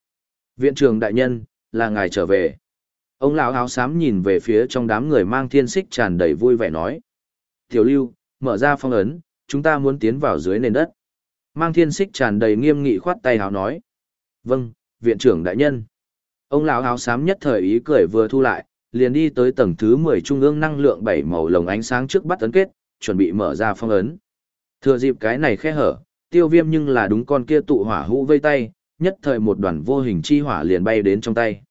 Viện trưởng đại nhân, là ngài trở về. Ông lão áo xám nhìn về phía trong đám người mang thiên xích tràn đầy vui vẻ nói. Tiểu lưu, mở ra phong ấn, chúng ta muốn tiến vào dưới nền đất. Mang thiên xích tràn đầy nghiêm nghị khoát tay áo nói. Vâng, viện trưởng đại nhân. Ông lão áo xám nhất thời ý cười vừa thu lại, liền đi tới tầng thứ 10 trung ương năng lượng bảy màu lồng ánh sáng trước bắt ấn kết, chuẩn bị mở ra phong ấn. Thừa dịp cái này khe hở, tiêu viêm nhưng là đúng con kia tụ hỏa hũ vây tay, nhất thời một đoàn vô hình chi hỏa liền bay đến trong tay.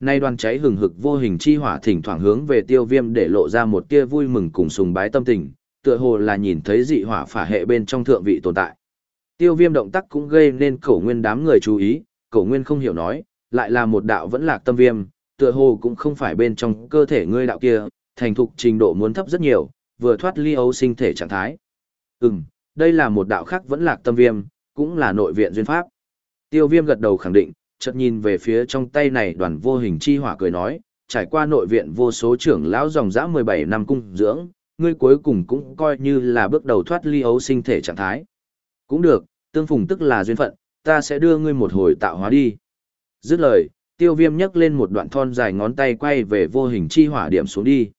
Nay đoàn cháy hừng hực vô hình chi hỏa thỉnh thoảng hướng về tiêu viêm để lộ ra một tia vui mừng cùng sùng bái tâm tình, tựa hồ là nhìn thấy dị hỏa phả hệ bên trong thượng vị tồn tại. Tiêu viêm động tác cũng gây nên cổ nguyên đám người chú ý, cổ nguyên không hiểu nói, lại là một đạo vẫn lạc tâm viêm, tựa hồ cũng không phải bên trong cơ thể ngươi đạo kia, thành thục trình độ muốn thấp rất nhiều, vừa thoát ly ấu sinh thể trạng thái. Ừm, đây là một đạo khác vẫn lạc tâm viêm, cũng là nội viện duyên pháp. Tiêu viêm gật đầu khẳng định, chợt nhìn về phía trong tay này đoàn vô hình chi hỏa cười nói, trải qua nội viện vô số trưởng lão dòng dã 17 năm cung dưỡng, ngươi cuối cùng cũng coi như là bước đầu thoát ly ấu sinh thể trạng thái. Cũng được, tương phùng tức là duyên phận, ta sẽ đưa ngươi một hồi tạo hóa đi. Dứt lời, tiêu viêm nhấc lên một đoạn thon dài ngón tay quay về vô hình chi hỏa điểm xuống đi.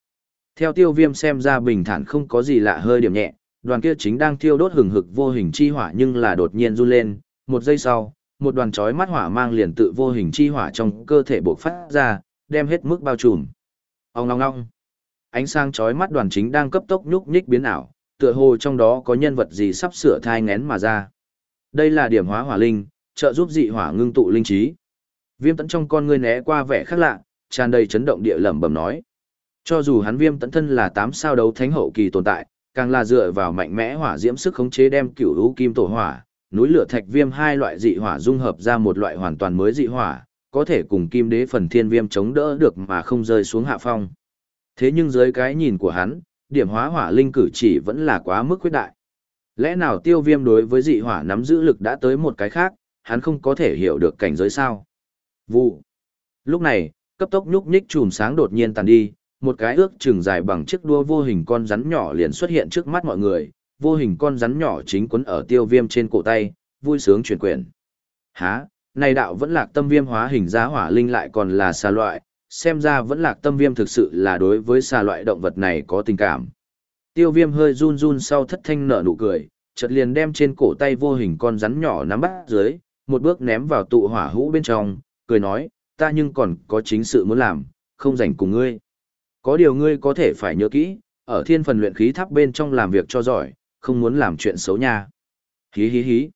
Theo tiêu viêm xem ra bình thản không có gì lạ hơi điểm nhẹ, đoàn kia chính đang thiêu đốt hừng hực vô hình chi hỏa nhưng là đột nhiên run lên, một giây sau, một đoàn chói mắt hỏa mang liền tự vô hình chi hỏa trong cơ thể bộc phát ra, đem hết mức bao trùm. Ông long long. Ánh sáng chói mắt đoàn chính đang cấp tốc nhúc nhích biến ảo, tựa hồ trong đó có nhân vật gì sắp sửa thai ngén mà ra. Đây là điểm hóa hỏa linh, trợ giúp dị hỏa ngưng tụ linh trí. Viêm tẫn trong con ngươi né qua vẻ khác lạ, tràn đầy chấn động địa lẩm bẩm nói. Cho dù hắn viêm tẫn thân là tám sao đấu thánh hậu kỳ tồn tại, càng là dựa vào mạnh mẽ hỏa diễm sức khống chế đem cửu lũ kim tổ hỏa, núi lửa thạch viêm hai loại dị hỏa dung hợp ra một loại hoàn toàn mới dị hỏa, có thể cùng kim đế phần thiên viêm chống đỡ được mà không rơi xuống hạ phong. Thế nhưng dưới cái nhìn của hắn, điểm hóa hỏa linh cử chỉ vẫn là quá mức quyết đại. Lẽ nào tiêu viêm đối với dị hỏa nắm giữ lực đã tới một cái khác, hắn không có thể hiểu được cảnh giới sao. Vụ. Lúc này, cấp tốc nhúc nhích chùm sáng đột nhiên tàn đi, một cái ước chừng dài bằng chiếc đua vô hình con rắn nhỏ liền xuất hiện trước mắt mọi người, vô hình con rắn nhỏ chính quấn ở tiêu viêm trên cổ tay, vui sướng chuyển quyền. Há, này đạo vẫn lạc tâm viêm hóa hình giá hỏa linh lại còn là xà loại, xem ra vẫn lạc tâm viêm thực sự là đối với xà loại động vật này có tình cảm. Tiêu viêm hơi run run sau thất thanh nở nụ cười, chợt liền đem trên cổ tay vô hình con rắn nhỏ nắm bắt dưới, một bước ném vào tụ hỏa hũ bên trong, cười nói, ta nhưng còn có chính sự muốn làm, không rảnh cùng ngươi. Có điều ngươi có thể phải nhớ kỹ, ở thiên phần luyện khí tháp bên trong làm việc cho giỏi, không muốn làm chuyện xấu nha. Hí hí hí.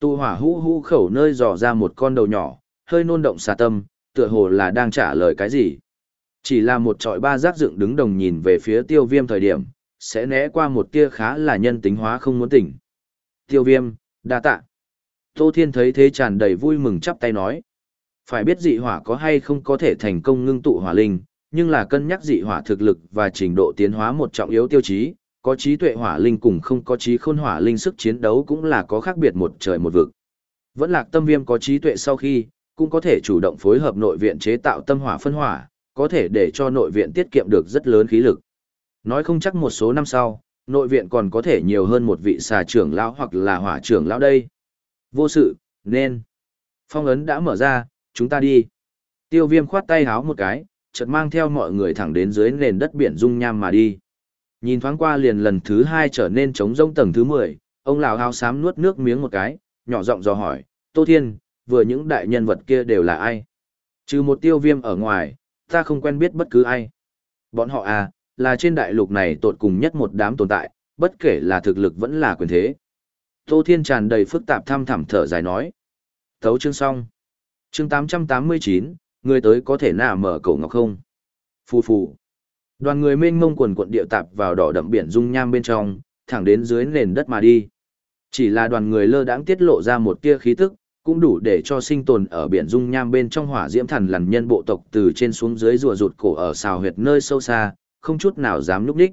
tu hỏa hũ hũ khẩu nơi dò ra một con đầu nhỏ, hơi nôn động xà tâm, tựa hồ là đang trả lời cái gì. Chỉ là một trọi ba giác dựng đứng đồng nhìn về phía tiêu viêm thời điểm, sẽ né qua một tia khá là nhân tính hóa không muốn tỉnh. Tiêu viêm, đa tạ. Tô Thiên thấy thế tràn đầy vui mừng chắp tay nói. Phải biết dị hỏa có hay không có thể thành công ngưng tụ hỏa linh, nhưng là cân nhắc dị hỏa thực lực và trình độ tiến hóa một trọng yếu tiêu chí, có trí tuệ hỏa linh cùng không có trí khôn hỏa linh sức chiến đấu cũng là có khác biệt một trời một vực. Vẫn lạc tâm viêm có trí tuệ sau khi, cũng có thể chủ động phối hợp nội viện chế tạo tâm hỏa phân hỏa, có thể để cho nội viện tiết kiệm được rất lớn khí lực. Nói không chắc một số năm sau, nội viện còn có thể nhiều hơn một vị xà trưởng lão hoặc là hỏa trưởng lão đây. Vô sự, nên. Phong ấn đã mở ra, chúng ta đi. Tiêu viêm khoát tay háo một cái, chợt mang theo mọi người thẳng đến dưới nền đất biển dung nham mà đi. Nhìn thoáng qua liền lần thứ hai trở nên trống rông tầng thứ 10, ông lào hao sám nuốt nước miếng một cái, nhỏ giọng dò hỏi, Tô Thiên, vừa những đại nhân vật kia đều là ai? Trừ một tiêu viêm ở ngoài, ta không quen biết bất cứ ai. Bọn họ à, là trên đại lục này tột cùng nhất một đám tồn tại, bất kể là thực lực vẫn là quyền thế. Tô Thiên tràn đầy phức tạp thăm thẳm thở dài nói. Thấu chương xong. Chương 889, người tới có thể nà mở cổ ngọc không? Phù phù. Đoàn người mênh mông quần cuộn địa tạp vào đỏ đậm biển dung nham bên trong, thẳng đến dưới nền đất mà đi. Chỉ là đoàn người lơ đãng tiết lộ ra một tia khí tức, cũng đủ để cho sinh tồn ở biển dung nham bên trong hỏa diễm thần lằn nhân bộ tộc từ trên xuống dưới rùa rụt cổ ở xào huyệt nơi sâu xa, không chút nào dám núp đích.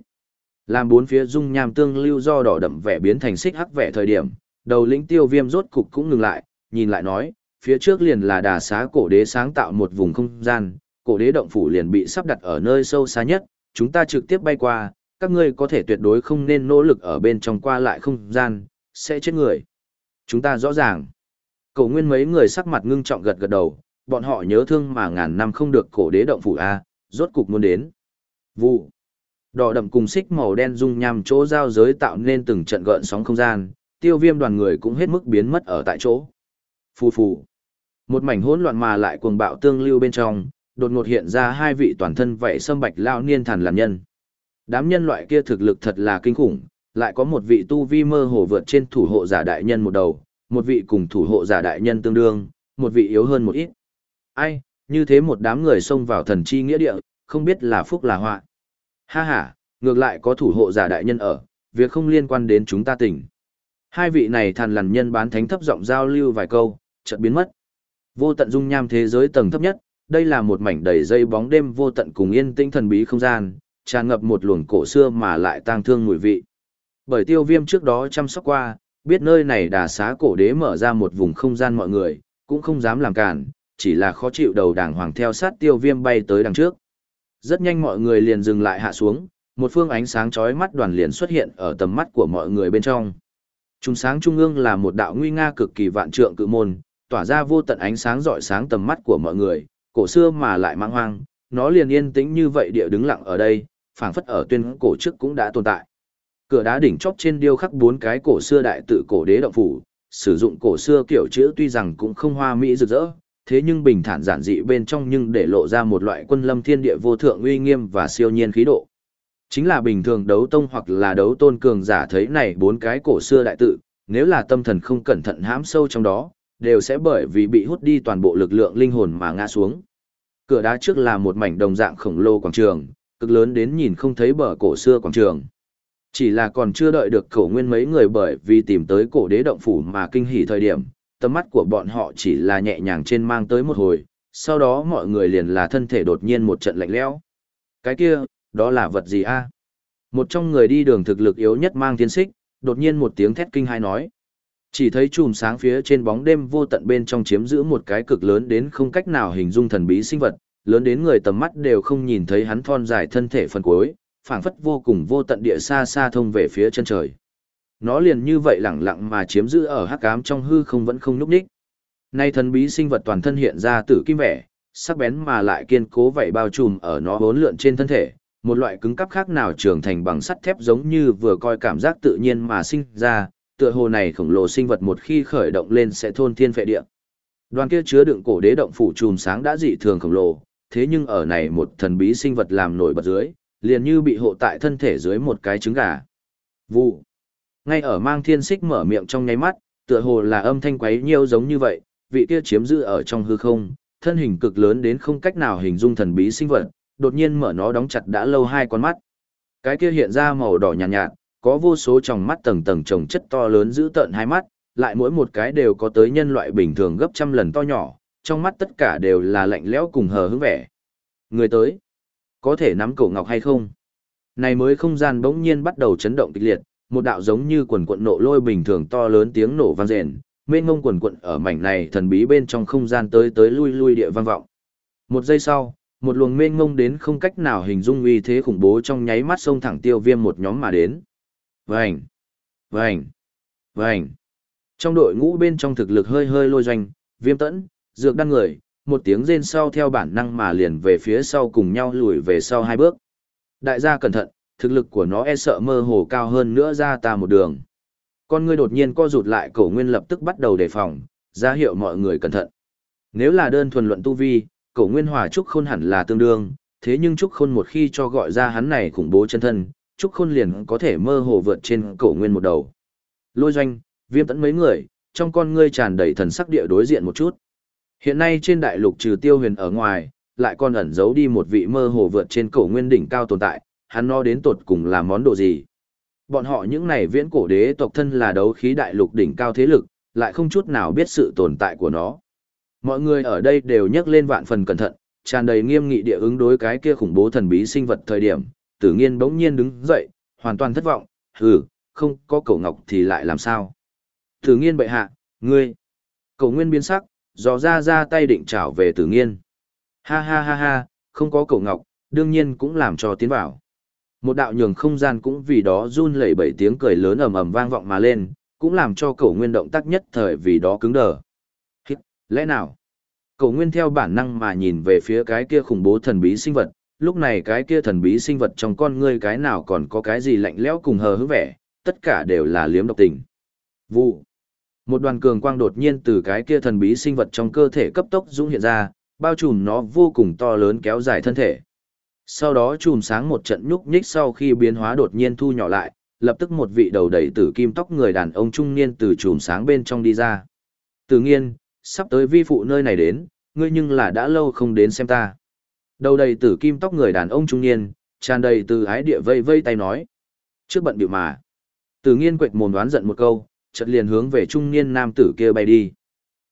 Làm bốn phía dung nham tương lưu do đỏ đậm vẻ biến thành xích hắc vẻ thời điểm, đầu lĩnh tiêu viêm rốt cục cũng ngừng lại, nhìn lại nói, phía trước liền là đà xá cổ đế sáng tạo một vùng không gian, cổ đế động phủ liền bị sắp đặt ở nơi sâu xa nhất, chúng ta trực tiếp bay qua, các ngươi có thể tuyệt đối không nên nỗ lực ở bên trong qua lại không gian, sẽ chết người. Chúng ta rõ ràng. Cổ nguyên mấy người sắc mặt ngưng trọng gật gật đầu, bọn họ nhớ thương mà ngàn năm không được cổ đế động phủ A, rốt cục muốn đến. Vụ. Đỏ đậm cùng xích màu đen dung nhằm chỗ giao giới tạo nên từng trận gợn sóng không gian, tiêu viêm đoàn người cũng hết mức biến mất ở tại chỗ. Phù phù. Một mảnh hỗn loạn mà lại cuồng bạo tương lưu bên trong, đột ngột hiện ra hai vị toàn thân vậy sâm bạch lao niên thần làm nhân. Đám nhân loại kia thực lực thật là kinh khủng, lại có một vị tu vi mơ hồ vượt trên thủ hộ giả đại nhân một đầu, một vị cùng thủ hộ giả đại nhân tương đương, một vị yếu hơn một ít. Ai, như thế một đám người xông vào thần chi nghĩa địa, không biết là phúc là họa. Ha ha, ngược lại có thủ hộ giả đại nhân ở, việc không liên quan đến chúng ta tỉnh. Hai vị này thàn lằn nhân bán thánh thấp giọng giao lưu vài câu, chợt biến mất. Vô tận dung nham thế giới tầng thấp nhất, đây là một mảnh đầy dây bóng đêm vô tận cùng yên tĩnh thần bí không gian, tràn ngập một luồng cổ xưa mà lại tang thương mùi vị. Bởi tiêu viêm trước đó chăm sóc qua, biết nơi này đà xá cổ đế mở ra một vùng không gian mọi người, cũng không dám làm cản, chỉ là khó chịu đầu đàng hoàng theo sát tiêu viêm bay tới đằng trước. Rất nhanh mọi người liền dừng lại hạ xuống, một phương ánh sáng chói mắt đoàn liền xuất hiện ở tầm mắt của mọi người bên trong. Trung sáng trung ương là một đạo nguy nga cực kỳ vạn trượng cự môn, tỏa ra vô tận ánh sáng rọi sáng tầm mắt của mọi người, cổ xưa mà lại mang hoang, nó liền yên tĩnh như vậy địa đứng lặng ở đây, phảng phất ở tuyên cổ trước cũng đã tồn tại. Cửa đá đỉnh chóp trên điêu khắc bốn cái cổ xưa đại tự cổ đế động phủ, sử dụng cổ xưa kiểu chữ tuy rằng cũng không hoa mỹ rực rỡ, thế nhưng bình thản giản dị bên trong nhưng để lộ ra một loại quân lâm thiên địa vô thượng uy nghiêm và siêu nhiên khí độ. Chính là bình thường đấu tông hoặc là đấu tôn cường giả thấy này bốn cái cổ xưa đại tự, nếu là tâm thần không cẩn thận hãm sâu trong đó, đều sẽ bởi vì bị hút đi toàn bộ lực lượng linh hồn mà ngã xuống. Cửa đá trước là một mảnh đồng dạng khổng lồ quảng trường, cực lớn đến nhìn không thấy bờ cổ xưa quảng trường. Chỉ là còn chưa đợi được khẩu nguyên mấy người bởi vì tìm tới cổ đế động phủ mà kinh hỉ thời điểm, tầm mắt của bọn họ chỉ là nhẹ nhàng trên mang tới một hồi, sau đó mọi người liền là thân thể đột nhiên một trận lạnh lẽo. Cái kia, đó là vật gì a? Một trong người đi đường thực lực yếu nhất mang tiến xích, đột nhiên một tiếng thét kinh hai nói. Chỉ thấy chùm sáng phía trên bóng đêm vô tận bên trong chiếm giữ một cái cực lớn đến không cách nào hình dung thần bí sinh vật, lớn đến người tầm mắt đều không nhìn thấy hắn thon dài thân thể phần cuối, phảng phất vô cùng vô tận địa xa xa thông về phía chân trời. Nó liền như vậy lẳng lặng mà chiếm giữ ở hắc ám trong hư không vẫn không núp ních Nay thần bí sinh vật toàn thân hiện ra tử kim vẻ, sắc bén mà lại kiên cố vậy bao trùm ở nó bốn lượn trên thân thể, một loại cứng cắp khác nào trưởng thành bằng sắt thép giống như vừa coi cảm giác tự nhiên mà sinh ra, tựa hồ này khổng lồ sinh vật một khi khởi động lên sẽ thôn thiên phệ địa. Đoàn kia chứa đựng cổ đế động phủ chùm sáng đã dị thường khổng lồ, thế nhưng ở này một thần bí sinh vật làm nổi bật dưới, liền như bị hộ tại thân thể dưới một cái trứng gà. Vụ. Ngay ở mang thiên xích mở miệng trong nháy mắt, tựa hồ là âm thanh quấy nhiêu giống như vậy, vị kia chiếm giữ ở trong hư không, thân hình cực lớn đến không cách nào hình dung thần bí sinh vật, đột nhiên mở nó đóng chặt đã lâu hai con mắt. Cái kia hiện ra màu đỏ nhạt, nhạt, có vô số tròng mắt tầng tầng trồng chất to lớn giữ tợn hai mắt, lại mỗi một cái đều có tới nhân loại bình thường gấp trăm lần to nhỏ, trong mắt tất cả đều là lạnh lẽo cùng hờ hững vẻ. Người tới, có thể nắm cổ ngọc hay không? Này mới không gian bỗng nhiên bắt đầu chấn động kịch liệt, một đạo giống như quần quận nộ lôi bình thường to lớn tiếng nổ vang rền, mênh ngông quần quận ở mảnh này thần bí bên trong không gian tới tới lui lui địa vang vọng. Một giây sau, một luồng mênh ngông đến không cách nào hình dung uy thế khủng bố trong nháy mắt xông thẳng tiêu viêm một nhóm mà đến. Vành, vành, vành. Trong đội ngũ bên trong thực lực hơi hơi lôi doanh, viêm tẫn, dược đăng người, một tiếng rên sau theo bản năng mà liền về phía sau cùng nhau lùi về sau hai bước. Đại gia cẩn thận, thực lực của nó e sợ mơ hồ cao hơn nữa ra ta một đường. Con ngươi đột nhiên co rụt lại cổ nguyên lập tức bắt đầu đề phòng, ra hiệu mọi người cẩn thận. Nếu là đơn thuần luận tu vi, cổ nguyên hòa trúc khôn hẳn là tương đương, thế nhưng trúc khôn một khi cho gọi ra hắn này khủng bố chân thân, trúc khôn liền có thể mơ hồ vượt trên cổ nguyên một đầu. Lôi doanh, viêm tẫn mấy người, trong con ngươi tràn đầy thần sắc địa đối diện một chút. Hiện nay trên đại lục trừ tiêu huyền ở ngoài, lại còn ẩn giấu đi một vị mơ hồ vượt trên cổ nguyên đỉnh cao tồn tại, hắn no đến tột cùng là món đồ gì. Bọn họ những này viễn cổ đế tộc thân là đấu khí đại lục đỉnh cao thế lực, lại không chút nào biết sự tồn tại của nó. Mọi người ở đây đều nhắc lên vạn phần cẩn thận, tràn đầy nghiêm nghị địa ứng đối cái kia khủng bố thần bí sinh vật thời điểm, tử nghiên bỗng nhiên đứng dậy, hoàn toàn thất vọng, hừ, không có cổ ngọc thì lại làm sao. Tử nghiên bệ hạ, ngươi, cổ nguyên biến sắc, dò ra ra tay định trảo về tử nghiên. Ha ha ha ha, không có cổ ngọc, đương nhiên cũng làm cho tiến vào. Một đạo nhường không gian cũng vì đó run lẩy bẩy tiếng cười lớn ầm ầm vang vọng mà lên, cũng làm cho cổ nguyên động tác nhất thời vì đó cứng đờ. Hít, lẽ nào? Cổ nguyên theo bản năng mà nhìn về phía cái kia khủng bố thần bí sinh vật, lúc này cái kia thần bí sinh vật trong con ngươi cái nào còn có cái gì lạnh lẽo cùng hờ hững vẻ, tất cả đều là liếm độc tình. Vụ. Một đoàn cường quang đột nhiên từ cái kia thần bí sinh vật trong cơ thể cấp tốc dũng hiện ra, bao trùm nó vô cùng to lớn kéo dài thân thể. Sau đó chùm sáng một trận nhúc nhích sau khi biến hóa đột nhiên thu nhỏ lại, lập tức một vị đầu đầy tử kim tóc người đàn ông trung niên từ chùm sáng bên trong đi ra. Tự nhiên, sắp tới vi phụ nơi này đến, ngươi nhưng là đã lâu không đến xem ta. Đầu đầy tử kim tóc người đàn ông trung niên, tràn đầy từ ái địa vây vây tay nói. Trước bận biểu mà. Tử nghiên quệt mồm đoán giận một câu, chợt liền hướng về trung niên nam tử kia bay đi.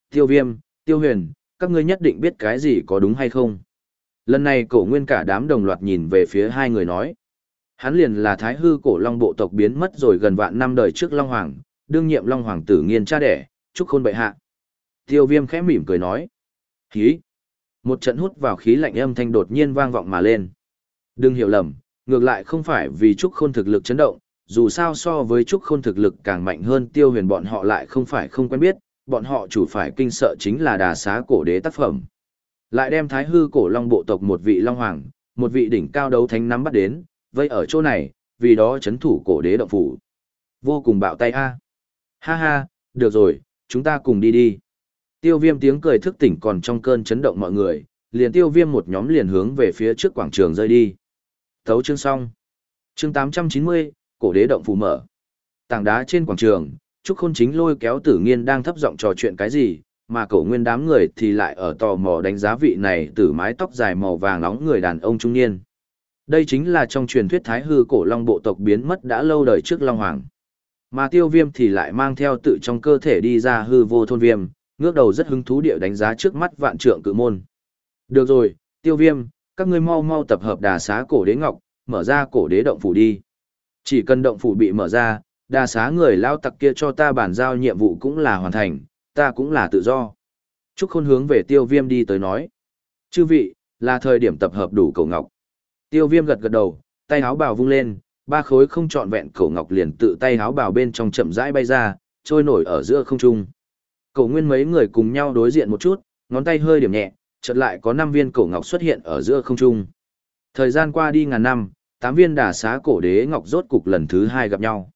Tiêu viêm, tiêu huyền, các ngươi nhất định biết cái gì có đúng hay không? Lần này cổ nguyên cả đám đồng loạt nhìn về phía hai người nói. Hắn liền là thái hư cổ long bộ tộc biến mất rồi gần vạn năm đời trước long hoàng, đương nhiệm long hoàng tử nghiên cha đẻ, chúc khôn bệ hạ. Tiêu viêm khẽ mỉm cười nói. Khí. Một trận hút vào khí lạnh âm thanh đột nhiên vang vọng mà lên. Đừng hiểu lầm, ngược lại không phải vì trúc khôn thực lực chấn động, dù sao so với trúc khôn thực lực càng mạnh hơn tiêu huyền bọn họ lại không phải không quen biết, bọn họ chủ phải kinh sợ chính là đà xá cổ đế tác phẩm. Lại đem thái hư cổ long bộ tộc một vị long hoàng, một vị đỉnh cao đấu thánh nắm bắt đến, vây ở chỗ này, vì đó chấn thủ cổ đế động phủ. Vô cùng bạo tay a. Ha ha, được rồi, chúng ta cùng đi đi. Tiêu viêm tiếng cười thức tỉnh còn trong cơn chấn động mọi người, liền tiêu viêm một nhóm liền hướng về phía trước quảng trường rơi đi. Thấu chương xong. Chương 890, cổ đế động phủ mở. Tảng đá trên quảng trường, Trúc Khôn chính lôi kéo tử nghiên đang thấp giọng trò chuyện cái gì, mà cổ nguyên đám người thì lại ở tò mò đánh giá vị này từ mái tóc dài màu vàng nóng người đàn ông trung niên. Đây chính là trong truyền thuyết thái hư cổ long bộ tộc biến mất đã lâu đời trước long hoàng. Mà tiêu viêm thì lại mang theo tự trong cơ thể đi ra hư vô thôn viêm, ngước đầu rất hứng thú địa đánh giá trước mắt vạn trượng cự môn. Được rồi, tiêu viêm, các ngươi mau mau tập hợp đà xá cổ đế ngọc, mở ra cổ đế động phủ đi. Chỉ cần động phủ bị mở ra, đà xá người lao tặc kia cho ta bản giao nhiệm vụ cũng là hoàn thành, ta cũng là tự do. Trúc Khôn hướng về tiêu viêm đi tới nói. Chư vị, là thời điểm tập hợp đủ cổ ngọc. Tiêu viêm gật gật đầu, tay áo bào vung lên, ba khối không trọn vẹn cổ ngọc liền tự tay áo bào bên trong chậm rãi bay ra, trôi nổi ở giữa không trung. Cổ nguyên mấy người cùng nhau đối diện một chút, ngón tay hơi điểm nhẹ, chợt lại có năm viên cổ ngọc xuất hiện ở giữa không trung. Thời gian qua đi ngàn năm, tám viên đà xá cổ đế ngọc rốt cục lần thứ hai gặp nhau.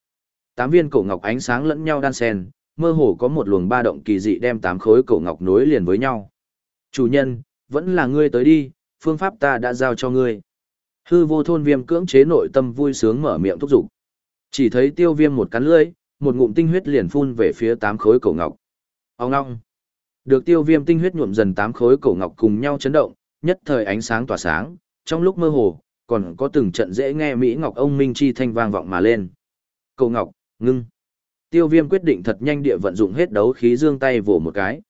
Tám viên cổ ngọc ánh sáng lẫn nhau đan xen, mơ hồ có một luồng ba động kỳ dị đem tám khối cổ ngọc nối liền với nhau. Chủ nhân, vẫn là ngươi tới đi, phương pháp ta đã giao cho ngươi. Hư vô thôn viêm cưỡng chế nội tâm vui sướng mở miệng thúc giục. Chỉ thấy tiêu viêm một cắn lưỡi, một ngụm tinh huyết liền phun về phía tám khối cổ ngọc. Ông ngong. Được tiêu viêm tinh huyết nhuộm dần tám khối cổ ngọc cùng nhau chấn động, nhất thời ánh sáng tỏa sáng, trong lúc mơ hồ, còn có từng trận dễ nghe Mỹ Ngọc ông Minh Chi thanh vang vọng mà lên. Cổ ngọc, ngưng. Tiêu viêm quyết định thật nhanh địa vận dụng hết đấu khí dương tay vỗ một cái.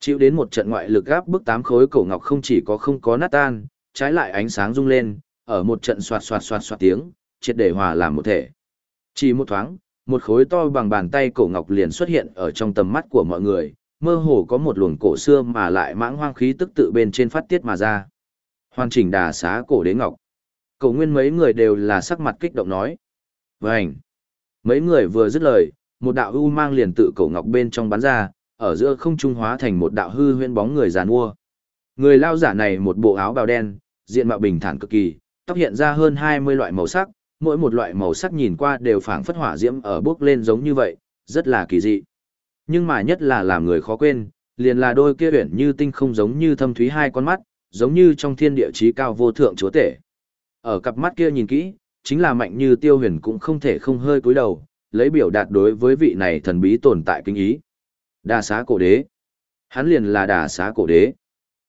Chịu đến một trận ngoại lực gáp bức tám khối cổ ngọc không chỉ có không có nát tan, trái lại ánh sáng rung lên, ở một trận xoạt xoạt xoạt xoạt tiếng, triệt để hòa làm một thể. Chỉ một thoáng, một khối to bằng bàn tay cổ ngọc liền xuất hiện ở trong tầm mắt của mọi người, mơ hồ có một luồng cổ xưa mà lại mãng hoang khí tức tự bên trên phát tiết mà ra. Hoàn chỉnh đà xá cổ đế ngọc. Cổ nguyên mấy người đều là sắc mặt kích động nói. Vânh! Mấy người vừa dứt lời, một đạo u mang liền tự cổ ngọc bên trong bắn ra, ở giữa không trung hóa thành một đạo hư huyễn bóng người giàn mua. Người lao giả này một bộ áo bào đen, diện mạo bình thản cực kỳ, tóc hiện ra hơn 20 loại màu sắc, mỗi một loại màu sắc nhìn qua đều phảng phất hỏa diễm ở bước lên giống như vậy, rất là kỳ dị. Nhưng mà nhất là làm người khó quên, liền là đôi kia uyển như tinh không giống như thâm thúy hai con mắt, giống như trong thiên địa chí cao vô thượng chúa tể. Ở cặp mắt kia nhìn kỹ, chính là mạnh như tiêu huyền cũng không thể không hơi cúi đầu, lấy biểu đạt đối với vị này thần bí tồn tại kinh ý. Đà xá cổ đế. Hắn liền là đà xá cổ đế.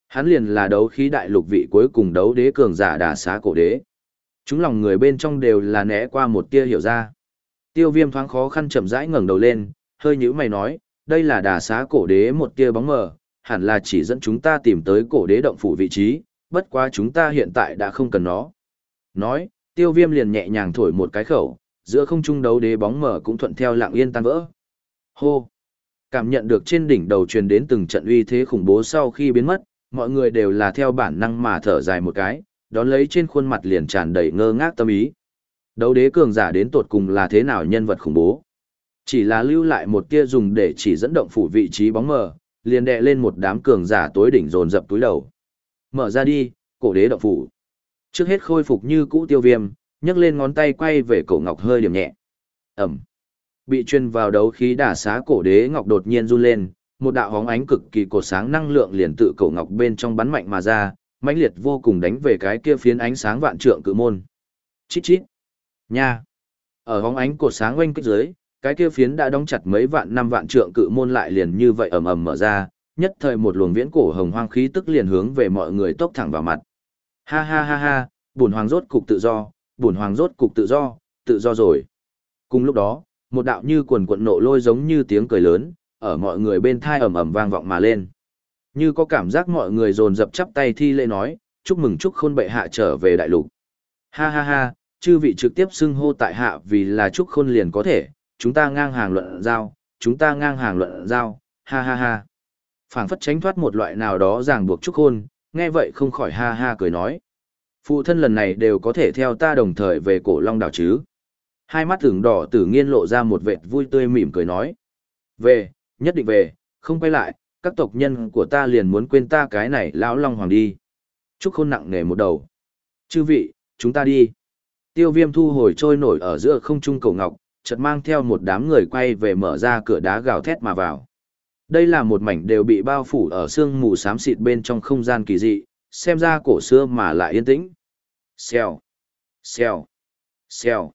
Hắn liền là đấu khí đại lục vị cuối cùng đấu đế cường giả đà xá cổ đế. Chúng lòng người bên trong đều là né qua một tia hiểu ra. Tiêu viêm thoáng khó khăn chậm rãi ngẩng đầu lên, hơi nhữ mày nói, đây là đà xá cổ đế một tia bóng mờ, hẳn là chỉ dẫn chúng ta tìm tới cổ đế động phủ vị trí, bất quá chúng ta hiện tại đã không cần nó. Nói, tiêu viêm liền nhẹ nhàng thổi một cái khẩu, giữa không trung đấu đế bóng mờ cũng thuận theo lặng yên tan vỡ. Hô! Cảm nhận được trên đỉnh đầu truyền đến từng trận uy thế khủng bố sau khi biến mất, mọi người đều là theo bản năng mà thở dài một cái, đón lấy trên khuôn mặt liền tràn đầy ngơ ngác tâm ý. Đấu đế cường giả đến tột cùng là thế nào nhân vật khủng bố? Chỉ là lưu lại một tia dùng để chỉ dẫn động phủ vị trí bóng mờ, liền đè lên một đám cường giả tối đỉnh dồn dập túi đầu. Mở ra đi, cổ đế động phủ. Trước hết khôi phục như cũ tiêu viêm, nhấc lên ngón tay quay về cổ ngọc hơi điểm nhẹ. Ẩm. Bị truyền vào đấu khí đả xá cổ đế ngọc đột nhiên run lên, một đạo hóng ánh cực kỳ cột sáng năng lượng liền tự cổ ngọc bên trong bắn mạnh mà ra, mãnh liệt vô cùng đánh về cái kia phiến ánh sáng vạn trượng cự môn. Chít chít. Nha. Ở hóng ánh cột sáng quanh kích dưới, cái kia phiến đã đóng chặt mấy vạn năm vạn trượng cự môn lại liền như vậy ầm ầm mở ra, nhất thời một luồng viễn cổ hồng hoang khí tức liền hướng về mọi người tốc thẳng vào mặt. Ha ha ha ha, bổn hoàng rốt cục tự do, bổn hoàng rốt cục tự do, tự do rồi. Cùng lúc đó, một đạo như quần quận nộ lôi giống như tiếng cười lớn, ở mọi người bên thai ầm ầm vang vọng mà lên. Như có cảm giác mọi người dồn dập chắp tay thi lễ nói, chúc mừng chúc khôn bệ hạ trở về đại lục. Ha ha ha, chư vị trực tiếp xưng hô tại hạ vì là chúc khôn liền có thể, chúng ta ngang hàng luận giao, chúng ta ngang hàng luận giao, ha ha ha. phảng phất tránh thoát một loại nào đó ràng buộc chúc khôn, nghe vậy không khỏi ha ha cười nói. Phụ thân lần này đều có thể theo ta đồng thời về cổ long đảo chứ. Hai mắt tưởng đỏ tử nghiên lộ ra một vệt vui tươi mỉm cười nói. Về, nhất định về, không quay lại, các tộc nhân của ta liền muốn quên ta cái này lão long hoàng đi. Trúc khôn nặng nề một đầu. Chư vị, chúng ta đi. Tiêu viêm thu hồi trôi nổi ở giữa không trung cầu ngọc, chợt mang theo một đám người quay về mở ra cửa đá gào thét mà vào. Đây là một mảnh đều bị bao phủ ở sương mù xám xịt bên trong không gian kỳ dị, xem ra cổ xưa mà lại yên tĩnh. Xèo, xèo, xèo.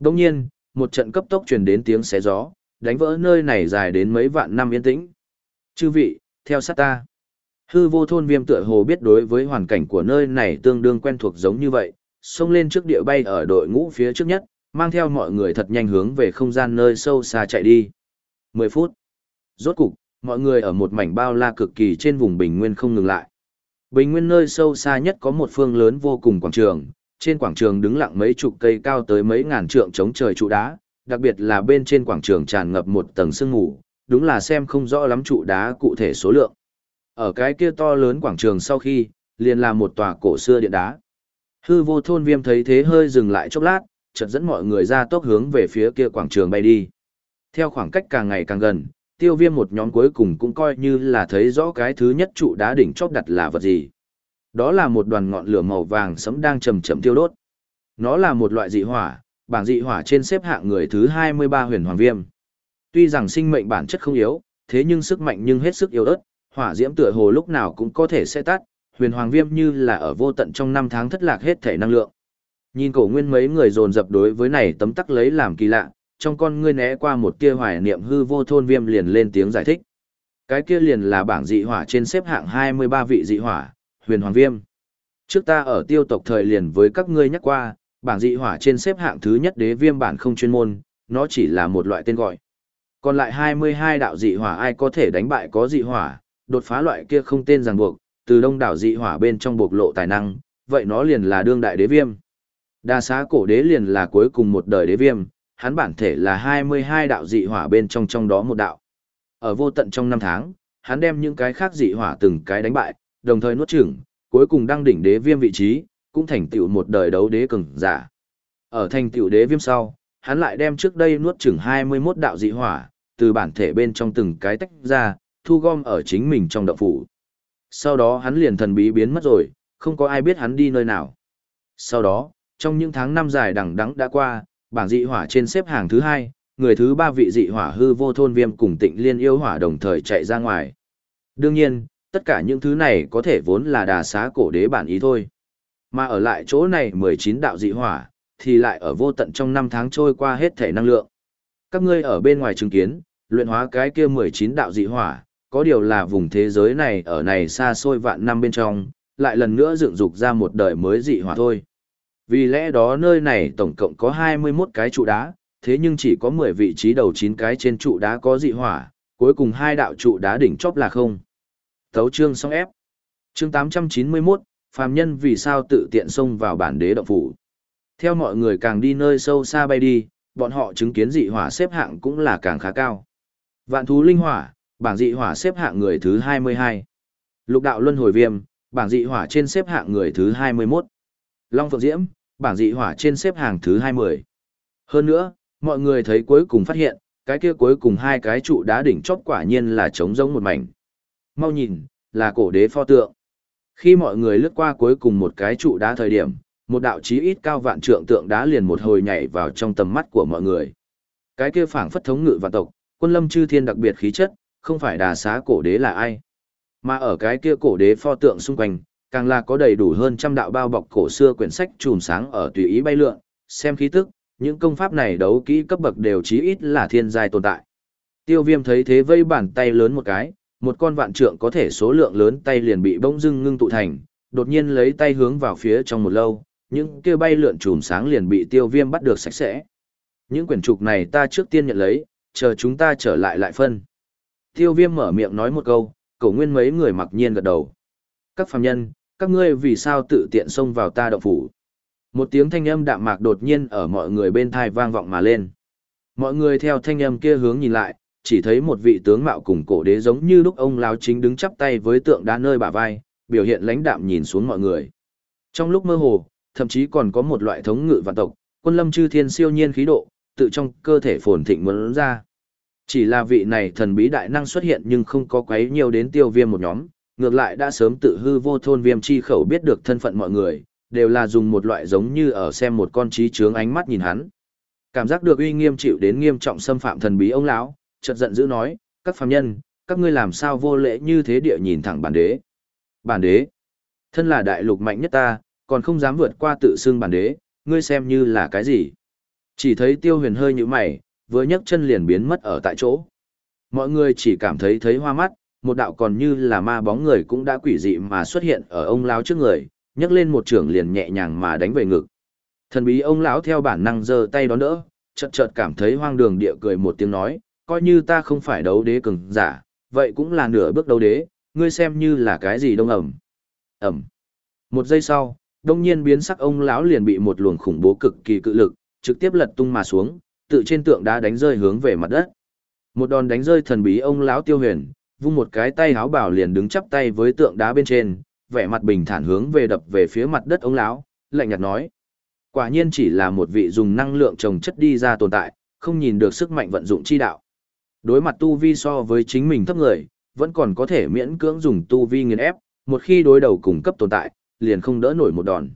Đông nhiên, một trận cấp tốc truyền đến tiếng xé gió, đánh vỡ nơi này dài đến mấy vạn năm yên tĩnh. Chư vị, theo sát ta. Hư vô thôn viêm tựa hồ biết đối với hoàn cảnh của nơi này tương đương quen thuộc giống như vậy, xông lên trước địa bay ở đội ngũ phía trước nhất, mang theo mọi người thật nhanh hướng về không gian nơi sâu xa chạy đi. 10 phút. Rốt cục, mọi người ở một mảnh bao la cực kỳ trên vùng bình nguyên không ngừng lại. Bình nguyên nơi sâu xa nhất có một phương lớn vô cùng quảng trường, trên quảng trường đứng lặng mấy chục cây cao tới mấy ngàn trượng chống trời trụ đá, đặc biệt là bên trên quảng trường tràn ngập một tầng sương mù, đúng là xem không rõ lắm trụ đá cụ thể số lượng. Ở cái kia to lớn quảng trường sau khi, liền là một tòa cổ xưa điện đá. Hư vô thôn viêm thấy thế hơi dừng lại chốc lát, chợt dẫn mọi người ra tốc hướng về phía kia quảng trường bay đi. Theo khoảng cách càng ngày càng gần, tiêu viêm một nhóm cuối cùng cũng coi như là thấy rõ cái thứ nhất trụ đá đỉnh chóp đặt là vật gì. Đó là một đoàn ngọn lửa màu vàng sẫm đang chầm chậm tiêu đốt. Nó là một loại dị hỏa, bảng dị hỏa trên xếp hạng người thứ 23 huyền hoàng viêm. Tuy rằng sinh mệnh bản chất không yếu, thế nhưng sức mạnh nhưng hết sức yếu ớt, hỏa diễm tựa hồ lúc nào cũng có thể sẽ tắt, huyền hoàng viêm như là ở vô tận trong năm tháng thất lạc hết thể năng lượng. Nhìn cổ nguyên mấy người dồn dập đối với này tấm tắc lấy làm kỳ lạ, trong con ngươi né qua một tia hoài niệm hư vô thôn viêm liền lên tiếng giải thích. Cái kia liền là bảng dị hỏa trên xếp hạng 23 vị dị hỏa, huyền hoàng viêm. Trước ta ở tiêu tộc thời liền với các ngươi nhắc qua, bảng dị hỏa trên xếp hạng thứ nhất đế viêm bản không chuyên môn, nó chỉ là một loại tên gọi. Còn lại 22 đạo dị hỏa ai có thể đánh bại có dị hỏa, đột phá loại kia không tên ràng buộc, từ đông đảo dị hỏa bên trong bộc lộ tài năng, vậy nó liền là đương đại đế viêm. Đa xá cổ đế liền là cuối cùng một đời đế viêm, hắn bản thể là 22 đạo dị hỏa bên trong trong đó một đạo. Ở vô tận trong năm tháng, hắn đem những cái khác dị hỏa từng cái đánh bại, đồng thời nuốt chửng, cuối cùng đăng đỉnh đế viêm vị trí, cũng thành tựu một đời đấu đế cường giả. Ở thành tựu đế viêm sau, hắn lại đem trước đây nuốt chửng 21 đạo dị hỏa, từ bản thể bên trong từng cái tách ra, thu gom ở chính mình trong động phủ. Sau đó hắn liền thần bí biến mất rồi, không có ai biết hắn đi nơi nào. Sau đó, trong những tháng năm dài đằng đẵng đã qua, bảng dị hỏa trên xếp hàng thứ hai, người thứ ba vị dị hỏa hư vô thôn viêm cùng tịnh liên yêu hỏa đồng thời chạy ra ngoài. Đương nhiên, tất cả những thứ này có thể vốn là đà xá cổ đế bản ý thôi. Mà ở lại chỗ này 19 đạo dị hỏa, thì lại ở vô tận trong năm tháng trôi qua hết thể năng lượng. Các ngươi ở bên ngoài chứng kiến, luyện hóa cái kia 19 đạo dị hỏa, có điều là vùng thế giới này ở này xa xôi vạn năm bên trong, lại lần nữa dựng dục ra một đời mới dị hỏa thôi. Vì lẽ đó nơi này tổng cộng có 21 cái trụ đá, thế nhưng chỉ có 10 vị trí đầu 9 cái trên trụ đá có dị hỏa, cuối cùng hai đạo trụ đá đỉnh chóp là không. Thấu chương xong ép. Chương 891, phàm nhân vì sao tự tiện xông vào bản đế động phủ. Theo mọi người càng đi nơi sâu xa bay đi, bọn họ chứng kiến dị hỏa xếp hạng cũng là càng khá cao. Vạn thú linh hỏa, bảng dị hỏa xếp hạng người thứ 22. Lục đạo luân hồi viêm, bảng dị hỏa trên xếp hạng người thứ 21. Long Phượng Diễm, bảng dị hỏa trên xếp hàng thứ 20. Hơn nữa, mọi người thấy cuối cùng phát hiện, cái kia cuối cùng hai cái trụ đá đỉnh chóp quả nhiên là trống rỗng một mảnh. Mau nhìn, là cổ đế pho tượng. Khi mọi người lướt qua cuối cùng một cái trụ đá thời điểm, một đạo chí ít cao vạn trượng tượng đá liền một hồi nhảy vào trong tầm mắt của mọi người. Cái kia phảng phất thống ngự vạn tộc, quân lâm chư thiên đặc biệt khí chất, không phải đà xá cổ đế là ai. Mà ở cái kia cổ đế pho tượng xung quanh, càng là có đầy đủ hơn trăm đạo bao bọc cổ xưa quyển sách chùm sáng ở tùy ý bay lượn, xem khí tức, những công pháp này đấu kỹ cấp bậc đều chí ít là thiên giai tồn tại. Tiêu viêm thấy thế vây bàn tay lớn một cái, một con vạn trượng có thể số lượng lớn tay liền bị bỗng dưng ngưng tụ thành, đột nhiên lấy tay hướng vào phía trong một lâu, những kia bay lượn chùm sáng liền bị tiêu viêm bắt được sạch sẽ. Những quyển trục này ta trước tiên nhận lấy, chờ chúng ta trở lại lại phân. Tiêu viêm mở miệng nói một câu, cổ nguyên mấy người mặc nhiên gật đầu. Các phàm nhân, các ngươi vì sao tự tiện xông vào ta động phủ? Một tiếng thanh âm đạm mạc đột nhiên ở mọi người bên thai vang vọng mà lên. Mọi người theo thanh âm kia hướng nhìn lại, chỉ thấy một vị tướng mạo cùng cổ đế giống như lúc ông lão chính đứng chắp tay với tượng đá nơi bả vai, biểu hiện lãnh đạm nhìn xuống mọi người. Trong lúc mơ hồ, thậm chí còn có một loại thống ngự vạn tộc, quân lâm chư thiên siêu nhiên khí độ, tự trong cơ thể phồn thịnh muốn ra. Chỉ là vị này thần bí đại năng xuất hiện nhưng không có quấy nhiều đến tiêu viêm một nhóm, ngược lại đã sớm tự hư vô thôn viêm chi khẩu biết được thân phận mọi người, đều là dùng một loại giống như ở xem một con trí trướng ánh mắt nhìn hắn. Cảm giác được uy nghiêm chịu đến nghiêm trọng xâm phạm thần bí ông lão, chợt giận dữ nói, các phàm nhân, các ngươi làm sao vô lễ như thế địa nhìn thẳng bản đế. Bản đế, thân là đại lục mạnh nhất ta, còn không dám vượt qua tự xưng bản đế, ngươi xem như là cái gì. Chỉ thấy tiêu huyền hơi như mày, vừa nhấc chân liền biến mất ở tại chỗ. Mọi người chỉ cảm thấy thấy hoa mắt, một đạo còn như là ma bóng người cũng đã quỷ dị mà xuất hiện ở ông lão trước người, nhấc lên một trường liền nhẹ nhàng mà đánh về ngực. Thần bí ông lão theo bản năng giơ tay đón đỡ, chợt chợt cảm thấy hoang đường địa cười một tiếng nói, coi như ta không phải đấu đế cường giả, vậy cũng là nửa bước đấu đế, ngươi xem như là cái gì đông ẩm. Ẩm. Một giây sau, đông nhiên biến sắc ông lão liền bị một luồng khủng bố cực kỳ cự lực, trực tiếp lật tung mà xuống, tự trên tượng đá đánh rơi hướng về mặt đất. Một đòn đánh rơi thần bí ông lão Tiêu Huyền, vung một cái tay háo bảo liền đứng chắp tay với tượng đá bên trên, vẻ mặt bình thản hướng về đập về phía mặt đất ông lão, lạnh nhạt nói: Quả nhiên chỉ là một vị dùng năng lượng trồng chất đi ra tồn tại, không nhìn được sức mạnh vận dụng chi đạo. Đối mặt tu vi so với chính mình thấp người, vẫn còn có thể miễn cưỡng dùng tu vi nghiền ép, một khi đối đầu cùng cấp tồn tại, liền không đỡ nổi một đòn.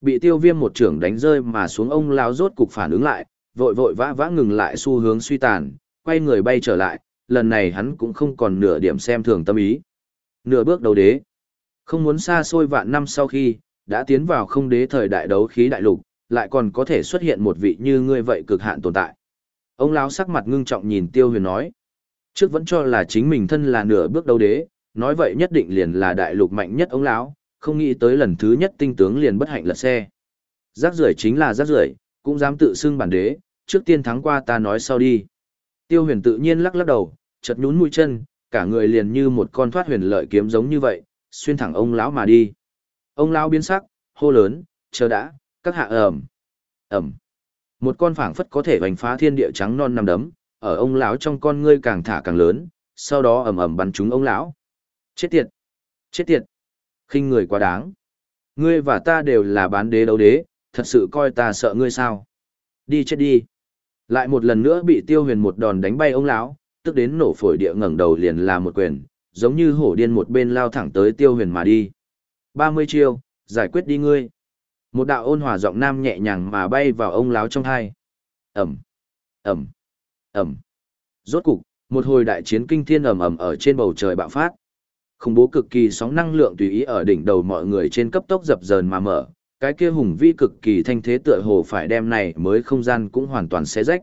Bị tiêu viêm một trưởng đánh rơi mà xuống ông lao rốt cục phản ứng lại, vội vội vã vã ngừng lại xu hướng suy tàn, quay người bay trở lại, lần này hắn cũng không còn nửa điểm xem thường tâm ý. Nửa bước đầu đế. Không muốn xa xôi vạn năm sau khi, đã tiến vào không đế thời đại đấu khí đại lục, lại còn có thể xuất hiện một vị như ngươi vậy cực hạn tồn tại. Ông lão sắc mặt ngưng trọng nhìn Tiêu Huyền nói. Trước vẫn cho là chính mình thân là nửa bước đầu đế, nói vậy nhất định liền là đại lục mạnh nhất ông lão, không nghĩ tới lần thứ nhất tinh tướng liền bất hạnh lật xe. Rác rưởi chính là rác rưởi, cũng dám tự xưng bản đế, trước tiên thắng qua ta nói sau đi. Tiêu huyền tự nhiên lắc lắc đầu, chật nhún mũi chân, cả người liền như một con thoát huyền lợi kiếm giống như vậy, xuyên thẳng ông lão mà đi. Ông lão biến sắc, hô lớn, chờ đã, các hạ ẩm, ẩm. Một con phảng phất có thể vành phá thiên địa trắng non nằm đấm, ở ông lão trong con ngươi càng thả càng lớn, sau đó ầm ầm bắn trúng ông lão. Chết tiệt, chết tiệt, khinh người quá đáng. Ngươi và ta đều là bán đế đấu đế, thật sự coi ta sợ ngươi sao? Đi chết đi. Lại một lần nữa bị Tiêu Huyền một đòn đánh bay ông lão, tức đến nổ phổi địa ngẩng đầu liền là một quyền, giống như hổ điên một bên lao thẳng tới Tiêu Huyền mà đi. 30 chiêu, giải quyết đi ngươi. Một đạo ôn hòa giọng nam nhẹ nhàng mà bay vào ông lão trong hai. ầm, ầm, ầm, Rốt cục, một hồi đại chiến kinh thiên ầm ầm ở trên bầu trời bạo phát. Khủng bố cực kỳ sóng năng lượng tùy ý ở đỉnh đầu mọi người trên cấp tốc dập dờn mà mở, cái kia hùng vi cực kỳ thanh thế tựa hồ phải đem này mới không gian cũng hoàn toàn xé rách.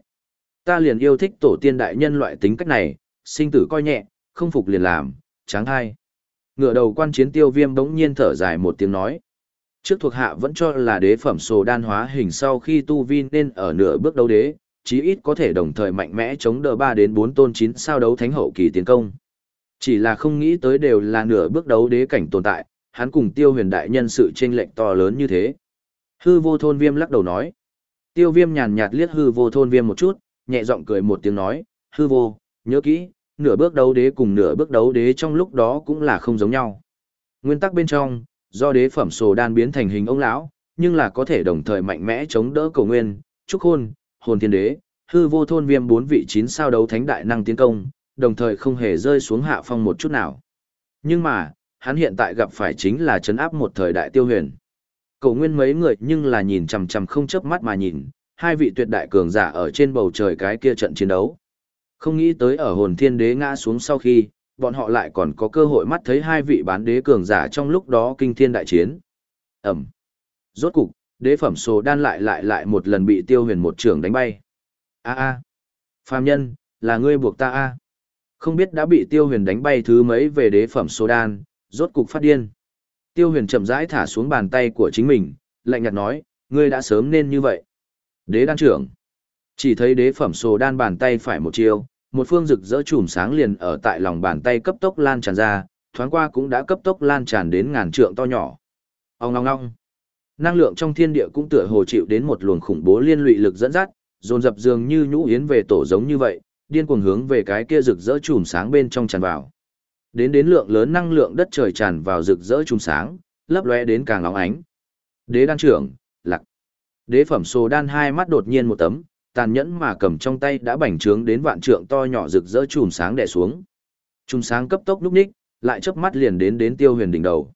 Ta liền yêu thích tổ tiên đại nhân loại tính cách này, sinh tử coi nhẹ, không phục liền làm, tráng hai. Ngựa đầu quan chiến tiêu viêm bỗng nhiên thở dài một tiếng nói. Trước thuộc hạ vẫn cho là đế phẩm sồ đan hóa hình sau khi tu vi nên ở nửa bước đấu đế, chí ít có thể đồng thời mạnh mẽ chống đỡ 3 đến 4 tôn 9 sao đấu thánh hậu kỳ tiến công. Chỉ là không nghĩ tới đều là nửa bước đấu đế cảnh tồn tại, hắn cùng tiêu huyền đại nhân sự chênh lệch to lớn như thế. Hư vô thôn viêm lắc đầu nói. Tiêu viêm nhàn nhạt liếc hư vô thôn viêm một chút, nhẹ giọng cười một tiếng nói, hư vô, nhớ kỹ, nửa bước đấu đế cùng nửa bước đấu đế trong lúc đó cũng là không giống nhau. Nguyên tắc bên trong, do đế phẩm sồ đan biến thành hình ông lão, nhưng là có thể đồng thời mạnh mẽ chống đỡ cầu nguyên, trúc hôn, hồn thiên đế, hư vô thôn viêm bốn vị chín sao đấu thánh đại năng tiến công, đồng thời không hề rơi xuống hạ phong một chút nào. Nhưng mà, hắn hiện tại gặp phải chính là chấn áp một thời đại tiêu huyền. Cầu nguyên mấy người nhưng là nhìn chằm chằm không chớp mắt mà nhìn, hai vị tuyệt đại cường giả ở trên bầu trời cái kia trận chiến đấu. Không nghĩ tới ở hồn thiên đế ngã xuống sau khi, bọn họ lại còn có cơ hội mắt thấy hai vị bán đế cường giả trong lúc đó kinh thiên đại chiến. Ẩm. Rốt cục, đế phẩm sồ đan lại lại lại một lần bị tiêu huyền một trường đánh bay. A a. Phàm nhân, là ngươi buộc ta a. Không biết đã bị tiêu huyền đánh bay thứ mấy về đế phẩm số đan, rốt cục phát điên. Tiêu huyền chậm rãi thả xuống bàn tay của chính mình, lạnh nhạt nói, ngươi đã sớm nên như vậy. Đế đan trưởng. Chỉ thấy đế phẩm sồ đan bàn tay phải một chiêu, một phương rực rỡ chùm sáng liền ở tại lòng bàn tay cấp tốc lan tràn ra, thoáng qua cũng đã cấp tốc lan tràn đến ngàn trượng to nhỏ. Ông ngong ngong. Năng lượng trong thiên địa cũng tựa hồ chịu đến một luồng khủng bố liên lụy lực dẫn dắt, dồn dập dường như nhũ yến về tổ giống như vậy, điên cuồng hướng về cái kia rực rỡ chùm sáng bên trong tràn vào. Đến đến lượng lớn năng lượng đất trời tràn vào rực rỡ chùm sáng, lấp lóe đến càng óng ánh. Đế đan trưởng, lặc. Đế phẩm sồ đan hai mắt đột nhiên một tấm, tàn nhẫn mà cầm trong tay đã bành trướng đến vạn trượng to nhỏ rực rỡ chùm sáng đè xuống. Chùm sáng cấp tốc lúc ních, lại chớp mắt liền đến đến Tiêu Huyền đỉnh đầu.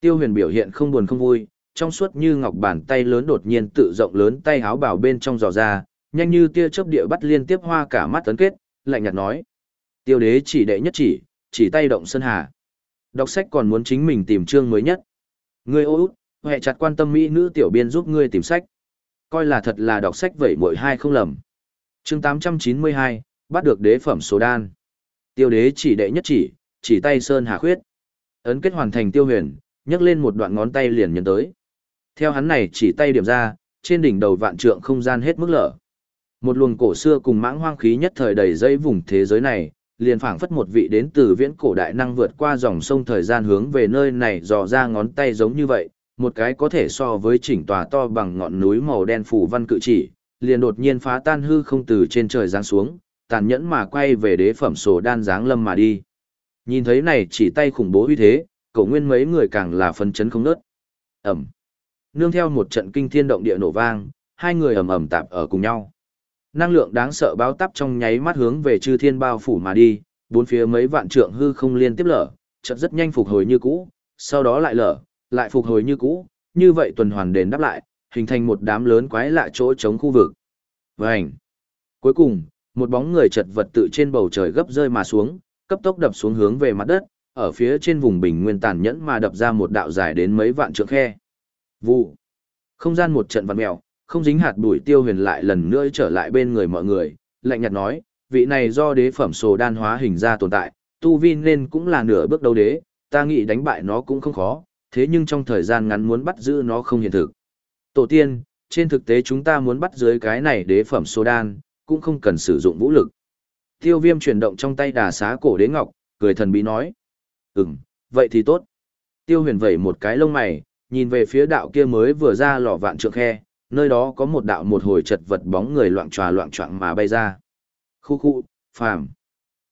Tiêu Huyền biểu hiện không buồn không vui, trong suốt như ngọc bàn tay lớn đột nhiên tự rộng lớn tay háo bảo bên trong giò ra, nhanh như tia chớp địa bắt liên tiếp hoa cả mắt tấn kết, lạnh nhạt nói: "Tiêu đế chỉ đệ nhất chỉ, chỉ tay động sơn hà." Đọc sách còn muốn chính mình tìm chương mới nhất. Ngươi ô út, hệ chặt quan tâm mỹ nữ tiểu biên giúp ngươi tìm sách. Coi là thật là đọc sách vậy mỗi hai không lầm. chương 892, bắt được đế phẩm số đan. Tiêu đế chỉ đệ nhất chỉ, chỉ tay Sơn Hà Khuyết. Ấn kết hoàn thành tiêu huyền, nhấc lên một đoạn ngón tay liền nhấn tới. Theo hắn này chỉ tay điểm ra, trên đỉnh đầu vạn trượng không gian hết mức lở. Một luồng cổ xưa cùng mãng hoang khí nhất thời đầy dây vùng thế giới này, liền phảng phất một vị đến từ viễn cổ đại năng vượt qua dòng sông thời gian hướng về nơi này dò ra ngón tay giống như vậy, một cái có thể so với chỉnh tòa to bằng ngọn núi màu đen phủ văn cự chỉ, liền đột nhiên phá tan hư không từ trên trời giáng xuống, tàn nhẫn mà quay về đế phẩm sổ đan giáng lâm mà đi. Nhìn thấy này chỉ tay khủng bố uy thế, cậu nguyên mấy người càng là phân chấn không nớt. Ẩm. Nương theo một trận kinh thiên động địa nổ vang, hai người ầm ầm tạp ở cùng nhau. Năng lượng đáng sợ báo tắp trong nháy mắt hướng về chư thiên bao phủ mà đi, bốn phía mấy vạn trượng hư không liên tiếp lở, chợt rất nhanh phục hồi như cũ, sau đó lại lở, lại phục hồi như cũ, như vậy tuần hoàn đền đáp lại, hình thành một đám lớn quái lạ chỗ chống khu vực. Vành. Cuối cùng, một bóng người chật vật tự trên bầu trời gấp rơi mà xuống, cấp tốc đập xuống hướng về mặt đất, ở phía trên vùng bình nguyên tàn nhẫn mà đập ra một đạo dài đến mấy vạn trượng khe. Vụ. Không gian một trận vặn mèo, không dính hạt bụi tiêu huyền lại lần nữa trở lại bên người mọi người, lạnh nhạt nói, vị này do đế phẩm sồ đan hóa hình ra tồn tại, tu vi nên cũng là nửa bước đầu đế, ta nghĩ đánh bại nó cũng không khó, thế nhưng trong thời gian ngắn muốn bắt giữ nó không hiện thực. Tổ tiên, trên thực tế chúng ta muốn bắt dưới cái này đế phẩm sồ đan, cũng không cần sử dụng vũ lực. Tiêu viêm chuyển động trong tay đà xá cổ đế ngọc, cười thần bí nói. Ừm, vậy thì tốt. Tiêu huyền vẩy một cái lông mày, nhìn về phía đạo kia mới vừa ra lò vạn trượng khe, nơi đó có một đạo một hồi chật vật bóng người loạn tròa loạn trọng mà bay ra. Khu khu, phàm.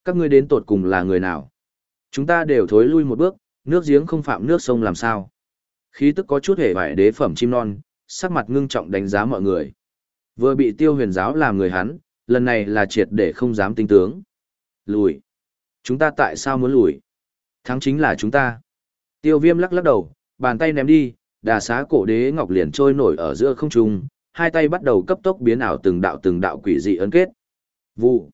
Các ngươi đến tột cùng là người nào? Chúng ta đều thối lui một bước, nước giếng không phạm nước sông làm sao. Khí tức có chút hề vải đế phẩm chim non, sắc mặt ngưng trọng đánh giá mọi người. Vừa bị tiêu huyền giáo làm người hắn, lần này là triệt để không dám tinh tướng. Lùi. Chúng ta tại sao muốn lùi? Thắng chính là chúng ta. Tiêu viêm lắc lắc đầu, bàn tay ném đi, đà xá cổ đế ngọc liền trôi nổi ở giữa không trung, hai tay bắt đầu cấp tốc biến ảo từng đạo từng đạo quỷ dị ấn kết. Vụ.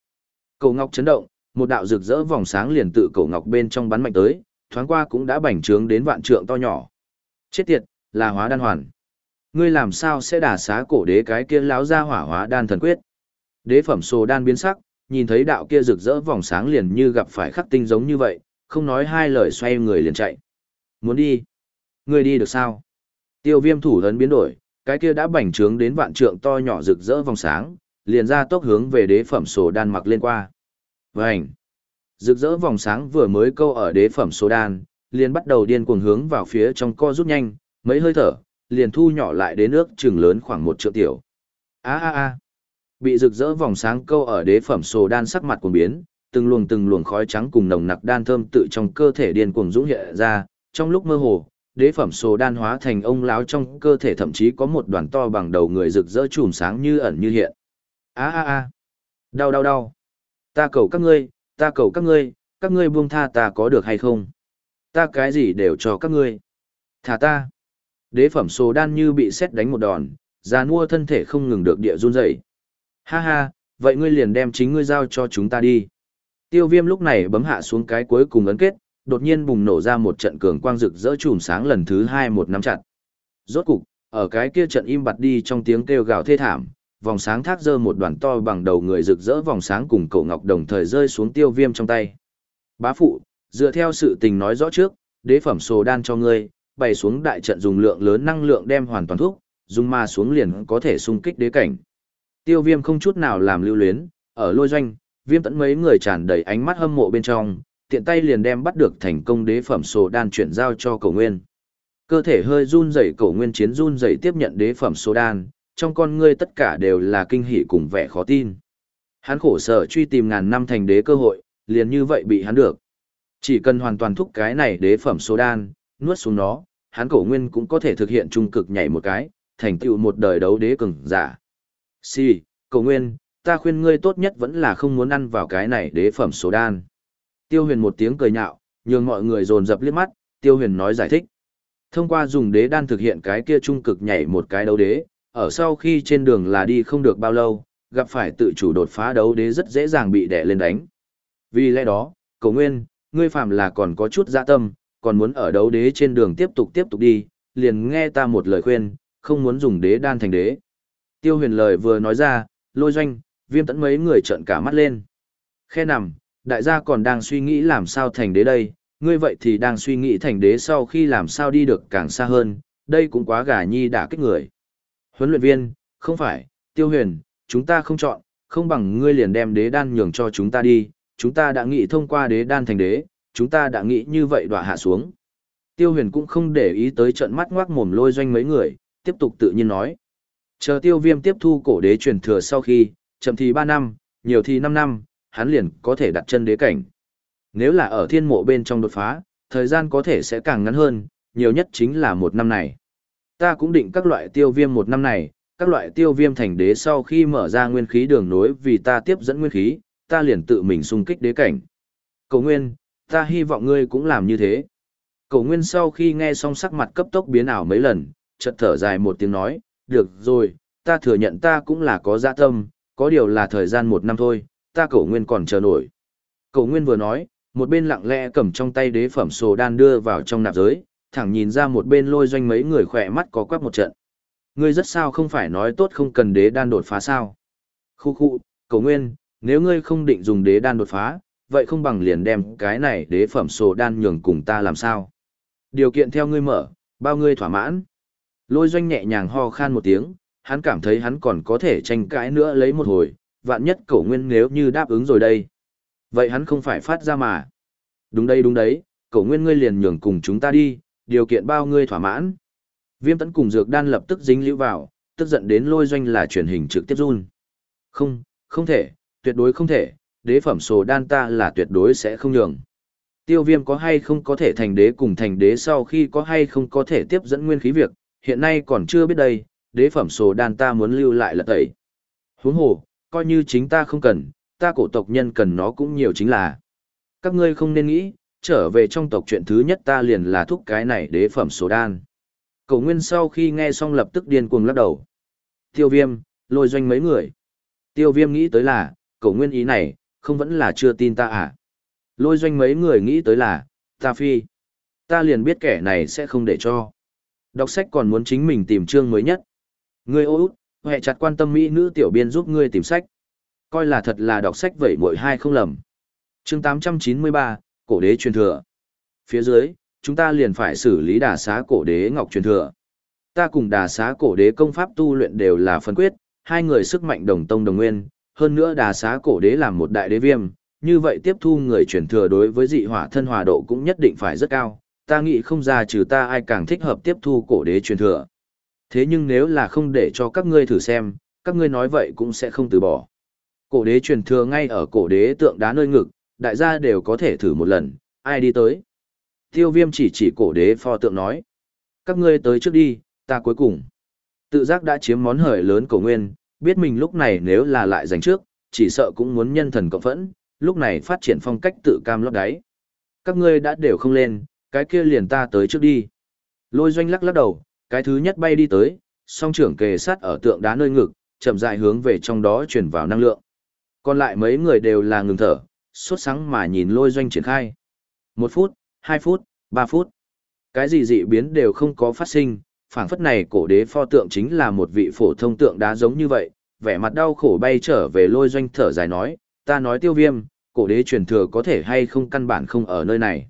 Cổ ngọc chấn động, một đạo rực rỡ vòng sáng liền tự cổ ngọc bên trong bắn mạnh tới, thoáng qua cũng đã bành trướng đến vạn trượng to nhỏ. Chết tiệt, là hóa đan hoàn. Ngươi làm sao sẽ đả xá cổ đế cái kia láo ra hỏa hóa đan thần quyết? Đế phẩm sồ đan biến sắc, nhìn thấy đạo kia rực rỡ vòng sáng liền như gặp phải khắc tinh giống như vậy, không nói hai lời xoay người liền chạy. Muốn đi? Ngươi đi được sao? Tiêu viêm thủ ấn biến đổi, cái kia đã bành trướng đến vạn trượng to nhỏ rực rỡ vòng sáng, liền ra tốc hướng về đế phẩm sổ đan mặc lên qua. Vành! Rực rỡ vòng sáng vừa mới câu ở đế phẩm sổ đan, liền bắt đầu điên cuồng hướng vào phía trong co rút nhanh, mấy hơi thở, liền thu nhỏ lại đến nước chừng lớn khoảng một triệu tiểu. A a a! Bị rực rỡ vòng sáng câu ở đế phẩm sổ đan sắc mặt cuồng biến, từng luồng từng luồng khói trắng cùng nồng nặc đan thơm tự trong cơ thể điên cuồng dũng hiện ra, trong lúc mơ hồ, đế phẩm sồ đan hóa thành ông lão trong cơ thể thậm chí có một đoàn to bằng đầu người rực rỡ chùm sáng như ẩn như hiện. Á á á, Đau đau đau. Ta cầu các ngươi, ta cầu các ngươi, các ngươi buông tha ta có được hay không? Ta cái gì đều cho các ngươi. Thả ta. Đế phẩm sồ đan như bị xét đánh một đòn, già mua thân thể không ngừng được địa run rẩy. Ha ha, vậy ngươi liền đem chính ngươi giao cho chúng ta đi. Tiêu viêm lúc này bấm hạ xuống cái cuối cùng ấn kết, đột nhiên bùng nổ ra một trận cường quang rực rỡ chùm sáng lần thứ hai một năm chặt. Rốt cục, ở cái kia trận im bặt đi trong tiếng kêu gào thê thảm, vòng sáng thác dơ một đoàn to bằng đầu người rực rỡ vòng sáng cùng cổ ngọc đồng thời rơi xuống tiêu viêm trong tay. Bá phụ, dựa theo sự tình nói rõ trước, đế phẩm sồ đan cho ngươi, bày xuống đại trận dùng lượng lớn năng lượng đem hoàn toàn thuốc, dùng ma xuống liền có thể xung kích đế cảnh. Tiêu viêm không chút nào làm lưu luyến, ở lôi doanh, viêm tẫn mấy người tràn đầy ánh mắt hâm mộ bên trong, tiện tay liền đem bắt được thành công đế phẩm sổ đan chuyển giao cho Cổ nguyên. Cơ thể hơi run rẩy Cổ nguyên chiến run rẩy tiếp nhận đế phẩm sổ đan, trong con ngươi tất cả đều là kinh hỉ cùng vẻ khó tin. Hắn khổ sở truy tìm ngàn năm thành đế cơ hội, liền như vậy bị hắn được. Chỉ cần hoàn toàn thúc cái này đế phẩm số đan, nuốt xuống nó, hắn cổ nguyên cũng có thể thực hiện trung cực nhảy một cái, thành tựu một đời đấu đế cường giả. Si, cổ nguyên, ta khuyên ngươi tốt nhất vẫn là không muốn ăn vào cái này đế phẩm số đan. Tiêu huyền một tiếng cười nhạo, nhường mọi người dồn dập liếc mắt, tiêu huyền nói giải thích. Thông qua dùng đế đan thực hiện cái kia trung cực nhảy một cái đấu đế, ở sau khi trên đường là đi không được bao lâu, gặp phải tự chủ đột phá đấu đế rất dễ dàng bị đè lên đánh. Vì lẽ đó, cầu nguyên, ngươi phạm là còn có chút dạ tâm, còn muốn ở đấu đế trên đường tiếp tục tiếp tục đi, liền nghe ta một lời khuyên, không muốn dùng đế đan thành đế. Tiêu huyền lời vừa nói ra, lôi doanh, viêm tẫn mấy người trợn cả mắt lên. Khe nằm, đại gia còn đang suy nghĩ làm sao thành đế đây, ngươi vậy thì đang suy nghĩ thành đế sau khi làm sao đi được càng xa hơn, đây cũng quá gà nhi đã kích người. Huấn luyện viên, không phải, tiêu huyền, chúng ta không chọn, không bằng ngươi liền đem đế đan nhường cho chúng ta đi, chúng ta đã nghĩ thông qua đế đan thành đế, chúng ta đã nghĩ như vậy đọa hạ xuống. Tiêu huyền cũng không để ý tới trận mắt ngoác mồm lôi doanh mấy người, tiếp tục tự nhiên nói. Chờ tiêu viêm tiếp thu cổ đế truyền thừa sau khi, chậm thì 3 năm, nhiều thì 5 năm, hắn liền có thể đặt chân đế cảnh. Nếu là ở thiên mộ bên trong đột phá, thời gian có thể sẽ càng ngắn hơn, nhiều nhất chính là một năm này. Ta cũng định các loại tiêu viêm một năm này, các loại tiêu viêm thành đế sau khi mở ra nguyên khí đường nối vì ta tiếp dẫn nguyên khí, ta liền tự mình xung kích đế cảnh. Cầu nguyên, ta hy vọng ngươi cũng làm như thế. Cầu nguyên sau khi nghe xong sắc mặt cấp tốc biến ảo mấy lần, chợt thở dài một tiếng nói, được rồi, ta thừa nhận ta cũng là có dạ tâm, có điều là thời gian một năm thôi, ta Cổ nguyên còn chờ nổi. Cổ nguyên vừa nói, một bên lặng lẽ cầm trong tay đế phẩm sổ đan đưa vào trong nạp giới, thẳng nhìn ra một bên lôi doanh mấy người khỏe mắt có quắc một trận. Ngươi rất sao không phải nói tốt không cần đế đan đột phá sao. Khu khu, cổ nguyên, nếu ngươi không định dùng đế đan đột phá, vậy không bằng liền đem cái này đế phẩm sổ đan nhường cùng ta làm sao. Điều kiện theo ngươi mở, bao ngươi thỏa mãn. Lôi doanh nhẹ nhàng ho khan một tiếng, hắn cảm thấy hắn còn có thể tranh cãi nữa lấy một hồi, vạn nhất cổ nguyên nếu như đáp ứng rồi đây. Vậy hắn không phải phát ra mà. Đúng đây đúng đấy, cổ nguyên ngươi liền nhường cùng chúng ta đi, điều kiện bao ngươi thỏa mãn. Viêm tấn cùng dược đan lập tức dính liễu vào, tức giận đến lôi doanh là truyền hình trực tiếp run. Không, không thể, tuyệt đối không thể, đế phẩm sổ đan ta là tuyệt đối sẽ không nhường. Tiêu viêm có hay không có thể thành đế cùng thành đế sau khi có hay không có thể tiếp dẫn nguyên khí việc, hiện nay còn chưa biết đây, đế phẩm sổ đan ta muốn lưu lại là tẩy. Huống hồ, coi như chính ta không cần, ta cổ tộc nhân cần nó cũng nhiều chính là. Các ngươi không nên nghĩ, trở về trong tộc chuyện thứ nhất ta liền là thúc cái này đế phẩm số đan. Cổ nguyên sau khi nghe xong lập tức điên cuồng lắc đầu. Tiêu viêm, lôi doanh mấy người. Tiêu viêm nghĩ tới là, cổ nguyên ý này, không vẫn là chưa tin ta à. Lôi doanh mấy người nghĩ tới là, ta phi. Ta liền biết kẻ này sẽ không để cho. Đọc sách còn muốn chính mình tìm chương mới nhất. Ngươi ô út, hệ chặt quan tâm mỹ nữ tiểu biên giúp ngươi tìm sách. Coi là thật là đọc sách vậy mỗi hai không lầm. Chương 893, Cổ đế truyền thừa. Phía dưới, chúng ta liền phải xử lý đà xá cổ đế ngọc truyền thừa. Ta cùng đà xá cổ đế công pháp tu luyện đều là phân quyết, hai người sức mạnh đồng tông đồng nguyên, hơn nữa đà xá cổ đế làm một đại đế viêm, như vậy tiếp thu người truyền thừa đối với dị hỏa thân hòa độ cũng nhất định phải rất cao, ta nghĩ không ra trừ ta ai càng thích hợp tiếp thu cổ đế truyền thừa. Thế nhưng nếu là không để cho các ngươi thử xem, các ngươi nói vậy cũng sẽ không từ bỏ. Cổ đế truyền thừa ngay ở cổ đế tượng đá nơi ngực, đại gia đều có thể thử một lần, ai đi tới. Tiêu viêm chỉ chỉ cổ đế pho tượng nói. Các ngươi tới trước đi, ta cuối cùng. Tự giác đã chiếm món hời lớn cổ nguyên, biết mình lúc này nếu là lại giành trước, chỉ sợ cũng muốn nhân thần cộng phẫn, lúc này phát triển phong cách tự cam lót đáy. Các ngươi đã đều không lên, cái kia liền ta tới trước đi. Lôi doanh lắc lắc đầu, cái thứ nhất bay đi tới, song trưởng kề sát ở tượng đá nơi ngực, chậm rãi hướng về trong đó chuyển vào năng lượng. Còn lại mấy người đều là ngừng thở, suốt sáng mà nhìn lôi doanh triển khai. Một phút, hai phút, ba phút. Cái gì dị biến đều không có phát sinh, phảng phất này cổ đế pho tượng chính là một vị phổ thông tượng đá giống như vậy, vẻ mặt đau khổ bay trở về lôi doanh thở dài nói, ta nói tiêu viêm, cổ đế truyền thừa có thể hay không căn bản không ở nơi này.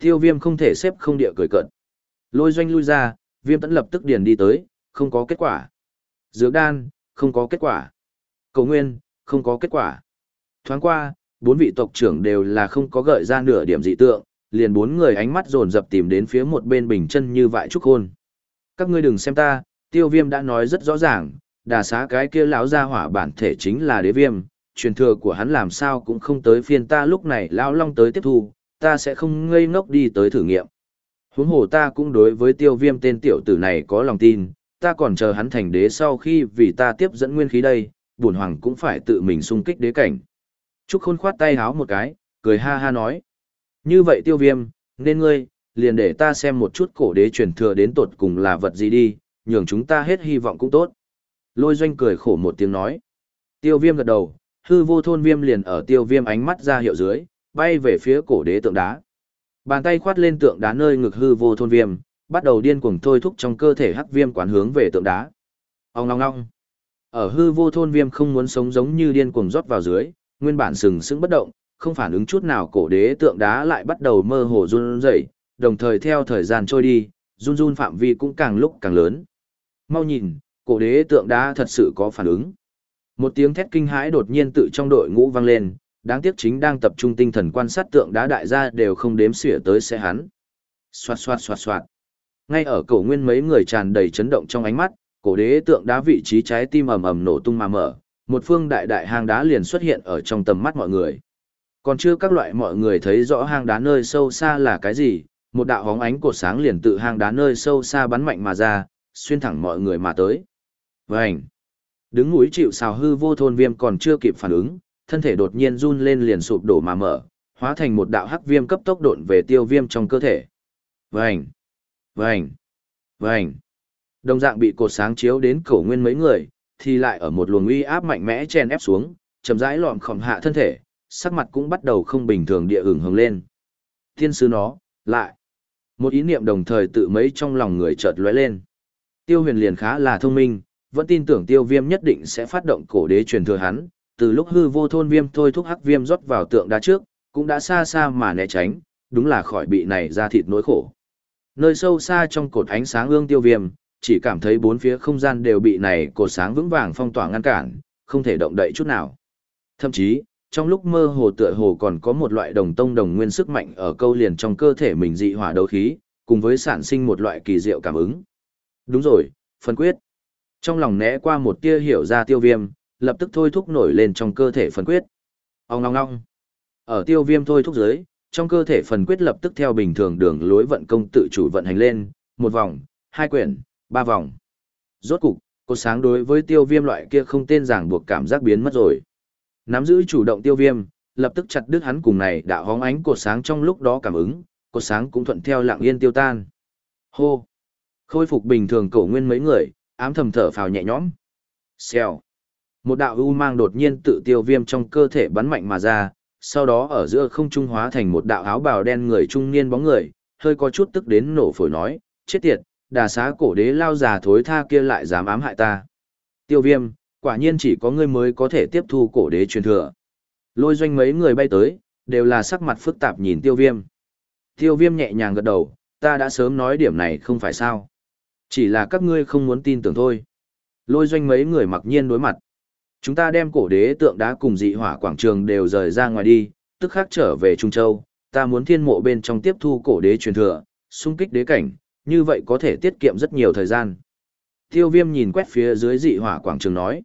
Tiêu viêm không thể xếp không địa cười cận. Lôi doanh lui ra, viêm tẫn lập tức điền đi tới, không có kết quả. Dược đan, không có kết quả. Cầu nguyên, không có kết quả. Thoáng qua, bốn vị tộc trưởng đều là không có gợi ra nửa điểm dị tượng, liền bốn người ánh mắt dồn dập tìm đến phía một bên bình chân như vại trúc hôn. Các ngươi đừng xem ta, tiêu viêm đã nói rất rõ ràng, đà xá cái kia lão gia hỏa bản thể chính là đế viêm, truyền thừa của hắn làm sao cũng không tới phiên ta lúc này lão long tới tiếp thu, ta sẽ không ngây ngốc đi tới thử nghiệm. Huống hồ ta cũng đối với tiêu viêm tên tiểu tử này có lòng tin, ta còn chờ hắn thành đế sau khi vì ta tiếp dẫn nguyên khí đây, bổn hoàng cũng phải tự mình xung kích đế cảnh. Trúc Khôn khoát tay háo một cái, cười ha ha nói. Như vậy tiêu viêm, nên ngươi, liền để ta xem một chút cổ đế truyền thừa đến tột cùng là vật gì đi, nhường chúng ta hết hy vọng cũng tốt. Lôi doanh cười khổ một tiếng nói. Tiêu viêm gật đầu, hư vô thôn viêm liền ở tiêu viêm ánh mắt ra hiệu dưới, bay về phía cổ đế tượng đá. Bàn tay khoát lên tượng đá nơi ngực hư vô thôn viêm, bắt đầu điên cuồng thôi thúc trong cơ thể hắc viêm quán hướng về tượng đá. Ông ngong ngong. Ở hư vô thôn viêm không muốn sống giống như điên cuồng rót vào dưới, nguyên bản sừng sững bất động, không phản ứng chút nào cổ đế tượng đá lại bắt đầu mơ hồ run rẩy, đồng thời theo thời gian trôi đi, run run phạm vi cũng càng lúc càng lớn. Mau nhìn, cổ đế tượng đá thật sự có phản ứng. Một tiếng thét kinh hãi đột nhiên tự trong đội ngũ vang lên, đáng tiếc chính đang tập trung tinh thần quan sát tượng đá đại gia đều không đếm xỉa tới xe hắn. Xoạt xoạt xoạt xoạt. Ngay ở cổ nguyên mấy người tràn đầy chấn động trong ánh mắt, cổ đế tượng đá vị trí trái tim ầm ầm nổ tung mà mở, một phương đại đại hang đá liền xuất hiện ở trong tầm mắt mọi người. Còn chưa các loại mọi người thấy rõ hang đá nơi sâu xa là cái gì, một đạo hóng ánh cột sáng liền tự hang đá nơi sâu xa bắn mạnh mà ra, xuyên thẳng mọi người mà tới. Vành! Đứng núi chịu xào hư vô thôn viêm còn chưa kịp phản ứng, thân thể đột nhiên run lên liền sụp đổ mà mở, hóa thành một đạo hắc viêm cấp tốc độn về tiêu viêm trong cơ thể. Vành! Vành! Vành! Đồng dạng bị cột sáng chiếu đến cổ nguyên mấy người, thì lại ở một luồng uy áp mạnh mẽ chen ép xuống, chậm rãi lọm khom hạ thân thể, sắc mặt cũng bắt đầu không bình thường địa hưởng hưởng lên. Thiên sứ nó, lại. Một ý niệm đồng thời tự mấy trong lòng người chợt lóe lên. Tiêu huyền liền khá là thông minh, vẫn tin tưởng tiêu viêm nhất định sẽ phát động cổ đế truyền thừa hắn, từ lúc hư vô thôn viêm thôi thúc hắc viêm rót vào tượng đá trước, cũng đã xa xa mà né tránh, đúng là khỏi bị này ra thịt nỗi khổ. Nơi sâu xa trong cột ánh sáng ương tiêu viêm, chỉ cảm thấy bốn phía không gian đều bị này cột sáng vững vàng phong tỏa ngăn cản, không thể động đậy chút nào. Thậm chí, trong lúc mơ hồ tựa hồ còn có một loại đồng tông đồng nguyên sức mạnh ở câu liền trong cơ thể mình dị hỏa đấu khí, cùng với sản sinh một loại kỳ diệu cảm ứng. Đúng rồi, phân quyết. Trong lòng né qua một tia hiểu ra tiêu viêm, lập tức thôi thúc nổi lên trong cơ thể phần quyết. Ông ngong ngong. Ở tiêu viêm thôi thúc dưới, trong cơ thể phần quyết lập tức theo bình thường đường lối vận công tự chủ vận hành lên, một vòng, hai quyển, ba vòng. Rốt cục, cột sáng đối với tiêu viêm loại kia không tên ràng buộc cảm giác biến mất rồi. Nắm giữ chủ động tiêu viêm, lập tức chặt đứt hắn cùng này đạo hóng ánh cột sáng trong lúc đó cảm ứng, cột sáng cũng thuận theo lặng yên tiêu tan. Hô! Khôi phục bình thường cổ nguyên mấy người, ám thầm thở phào nhẹ nhõm. Xèo! Một đạo u mang đột nhiên tự tiêu viêm trong cơ thể bắn mạnh mà ra, sau đó ở giữa không trung hóa thành một đạo áo bào đen người trung niên bóng người, hơi có chút tức đến nổ phổi nói, chết tiệt, đà xá cổ đế lao già thối tha kia lại dám ám hại ta. Tiêu viêm, quả nhiên chỉ có ngươi mới có thể tiếp thu cổ đế truyền thừa. Lôi doanh mấy người bay tới, đều là sắc mặt phức tạp nhìn tiêu viêm. Tiêu viêm nhẹ nhàng gật đầu, ta đã sớm nói điểm này không phải sao. Chỉ là các ngươi không muốn tin tưởng thôi. Lôi doanh mấy người mặc nhiên đối mặt. Chúng ta đem cổ đế tượng đá cùng dị hỏa quảng trường đều rời ra ngoài đi, tức khắc trở về Trung Châu. Ta muốn thiên mộ bên trong tiếp thu cổ đế truyền thừa, xung kích đế cảnh, như vậy có thể tiết kiệm rất nhiều thời gian. Tiêu viêm nhìn quét phía dưới dị hỏa quảng trường nói.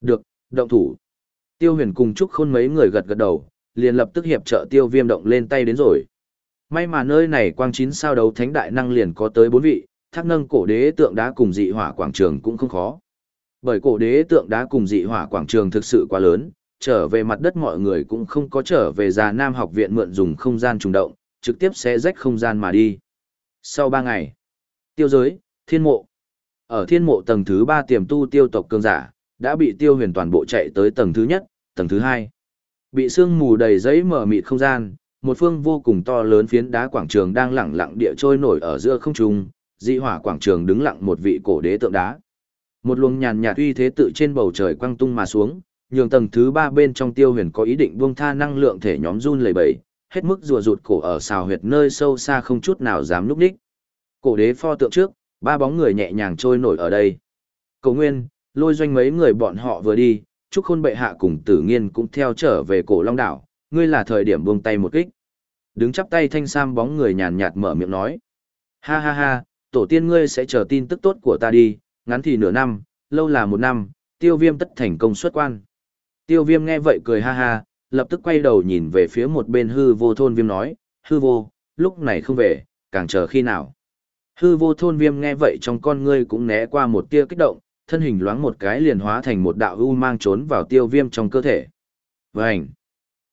Được, động thủ. Tiêu huyền cùng chúc khôn mấy người gật gật đầu, liền lập tức hiệp trợ tiêu viêm động lên tay đến rồi. May mà nơi này quang chín sao đấu thánh đại năng liền có tới bốn vị, thác nâng cổ đế tượng đá cùng dị hỏa quảng trường cũng không khó. Bởi cổ đế tượng đá cùng dị hỏa quảng trường thực sự quá lớn, trở về mặt đất mọi người cũng không có trở về già nam học viện mượn dùng không gian trùng động, trực tiếp sẽ rách không gian mà đi. Sau ba ngày, tiêu giới, thiên mộ. Ở thiên mộ tầng thứ ba tiềm tu tiêu tộc cường giả, đã bị tiêu huyền toàn bộ chạy tới tầng thứ nhất, tầng thứ hai. Bị sương mù đầy giấy mở mịt không gian, một phương vô cùng to lớn phiến đá quảng trường đang lẳng lặng địa trôi nổi ở giữa không trung, dị hỏa quảng trường đứng lặng một vị cổ đế tượng đá. Một luồng nhàn nhạt uy thế tự trên bầu trời quăng tung mà xuống, nhường tầng thứ ba bên trong tiêu huyền có ý định buông tha năng lượng thể nhóm run lẩy bẩy, hết mức rùa rụt cổ ở xào huyệt nơi sâu xa không chút nào dám núp đích. Cổ đế pho tượng trước, ba bóng người nhẹ nhàng trôi nổi ở đây. Cầu nguyên, lôi doanh mấy người bọn họ vừa đi, chúc khôn bệ hạ cùng tử nghiên cũng theo trở về cổ long đảo, ngươi là thời điểm buông tay một kích. Đứng chắp tay thanh sam bóng người nhàn nhạt mở miệng nói. Ha ha ha, tổ tiên ngươi sẽ chờ tin tức tốt của ta đi, ngắn thì nửa năm, lâu là một năm, tiêu viêm tất thành công xuất quan. Tiêu viêm nghe vậy cười ha ha, lập tức quay đầu nhìn về phía một bên hư vô thôn viêm nói, hư vô, lúc này không về, càng chờ khi nào. Hư vô thôn viêm nghe vậy trong con ngươi cũng né qua một tia kích động, thân hình loáng một cái liền hóa thành một đạo u mang trốn vào tiêu viêm trong cơ thể. Vânh!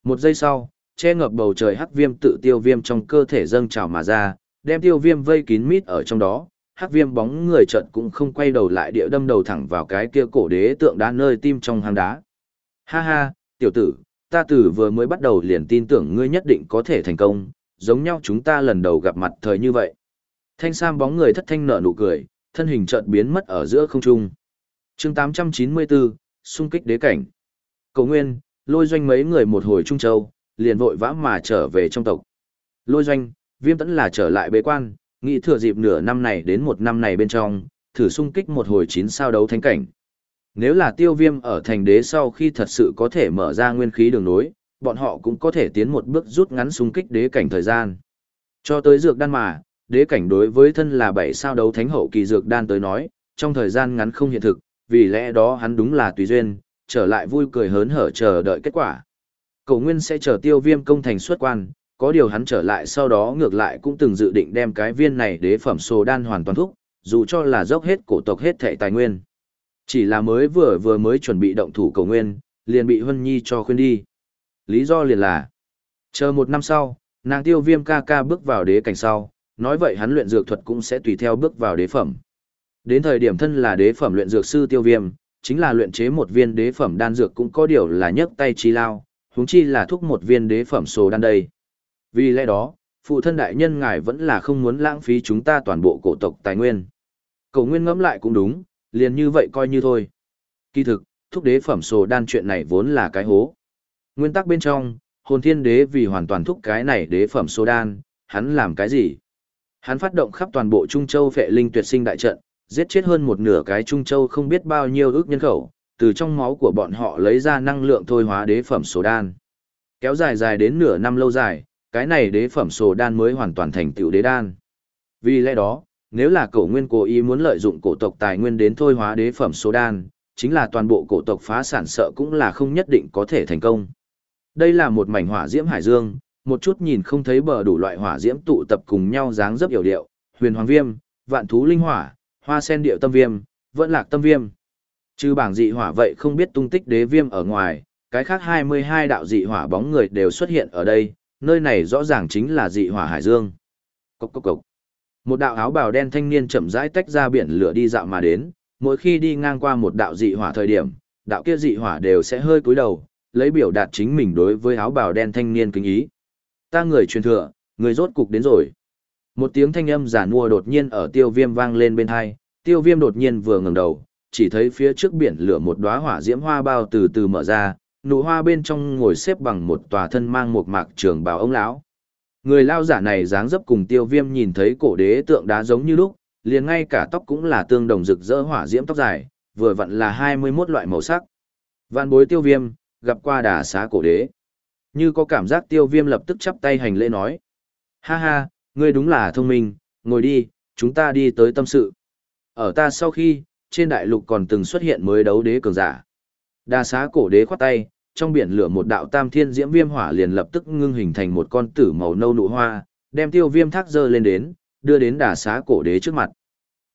Một giây sau, che ngập bầu trời hắc viêm tự tiêu viêm trong cơ thể dâng trào mà ra, đem tiêu viêm vây kín mít ở trong đó, hắc viêm bóng người chợt cũng không quay đầu lại địa đâm đầu thẳng vào cái kia cổ đế tượng đá nơi tim trong hang đá. Ha ha, tiểu tử, ta tử vừa mới bắt đầu liền tin tưởng ngươi nhất định có thể thành công, giống nhau chúng ta lần đầu gặp mặt thời như vậy. Thanh sam bóng người thất thanh nở nụ cười, thân hình chợt biến mất ở giữa không trung. chương 894, xung kích đế cảnh. Cầu nguyên, lôi doanh mấy người một hồi trung châu, liền vội vã mà trở về trong tộc. Lôi doanh, viêm tẫn là trở lại bế quan, nghĩ thừa dịp nửa năm này đến một năm này bên trong, thử xung kích một hồi chín sao đấu thánh cảnh. Nếu là tiêu viêm ở thành đế sau khi thật sự có thể mở ra nguyên khí đường nối, bọn họ cũng có thể tiến một bước rút ngắn xung kích đế cảnh thời gian. Cho tới dược đan mà, đế cảnh đối với thân là bảy sao đấu thánh hậu kỳ dược đan tới nói, trong thời gian ngắn không hiện thực, vì lẽ đó hắn đúng là tùy duyên, trở lại vui cười hớn hở chờ đợi kết quả. Cầu Nguyên sẽ chờ tiêu viêm công thành xuất quan, có điều hắn trở lại sau đó ngược lại cũng từng dự định đem cái viên này đế phẩm sô đan hoàn toàn thúc, dù cho là dốc hết cổ tộc hết thệ tài nguyên. Chỉ là mới vừa vừa mới chuẩn bị động thủ cầu nguyên, liền bị Hân Nhi cho khuyên đi. Lý do liền là, chờ một năm sau, nàng tiêu viêm ca ca bước vào đế cảnh sau, nói vậy hắn luyện dược thuật cũng sẽ tùy theo bước vào đế phẩm. Đến thời điểm thân là đế phẩm luyện dược sư tiêu viêm, chính là luyện chế một viên đế phẩm đan dược cũng có điều là nhấc tay chi lao, huống chi là thúc một viên đế phẩm sồ đan đây. Vì lẽ đó, phụ thân đại nhân ngài vẫn là không muốn lãng phí chúng ta toàn bộ cổ tộc tài nguyên. Cầu nguyên ngẫm lại cũng đúng, liền như vậy coi như thôi. Kỳ thực, thúc đế phẩm sồ đan chuyện này vốn là cái hố. Nguyên tắc bên trong, hồn thiên đế vì hoàn toàn thúc cái này đế phẩm sồ đan, hắn làm cái gì? Hắn phát động khắp toàn bộ Trung Châu phệ linh tuyệt sinh đại trận, giết chết hơn một nửa cái Trung Châu không biết bao nhiêu ước nhân khẩu, từ trong máu của bọn họ lấy ra năng lượng thôi hóa đế phẩm sồ đan. Kéo dài dài đến nửa năm lâu dài, cái này đế phẩm sổ đan mới hoàn toàn thành tựu đế đan. Vì lẽ đó, nếu là cổ nguyên cố ý muốn lợi dụng cổ tộc tài nguyên đến thôi hóa đế phẩm số đan, chính là toàn bộ cổ tộc phá sản sợ cũng là không nhất định có thể thành công. Đây là một mảnh hỏa diễm hải dương, một chút nhìn không thấy bờ đủ loại hỏa diễm tụ tập cùng nhau dáng dấp hiểu điệu, huyền hoàng viêm, vạn thú linh hỏa, hoa sen điệu tâm viêm, vẫn lạc tâm viêm. Trừ bảng dị hỏa vậy không biết tung tích đế viêm ở ngoài, cái khác 22 đạo dị hỏa bóng người đều xuất hiện ở đây, nơi này rõ ràng chính là dị hỏa hải dương. Cốc cốc cốc. Một đạo áo bào đen thanh niên chậm rãi tách ra biển lửa đi dạo mà đến, mỗi khi đi ngang qua một đạo dị hỏa thời điểm, đạo kia dị hỏa đều sẽ hơi cúi đầu, lấy biểu đạt chính mình đối với áo bào đen thanh niên kính ý. Ta người truyền thừa, người rốt cục đến rồi. Một tiếng thanh âm giả nua đột nhiên ở tiêu viêm vang lên bên hai, tiêu viêm đột nhiên vừa ngẩng đầu, chỉ thấy phía trước biển lửa một đóa hỏa diễm hoa bao từ từ mở ra, nụ hoa bên trong ngồi xếp bằng một tòa thân mang một mạc trường bào ông lão. Người lao giả này dáng dấp cùng tiêu viêm nhìn thấy cổ đế tượng đá giống như lúc, liền ngay cả tóc cũng là tương đồng rực rỡ hỏa diễm tóc dài, vừa vặn là 21 loại màu sắc. Vạn bối tiêu viêm, gặp qua đà xá cổ đế. Như có cảm giác tiêu viêm lập tức chắp tay hành lễ nói. Ha ha, ngươi đúng là thông minh, ngồi đi, chúng ta đi tới tâm sự. Ở ta sau khi, trên đại lục còn từng xuất hiện mới đấu đế cường giả. Đà xá cổ đế khoát tay, trong biển lửa một đạo tam thiên diễm viêm hỏa liền lập tức ngưng hình thành một con tử màu nâu nụ hoa, đem tiêu viêm thác dơ lên đến, đưa đến đà xá cổ đế trước mặt.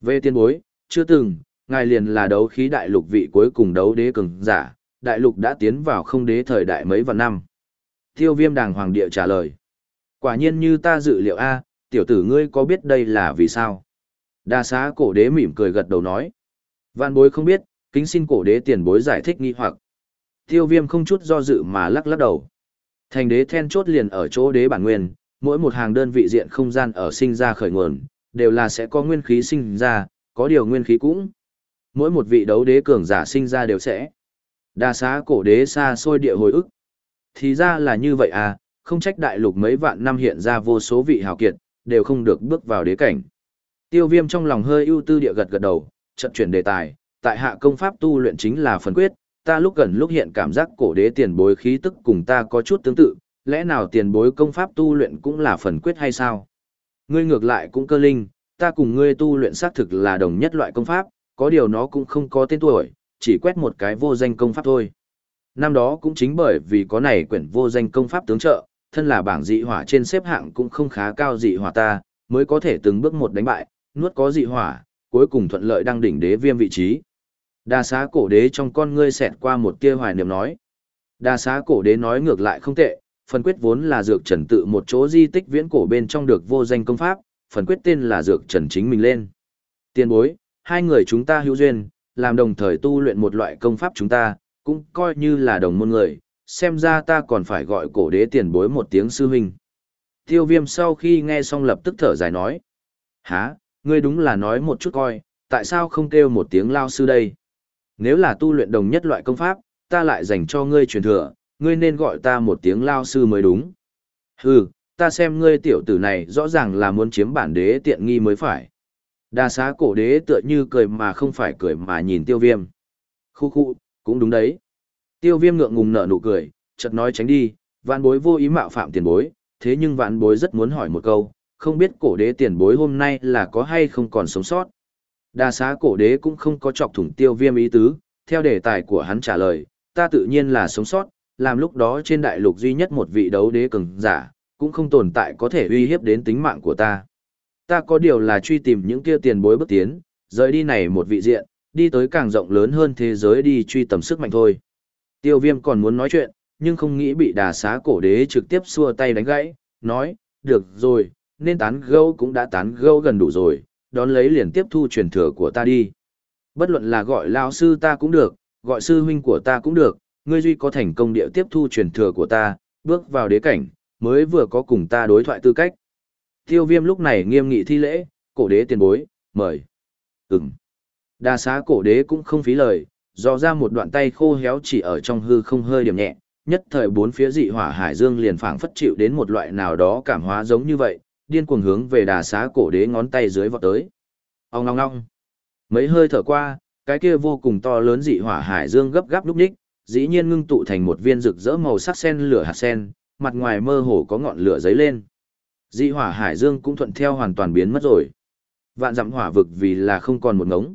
Về tiên bối, chưa từng, ngài liền là đấu khí đại lục vị cuối cùng đấu đế cường giả, đại lục đã tiến vào không đế thời đại mấy vạn năm. Tiêu viêm đàng hoàng địa trả lời. Quả nhiên như ta dự liệu A, tiểu tử ngươi có biết đây là vì sao? Đà xá cổ đế mỉm cười gật đầu nói. Vạn bối không biết, kính xin cổ đế tiền bối giải thích nghi hoặc. Tiêu viêm không chút do dự mà lắc lắc đầu. Thành đế then chốt liền ở chỗ đế bản nguyên, mỗi một hàng đơn vị diện không gian ở sinh ra khởi nguồn, đều là sẽ có nguyên khí sinh ra, có điều nguyên khí cũng. Mỗi một vị đấu đế cường giả sinh ra đều sẽ. Đa xá cổ đế xa xôi địa hồi ức. Thì ra là như vậy à, không trách đại lục mấy vạn năm hiện ra vô số vị hào kiệt, đều không được bước vào đế cảnh. Tiêu viêm trong lòng hơi ưu tư địa gật gật đầu, trận chuyển đề tài, tại hạ công pháp tu luyện chính là phần quyết, ta lúc gần lúc hiện cảm giác cổ đế tiền bối khí tức cùng ta có chút tương tự, lẽ nào tiền bối công pháp tu luyện cũng là phần quyết hay sao? Ngươi ngược lại cũng cơ linh, ta cùng ngươi tu luyện xác thực là đồng nhất loại công pháp, có điều nó cũng không có tên tuổi, chỉ quét một cái vô danh công pháp thôi. Năm đó cũng chính bởi vì có này quyển vô danh công pháp tướng trợ, thân là bảng dị hỏa trên xếp hạng cũng không khá cao dị hỏa ta, mới có thể từng bước một đánh bại, nuốt có dị hỏa, cuối cùng thuận lợi đăng đỉnh đế viêm vị trí. Đa xá cổ đế trong con ngươi xẹt qua một tia hoài niệm nói. Đa xá cổ đế nói ngược lại không tệ, phần quyết vốn là dược trần tự một chỗ di tích viễn cổ bên trong được vô danh công pháp, phần quyết tên là dược trần chính mình lên. Tiên bối, hai người chúng ta hữu duyên, làm đồng thời tu luyện một loại công pháp chúng ta, cũng coi như là đồng môn người, xem ra ta còn phải gọi cổ đế tiền bối một tiếng sư huynh. Tiêu viêm sau khi nghe xong lập tức thở dài nói. Hả, ngươi đúng là nói một chút coi, tại sao không kêu một tiếng lao sư đây? Nếu là tu luyện đồng nhất loại công pháp, ta lại dành cho ngươi truyền thừa, ngươi nên gọi ta một tiếng lao sư mới đúng. Hừ, ta xem ngươi tiểu tử này rõ ràng là muốn chiếm bản đế tiện nghi mới phải. Đa xá cổ đế tựa như cười mà không phải cười mà nhìn tiêu viêm. Khu khu, cũng đúng đấy. Tiêu viêm ngượng ngùng nở nụ cười, chợt nói tránh đi, vạn bối vô ý mạo phạm tiền bối, thế nhưng vạn bối rất muốn hỏi một câu, không biết cổ đế tiền bối hôm nay là có hay không còn sống sót. Đa xá cổ đế cũng không có chọc thủng tiêu viêm ý tứ, theo đề tài của hắn trả lời, ta tự nhiên là sống sót, làm lúc đó trên đại lục duy nhất một vị đấu đế cường giả, cũng không tồn tại có thể uy hiếp đến tính mạng của ta. Ta có điều là truy tìm những kia tiền bối bước tiến, rời đi này một vị diện, đi tới càng rộng lớn hơn thế giới đi truy tầm sức mạnh thôi. Tiêu viêm còn muốn nói chuyện, nhưng không nghĩ bị đà xá cổ đế trực tiếp xua tay đánh gãy, nói, được rồi, nên tán gâu cũng đã tán gâu gần đủ rồi, đón lấy liền tiếp thu truyền thừa của ta đi. Bất luận là gọi lao sư ta cũng được, gọi sư huynh của ta cũng được, ngươi duy có thành công địa tiếp thu truyền thừa của ta, bước vào đế cảnh, mới vừa có cùng ta đối thoại tư cách. Tiêu viêm lúc này nghiêm nghị thi lễ, cổ đế tiền bối, mời. Ừm. Đa xá cổ đế cũng không phí lời, dò ra một đoạn tay khô héo chỉ ở trong hư không hơi điểm nhẹ, nhất thời bốn phía dị hỏa hải dương liền phảng phất chịu đến một loại nào đó cảm hóa giống như vậy, điên cuồng hướng về đà xá cổ đế ngón tay dưới vọt tới. Ông ngong ngong. Mấy hơi thở qua, cái kia vô cùng to lớn dị hỏa hải dương gấp gáp lúc ních, dĩ nhiên ngưng tụ thành một viên rực rỡ màu sắc sen lửa hạt sen, mặt ngoài mơ hồ có ngọn lửa giấy lên. Dị hỏa hải dương cũng thuận theo hoàn toàn biến mất rồi. Vạn dặm hỏa vực vì là không còn một ngống.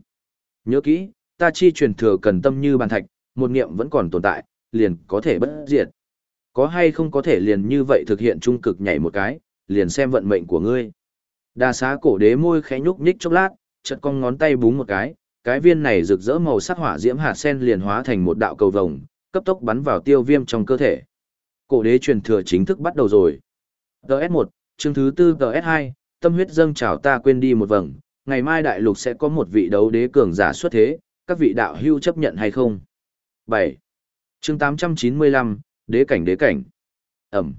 Nhớ kỹ, ta chi truyền thừa cần tâm như bàn thạch, một niệm vẫn còn tồn tại, liền có thể bất diệt. Có hay không có thể liền như vậy thực hiện trung cực nhảy một cái, liền xem vận mệnh của ngươi. Đa xá cổ đế môi khẽ nhúc nhích chốc lát, chợt cong ngón tay búng một cái, cái viên này rực rỡ màu sắc hỏa diễm hạt sen liền hóa thành một đạo cầu vồng, cấp tốc bắn vào tiêu viêm trong cơ thể. Cổ đế truyền thừa chính thức bắt đầu rồi. DS1, chương thứ tư DS2, tâm huyết dâng trào ta quên đi một vầng, ngày mai đại lục sẽ có một vị đấu đế cường giả xuất thế, các vị đạo hưu chấp nhận hay không? 7. chương 895, đế cảnh đế cảnh. Ẩm.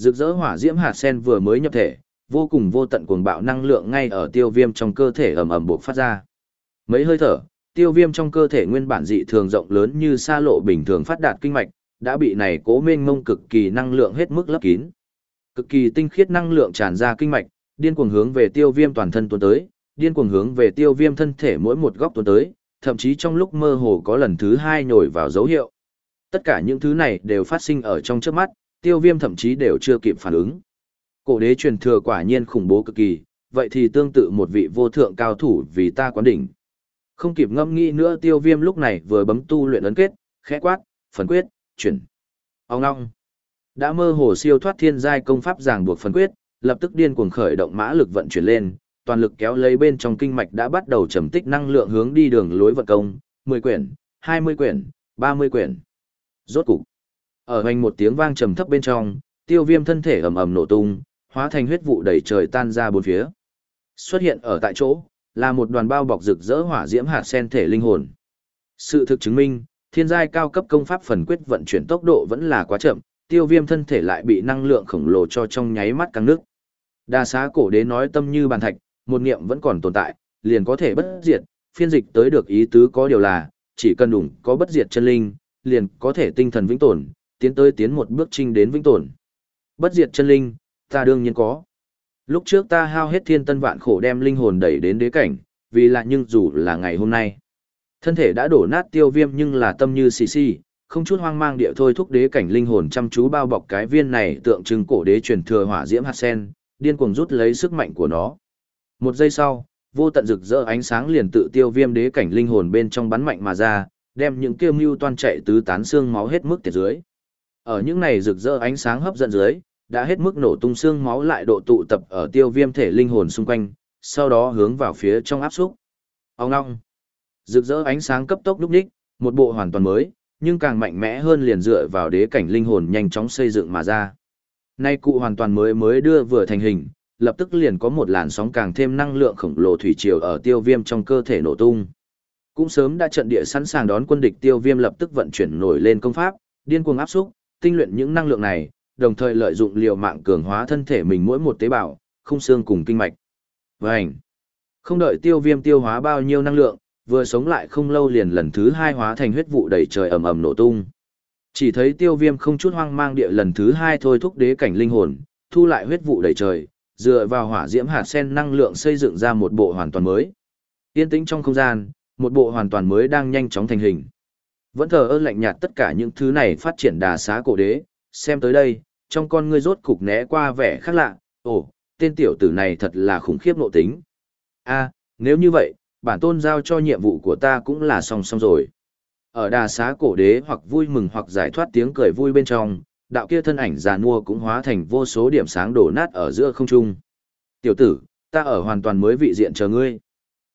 Rực rỡ hỏa diễm hạt sen vừa mới nhập thể, vô cùng vô tận cuồng bạo năng lượng ngay ở tiêu viêm trong cơ thể ầm ầm bộc phát ra. Mấy hơi thở, tiêu viêm trong cơ thể nguyên bản dị thường rộng lớn như xa lộ bình thường phát đạt kinh mạch, đã bị này cố mênh mông cực kỳ năng lượng hết mức lấp kín. Cực kỳ tinh khiết năng lượng tràn ra kinh mạch, điên cuồng hướng về tiêu viêm toàn thân tuôn tới, điên cuồng hướng về tiêu viêm thân thể mỗi một góc tuôn tới, thậm chí trong lúc mơ hồ có lần thứ hai nhồi vào dấu hiệu. Tất cả những thứ này đều phát sinh ở trong trước mắt, tiêu viêm thậm chí đều chưa kịp phản ứng. Cổ đế truyền thừa quả nhiên khủng bố cực kỳ, vậy thì tương tự một vị vô thượng cao thủ vì ta quán đỉnh. Không kịp ngâm nghĩ nữa tiêu viêm lúc này vừa bấm tu luyện ấn kết, khẽ quát, phần quyết, chuyển. Ông ngong. Đã mơ hồ siêu thoát thiên giai công pháp ràng buộc phần quyết, lập tức điên cuồng khởi động mã lực vận chuyển lên, toàn lực kéo lấy bên trong kinh mạch đã bắt đầu trầm tích năng lượng hướng đi đường lối vận công, 10 quyển, 20 quyển, 30 quyển. Rốt cục. Ở hoành một tiếng vang trầm thấp bên trong, tiêu viêm thân thể ầm ầm nổ tung, hóa thành huyết vụ đầy trời tan ra bốn phía. Xuất hiện ở tại chỗ, là một đoàn bao bọc rực rỡ hỏa diễm hạt sen thể linh hồn. Sự thực chứng minh, thiên giai cao cấp công pháp phần quyết vận chuyển tốc độ vẫn là quá chậm, tiêu viêm thân thể lại bị năng lượng khổng lồ cho trong nháy mắt căng nước. Đa xá cổ đế nói tâm như bàn thạch, một niệm vẫn còn tồn tại, liền có thể bất diệt, phiên dịch tới được ý tứ có điều là, chỉ cần đủng có bất diệt chân linh, liền có thể tinh thần vĩnh tồn, tiến tới tiến một bước trinh đến vĩnh tồn. Bất diệt chân linh, ta đương nhiên có. Lúc trước ta hao hết thiên tân vạn khổ đem linh hồn đẩy đến đế cảnh, vì là nhưng dù là ngày hôm nay. Thân thể đã đổ nát tiêu viêm nhưng là tâm như xì xì, không chút hoang mang địa thôi thúc đế cảnh linh hồn chăm chú bao bọc cái viên này tượng trưng cổ đế truyền thừa hỏa diễm hạt sen, điên cuồng rút lấy sức mạnh của nó. Một giây sau, vô tận rực rỡ ánh sáng liền tự tiêu viêm đế cảnh linh hồn bên trong bắn mạnh mà ra, đem những kiêu mưu toan chạy tứ tán xương máu hết mức tiệt dưới. Ở những này rực rỡ ánh sáng hấp dẫn dưới, đã hết mức nổ tung xương máu lại độ tụ tập ở tiêu viêm thể linh hồn xung quanh, sau đó hướng vào phía trong áp xúc. Ông ngong. Rực rỡ ánh sáng cấp tốc lúc đích, một bộ hoàn toàn mới, nhưng càng mạnh mẽ hơn liền dựa vào đế cảnh linh hồn nhanh chóng xây dựng mà ra. Nay cụ hoàn toàn mới mới đưa vừa thành hình, lập tức liền có một làn sóng càng thêm năng lượng khổng lồ thủy triều ở tiêu viêm trong cơ thể nổ tung. Cũng sớm đã trận địa sẵn sàng đón quân địch tiêu viêm lập tức vận chuyển nổi lên công pháp, điên cuồng áp xúc, tinh luyện những năng lượng này, đồng thời lợi dụng liều mạng cường hóa thân thể mình mỗi một tế bào, không xương cùng kinh mạch. Vành. Không đợi tiêu viêm tiêu hóa bao nhiêu năng lượng, vừa sống lại không lâu liền lần thứ hai hóa thành huyết vụ đầy trời ầm ầm nổ tung. Chỉ thấy tiêu viêm không chút hoang mang địa lần thứ hai thôi thúc đế cảnh linh hồn, thu lại huyết vụ đầy trời, dựa vào hỏa diễm hạt sen năng lượng xây dựng ra một bộ hoàn toàn mới. Yên tĩnh trong không gian, một bộ hoàn toàn mới đang nhanh chóng thành hình. Vẫn thờ ơ lạnh nhạt tất cả những thứ này phát triển đà xá cổ đế, xem tới đây, trong con ngươi rốt cục né qua vẻ khác lạ, ồ, tên tiểu tử này thật là khủng khiếp nộ tính. a nếu như vậy, bản tôn giao cho nhiệm vụ của ta cũng là song song rồi. Ở đà xá cổ đế hoặc vui mừng hoặc giải thoát tiếng cười vui bên trong, đạo kia thân ảnh già nua cũng hóa thành vô số điểm sáng đổ nát ở giữa không trung. Tiểu tử, ta ở hoàn toàn mới vị diện chờ ngươi.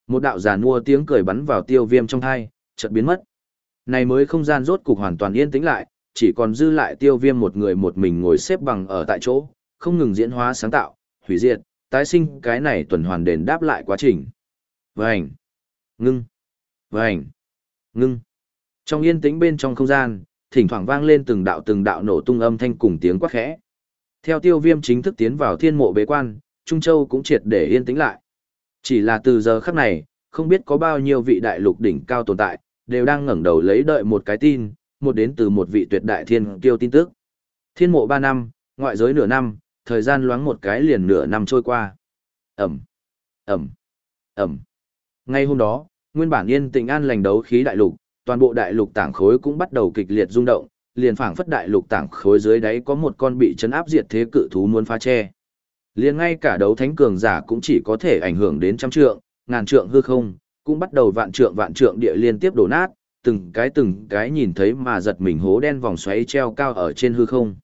Một đạo già nua tiếng cười bắn vào tiêu viêm trong thai, chợt biến mất. Này mới không gian rốt cục hoàn toàn yên tĩnh lại, chỉ còn dư lại tiêu viêm một người một mình ngồi xếp bằng ở tại chỗ, không ngừng diễn hóa sáng tạo, hủy diệt, tái sinh cái này tuần hoàn đền đáp lại quá trình. Vành, ngưng, vành, ngưng. Trong yên tĩnh bên trong không gian, thỉnh thoảng vang lên từng đạo từng đạo nổ tung âm thanh cùng tiếng quát khẽ. Theo tiêu viêm chính thức tiến vào thiên mộ bế quan, Trung Châu cũng triệt để yên tĩnh lại. Chỉ là từ giờ khắc này, không biết có bao nhiêu vị đại lục đỉnh cao tồn tại, đều đang ngẩng đầu lấy đợi một cái tin, một đến từ một vị tuyệt đại thiên kiêu tin tức. Thiên mộ 3 năm, ngoại giới nửa năm, thời gian loáng một cái liền nửa năm trôi qua. Ẩm, Ẩm, Ẩm. Ngay hôm đó, nguyên bản yên tĩnh an lành đấu khí đại lục, toàn bộ đại lục tảng khối cũng bắt đầu kịch liệt rung động, liền phảng phất đại lục tảng khối dưới đáy có một con bị chấn áp diệt thế cự thú muốn phá che. Liền ngay cả đấu thánh cường giả cũng chỉ có thể ảnh hưởng đến trăm trượng, ngàn trượng hư không, cũng bắt đầu vạn trượng vạn trượng địa liên tiếp đổ nát, từng cái từng cái nhìn thấy mà giật mình hố đen vòng xoáy treo cao ở trên hư không.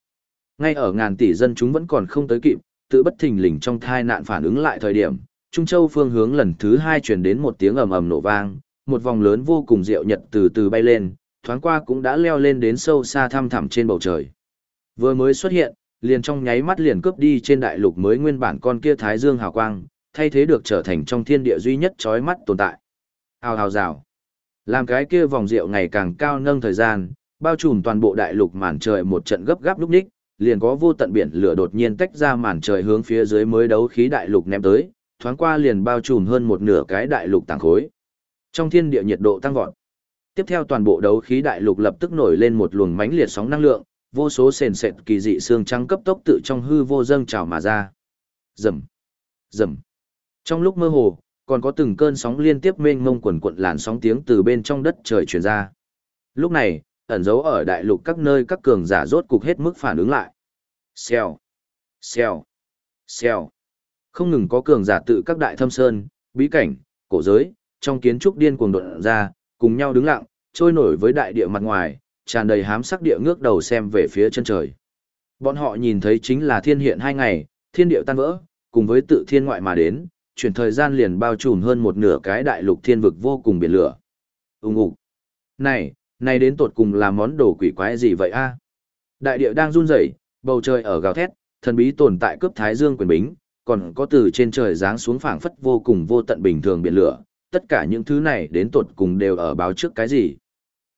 Ngay ở ngàn tỷ dân chúng vẫn còn không tới kịp, tự bất thình lình trong thai nạn phản ứng lại thời điểm, Trung Châu phương hướng lần thứ hai truyền đến một tiếng ầm ầm nổ vang, một vòng lớn vô cùng diệu nhật từ từ bay lên, thoáng qua cũng đã leo lên đến sâu xa thăm thẳm trên bầu trời. Vừa mới xuất hiện, liền trong nháy mắt liền cướp đi trên đại lục mới nguyên bản con kia thái dương hào quang, thay thế được trở thành trong thiên địa duy nhất chói mắt tồn tại. Hào hào rào. Làm cái kia vòng rượu ngày càng cao nâng thời gian, bao trùm toàn bộ đại lục màn trời một trận gấp gáp lúc ních, liền có vô tận biển lửa đột nhiên tách ra màn trời hướng phía dưới mới đấu khí đại lục ném tới, thoáng qua liền bao trùm hơn một nửa cái đại lục tàng khối. Trong thiên địa nhiệt độ tăng vọt. Tiếp theo toàn bộ đấu khí đại lục lập tức nổi lên một luồng mãnh liệt sóng năng lượng, vô số sền sệt kỳ dị xương trắng cấp tốc tự trong hư vô dâng trào mà ra. Rầm, rầm. Trong lúc mơ hồ, còn có từng cơn sóng liên tiếp mênh mông quần quận làn sóng tiếng từ bên trong đất trời truyền ra. Lúc này, ẩn dấu ở đại lục các nơi các cường giả rốt cục hết mức phản ứng lại. Xèo, xèo, xèo. Không ngừng có cường giả tự các đại thâm sơn, bí cảnh, cổ giới, trong kiến trúc điên cuồng đột ra, cùng nhau đứng lặng, trôi nổi với đại địa mặt ngoài, tràn đầy hám sắc địa ngước đầu xem về phía chân trời. Bọn họ nhìn thấy chính là thiên hiện hai ngày, thiên điệu tan vỡ, cùng với tự thiên ngoại mà đến, chuyển thời gian liền bao trùm hơn một nửa cái đại lục thiên vực vô cùng biển lửa. Ung ục. Này, này đến tột cùng là món đồ quỷ quái gì vậy a? Đại địa đang run rẩy, bầu trời ở gào thét, thần bí tồn tại cướp thái dương quyền bính, còn có từ trên trời giáng xuống phảng phất vô cùng vô tận bình thường biển lửa, tất cả những thứ này đến tột cùng đều ở báo trước cái gì.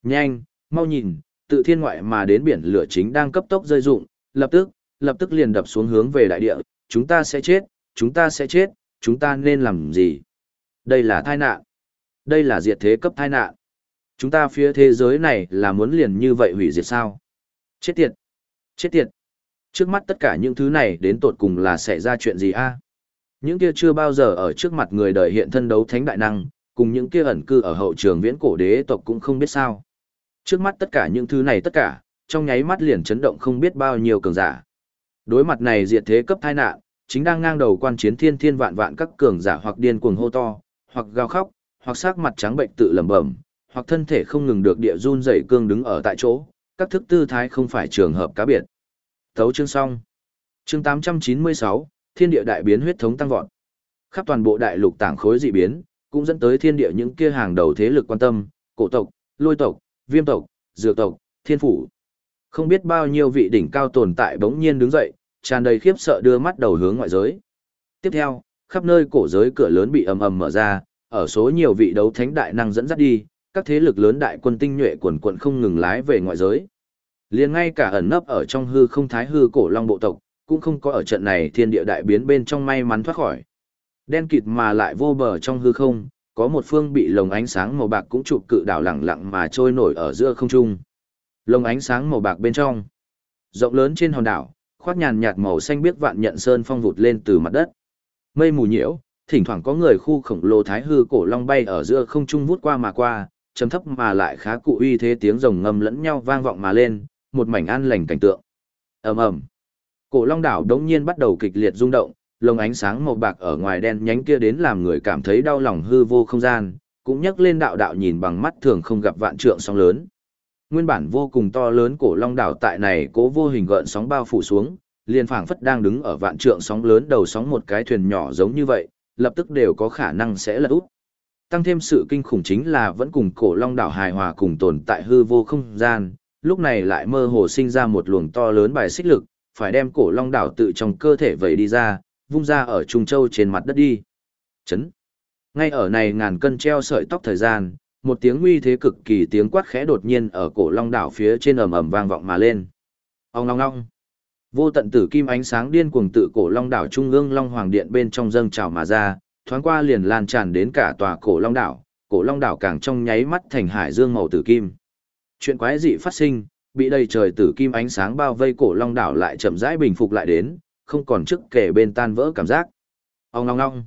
Nhanh, mau nhìn, tự thiên ngoại mà đến biển lửa chính đang cấp tốc rơi rụng, lập tức, lập tức liền đập xuống hướng về đại địa, chúng ta sẽ chết, chúng ta sẽ chết, chúng ta nên làm gì? Đây là tai nạn. Đây là diệt thế cấp tai nạn. Chúng ta phía thế giới này là muốn liền như vậy hủy diệt sao? Chết tiệt! Chết tiệt! Trước mắt tất cả những thứ này đến tột cùng là xảy ra chuyện gì a? Những kia chưa bao giờ ở trước mặt người đời hiện thân đấu thánh đại năng, cùng những kia ẩn cư ở hậu trường viễn cổ đế tộc cũng không biết sao. Trước mắt tất cả những thứ này tất cả, trong nháy mắt liền chấn động không biết bao nhiêu cường giả. Đối mặt này diệt thế cấp tai nạn, chính đang ngang đầu quan chiến thiên thiên vạn vạn các cường giả hoặc điên cuồng hô to, hoặc gào khóc, hoặc sắc mặt trắng bệnh tự lẩm bẩm, hoặc thân thể không ngừng được địa run rẩy cương đứng ở tại chỗ, các thức tư thái không phải trường hợp cá biệt. Thấu chương xong. Chương 896, Thiên địa đại biến huyết thống tăng vọt. Khắp toàn bộ đại lục tảng khối dị biến, cũng dẫn tới thiên địa những kia hàng đầu thế lực quan tâm, cổ tộc, lôi tộc, viêm tộc, dược tộc, thiên phủ. Không biết bao nhiêu vị đỉnh cao tồn tại bỗng nhiên đứng dậy, tràn đầy khiếp sợ đưa mắt đầu hướng ngoại giới. Tiếp theo, khắp nơi cổ giới cửa lớn bị ầm ầm mở ra, ở số nhiều vị đấu thánh đại năng dẫn dắt đi, các thế lực lớn đại quân tinh nhuệ quần quận không ngừng lái về ngoại giới. Liền ngay cả ẩn nấp ở trong hư không thái hư cổ long bộ tộc, cũng không có ở trận này thiên địa đại biến bên trong may mắn thoát khỏi. Đen kịt mà lại vô bờ trong hư không, có một phương bị lồng ánh sáng màu bạc cũng chụp cự đảo lẳng lặng mà trôi nổi ở giữa không trung. Lồng ánh sáng màu bạc bên trong, rộng lớn trên hòn đảo, khoác nhàn nhạt màu xanh biết vạn nhận sơn phong vụt lên từ mặt đất. Mây mù nhiễu, thỉnh thoảng có người khu khổng lồ thái hư cổ long bay ở giữa không trung vút qua mà qua, trầm thấp mà lại khá cụ uy thế tiếng rồng ngầm lẫn nhau vang vọng mà lên, một mảnh an lành cảnh tượng. Ầm ầm. Cổ long đảo đống nhiên bắt đầu kịch liệt rung động, lồng ánh sáng màu bạc ở ngoài đen nhánh kia đến làm người cảm thấy đau lòng hư vô không gian, cũng nhấc lên đạo đạo nhìn bằng mắt thường không gặp vạn trượng sóng lớn. Nguyên bản vô cùng to lớn cổ long đảo tại này cố vô hình gợn sóng bao phủ xuống, liền phảng phất đang đứng ở vạn trượng sóng lớn đầu sóng một cái thuyền nhỏ giống như vậy, lập tức đều có khả năng sẽ lật úp. Tăng thêm sự kinh khủng chính là vẫn cùng cổ long đảo hài hòa cùng tồn tại hư vô không gian, lúc này lại mơ hồ sinh ra một luồng to lớn bài xích lực, phải đem cổ long đảo tự trong cơ thể vẩy đi ra, vung ra ở Trung Châu trên mặt đất đi. Chấn. Ngay ở này ngàn cân treo sợi tóc thời gian, một tiếng uy thế cực kỳ tiếng quát khẽ đột nhiên ở cổ long đảo phía trên ầm ầm vang vọng mà lên. Ông long long. Vô tận tử kim ánh sáng điên cuồng tự cổ long đảo trung ương long hoàng điện bên trong dâng trào mà ra, thoáng qua liền lan tràn đến cả tòa cổ long đảo, cổ long đảo càng trong nháy mắt thành hải dương màu tử kim. Chuyện quái dị phát sinh, bị đầy trời tử kim ánh sáng bao vây cổ long đảo lại chậm rãi bình phục lại đến, không còn trước kể bên tan vỡ cảm giác. Ông long long.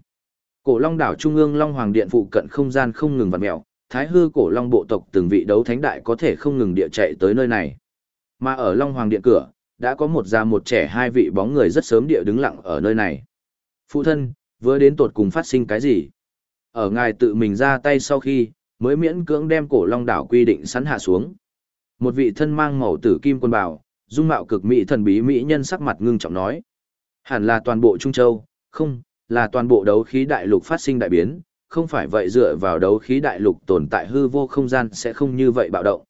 Cổ long đảo trung ương long hoàng điện phụ cận không gian không ngừng vặn mèo, thái hư cổ long bộ tộc từng vị đấu thánh đại có thể không ngừng địa chạy tới nơi này. Mà ở long hoàng điện cửa, đã có một già một trẻ hai vị bóng người rất sớm địa đứng lặng ở nơi này. Phụ thân, vừa đến tột cùng phát sinh cái gì? Ở ngài tự mình ra tay sau khi, mới miễn cưỡng đem cổ long đảo quy định sẵn hạ xuống. Một vị thân mang màu tử kim quân bào, dung mạo cực mỹ thần bí mỹ nhân sắc mặt ngưng trọng nói. Hẳn là toàn bộ Trung Châu, không, là toàn bộ đấu khí đại lục phát sinh đại biến, không phải vậy dựa vào đấu khí đại lục tồn tại hư vô không gian sẽ không như vậy bạo động.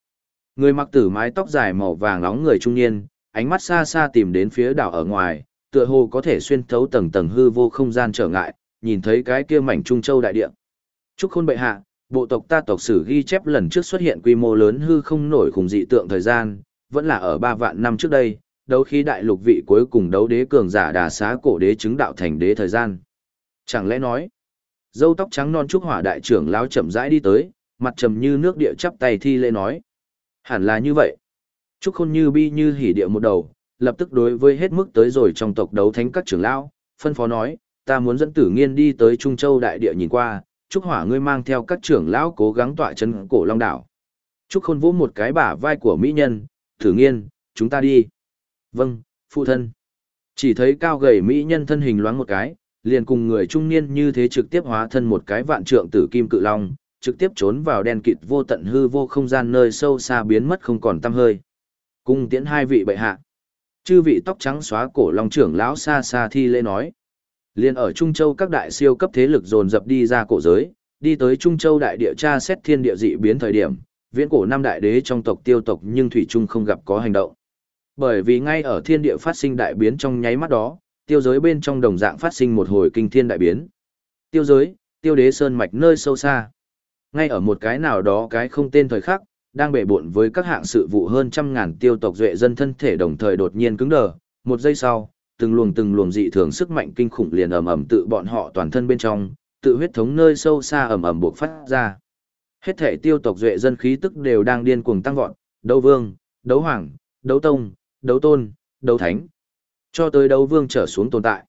Người mặc tử mái tóc dài màu vàng nóng người trung niên, ánh mắt xa xa tìm đến phía đảo ở ngoài, tựa hồ có thể xuyên thấu tầng tầng hư vô không gian trở ngại, nhìn thấy cái kia mảnh Trung Châu đại địa. Chúc khôn bệ hạ, bộ tộc ta tộc sử ghi chép lần trước xuất hiện quy mô lớn hư không nổi khủng dị tượng thời gian, vẫn là ở 3 vạn năm trước đây, đấu khí đại lục vị cuối cùng đấu đế cường giả đà xá cổ đế chứng đạo thành đế thời gian. Chẳng lẽ nói, dâu tóc trắng non trúc hỏa đại trưởng lão chậm rãi đi tới, mặt trầm như nước địa chắp tay thi lễ nói. Hẳn là như vậy. Trúc khôn như bi như hỉ địa một đầu, lập tức đối với hết mức tới rồi trong tộc đấu thánh các trưởng lão, phân phó nói, ta muốn dẫn tử nghiên đi tới Trung Châu đại địa nhìn qua, Trúc hỏa ngươi mang theo các trưởng lão cố gắng tọa chân cổ long đảo. Trúc khôn vỗ một cái bả vai của mỹ nhân, tử nghiên, chúng ta đi. Vâng, phụ thân. Chỉ thấy cao gầy mỹ nhân thân hình loáng một cái, liền cùng người trung niên như thế trực tiếp hóa thân một cái vạn trượng tử kim cự long, trực tiếp trốn vào đen kịt vô tận hư vô không gian nơi sâu xa biến mất không còn tăm hơi. Cung tiễn hai vị bệ hạ. Chư vị tóc trắng xóa cổ long trưởng lão xa xa thi lễ nói. Liên ở Trung Châu các đại siêu cấp thế lực dồn dập đi ra cổ giới, đi tới Trung Châu đại địa tra xét thiên địa dị biến thời điểm, viễn cổ năm đại đế trong tộc tiêu tộc nhưng thủy trung không gặp có hành động. Bởi vì ngay ở thiên địa phát sinh đại biến trong nháy mắt đó, tiêu giới bên trong đồng dạng phát sinh một hồi kinh thiên đại biến. Tiêu giới, tiêu đế sơn mạch nơi sâu xa. Ngay ở một cái nào đó cái không tên thời khắc, đang bể buộn với các hạng sự vụ hơn trăm ngàn tiêu tộc duệ dân thân thể đồng thời đột nhiên cứng đờ, một giây sau, từng luồng từng luồng dị thường sức mạnh kinh khủng liền ầm ầm tự bọn họ toàn thân bên trong, tự huyết thống nơi sâu xa ầm ầm buộc phát ra. Hết thể tiêu tộc duệ dân khí tức đều đang điên cuồng tăng vọt, đấu vương, đấu hoàng, đấu tông, đấu tôn, đấu thánh, cho tới đấu vương trở xuống tồn tại.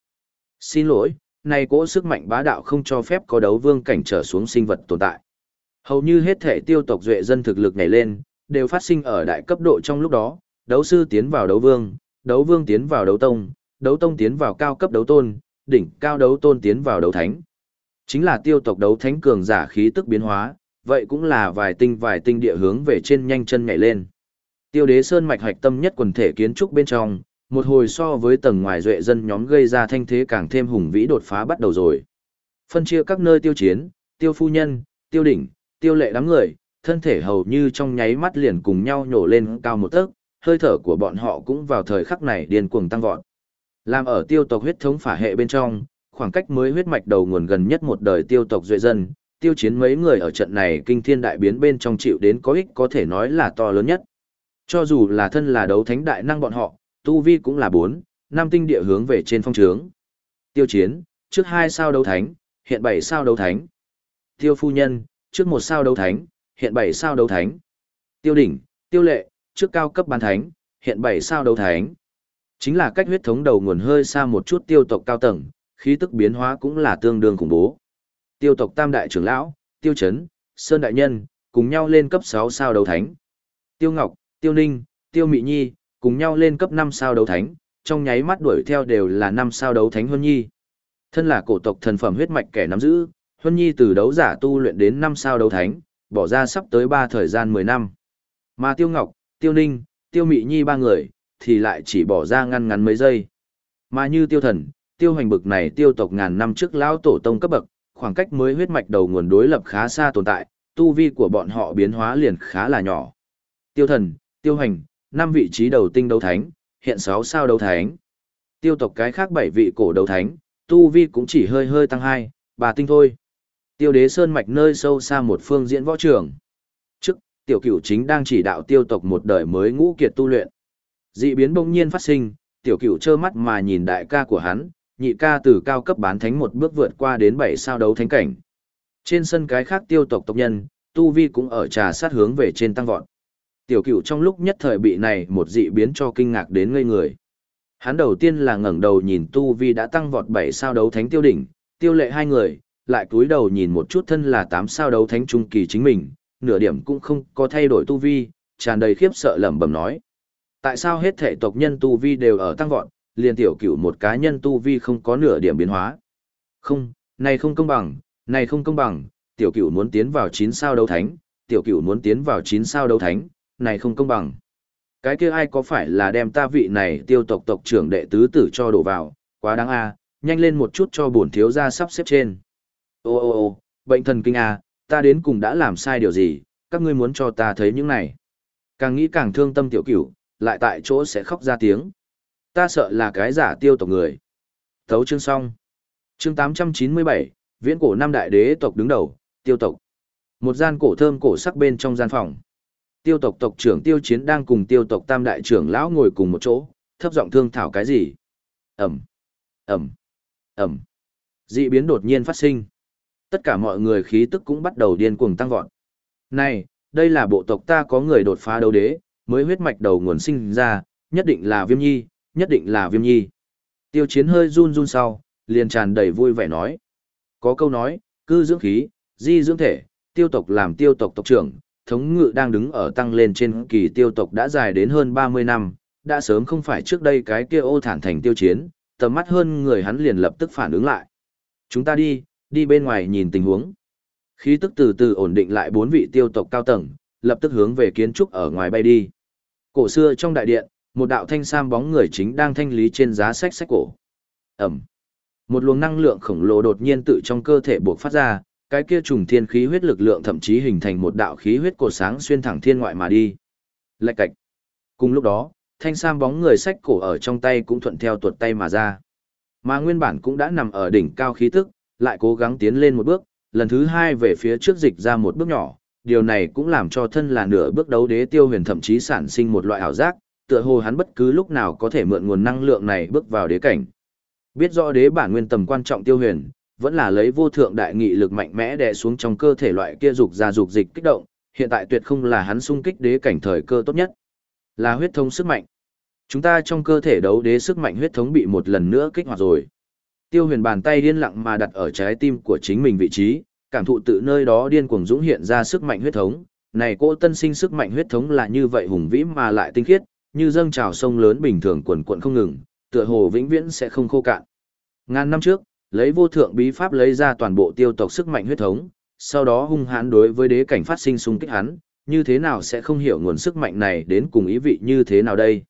Xin lỗi, này cỗ sức mạnh bá đạo không cho phép có đấu vương cảnh trở xuống sinh vật tồn tại. Hầu như hết thể tiêu tộc duệ dân thực lực nhảy lên, đều phát sinh ở đại cấp độ trong lúc đó, đấu sư tiến vào đấu vương, đấu vương tiến vào đấu tông, đấu tông tiến vào cao cấp đấu tôn, đỉnh cao đấu tôn tiến vào đấu thánh. Chính là tiêu tộc đấu thánh cường giả khí tức biến hóa, vậy cũng là vài tinh vài tinh địa hướng về trên nhanh chân nhảy lên. Tiêu đế sơn mạch hoạch tâm nhất quần thể kiến trúc bên trong, một hồi so với tầng ngoài duệ dân nhóm gây ra thanh thế càng thêm hùng vĩ đột phá bắt đầu rồi. Phân chia các nơi tiêu chiến, tiêu phu nhân, tiêu đỉnh, tiêu lệ đám người, thân thể hầu như trong nháy mắt liền cùng nhau nhổ lên cao một tấc, hơi thở của bọn họ cũng vào thời khắc này điên cuồng tăng vọt. Làm ở tiêu tộc huyết thống phả hệ bên trong, khoảng cách mới huyết mạch đầu nguồn gần nhất một đời tiêu tộc duệ dân, tiêu chiến mấy người ở trận này kinh thiên đại biến bên trong chịu đến có ích có thể nói là to lớn nhất. Cho dù là thân là đấu thánh đại năng bọn họ, tu vi cũng là bốn, năm tinh địa hướng về trên phong trướng. Tiêu chiến, trước hai sao đấu thánh, hiện bảy sao đấu thánh. Tiêu phu nhân, trước một sao đấu thánh, hiện bảy sao đấu thánh. Tiêu đỉnh, tiêu lệ, trước cao cấp bán thánh, hiện bảy sao đấu thánh. Chính là cách huyết thống đầu nguồn hơi xa một chút tiêu tộc cao tầng, khí tức biến hóa cũng là tương đương khủng bố. Tiêu tộc tam đại trưởng lão, tiêu chấn, sơn đại nhân, cùng nhau lên cấp 6 sao đấu thánh. Tiêu ngọc, tiêu ninh, tiêu mị nhi, cùng nhau lên cấp 5 sao đấu thánh, trong nháy mắt đuổi theo đều là 5 sao đấu thánh huân nhi. Thân là cổ tộc thần phẩm huyết mạch kẻ nắm giữ, huân nhi từ đấu giả tu luyện đến 5 sao đấu thánh, bỏ ra sắp tới 3 thời gian 10 năm. Mà tiêu ngọc, tiêu ninh, tiêu mị nhi ba người, thì lại chỉ bỏ ra ngăn ngắn mấy giây. Mà như tiêu thần, tiêu hành bực này tiêu tộc ngàn năm trước lão tổ tông cấp bậc, khoảng cách mới huyết mạch đầu nguồn đối lập khá xa tồn tại, tu vi của bọn họ biến hóa liền khá là nhỏ. Tiêu thần, tiêu hành, năm vị trí đầu tinh đấu thánh, hiện 6 sao đấu thánh. Tiêu tộc cái khác 7 vị cổ đấu thánh, tu vi cũng chỉ hơi hơi tăng 2, 3 tinh thôi. Tiêu đế sơn mạch nơi sâu xa một phương diễn võ trường. Trước, tiểu cửu chính đang chỉ đạo tiêu tộc một đời mới ngũ kiệt tu luyện. Dị biến bỗng nhiên phát sinh, tiểu cửu trơ mắt mà nhìn đại ca của hắn, nhị ca từ cao cấp bán thánh một bước vượt qua đến bảy sao đấu thánh cảnh. Trên sân cái khác tiêu tộc tộc nhân, tu vi cũng ở trà sát hướng về trên tăng vọt. Tiểu cửu trong lúc nhất thời bị này một dị biến cho kinh ngạc đến ngây người. Hắn đầu tiên là ngẩng đầu nhìn tu vi đã tăng vọt bảy sao đấu thánh tiêu đỉnh, tiêu lệ hai người, lại cúi đầu nhìn một chút thân là tám sao đấu thánh trung kỳ chính mình, nửa điểm cũng không có thay đổi tu vi, tràn đầy khiếp sợ lẩm bẩm nói. Tại sao hết thể tộc nhân tu vi đều ở tăng vọt, liền tiểu cửu một cá nhân tu vi không có nửa điểm biến hóa. Không, này không công bằng, này không công bằng, tiểu cửu muốn tiến vào 9 sao đấu thánh, tiểu cửu muốn tiến vào 9 sao đấu thánh, này không công bằng. Cái kia ai có phải là đem ta vị này tiêu tộc tộc trưởng đệ tứ tử cho đổ vào, quá đáng a, nhanh lên một chút cho bổn thiếu gia sắp xếp trên. Ô ô ô, bệnh thần kinh a, ta đến cùng đã làm sai điều gì, các ngươi muốn cho ta thấy những này. Càng nghĩ càng thương tâm tiểu cửu, lại tại chỗ sẽ khóc ra tiếng. Ta sợ là cái giả tiêu tộc người. Thấu chương xong. Chương 897, viễn cổ năm đại đế tộc đứng đầu, tiêu tộc. Một gian cổ thơm cổ sắc bên trong gian phòng. Tiêu tộc tộc trưởng tiêu chiến đang cùng tiêu tộc tam đại trưởng lão ngồi cùng một chỗ, thấp giọng thương thảo cái gì. Ẩm, Ẩm, Ẩm. Dị biến đột nhiên phát sinh. Tất cả mọi người khí tức cũng bắt đầu điên cuồng tăng vọt. Này, đây là bộ tộc ta có người đột phá đấu đế, mới huyết mạch đầu nguồn sinh ra, nhất định là viêm nhi, nhất định là viêm nhi. Tiêu chiến hơi run run sau, liền tràn đầy vui vẻ nói. Có câu nói, cư dưỡng khí, di dưỡng thể, tiêu tộc làm tiêu tộc tộc trưởng, thống ngự đang đứng ở tăng lên trên kỳ tiêu tộc đã dài đến hơn 30 năm, đã sớm không phải trước đây cái kia ô thản thành tiêu chiến, tầm mắt hơn người hắn liền lập tức phản ứng lại. Chúng ta đi, đi bên ngoài nhìn tình huống. Khí tức từ từ ổn định lại bốn vị tiêu tộc cao tầng, lập tức hướng về kiến trúc ở ngoài bay đi. Cổ xưa trong đại điện, một đạo thanh sam bóng người chính đang thanh lý trên giá sách sách cổ. Ẩm. Một luồng năng lượng khổng lồ đột nhiên tự trong cơ thể buộc phát ra, cái kia trùng thiên khí huyết lực lượng thậm chí hình thành một đạo khí huyết cột sáng xuyên thẳng thiên ngoại mà đi. Lạch cạch. Cùng lúc đó, thanh sam bóng người sách cổ ở trong tay cũng thuận theo tuột tay mà ra. Mà nguyên bản cũng đã nằm ở đỉnh cao khí tức, lại cố gắng tiến lên một bước, lần thứ hai về phía trước dịch ra một bước nhỏ. Điều này cũng làm cho thân là nửa bước đấu đế tiêu huyền thậm chí sản sinh một loại ảo giác, tựa hồ hắn bất cứ lúc nào có thể mượn nguồn năng lượng này bước vào đế cảnh. Biết rõ đế bản nguyên tầm quan trọng tiêu huyền, vẫn là lấy vô thượng đại nghị lực mạnh mẽ đè xuống trong cơ thể loại kia dục ra dục dịch kích động, hiện tại tuyệt không là hắn sung kích đế cảnh thời cơ tốt nhất. Là huyết thống sức mạnh. Chúng ta trong cơ thể đấu đế sức mạnh huyết thống bị một lần nữa kích hoạt rồi. Tiêu huyền bàn tay điên lặng mà đặt ở trái tim của chính mình vị trí, cảm thụ tự nơi đó điên cuồng dũng hiện ra sức mạnh huyết thống. Này cô tân sinh sức mạnh huyết thống là như vậy hùng vĩ mà lại tinh khiết, như dâng trào sông lớn bình thường quần quận không ngừng, tựa hồ vĩnh viễn sẽ không khô cạn. Ngàn năm trước, lấy vô thượng bí pháp lấy ra toàn bộ tiêu tộc sức mạnh huyết thống, sau đó hung hãn đối với đế cảnh phát sinh xung kích hắn, như thế nào sẽ không hiểu nguồn sức mạnh này đến cùng ý vị như thế nào đây.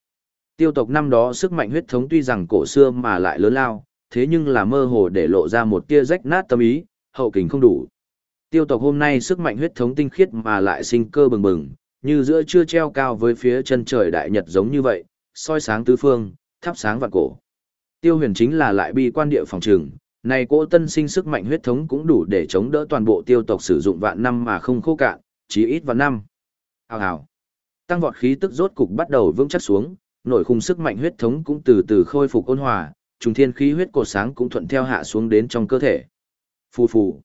Tiêu tộc năm đó sức mạnh huyết thống tuy rằng cổ xưa mà lại lớn lao, thế nhưng là mơ hồ để lộ ra một tia rách nát tâm ý, hậu kình không đủ. Tiêu tộc hôm nay sức mạnh huyết thống tinh khiết mà lại sinh cơ bừng bừng, như giữa chưa treo cao với phía chân trời đại nhật giống như vậy, soi sáng tứ phương, thắp sáng vạn cổ. Tiêu huyền chính là lại bi quan địa phòng trường, này cỗ tân sinh sức mạnh huyết thống cũng đủ để chống đỡ toàn bộ tiêu tộc sử dụng vạn năm mà không khô cạn, chí ít vạn năm. Hào hào. Tăng vọt khí tức rốt cục bắt đầu vững chắc xuống, nội khung sức mạnh huyết thống cũng từ từ khôi phục ôn hòa, trùng thiên khí huyết cột sáng cũng thuận theo hạ xuống đến trong cơ thể. Phù phù.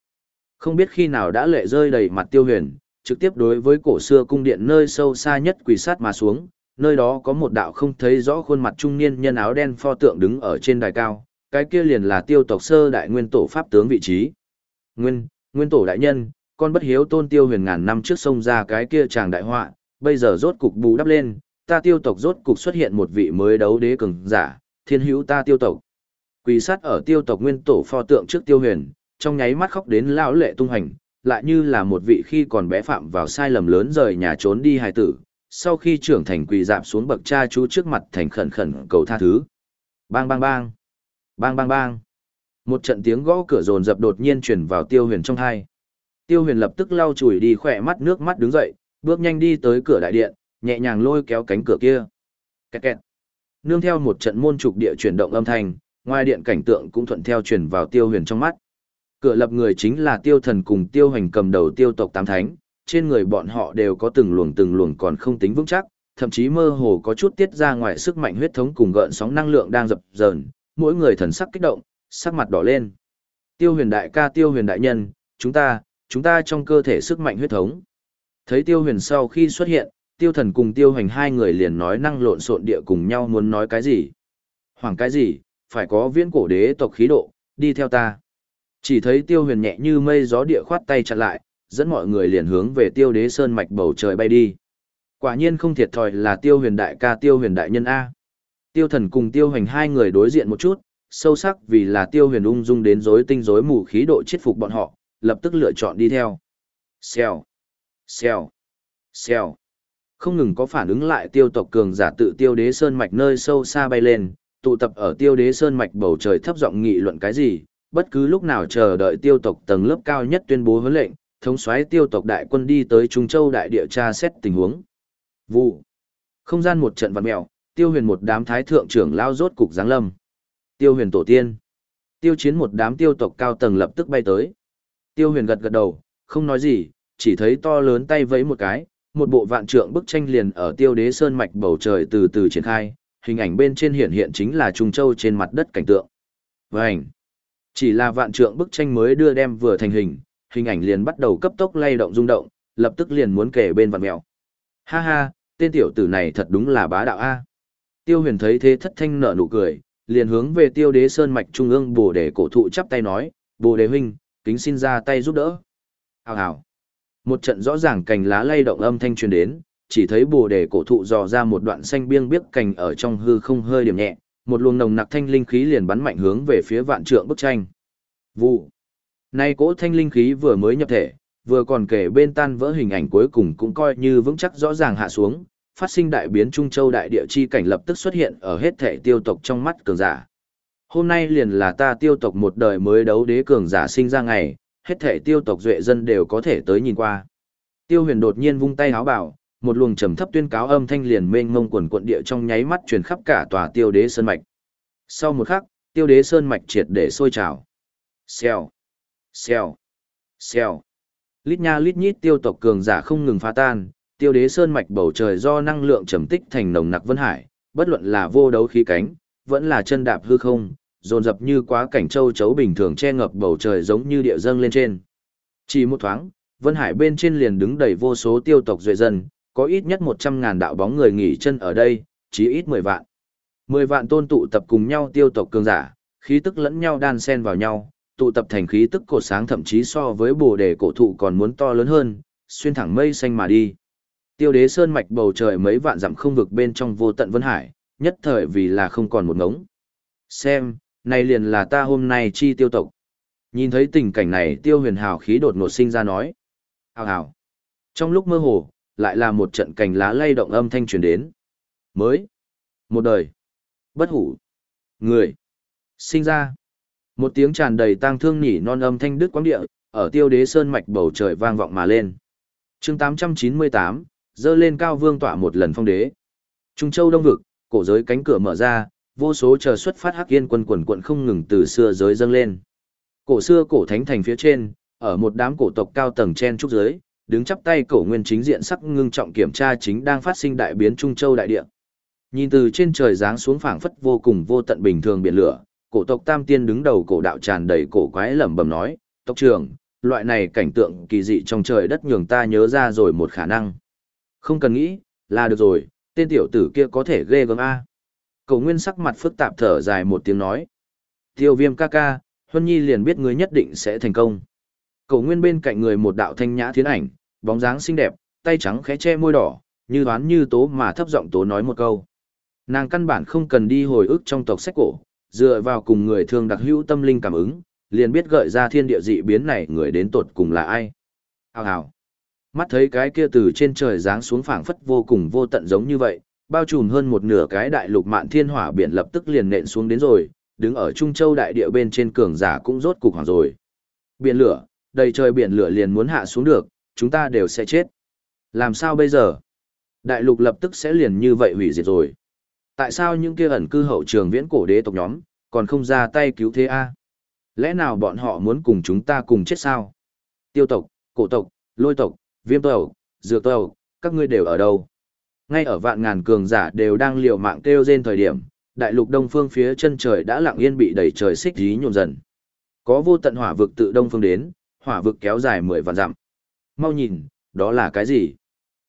Không biết khi nào đã lệ rơi đầy mặt tiêu huyền, trực tiếp đối với cổ xưa cung điện nơi sâu xa nhất quỳ sát mà xuống, nơi đó có một đạo không thấy rõ khuôn mặt trung niên nhân áo đen pho tượng đứng ở trên đài cao, cái kia liền là tiêu tộc sơ đại nguyên tổ pháp tướng vị trí. Nguyên, nguyên tổ đại nhân, con bất hiếu tôn tiêu huyền ngàn năm trước sông ra cái kia chàng đại họa, bây giờ rốt cục bù đắp lên, ta tiêu tộc rốt cục xuất hiện một vị mới đấu đế cường giả, thiên hữu ta tiêu tộc. Quỳ sát ở tiêu tộc nguyên tổ pho tượng trước tiêu huyền, trong nháy mắt khóc đến lão lệ tung hành, lại như là một vị khi còn bé phạm vào sai lầm lớn rời nhà trốn đi hài tử, sau khi trưởng thành quỳ dạp xuống bậc cha chú trước mặt thành khẩn khẩn cầu tha thứ. Bang bang bang. Bang bang bang. Một trận tiếng gõ cửa rồn rập đột nhiên truyền vào Tiêu Huyền trong tai. Tiêu Huyền lập tức lau chùi đi khỏe mắt nước mắt đứng dậy, bước nhanh đi tới cửa đại điện, nhẹ nhàng lôi kéo cánh cửa kia. Kẹt kẹt. Nương theo một trận môn trục địa chuyển động âm thanh, ngoài điện cảnh tượng cũng thuận theo truyền vào Tiêu Huyền trong mắt. Cửa lập người chính là Tiêu Thần cùng Tiêu Hành cầm đầu Tiêu tộc Tám Thánh, trên người bọn họ đều có từng luồng từng luồng còn không tính vững chắc, thậm chí mơ hồ có chút tiết ra ngoài sức mạnh huyết thống cùng gợn sóng năng lượng đang dập dờn, mỗi người thần sắc kích động, sắc mặt đỏ lên. Tiêu huyền đại ca tiêu huyền đại nhân, chúng ta, chúng ta trong cơ thể sức mạnh huyết thống. Thấy tiêu huyền sau khi xuất hiện, tiêu thần cùng tiêu hành hai người liền nói năng lộn xộn địa cùng nhau muốn nói cái gì. Hoàng cái gì, phải có viễn cổ đế tộc khí độ, đi theo ta. Chỉ thấy tiêu huyền nhẹ như mây gió địa khoát tay chặn lại, dẫn mọi người liền hướng về tiêu đế sơn mạch bầu trời bay đi. Quả nhiên không thiệt thòi là tiêu huyền đại ca tiêu huyền đại nhân A. Tiêu thần cùng tiêu hành hai người đối diện một chút, sâu sắc vì là tiêu huyền ung dung đến rối tinh rối mù khí độ chết phục bọn họ, lập tức lựa chọn đi theo. Xèo, xèo, xèo. Không ngừng có phản ứng lại tiêu tộc cường giả tự tiêu đế sơn mạch nơi sâu xa bay lên, tụ tập ở tiêu đế sơn mạch bầu trời thấp giọng nghị luận cái gì, bất cứ lúc nào chờ đợi tiêu tộc tầng lớp cao nhất tuyên bố huấn lệnh, thống soái tiêu tộc đại quân đi tới Trung Châu đại địa tra xét tình huống. Vụ. Không gian một trận vặn mèo, tiêu huyền một đám thái thượng trưởng lao rốt cục giáng lâm. Tiêu huyền tổ tiên. Tiêu chiến một đám tiêu tộc cao tầng lập tức bay tới. Tiêu huyền gật gật đầu, không nói gì, chỉ thấy to lớn tay vẫy một cái, một bộ vạn trượng bức tranh liền ở tiêu đế sơn mạch bầu trời từ từ triển khai, hình ảnh bên trên hiện hiện chính là Trung Châu trên mặt đất cảnh tượng. Vành. Chỉ là vạn trượng bức tranh mới đưa đem vừa thành hình, hình ảnh liền bắt đầu cấp tốc lay động rung động, lập tức liền muốn kể bên vạn mèo. Ha ha, tên tiểu tử này thật đúng là bá đạo a. Tiêu huyền thấy thế thất thanh nở nụ cười, liền hướng về tiêu đế sơn mạch trung ương bồ đề cổ thụ chắp tay nói, bồ đề huynh, kính xin ra tay giúp đỡ. Hào hào. Một trận rõ ràng cành lá lay động âm thanh truyền đến, chỉ thấy bồ đề cổ thụ dò ra một đoạn xanh biêng biếc cành ở trong hư không hơi điểm nhẹ, một luồng nồng nặc thanh linh khí liền bắn mạnh hướng về phía vạn trượng bức tranh. Vụ. Nay cỗ thanh linh khí vừa mới nhập thể, vừa còn kể bên tan vỡ hình ảnh cuối cùng cũng coi như vững chắc rõ ràng hạ xuống, phát sinh đại biến Trung Châu đại địa chi cảnh lập tức xuất hiện ở hết thể tiêu tộc trong mắt cường giả. Hôm nay liền là ta tiêu tộc một đời mới đấu đế cường giả sinh ra ngày, hết thể tiêu tộc duệ dân đều có thể tới nhìn qua. Tiêu huyền đột nhiên vung tay háo bảo, một luồng trầm thấp tuyên cáo âm thanh liền mênh mông quần quận địa trong nháy mắt truyền khắp cả tòa tiêu đế sơn mạch. Sau một khắc, tiêu đế sơn mạch triệt để sôi trào. Xèo, xèo, xèo. Lít nha lít nhít tiêu tộc cường giả không ngừng phá tan, tiêu đế sơn mạch bầu trời do năng lượng trầm tích thành nồng nặc vân hải, bất luận là vô đấu khí cánh, vẫn là chân đạp hư không, dồn dập như quá cảnh châu chấu bình thường che ngập bầu trời giống như địa dâng lên trên. Chỉ một thoáng, vân hải bên trên liền đứng đầy vô số tiêu tộc duệ dân, có ít nhất 100 ngàn đạo bóng người nghỉ chân ở đây, chỉ ít 10 vạn. 10 vạn tôn tụ tập cùng nhau tiêu tộc cường giả, khí tức lẫn nhau đan xen vào nhau, tụ tập thành khí tức cổ sáng thậm chí so với bồ đề cổ thụ còn muốn to lớn hơn, xuyên thẳng mây xanh mà đi. Tiêu đế sơn mạch bầu trời mấy vạn dặm không vực bên trong vô tận vân hải, nhất thời vì là không còn một ngống. Xem, này liền là ta hôm nay chi tiêu tộc. Nhìn thấy tình cảnh này tiêu huyền hào khí đột ngột sinh ra nói. Hào hào. Trong lúc mơ hồ, lại là một trận cành lá lay động âm thanh truyền đến. Mới. Một đời. Bất hủ. Người. Sinh ra. Một tiếng tràn đầy tang thương nhỉ non âm thanh đức quang địa, ở tiêu đế sơn mạch bầu trời vang vọng mà lên. chương 898, dơ lên cao vương tỏa một lần phong đế. Trung châu đông vực, cổ giới cánh cửa mở ra, vô số chờ xuất phát hắc yên quân quần quận không ngừng từ xưa giới dâng lên. Cổ xưa cổ thánh thành phía trên, ở một đám cổ tộc cao tầng chen trúc giới, đứng chắp tay cổ nguyên chính diện sắc ngưng trọng kiểm tra chính đang phát sinh đại biến Trung Châu đại địa. Nhìn từ trên trời giáng xuống phảng phất vô cùng vô tận bình thường biển lửa, cổ tộc Tam Tiên đứng đầu cổ đạo tràn đầy cổ quái lẩm bẩm nói, "Tộc trưởng, loại này cảnh tượng kỳ dị trong trời đất nhường ta nhớ ra rồi một khả năng." Không cần nghĩ, là được rồi, tên tiểu tử kia có thể ghê gớm a. Cầu Nguyên sắc mặt phức tạp thở dài một tiếng nói, "Tiêu Viêm ca ca, Huân Nhi liền biết ngươi nhất định sẽ thành công." Cầu Nguyên bên cạnh người một đạo thanh nhã thiến ảnh, bóng dáng xinh đẹp, tay trắng khẽ che môi đỏ, như đoán như tố mà thấp giọng tố nói một câu. Nàng căn bản không cần đi hồi ức trong tộc sách cổ, dựa vào cùng người thường đặc hữu tâm linh cảm ứng, liền biết gợi ra thiên địa dị biến này người đến tột cùng là ai. Hào hào. Mắt thấy cái kia từ trên trời giáng xuống phảng phất vô cùng vô tận giống như vậy, bao trùm hơn một nửa cái đại lục mạn thiên hỏa biển lập tức liền nện xuống đến rồi, đứng ở Trung Châu đại địa bên trên cường giả cũng rốt cục hoàng rồi. Biển lửa, đầy trời biển lửa liền muốn hạ xuống được, chúng ta đều sẽ chết. Làm sao bây giờ? Đại lục lập tức sẽ liền như vậy hủy diệt rồi. Tại sao những kia ẩn cư hậu trường viễn cổ đế tộc nhóm, còn không ra tay cứu thế A? Lẽ nào bọn họ muốn cùng chúng ta cùng chết sao? Tiêu tộc, cổ tộc, lôi tộc, viêm tàu, dược tàu, các ngươi đều ở đâu? Ngay ở vạn ngàn cường giả đều đang liều mạng kêu rên thời điểm, đại lục đông phương phía chân trời đã lặng yên bị đẩy trời xích dí nhộn dần. Có vô tận hỏa vực tự đông phương đến, hỏa vực kéo dài mười vạn dặm. Mau nhìn, đó là cái gì?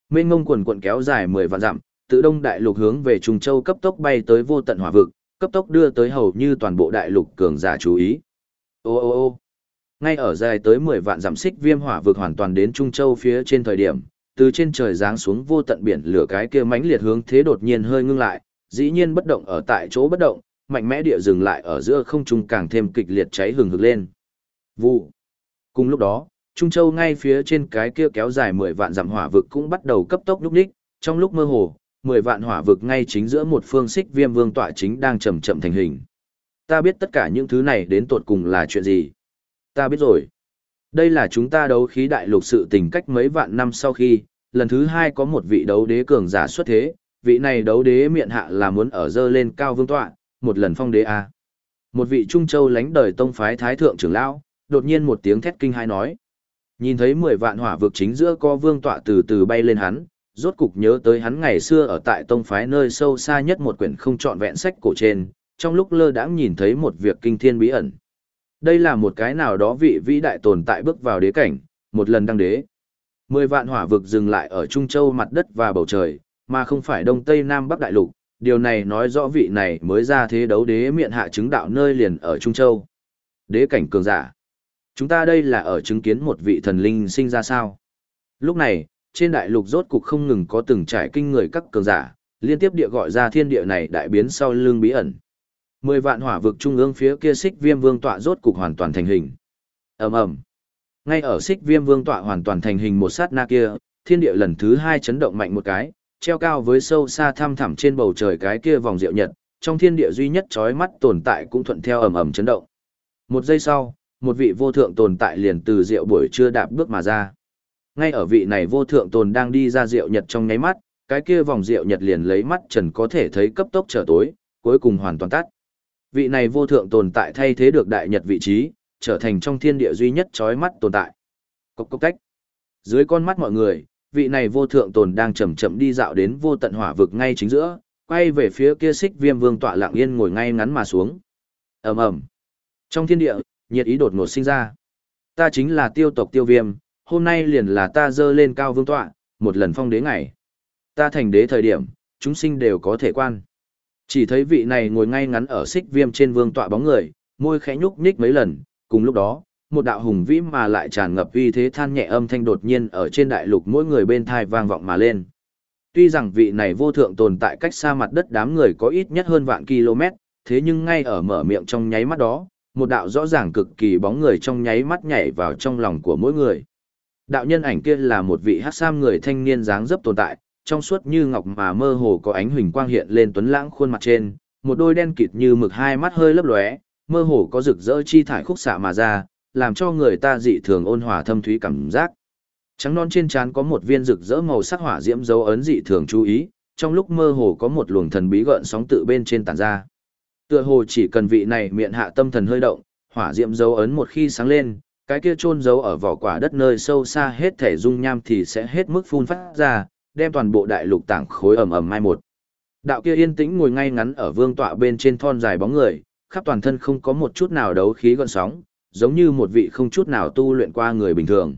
Mênh ngông quần quận kéo dài mười vạn dặm, tự đông đại lục hướng về Trung Châu cấp tốc bay tới vô tận hỏa vực, cấp tốc đưa tới hầu như toàn bộ đại lục cường giả chú ý. Ô ô ô ngay ở dài tới 10 vạn dặm xích viêm hỏa vực hoàn toàn đến Trung Châu phía trên thời điểm, từ trên trời giáng xuống vô tận biển lửa cái kia mãnh liệt hướng thế đột nhiên hơi ngưng lại, dĩ nhiên bất động ở tại chỗ bất động, mạnh mẽ địa dừng lại ở giữa không trung càng thêm kịch liệt cháy hừng hực lên. Vụ. Cùng lúc đó, Trung Châu ngay phía trên cái kia kéo dài 10 vạn dặm hỏa vực cũng bắt đầu cấp tốc lúc đích, trong lúc mơ hồ, 10 vạn hỏa vực ngay chính giữa một phương xích viêm vương tọa chính đang chậm chậm thành hình. Ta biết tất cả những thứ này đến tột cùng là chuyện gì. Ta biết rồi. Đây là chúng ta đấu khí đại lục sự tình cách mấy vạn năm sau khi, lần thứ hai có một vị đấu đế cường giả xuất thế, vị này đấu đế miệng hạ là muốn ở dơ lên cao vương tọa, một lần phong đế a. Một vị trung châu lánh đời tông phái thái thượng trưởng lão, đột nhiên một tiếng thét kinh hai nói. Nhìn thấy mười vạn hỏa vực chính giữa có vương tọa từ từ bay lên hắn, rốt cục nhớ tới hắn ngày xưa ở tại tông phái nơi sâu xa nhất một quyển không trọn vẹn sách cổ trên, trong lúc lơ đãng nhìn thấy một việc kinh thiên bí ẩn. Đây là một cái nào đó vị vĩ đại tồn tại bước vào đế cảnh, một lần đăng đế. Mười vạn hỏa vực dừng lại ở Trung Châu mặt đất và bầu trời, mà không phải Đông Tây Nam Bắc Đại Lục. Điều này nói rõ vị này mới ra thế đấu đế miệng hạ chứng đạo nơi liền ở Trung Châu. Đế cảnh cường giả. Chúng ta đây là ở chứng kiến một vị thần linh sinh ra sao. Lúc này, trên đại lục rốt cục không ngừng có từng trải kinh người các cường giả, liên tiếp địa gọi ra thiên địa này đại biến sau lưng bí ẩn. Mười vạn hỏa vực trung ương phía kia xích viêm vương tọa rốt cục hoàn toàn thành hình. ầm ầm Ngay ở xích viêm vương tọa hoàn toàn thành hình một sát na kia, thiên địa lần thứ hai chấn động mạnh một cái, treo cao với sâu xa thăm thẳm trên bầu trời cái kia vòng diệu nhật, trong thiên địa duy nhất trói mắt tồn tại cũng thuận theo ầm ầm chấn động. Một giây sau, một vị vô thượng tồn tại liền từ rượu buổi trưa đạp bước mà ra. Ngay ở vị này vô thượng tồn đang đi ra rượu nhật trong nháy mắt, cái kia vòng rượu nhật liền lấy mắt trần có thể thấy cấp tốc trở tối, cuối cùng hoàn toàn tắt. Vị này vô thượng tồn tại thay thế được đại nhật vị trí, trở thành trong thiên địa duy nhất chói mắt tồn tại. Cốc cốc cách. Dưới con mắt mọi người, vị này vô thượng tồn đang chậm chậm đi dạo đến vô tận hỏa vực ngay chính giữa, quay về phía kia xích viêm vương tọa lặng yên ngồi ngay ngắn mà xuống. ầm ầm Trong thiên địa, nhiệt ý đột ngột sinh ra. Ta chính là tiêu tộc tiêu viêm, hôm nay liền là ta dơ lên cao vương tọa, một lần phong đế ngày. Ta thành đế thời điểm, chúng sinh đều có thể quan. Chỉ thấy vị này ngồi ngay ngắn ở xích viêm trên vương tọa bóng người, môi khẽ nhúc nhích mấy lần, cùng lúc đó, một đạo hùng vĩ mà lại tràn ngập uy thế than nhẹ âm thanh đột nhiên ở trên đại lục mỗi người bên thai vang vọng mà lên. Tuy rằng vị này vô thượng tồn tại cách xa mặt đất đám người có ít nhất hơn vạn km, thế nhưng ngay ở mở miệng trong nháy mắt đó, một đạo rõ ràng cực kỳ bóng người trong nháy mắt nhảy vào trong lòng của mỗi người. Đạo nhân ảnh kia là một vị hát sam người thanh niên dáng dấp tồn tại, trong suốt như ngọc mà mơ hồ có ánh huỳnh quang hiện lên tuấn lãng khuôn mặt trên, một đôi đen kịt như mực hai mắt hơi lấp lóe, mơ hồ có rực rỡ chi thải khúc xạ mà ra, làm cho người ta dị thường ôn hòa thâm thúy cảm giác. Trắng non trên trán có một viên rực rỡ màu sắc hỏa diễm dấu ấn dị thường chú ý, trong lúc mơ hồ có một luồng thần bí gợn sóng tự bên trên tản ra. Tựa hồ chỉ cần vị này miệng hạ tâm thần hơi động, hỏa diễm dấu ấn một khi sáng lên, cái kia chôn dấu ở vỏ quả đất nơi sâu xa hết thể dung nham thì sẽ hết mức phun phát ra, đem toàn bộ đại lục tảng khối ầm ầm mai một. Đạo kia yên tĩnh ngồi ngay ngắn ở vương tọa bên trên thon dài bóng người, khắp toàn thân không có một chút nào đấu khí gợn sóng, giống như một vị không chút nào tu luyện qua người bình thường.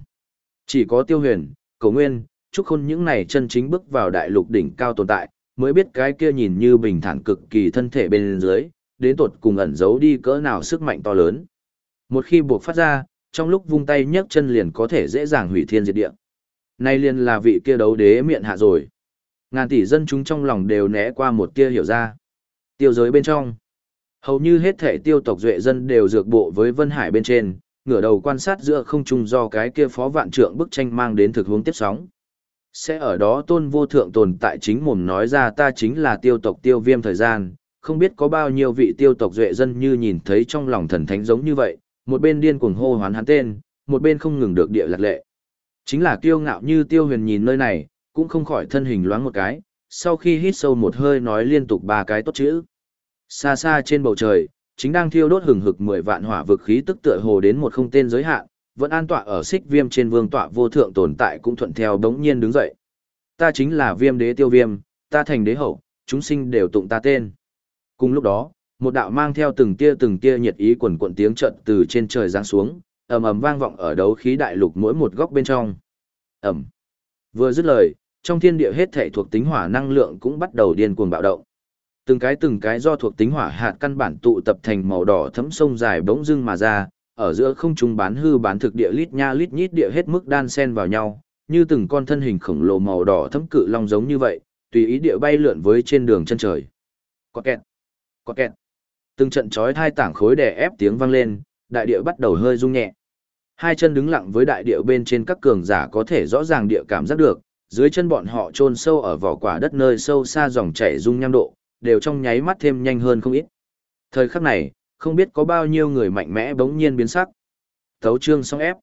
Chỉ có tiêu huyền, cầu nguyên, chúc khôn những này chân chính bước vào đại lục đỉnh cao tồn tại, mới biết cái kia nhìn như bình thản cực kỳ thân thể bên dưới, đến tột cùng ẩn giấu đi cỡ nào sức mạnh to lớn. Một khi buộc phát ra, trong lúc vung tay nhấc chân liền có thể dễ dàng hủy thiên diệt địa. Nay liền là vị kia đấu đế miệng hạ rồi. Ngàn tỷ dân chúng trong lòng đều né qua một kia hiểu ra. Tiêu giới bên trong. Hầu như hết thể tiêu tộc duệ dân đều dược bộ với Vân Hải bên trên, ngửa đầu quan sát giữa không trung do cái kia phó vạn trượng bức tranh mang đến thực hướng tiếp sóng. Sẽ ở đó tôn vô thượng tồn tại chính mồm nói ra ta chính là tiêu tộc tiêu viêm thời gian, không biết có bao nhiêu vị tiêu tộc duệ dân như nhìn thấy trong lòng thần thánh giống như vậy, một bên điên cuồng hô hoán hắn tên, một bên không ngừng được địa lạc lệ. Chính là kiêu ngạo như tiêu huyền nhìn nơi này, cũng không khỏi thân hình loáng một cái, sau khi hít sâu một hơi nói liên tục ba cái tốt chữ. Xa xa trên bầu trời, chính đang thiêu đốt hừng hực mười vạn hỏa vực khí tức tựa hồ đến một không tên giới hạn, vẫn an tọa ở xích viêm trên vương tọa vô thượng tồn tại cũng thuận theo đống nhiên đứng dậy. Ta chính là viêm đế tiêu viêm, ta thành đế hậu, chúng sinh đều tụng ta tên. Cùng lúc đó, một đạo mang theo từng tia từng tia nhiệt ý quần quận tiếng trận từ trên trời giáng xuống, ầm ầm vang vọng ở đấu khí đại lục mỗi một góc bên trong. Ầm. Vừa dứt lời, trong thiên địa hết thảy thuộc tính hỏa năng lượng cũng bắt đầu điên cuồng bạo động. Từng cái từng cái do thuộc tính hỏa hạt căn bản tụ tập thành màu đỏ thấm sông dài bỗng dưng mà ra, ở giữa không trung bán hư bán thực địa lít nha lít nhít địa hết mức đan xen vào nhau, như từng con thân hình khổng lồ màu đỏ thấm cự long giống như vậy, tùy ý địa bay lượn với trên đường chân trời. Có kẹt, có kẹt. Từng trận chói hai tảng khối đè ép tiếng vang lên, đại địa bắt đầu hơi rung nhẹ. Hai chân đứng lặng với đại địa bên trên các cường giả có thể rõ ràng địa cảm giác được, dưới chân bọn họ chôn sâu ở vỏ quả đất nơi sâu xa dòng chảy rung nham độ, đều trong nháy mắt thêm nhanh hơn không ít. Thời khắc này, không biết có bao nhiêu người mạnh mẽ bỗng nhiên biến sắc. Tấu chương xong ép.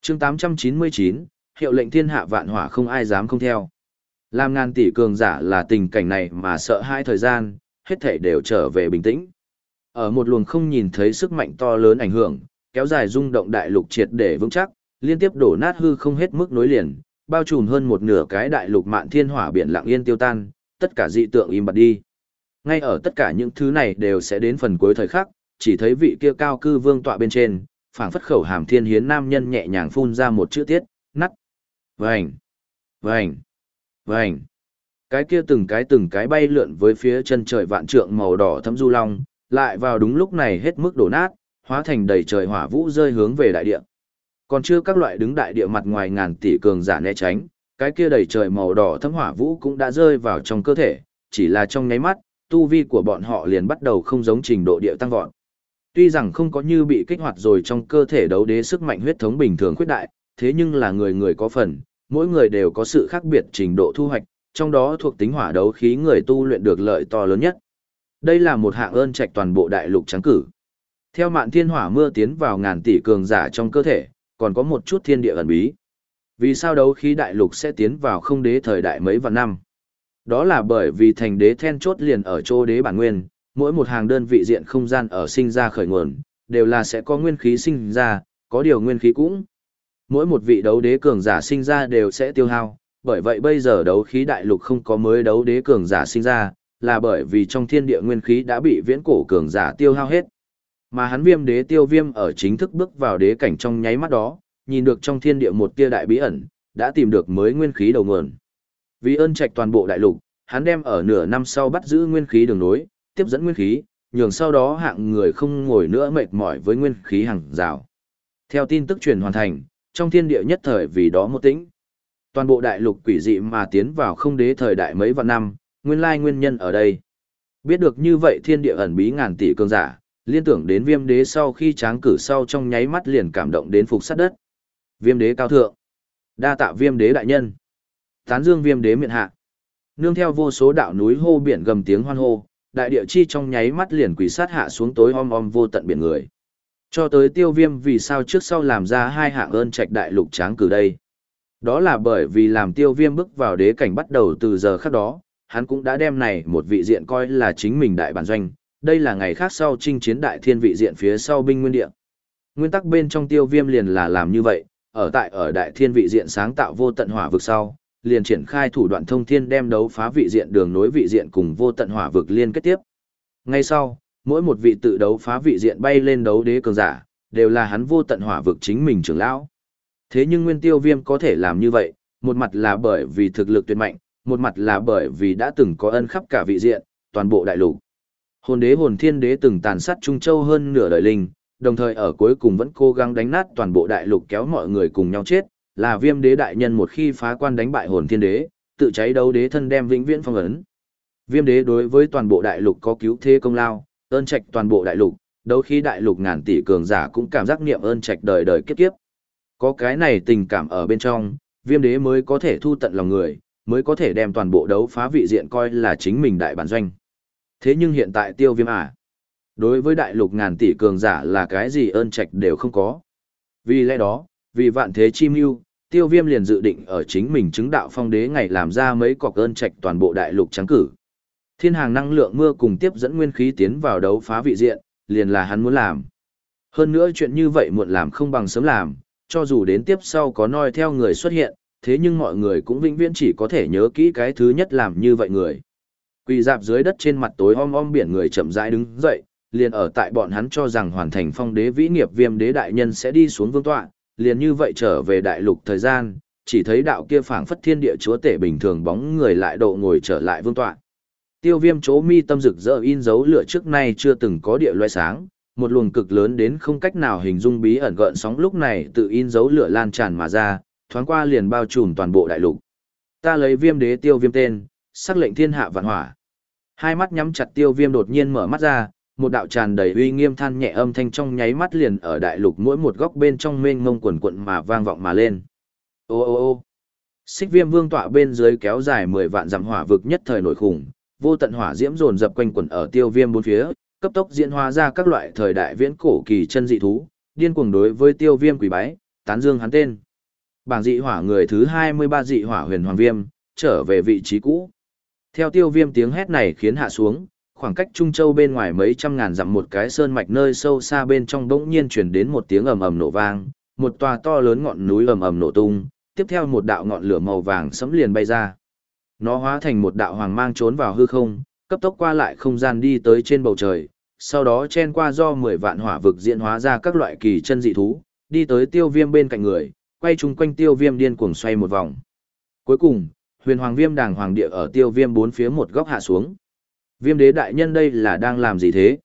Chương 899, hiệu lệnh thiên hạ vạn hỏa không ai dám không theo. Làm ngàn tỷ cường giả là tình cảnh này mà sợ hai thời gian, hết thể đều trở về bình tĩnh. Ở một luồng không nhìn thấy sức mạnh to lớn ảnh hưởng, kéo dài rung động đại lục triệt để vững chắc, liên tiếp đổ nát hư không hết mức nối liền, bao trùm hơn một nửa cái đại lục mạn thiên hỏa biển lặng yên tiêu tan, tất cả dị tượng im bặt đi. Ngay ở tất cả những thứ này đều sẽ đến phần cuối thời khắc, chỉ thấy vị kia cao cư vương tọa bên trên, phảng phất khẩu hàm thiên hiến nam nhân nhẹ nhàng phun ra một chữ tiết, nắt. Vành, vành, vành. Cái kia từng cái từng cái bay lượn với phía chân trời vạn trượng màu đỏ thấm du long, lại vào đúng lúc này hết mức đổ nát, hóa thành đầy trời hỏa vũ rơi hướng về đại địa. Còn chưa các loại đứng đại địa mặt ngoài ngàn tỷ cường giả né tránh, cái kia đầy trời màu đỏ thấm hỏa vũ cũng đã rơi vào trong cơ thể, chỉ là trong nháy mắt, tu vi của bọn họ liền bắt đầu không giống trình độ địa tăng vọt. Tuy rằng không có như bị kích hoạt rồi trong cơ thể đấu đế sức mạnh huyết thống bình thường khuyết đại, thế nhưng là người người có phần, mỗi người đều có sự khác biệt trình độ thu hoạch, trong đó thuộc tính hỏa đấu khí người tu luyện được lợi to lớn nhất. Đây là một hạng ơn trạch toàn bộ đại lục trắng cử. Theo mạn thiên hỏa mưa tiến vào ngàn tỷ cường giả trong cơ thể, còn có một chút thiên địa ẩn bí. Vì sao đấu khí đại lục sẽ tiến vào không đế thời đại mấy vạn năm? Đó là bởi vì thành đế then chốt liền ở chỗ đế bản nguyên, mỗi một hàng đơn vị diện không gian ở sinh ra khởi nguồn, đều là sẽ có nguyên khí sinh ra, có điều nguyên khí cũng. Mỗi một vị đấu đế cường giả sinh ra đều sẽ tiêu hao, bởi vậy bây giờ đấu khí đại lục không có mới đấu đế cường giả sinh ra, là bởi vì trong thiên địa nguyên khí đã bị viễn cổ cường giả tiêu hao hết. Mà hắn viêm đế tiêu viêm ở chính thức bước vào đế cảnh trong nháy mắt đó, nhìn được trong thiên địa một tia đại bí ẩn, đã tìm được mới nguyên khí đầu nguồn. Vì ơn trạch toàn bộ đại lục, hắn đem ở nửa năm sau bắt giữ nguyên khí đường nối, tiếp dẫn nguyên khí, nhường sau đó hạng người không ngồi nữa mệt mỏi với nguyên khí hàng rào. Theo tin tức truyền hoàn thành, trong thiên địa nhất thời vì đó một tĩnh. Toàn bộ đại lục quỷ dị mà tiến vào không đế thời đại mấy vạn năm, nguyên lai nguyên nhân ở đây. Biết được như vậy thiên địa ẩn bí ngàn tỷ cường giả, liên tưởng đến viêm đế sau khi tráng cử sau trong nháy mắt liền cảm động đến phục sát đất. Viêm đế cao thượng. Đa tạ viêm đế đại nhân. Tán dương viêm đế miện hạ. Nương theo vô số đạo núi hô biển gầm tiếng hoan hô, đại địa chi trong nháy mắt liền quỷ sát hạ xuống tối om om vô tận biển người. Cho tới tiêu viêm vì sao trước sau làm ra hai hạng ơn trạch đại lục tráng cử đây. Đó là bởi vì làm tiêu viêm bước vào đế cảnh bắt đầu từ giờ khắc đó, hắn cũng đã đem này một vị diện coi là chính mình đại bản doanh, đây là ngày khác sau chinh chiến đại thiên vị diện phía sau binh nguyên địa. Nguyên tắc bên trong tiêu viêm liền là làm như vậy, ở tại ở đại thiên vị diện sáng tạo vô tận hỏa vực sau, liền triển khai thủ đoạn thông thiên đem đấu phá vị diện đường nối vị diện cùng vô tận hỏa vực liên kết tiếp. Ngay sau, mỗi một vị tự đấu phá vị diện bay lên đấu đế cường giả, đều là hắn vô tận hỏa vực chính mình trưởng lão. Thế nhưng Nguyên Tiêu Viêm có thể làm như vậy, một mặt là bởi vì thực lực tuyệt mạnh, một mặt là bởi vì đã từng có ân khắp cả vị diện, toàn bộ đại lục. Hồn đế hồn thiên đế từng tàn sát Trung Châu hơn nửa đời linh, đồng thời ở cuối cùng vẫn cố gắng đánh nát toàn bộ đại lục kéo mọi người cùng nhau chết, là viêm đế đại nhân một khi phá quan đánh bại hồn thiên đế, tự cháy đấu đế thân đem vĩnh viễn phong ấn. Viêm đế đối với toàn bộ đại lục có cứu thế công lao, ơn trạch toàn bộ đại lục, đấu khi đại lục ngàn tỷ cường giả cũng cảm giác niệm ơn trạch đời đời kiếp kiếp. Có cái này tình cảm ở bên trong, viêm đế mới có thể thu tận lòng người, mới có thể đem toàn bộ đấu phá vị diện coi là chính mình đại bản doanh. Thế nhưng hiện tại tiêu viêm à? Đối với đại lục ngàn tỷ cường giả là cái gì ơn trạch đều không có. Vì lẽ đó, vì vạn thế chi mưu, tiêu viêm liền dự định ở chính mình chứng đạo phong đế ngày làm ra mấy cọc ơn trạch toàn bộ đại lục trắng cử. Thiên hàng năng lượng mưa cùng tiếp dẫn nguyên khí tiến vào đấu phá vị diện, liền là hắn muốn làm. Hơn nữa chuyện như vậy muộn làm không bằng sớm làm, cho dù đến tiếp sau có noi theo người xuất hiện, thế nhưng mọi người cũng vĩnh viễn chỉ có thể nhớ kỹ cái thứ nhất làm như vậy người. Quỳ dạp dưới đất trên mặt tối om om biển người chậm rãi đứng dậy, liền ở tại bọn hắn cho rằng hoàn thành phong đế vĩ nghiệp viêm đế đại nhân sẽ đi xuống vương tọa, liền như vậy trở về đại lục thời gian, chỉ thấy đạo kia phảng phất thiên địa chúa tể bình thường bóng người lại độ ngồi trở lại vương tọa. Tiêu viêm chỗ mi tâm rực rỡ in dấu lửa trước nay chưa từng có địa loe sáng, một luồng cực lớn đến không cách nào hình dung bí ẩn gợn sóng lúc này tự in dấu lửa lan tràn mà ra, thoáng qua liền bao trùm toàn bộ đại lục. Ta lấy viêm đế tiêu viêm tên, sắc lệnh thiên hạ vạn hỏa. Hai mắt nhắm chặt tiêu viêm đột nhiên mở mắt ra, một đạo tràn đầy uy nghiêm than nhẹ âm thanh trong nháy mắt liền ở đại lục mỗi một góc bên trong mênh mông quần quận mà vang vọng mà lên. Ô ô ô xích viêm vương tọa bên dưới kéo dài mười vạn dặm hỏa vực nhất thời nổi khủng, vô tận hỏa diễm dồn dập quanh quẩn ở tiêu viêm bốn phía, cấp tốc diễn hóa ra các loại thời đại viễn cổ kỳ chân dị thú, điên cuồng đối với tiêu viêm quỷ bái, tán dương hắn tên. Bảng dị hỏa người thứ 23 dị hỏa huyền hoàng viêm, trở về vị trí cũ. Theo tiêu viêm tiếng hét này khiến hạ xuống, khoảng cách Trung Châu bên ngoài mấy trăm ngàn dặm một cái sơn mạch nơi sâu xa bên trong bỗng nhiên truyền đến một tiếng ầm ầm nổ vang, một tòa to lớn ngọn núi ầm ầm nổ tung, tiếp theo một đạo ngọn lửa màu vàng sẫm liền bay ra. Nó hóa thành một đạo hoàng mang trốn vào hư không, cấp tốc qua lại không gian đi tới trên bầu trời, sau đó chen qua do 10 vạn hỏa vực diễn hóa ra các loại kỳ chân dị thú, đi tới tiêu viêm bên cạnh người, quay chung quanh tiêu viêm điên cuồng xoay một vòng. Cuối cùng, huyền hoàng viêm đàng hoàng địa ở tiêu viêm bốn phía một góc hạ xuống. Viêm đế đại nhân đây là đang làm gì thế?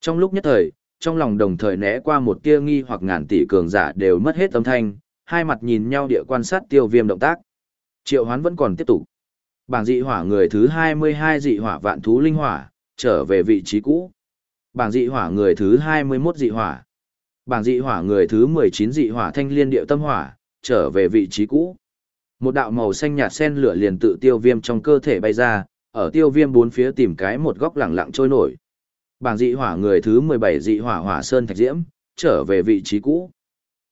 Trong lúc nhất thời, trong lòng đồng thời né qua một tia nghi hoặc ngàn tỷ cường giả đều mất hết âm thanh, hai mặt nhìn nhau địa quan sát tiêu viêm động tác. Triệu hoán vẫn còn tiếp tục. Bảng dị hỏa người thứ 22 dị hỏa vạn thú linh hỏa, trở về vị trí cũ. Bảng dị hỏa người thứ 21 dị hỏa. Bảng dị hỏa người thứ 19 dị hỏa thanh liên điệu tâm hỏa, trở về vị trí cũ. Một đạo màu xanh nhạt sen lửa liền tự tiêu viêm trong cơ thể bay ra, ở tiêu viêm bốn phía tìm cái một góc lẳng lặng trôi nổi. Bảng dị hỏa người thứ 17 dị hỏa hỏa sơn thạch diễm, trở về vị trí cũ.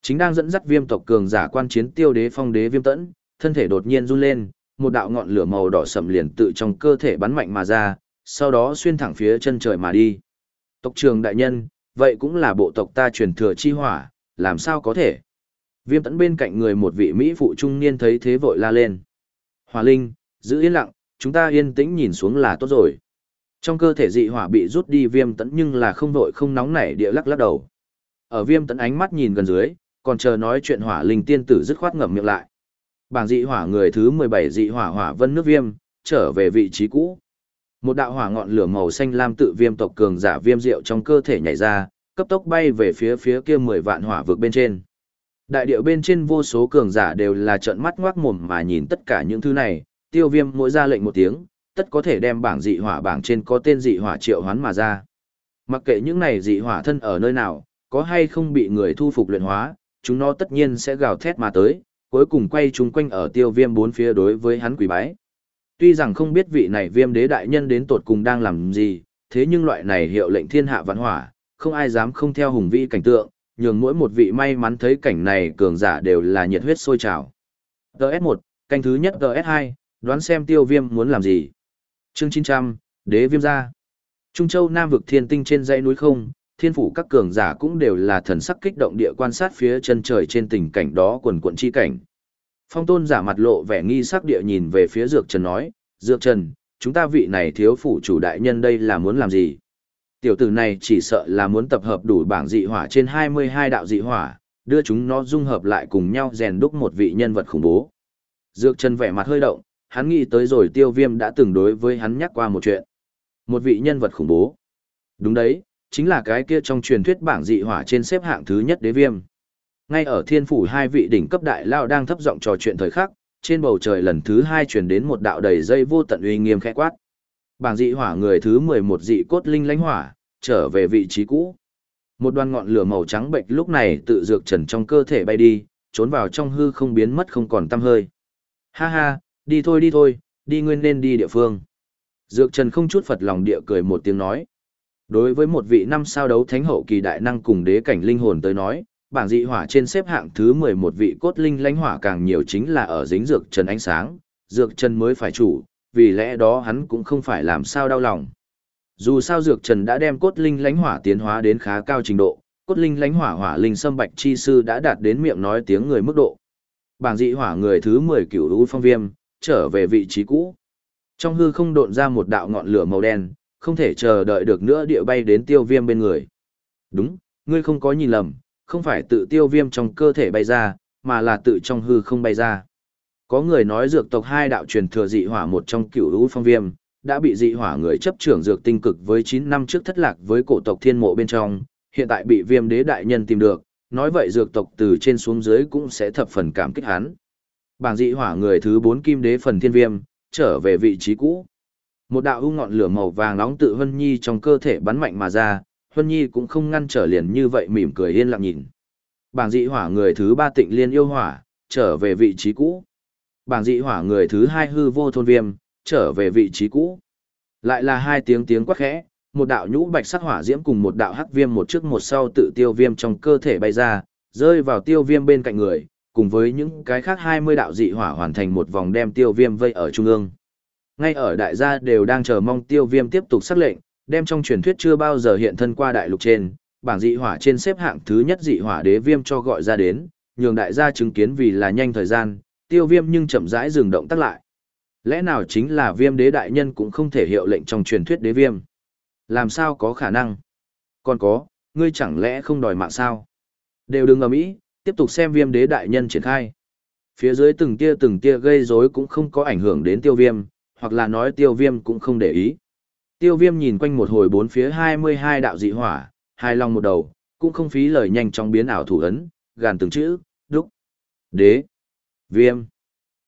Chính đang dẫn dắt viêm tộc cường giả quan chiến tiêu đế phong đế viêm tẫn, thân thể đột nhiên run lên, một đạo ngọn lửa màu đỏ sậm liền tự trong cơ thể bắn mạnh mà ra, sau đó xuyên thẳng phía chân trời mà đi. Tộc trường đại nhân, vậy cũng là bộ tộc ta truyền thừa chi hỏa, làm sao có thể? Viêm tẫn bên cạnh người một vị Mỹ phụ trung niên thấy thế vội la lên. Hòa linh, giữ yên lặng, chúng ta yên tĩnh nhìn xuống là tốt rồi. Trong cơ thể dị hỏa bị rút đi viêm tẫn nhưng là không vội không nóng nảy địa lắc lắc đầu. Ở viêm tẫn ánh mắt nhìn gần dưới, còn chờ nói chuyện hỏa linh tiên tử dứt khoát ngậm miệng lại. Bảng dị hỏa người thứ 17 dị hỏa hỏa vân nước viêm, trở về vị trí cũ. Một đạo hỏa ngọn lửa màu xanh lam tự viêm tộc cường giả viêm diệu trong cơ thể nhảy ra, cấp tốc bay về phía phía kia mười vạn hỏa vực bên trên. Đại điệu bên trên vô số cường giả đều là trợn mắt ngoác mồm mà nhìn tất cả những thứ này, tiêu viêm mỗi ra lệnh một tiếng, tất có thể đem bảng dị hỏa bảng trên có tên dị hỏa triệu hoán mà ra. Mặc kệ những này dị hỏa thân ở nơi nào, có hay không bị người thu phục luyện hóa, chúng nó tất nhiên sẽ gào thét mà tới, cuối cùng quay chúng quanh ở tiêu viêm bốn phía đối với hắn quỷ bái. Tuy rằng không biết vị này viêm đế đại nhân đến tột cùng đang làm gì, thế nhưng loại này hiệu lệnh thiên hạ vạn hỏa, không ai dám không theo hùng vĩ cảnh tượng, nhường mỗi một vị may mắn thấy cảnh này cường giả đều là nhiệt huyết sôi trào. GS1, canh thứ nhất GS2, đoán xem tiêu viêm muốn làm gì. Chương 900, Đế viêm ra. Trung Châu Nam vực thiên tinh trên dãy núi không, thiên phủ các cường giả cũng đều là thần sắc kích động địa quan sát phía chân trời trên tình cảnh đó quần quận chi cảnh. Phong tôn giả mặt lộ vẻ nghi sắc địa nhìn về phía Dược Trần nói, Dược Trần, chúng ta vị này thiếu phủ chủ đại nhân đây là muốn làm gì? Tiểu tử này chỉ sợ là muốn tập hợp đủ bảng dị hỏa trên 22 đạo dị hỏa, đưa chúng nó dung hợp lại cùng nhau rèn đúc một vị nhân vật khủng bố. Dược Trần vẻ mặt hơi động, hắn nghĩ tới rồi tiêu viêm đã từng đối với hắn nhắc qua một chuyện. Một vị nhân vật khủng bố. Đúng đấy, chính là cái kia trong truyền thuyết bảng dị hỏa trên xếp hạng thứ nhất đế viêm. Ngay ở thiên phủ hai vị đỉnh cấp đại lao đang thấp giọng trò chuyện thời khắc, trên bầu trời lần thứ hai truyền đến một đạo đầy dây vô tận uy nghiêm khẽ quát. Bảng dị hỏa người thứ 11 dị cốt linh lãnh hỏa, trở về vị trí cũ. Một đoàn ngọn lửa màu trắng bệnh lúc này tự dược trần trong cơ thể bay đi, trốn vào trong hư không biến mất không còn tăm hơi. Ha ha, đi thôi đi thôi, đi nguyên nên đi địa phương. Dược trần không chút phật lòng địa cười một tiếng nói. Đối với một vị năm sao đấu thánh hậu kỳ đại năng cùng đế cảnh linh hồn tới nói, bảng dị hỏa trên xếp hạng thứ 11 vị cốt linh lãnh hỏa càng nhiều chính là ở dính dược trần ánh sáng, dược trần mới phải chủ, vì lẽ đó hắn cũng không phải làm sao đau lòng. Dù sao dược trần đã đem cốt linh lãnh hỏa tiến hóa đến khá cao trình độ, cốt linh lãnh hỏa hỏa linh sâm bạch chi sư đã đạt đến miệng nói tiếng người mức độ. Bảng dị hỏa người thứ 10 cửu u phong viêm, trở về vị trí cũ. Trong hư không độn ra một đạo ngọn lửa màu đen, không thể chờ đợi được nữa địa bay đến tiêu viêm bên người. Đúng, ngươi không có nhìn lầm, không phải tự tiêu viêm trong cơ thể bay ra, mà là tự trong hư không bay ra. Có người nói dược tộc hai đạo truyền thừa dị hỏa một trong cửu lũ phong viêm, đã bị dị hỏa người chấp trưởng dược tinh cực với 9 năm trước thất lạc với cổ tộc thiên mộ bên trong, hiện tại bị viêm đế đại nhân tìm được, nói vậy dược tộc từ trên xuống dưới cũng sẽ thập phần cảm kích hắn. Bảng dị hỏa người thứ 4 kim đế phần thiên viêm, trở về vị trí cũ. Một đạo u ngọn lửa màu vàng nóng tự Hân Nhi trong cơ thể bắn mạnh mà ra, Huân Nhi cũng không ngăn trở liền như vậy mỉm cười yên lặng nhìn. Bảng dị hỏa người thứ ba tịnh liên yêu hỏa, trở về vị trí cũ. Bảng dị hỏa người thứ hai hư vô thôn viêm, trở về vị trí cũ. Lại là hai tiếng tiếng quát khẽ, một đạo nhũ bạch sắc hỏa diễm cùng một đạo hắc viêm một trước một sau tự tiêu viêm trong cơ thể bay ra, rơi vào tiêu viêm bên cạnh người, cùng với những cái khác 20 đạo dị hỏa hoàn thành một vòng đem tiêu viêm vây ở trung ương. Ngay ở đại gia đều đang chờ mong tiêu viêm tiếp tục sắc lệnh, đem trong truyền thuyết chưa bao giờ hiện thân qua đại lục trên, bảng dị hỏa trên xếp hạng thứ nhất dị hỏa đế viêm cho gọi ra đến, nhường đại gia chứng kiến vì là nhanh thời gian, tiêu viêm nhưng chậm rãi dừng động tác lại. Lẽ nào chính là viêm đế đại nhân cũng không thể hiệu lệnh trong truyền thuyết đế viêm? Làm sao có khả năng? Còn có, ngươi chẳng lẽ không đòi mạng sao? Đều đừng ầm ĩ, tiếp tục xem viêm đế đại nhân triển khai. Phía dưới từng tia từng tia gây rối cũng không có ảnh hưởng đến tiêu viêm, hoặc là nói tiêu viêm cũng không để ý. Tiêu viêm nhìn quanh một hồi bốn phía 22 đạo dị hỏa, hai lòng một đầu, cũng không phí lời nhanh chóng biến ảo thủ ấn, gàn từng chữ, đúc, đế, viêm.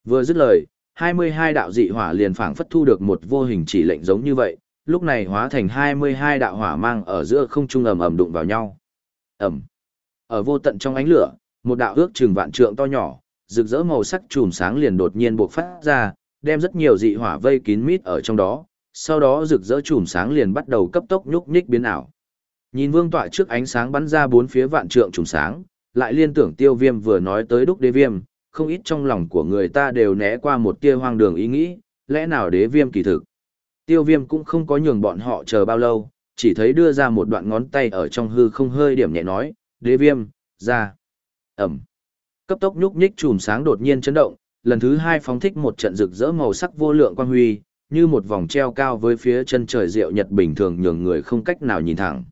Vừa dứt lời, 22 đạo dị hỏa liền phảng phất thu được một vô hình chỉ lệnh giống như vậy, lúc này hóa thành 22 đạo hỏa mang ở giữa không trung ầm ầm đụng vào nhau. Ầm. Ở vô tận trong ánh lửa, một đạo ước chừng vạn trượng to nhỏ, rực rỡ màu sắc chùm sáng liền đột nhiên bộc phát ra, đem rất nhiều dị hỏa vây kín mít ở trong đó, sau đó rực rỡ chùm sáng liền bắt đầu cấp tốc nhúc nhích biến ảo. Nhìn vương tọa trước ánh sáng bắn ra bốn phía vạn trượng chùm sáng, lại liên tưởng tiêu viêm vừa nói tới đúc đế viêm, không ít trong lòng của người ta đều né qua một tia hoang đường ý nghĩ, lẽ nào đế viêm kỳ thực. Tiêu viêm cũng không có nhường bọn họ chờ bao lâu, chỉ thấy đưa ra một đoạn ngón tay ở trong hư không hơi điểm nhẹ nói, đế viêm, ra. Ẩm. Cấp tốc nhúc nhích chùm sáng đột nhiên chấn động, lần thứ hai phóng thích một trận rực rỡ màu sắc vô lượng quang huy, như một vòng treo cao với phía chân trời rượu nhật bình thường nhường người không cách nào nhìn thẳng.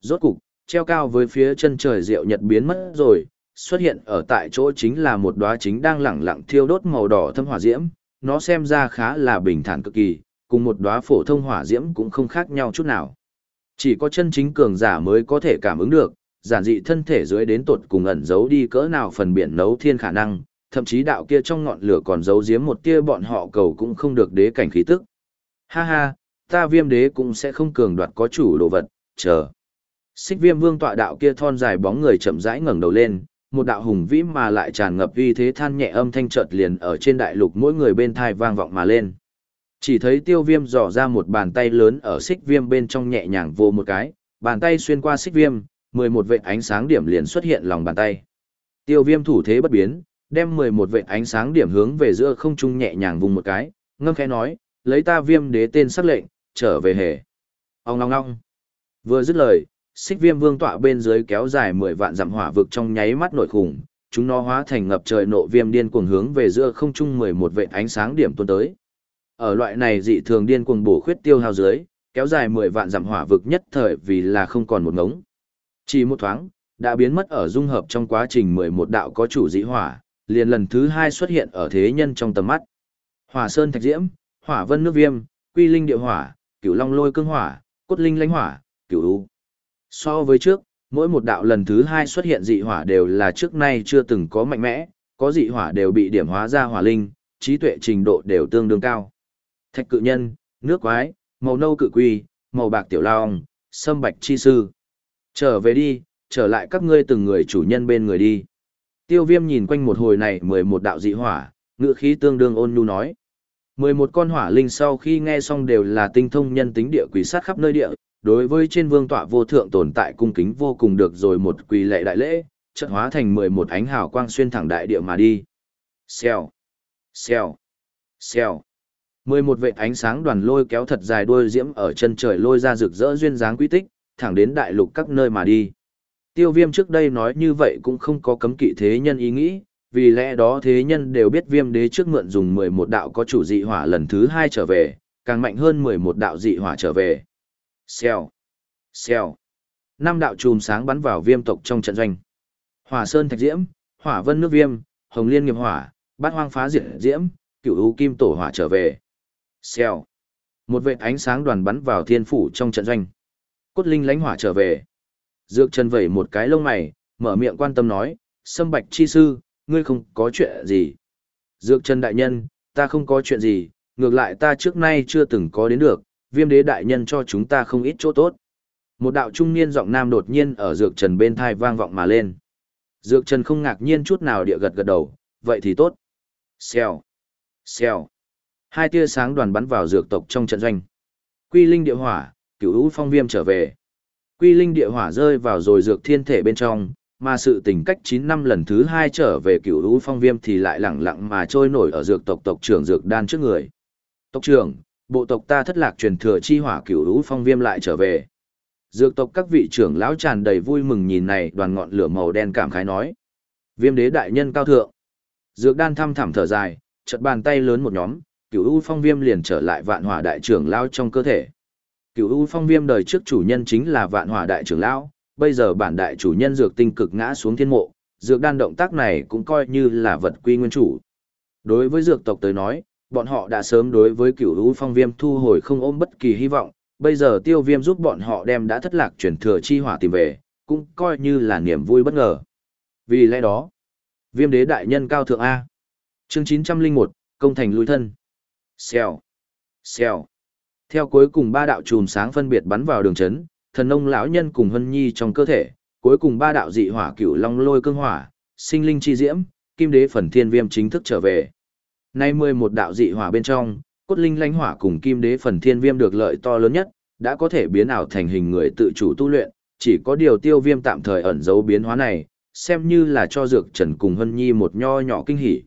Rốt cục, treo cao với phía chân trời rượu nhật biến mất rồi, xuất hiện ở tại chỗ chính là một đóa chính đang lẳng lặng thiêu đốt màu đỏ thâm hỏa diễm, nó xem ra khá là bình thản cực kỳ, cùng một đóa phổ thông hỏa diễm cũng không khác nhau chút nào. Chỉ có chân chính cường giả mới có thể cảm ứng được, giản dị thân thể dưới đến tột cùng ẩn giấu đi cỡ nào phần biển nấu thiên khả năng, thậm chí đạo kia trong ngọn lửa còn giấu giếm một tia bọn họ cầu cũng không được đế cảnh khí tức. Ha ha, ta viêm đế cũng sẽ không cường đoạt có chủ đồ vật, chờ. Xích viêm vương tọa đạo kia thon dài bóng người chậm rãi ngẩng đầu lên, một đạo hùng vĩ mà lại tràn ngập uy thế than nhẹ âm thanh chợt liền ở trên đại lục mỗi người bên thai vang vọng mà lên. Chỉ thấy tiêu viêm dò ra một bàn tay lớn ở xích viêm bên trong nhẹ nhàng vô một cái, bàn tay xuyên qua xích viêm, mười một vệ ánh sáng điểm liền xuất hiện lòng bàn tay. Tiêu viêm thủ thế bất biến, đem mười một ánh sáng điểm hướng về giữa không trung nhẹ nhàng vùng một cái, ngâm khẽ nói, lấy ta viêm đế tên sắc lệnh, trở về hề. Ông ngong ngong. Vừa dứt lời, xích viêm vương tọa bên dưới kéo dài mười vạn dặm hỏa vực trong nháy mắt nội khủng, chúng nó hóa thành ngập trời nộ viêm điên cuồng hướng về giữa không trung mười một ánh sáng điểm tuôn tới. Ở loại này dị thường điên cuồng bổ khuyết tiêu hao dưới, kéo dài mười vạn dặm hỏa vực nhất thời vì là không còn một ngống. Chỉ một thoáng, đã biến mất ở dung hợp trong quá trình mười một đạo có chủ dị hỏa, liền lần thứ hai xuất hiện ở thế nhân trong tầm mắt. Hỏa sơn thạch diễm, hỏa vân nước viêm, quy linh địa hỏa, cửu long lôi cương hỏa, cốt linh lãnh hỏa, cửu u. So với trước, mỗi một đạo lần thứ hai xuất hiện dị hỏa đều là trước nay chưa từng có mạnh mẽ, có dị hỏa đều bị điểm hóa ra hỏa linh, trí tuệ trình độ đều tương đương cao. Thạch cự nhân, nước quái, màu nâu cự quy, màu bạc tiểu long, sâm bạch chi sư. Trở về đi, trở lại các ngươi từng người chủ nhân bên người đi. Tiêu viêm nhìn quanh một hồi này mười một đạo dị hỏa, ngựa khí tương đương ôn nhu nói. mười một con hỏa linh sau khi nghe xong đều là tinh thông nhân tính địa quỷ sát khắp nơi địa, đối với trên vương tọa vô thượng tồn tại cung kính vô cùng được rồi một quỳ lệ đại lễ, trận hóa thành mười một ánh hào quang xuyên thẳng đại địa mà đi. Xèo, xèo, xèo. mười một vệ ánh sáng đoàn lôi kéo thật dài đuôi diễm ở chân trời lôi ra rực rỡ duyên dáng quy tích, thẳng đến đại lục các nơi mà đi. Tiêu viêm trước đây nói như vậy cũng không có cấm kỵ thế nhân ý nghĩ, vì lẽ đó thế nhân đều biết viêm đế trước mượn dùng 11 đạo có chủ dị hỏa lần thứ hai trở về, càng mạnh hơn 11 đạo dị hỏa trở về. Xèo, xèo. Năm đạo chùm sáng bắn vào viêm tộc trong trận doanh. Hỏa sơn thạch diễm, hỏa vân nước viêm, hồng liên nghiệp hỏa, bát hoang phá diệt diễm, cửu u kim tổ hỏa trở về. Xèo. Một vệt ánh sáng đoàn bắn vào thiên phủ trong trận doanh. Cốt linh lãnh hỏa trở về. Dược Trần vẩy một cái lông mày, mở miệng quan tâm nói, Sâm Bạch Chi Sư, ngươi không có chuyện gì. Dược Trần Đại Nhân, ta không có chuyện gì, ngược lại ta trước nay chưa từng có đến được, viêm đế đại nhân cho chúng ta không ít chỗ tốt. Một đạo trung niên giọng nam đột nhiên ở Dược Trần bên thai vang vọng mà lên. Dược Trần không ngạc nhiên chút nào địa gật gật đầu, vậy thì tốt. Xèo, xèo. Hai tia sáng đoàn bắn vào dược tộc trong trận doanh. Quy linh địa hỏa, cửu u phong viêm trở về. Quy linh địa hỏa rơi vào rồi dược thiên thể bên trong, mà sự tình cách 9 năm lần thứ hai trở về cửu lũ phong viêm thì lại lẳng lặng mà trôi nổi ở dược tộc tộc trưởng dược đan trước người. Tộc trưởng, bộ tộc ta thất lạc truyền thừa chi hỏa cửu lũ phong viêm lại trở về. Dược tộc các vị trưởng lão tràn đầy vui mừng nhìn này đoàn ngọn lửa màu đen cảm khái nói. Viêm đế đại nhân cao thượng. Dược đan thăm thẳm thở dài, chợt bàn tay lớn một nhóm, cửu u phong viêm liền trở lại vạn hỏa đại trưởng lão trong cơ thể. Cựu U Phong Viêm đời trước chủ nhân chính là Vạn Hỏa đại trưởng lão, bây giờ bản đại chủ nhân dược tinh cực ngã xuống thiên mộ, dược đan động tác này cũng coi như là vật quy nguyên chủ. Đối với dược tộc tới nói, bọn họ đã sớm đối với Cựu U Phong Viêm thu hồi không ôm bất kỳ hy vọng, bây giờ Tiêu Viêm giúp bọn họ đem đã thất lạc chuyển thừa chi hỏa tìm về, cũng coi như là niềm vui bất ngờ. Vì lẽ đó, Viêm đế đại nhân cao thượng a. Chương 901, công thành lui thân. Xèo. Xèo. Theo cuối cùng ba đạo chùm sáng phân biệt bắn vào đường chấn, thần nông lão nhân cùng hân nhi trong cơ thể, cuối cùng ba đạo dị hỏa cửu long lôi cương hỏa, sinh linh chi diễm, kim đế phần thiên viêm chính thức trở về. Nay mười một đạo dị hỏa bên trong, cốt linh lãnh hỏa cùng kim đế phần thiên viêm được lợi to lớn nhất, đã có thể biến ảo thành hình người tự chủ tu luyện, chỉ có điều tiêu viêm tạm thời ẩn giấu biến hóa này, xem như là cho dược trần cùng hân nhi một nho nhỏ kinh hỉ.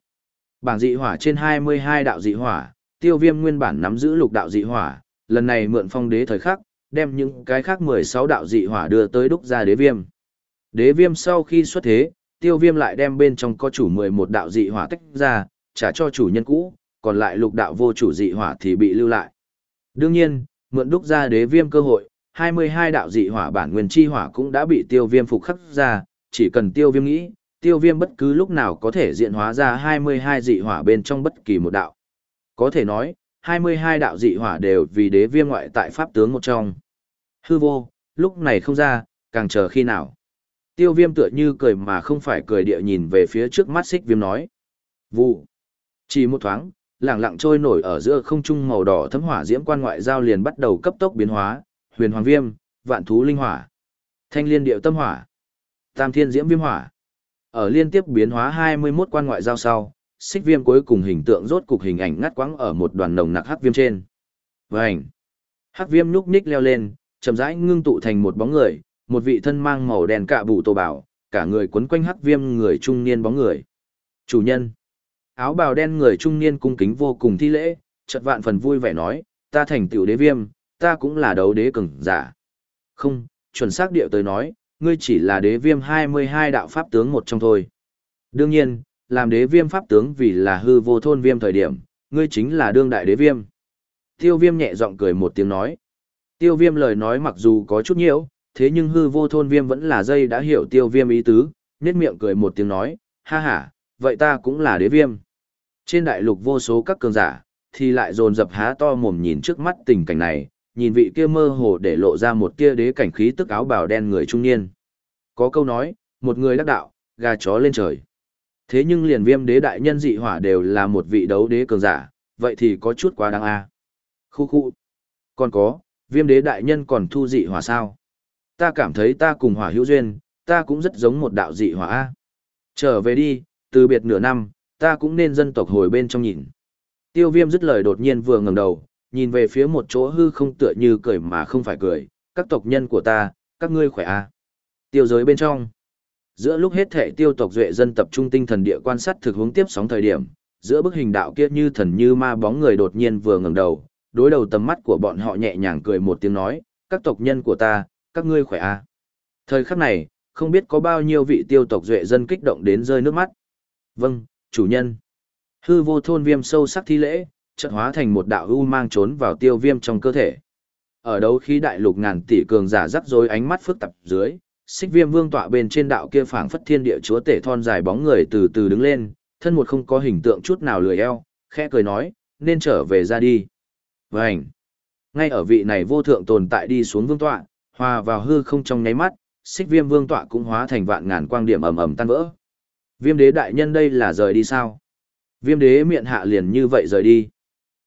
Bảng dị hỏa trên 22 đạo dị hỏa, tiêu viêm nguyên bản nắm giữ lục đạo dị hỏa, lần này mượn phong đế thời khắc, đem những cái khác 16 đạo dị hỏa đưa tới đúc ra đế viêm. Đế viêm sau khi xuất thế, tiêu viêm lại đem bên trong có chủ 11 đạo dị hỏa tách ra, trả cho chủ nhân cũ, còn lại lục đạo vô chủ dị hỏa thì bị lưu lại. Đương nhiên, mượn đúc ra đế viêm cơ hội, 22 đạo dị hỏa bản nguyên chi hỏa cũng đã bị tiêu viêm phục khắc ra, chỉ cần tiêu viêm nghĩ, tiêu viêm bất cứ lúc nào có thể diện hóa ra 22 dị hỏa bên trong bất kỳ một đạo. Có thể nói, 22 đạo dị hỏa đều vì đế viêm ngoại tại pháp tướng một trong. Hư vô, lúc này không ra, càng chờ khi nào. Tiêu viêm tựa như cười mà không phải cười địa nhìn về phía trước mắt xích viêm nói. Vụ. Chỉ một thoáng, lẳng lặng trôi nổi ở giữa không trung màu đỏ thấm hỏa diễm quan ngoại giao liền bắt đầu cấp tốc biến hóa, huyền hoàng viêm, vạn thú linh hỏa, thanh liên điệu tâm hỏa, tam thiên diễm viêm hỏa. Ở liên tiếp biến hóa 21 quan ngoại giao sau, xích viêm cuối cùng hình tượng rốt cục hình ảnh ngắt quãng ở một đoàn nồng nặc hắc viêm trên. Vành. Hắc viêm nhúc nhích leo lên, chậm rãi ngưng tụ thành một bóng người, một vị thân mang màu đen cạ bụ tô bảo, cả người quấn quanh hắc viêm người trung niên bóng người. Chủ nhân. Áo bào đen người trung niên cung kính vô cùng thi lễ, chợt vạn phần vui vẻ nói, ta thành tiểu đế viêm, ta cũng là đấu đế cường giả. Không, chuẩn xác điệu tới nói, ngươi chỉ là đế viêm 22 đạo pháp tướng một trong thôi. Đương nhiên, làm đế viêm pháp tướng vì là hư vô thôn viêm thời điểm, ngươi chính là đương đại đế viêm. Tiêu viêm nhẹ giọng cười một tiếng nói. Tiêu viêm lời nói mặc dù có chút nhiễu, thế nhưng hư vô thôn viêm vẫn là dây đã hiểu tiêu viêm ý tứ, nét miệng cười một tiếng nói, ha ha, vậy ta cũng là đế viêm. Trên đại lục vô số các cường giả, thì lại dồn dập há to mồm nhìn trước mắt tình cảnh này, nhìn vị kia mơ hồ để lộ ra một kia đế cảnh khí tức áo bào đen người trung niên. Có câu nói, một người đắc đạo, gà chó lên trời. Thế nhưng liền viêm đế đại nhân dị hỏa đều là một vị đấu đế cường giả, vậy thì có chút quá đáng a. À. Khu khu. Còn có, viêm đế đại nhân còn thu dị hỏa sao? Ta cảm thấy ta cùng hỏa hữu duyên, ta cũng rất giống một đạo dị hỏa a. Trở về đi, từ biệt nửa năm, ta cũng nên dân tộc hồi bên trong nhìn. Tiêu viêm dứt lời đột nhiên vừa ngẩng đầu, nhìn về phía một chỗ hư không tựa như cười mà không phải cười, các tộc nhân của ta, các ngươi khỏe a. Tiêu giới bên trong. Giữa lúc hết thể tiêu tộc duệ dân tập trung tinh thần địa quan sát thực hướng tiếp sóng thời điểm, giữa bức hình đạo kia như thần như ma bóng người đột nhiên vừa ngẩng đầu, đối đầu tầm mắt của bọn họ nhẹ nhàng cười một tiếng nói, các tộc nhân của ta, các ngươi khỏe à. Thời khắc này, không biết có bao nhiêu vị tiêu tộc duệ dân kích động đến rơi nước mắt. Vâng, chủ nhân. Hư vô thôn viêm sâu sắc thi lễ, chợt hóa thành một đạo u mang trốn vào tiêu viêm trong cơ thể. Ở đấu khí đại lục ngàn tỷ cường giả rắc rối ánh mắt phức tạp dưới, xích viêm vương tọa bên trên đạo kia phảng phất thiên địa chúa tể thon dài bóng người từ từ đứng lên, thân một không có hình tượng chút nào lười eo, khẽ cười nói, nên trở về ra đi. vảnh Ngay ở vị này vô thượng tồn tại đi xuống vương tọa, hòa vào hư không trong nháy mắt, xích viêm vương tọa cũng hóa thành vạn ngàn quang điểm ầm ầm tan vỡ. Viêm đế đại nhân đây là rời đi sao? Viêm đế miệng hạ liền như vậy rời đi.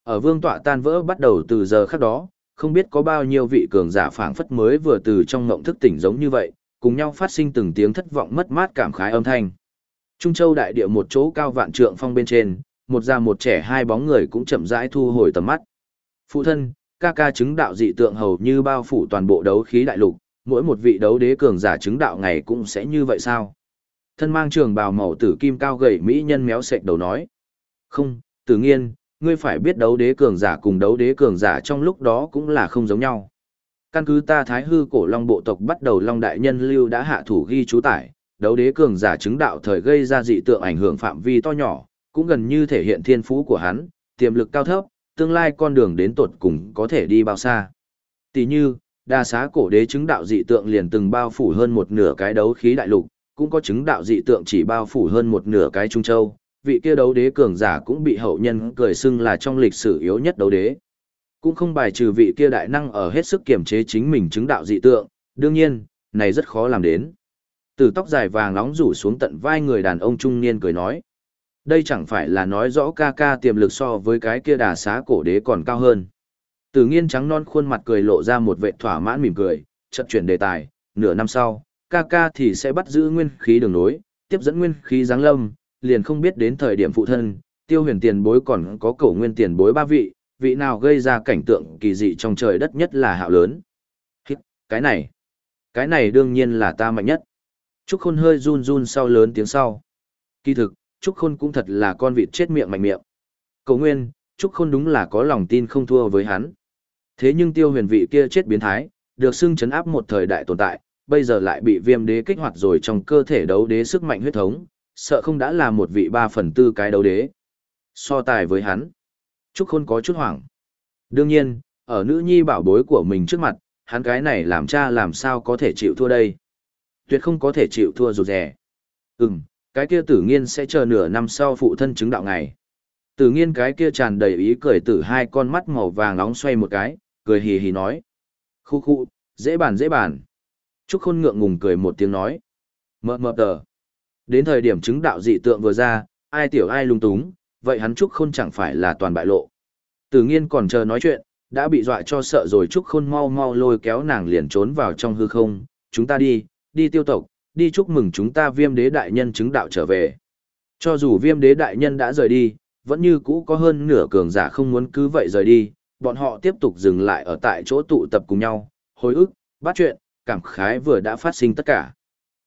Ở vương tọa tan vỡ bắt đầu từ giờ khắc đó, không biết có bao nhiêu vị cường giả phảng phất mới vừa từ trong ngộng thức tỉnh giống như vậy, cùng nhau phát sinh từng tiếng thất vọng mất mát cảm khái âm thanh. Trung Châu đại địa một chỗ cao vạn trượng phong bên trên, một già một trẻ hai bóng người cũng chậm rãi thu hồi tầm mắt. Phụ thân, ca ca chứng đạo dị tượng hầu như bao phủ toàn bộ đấu khí đại lục, mỗi một vị đấu đế cường giả chứng đạo ngày cũng sẽ như vậy sao? Thân mang trường bào màu tử kim cao gầy mỹ nhân méo sệch đầu nói. Không, tự nhiên, ngươi phải biết đấu đế cường giả cùng đấu đế cường giả trong lúc đó cũng là không giống nhau. Căn cứ ta thái hư cổ long bộ tộc bắt đầu long đại nhân lưu đã hạ thủ ghi chú tải, đấu đế cường giả chứng đạo thời gây ra dị tượng ảnh hưởng phạm vi to nhỏ, cũng gần như thể hiện thiên phú của hắn, tiềm lực cao thấp, tương lai con đường đến tột cùng có thể đi bao xa. Tỷ như, đa xá cổ đế chứng đạo dị tượng liền từng bao phủ hơn một nửa cái đấu khí đại lục, cũng có chứng đạo dị tượng chỉ bao phủ hơn một nửa cái trung châu, vị kia đấu đế cường giả cũng bị hậu nhân cười xưng là trong lịch sử yếu nhất đấu đế. Cũng không bài trừ vị kia đại năng ở hết sức kiểm chế chính mình chứng đạo dị tượng, đương nhiên, này rất khó làm đến. Từ tóc dài vàng nóng rủ xuống tận vai người đàn ông trung niên cười nói. Đây chẳng phải là nói rõ ca ca tiềm lực so với cái kia đà xá cổ đế còn cao hơn. Từ nghiên trắng non khuôn mặt cười lộ ra một vệ thỏa mãn mỉm cười, chợt chuyển đề tài, nửa năm sau, ca ca thì sẽ bắt giữ nguyên khí đường nối, tiếp dẫn nguyên khí giáng lâm, liền không biết đến thời điểm phụ thân, tiêu huyền tiền bối còn có cổ nguyên tiền bối ba vị, vị nào gây ra cảnh tượng kỳ dị trong trời đất nhất là hạo lớn. Hít, cái này, cái này đương nhiên là ta mạnh nhất. Trúc Khôn hơi run run sau lớn tiếng sau. Kỳ thực, Trúc Khôn cũng thật là con vịt chết miệng mạnh miệng. Cầu nguyên, Trúc Khôn đúng là có lòng tin không thua với hắn. Thế nhưng tiêu huyền vị kia chết biến thái, được xưng chấn áp một thời đại tồn tại, bây giờ lại bị viêm đế kích hoạt rồi trong cơ thể đấu đế sức mạnh huyết thống, sợ không đã là một vị ba phần tư cái đấu đế. So tài với hắn, Trúc Khôn có chút hoảng. Đương nhiên, ở nữ nhi bảo bối của mình trước mặt, hắn cái này làm cha làm sao có thể chịu thua đây. Tuyệt không có thể chịu thua rụt rẻ. Ừm, cái kia tử nghiên sẽ chờ nửa năm sau phụ thân chứng đạo ngày. Tử nghiên cái kia tràn đầy ý cười từ hai con mắt màu vàng nóng xoay một cái, cười hì hì nói. Khu khu, dễ bàn dễ bàn. Trúc Khôn ngượng ngùng cười một tiếng nói. Mờ mờ tờ. Đến thời điểm chứng đạo dị tượng vừa ra, ai tiểu ai lung túng, vậy hắn Trúc Khôn chẳng phải là toàn bại lộ. Tử nghiên còn chờ nói chuyện, đã bị dọa cho sợ rồi Trúc Khôn mau mau lôi kéo nàng liền trốn vào trong hư không. Chúng ta đi, đi tiêu tộc, đi chúc mừng chúng ta viêm đế đại nhân chứng đạo trở về. Cho dù viêm đế đại nhân đã rời đi, vẫn như cũ có hơn nửa cường giả không muốn cứ vậy rời đi, bọn họ tiếp tục dừng lại ở tại chỗ tụ tập cùng nhau, hồi ức, bắt chuyện, cảm khái vừa đã phát sinh tất cả.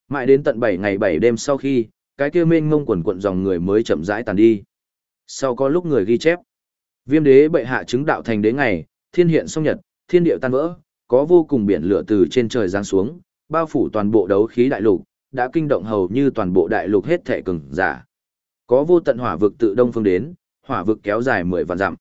Mãi đến tận 7 ngày 7 đêm sau khi, cái kia mênh ngông quần quận dòng người mới chậm rãi tàn đi. Sau có lúc người ghi chép, viêm đế bệ hạ chứng đạo thành đế ngày, thiên hiện song nhật, thiên điệu tan vỡ, có vô cùng biển lửa từ trên trời giáng xuống, bao phủ toàn bộ đấu khí đại lục, đã kinh động hầu như toàn bộ đại lục hết thể cường giả. Có vô tận hỏa vực tự đông phương đến, hỏa vực kéo dài 10 vạn dặm.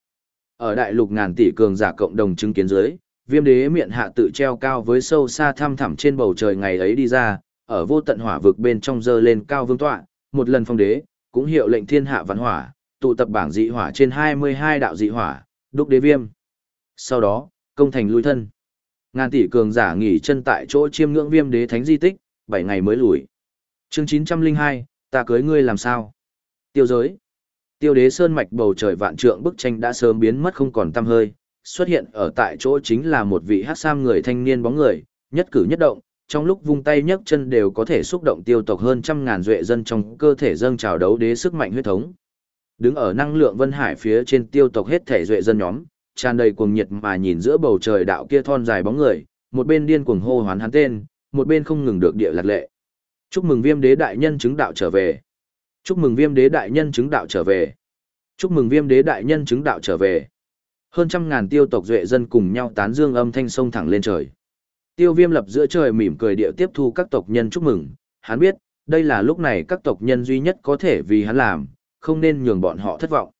Ở đại lục ngàn tỷ cường giả cộng đồng chứng kiến dưới, viêm đế miệng hạ tự treo cao với sâu xa thăm thẳm trên bầu trời ngày ấy đi ra, ở vô tận hỏa vực bên trong dơ lên cao vương tọa, một lần phong đế, cũng hiệu lệnh thiên hạ văn hỏa, tụ tập bảng dị hỏa trên 22 đạo dị hỏa, đúc đế viêm. Sau đó, công thành lui thân. Ngàn tỷ cường giả nghỉ chân tại chỗ chiêm ngưỡng viêm đế thánh di tích, 7 ngày mới lùi. Chương 902, ta cưới ngươi làm sao? Tiêu giới. Tiêu đế sơn mạch bầu trời vạn trượng bức tranh đã sớm biến mất không còn tăm hơi, xuất hiện ở tại chỗ chính là một vị hát sam người thanh niên bóng người, nhất cử nhất động, trong lúc vung tay nhấc chân đều có thể xúc động tiêu tộc hơn trăm ngàn duệ dân trong cơ thể dâng trào đấu đế sức mạnh huyết thống. Đứng ở năng lượng vân hải phía trên tiêu tộc hết thể duệ dân nhóm, tràn đầy cuồng nhiệt mà nhìn giữa bầu trời đạo kia thon dài bóng người, một bên điên cuồng hô hoán hắn tên, một bên không ngừng được địa lạc lệ. Chúc mừng Viêm Đế đại nhân chứng đạo trở về. Chúc mừng Viêm Đế đại nhân chứng đạo trở về. Chúc mừng Viêm Đế đại nhân chứng đạo trở về. Hơn trăm ngàn tiêu tộc duệ dân cùng nhau tán dương âm thanh sông thẳng lên trời. Tiêu Viêm lập giữa trời mỉm cười địa tiếp thu các tộc nhân chúc mừng, hắn biết, đây là lúc này các tộc nhân duy nhất có thể vì hắn làm, không nên nhường bọn họ thất vọng.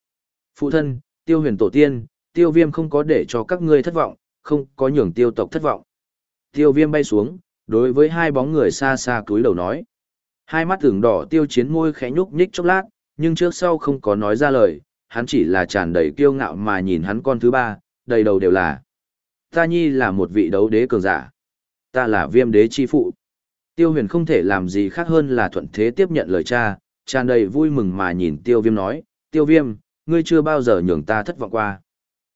Phụ thân, Tiêu Huyền tổ tiên, Tiêu Viêm không có để cho các ngươi thất vọng, không có nhường tiêu tộc thất vọng. Tiêu Viêm bay xuống, đối với hai bóng người xa xa cúi đầu nói. Hai mắt tưởng đỏ tiêu chiến môi khẽ nhúc nhích chốc lát, nhưng trước sau không có nói ra lời, hắn chỉ là tràn đầy kiêu ngạo mà nhìn hắn con thứ ba, đầy đầu đều là. Ta nhi là một vị đấu đế cường giả. Ta là viêm đế chi phụ. Tiêu huyền không thể làm gì khác hơn là thuận thế tiếp nhận lời cha, tràn đầy vui mừng mà nhìn tiêu viêm nói, tiêu viêm, ngươi chưa bao giờ nhường ta thất vọng qua.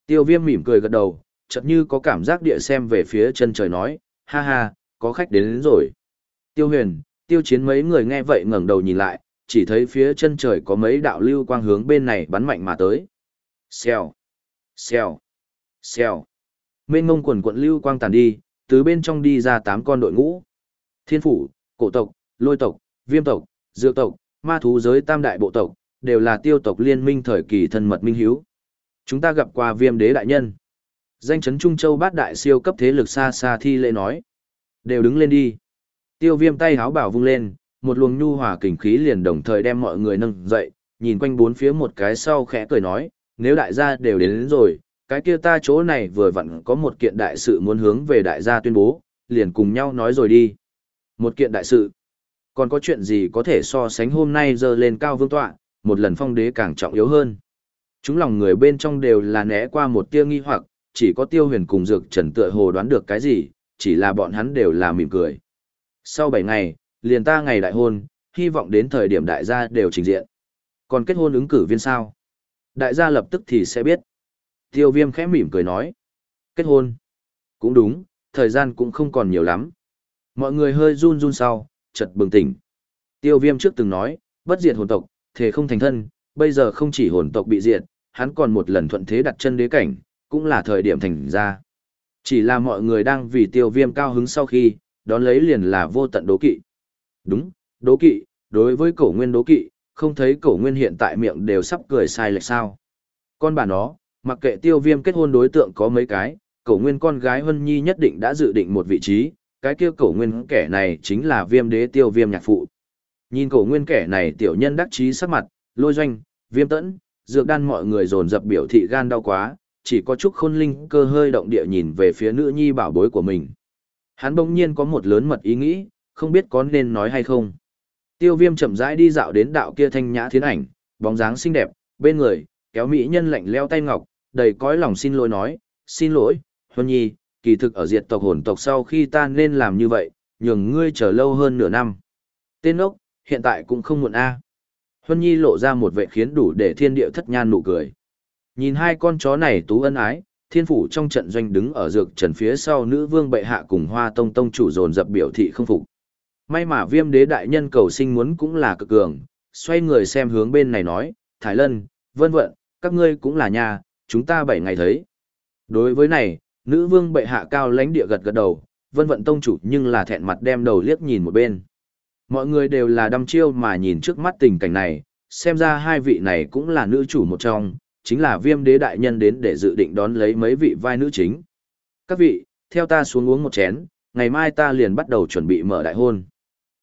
Tiêu viêm mỉm cười gật đầu, chợt như có cảm giác địa xem về phía chân trời nói, ha ha, có khách đến, đến rồi. Tiêu huyền, tiêu chiến mấy người nghe vậy ngẩng đầu nhìn lại, chỉ thấy phía chân trời có mấy đạo lưu quang hướng bên này bắn mạnh mà tới. Xèo, xèo, xèo. Mênh ngông quần quận lưu quang tàn đi, từ bên trong đi ra tám con đội ngũ. Thiên phủ, cổ tộc, lôi tộc, viêm tộc, dược tộc, ma thú giới tam đại bộ tộc, đều là tiêu tộc liên minh thời kỳ thân mật minh hiếu. Chúng ta gặp qua viêm đế đại nhân. Danh chấn Trung Châu bát đại siêu cấp thế lực xa xa thi lễ nói. Đều đứng lên đi. Tiêu viêm tay háo bảo vung lên, một luồng nhu hòa kình khí liền đồng thời đem mọi người nâng dậy, nhìn quanh bốn phía một cái sau khẽ cười nói, nếu đại gia đều đến, đến rồi, cái kia ta chỗ này vừa vặn có một kiện đại sự muốn hướng về đại gia tuyên bố, liền cùng nhau nói rồi đi. Một kiện đại sự. Còn có chuyện gì có thể so sánh hôm nay giờ lên cao vương tọa, một lần phong đế càng trọng yếu hơn. Chúng lòng người bên trong đều là né qua một tia nghi hoặc, chỉ có tiêu huyền cùng dược trần tựa hồ đoán được cái gì, chỉ là bọn hắn đều là mỉm cười. Sau 7 ngày, liền ta ngày đại hôn, hy vọng đến thời điểm đại gia đều trình diện. Còn kết hôn ứng cử viên sao? Đại gia lập tức thì sẽ biết. Tiêu viêm khẽ mỉm cười nói. Kết hôn. Cũng đúng, thời gian cũng không còn nhiều lắm. Mọi người hơi run run sau, chợt bừng tỉnh. Tiêu viêm trước từng nói, bất diệt hồn tộc, thế không thành thân, bây giờ không chỉ hồn tộc bị diệt, hắn còn một lần thuận thế đặt chân đế cảnh, cũng là thời điểm thành ra. Chỉ là mọi người đang vì tiêu viêm cao hứng sau khi, đón lấy liền là vô tận đố kỵ. Đúng, đố kỵ, đối với cổ nguyên đố kỵ, không thấy cổ nguyên hiện tại miệng đều sắp cười sai lệch sao. Con bà nó, mặc kệ tiêu viêm kết hôn đối tượng có mấy cái, cổ nguyên con gái Hân Nhi nhất định đã dự định một vị trí, cái kia cổ nguyên kẻ này chính là viêm đế tiêu viêm nhạc phụ. Nhìn cổ nguyên kẻ này tiểu nhân đắc chí sắc mặt, lôi doanh, viêm tẫn, dược đan mọi người dồn dập biểu thị gan đau quá, chỉ có chút khôn linh cơ hơi động địa nhìn về phía nữ nhi bảo bối của mình. Hắn bỗng nhiên có một lớn mật ý nghĩ, không biết có nên nói hay không. Tiêu viêm chậm rãi đi dạo đến đạo kia thanh nhã thiến ảnh, bóng dáng xinh đẹp, bên người, kéo mỹ nhân lạnh leo tay ngọc, đầy cõi lòng xin lỗi nói, xin lỗi, Huân Nhi, kỳ thực ở diệt tộc hồn tộc sau khi ta nên làm như vậy, nhường ngươi chờ lâu hơn nửa năm. Tên ốc, hiện tại cũng không muộn a. Huân Nhi lộ ra một vệ khiến đủ để thiên địa thất nhan nụ cười. Nhìn hai con chó này tú ân ái, thiên phủ trong trận doanh đứng ở dược trần phía sau nữ vương bệ hạ cùng hoa tông tông chủ dồn dập biểu thị không phục. May mà viêm đế đại nhân cầu sinh muốn cũng là cực cường, xoay người xem hướng bên này nói, Thái Lân, vân vận, các ngươi cũng là nhà, chúng ta bảy ngày thấy. Đối với này, nữ vương bệ hạ cao lãnh địa gật gật đầu, vân vận tông chủ nhưng là thẹn mặt đem đầu liếc nhìn một bên. Mọi người đều là đăm chiêu mà nhìn trước mắt tình cảnh này, xem ra hai vị này cũng là nữ chủ một trong, chính là viêm đế đại nhân đến để dự định đón lấy mấy vị vai nữ chính. Các vị, theo ta xuống uống một chén, ngày mai ta liền bắt đầu chuẩn bị mở đại hôn.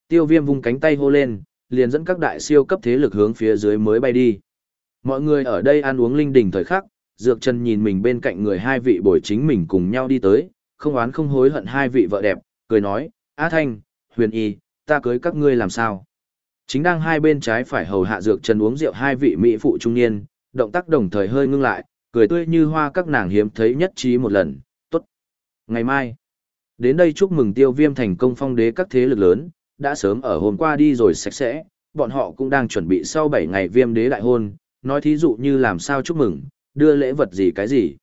Tiêu viêm vung cánh tay hô lên, liền dẫn các đại siêu cấp thế lực hướng phía dưới mới bay đi. Mọi người ở đây ăn uống linh đình thời khắc, Dược Trần nhìn mình bên cạnh người hai vị bồi chính mình cùng nhau đi tới, không oán không hối hận hai vị vợ đẹp, cười nói, Á Thanh, Huyền Y, ta cưới các ngươi làm sao? Chính đang hai bên trái phải hầu hạ Dược Trần uống rượu hai vị mỹ phụ trung niên, động tác đồng thời hơi ngưng lại, cười tươi như hoa các nàng hiếm thấy nhất trí một lần, tốt. Ngày mai, đến đây chúc mừng tiêu viêm thành công phong đế các thế lực lớn, đã sớm ở hôm qua đi rồi sạch sẽ, bọn họ cũng đang chuẩn bị sau 7 ngày viêm đế đại hôn, nói thí dụ như làm sao chúc mừng, đưa lễ vật gì cái gì.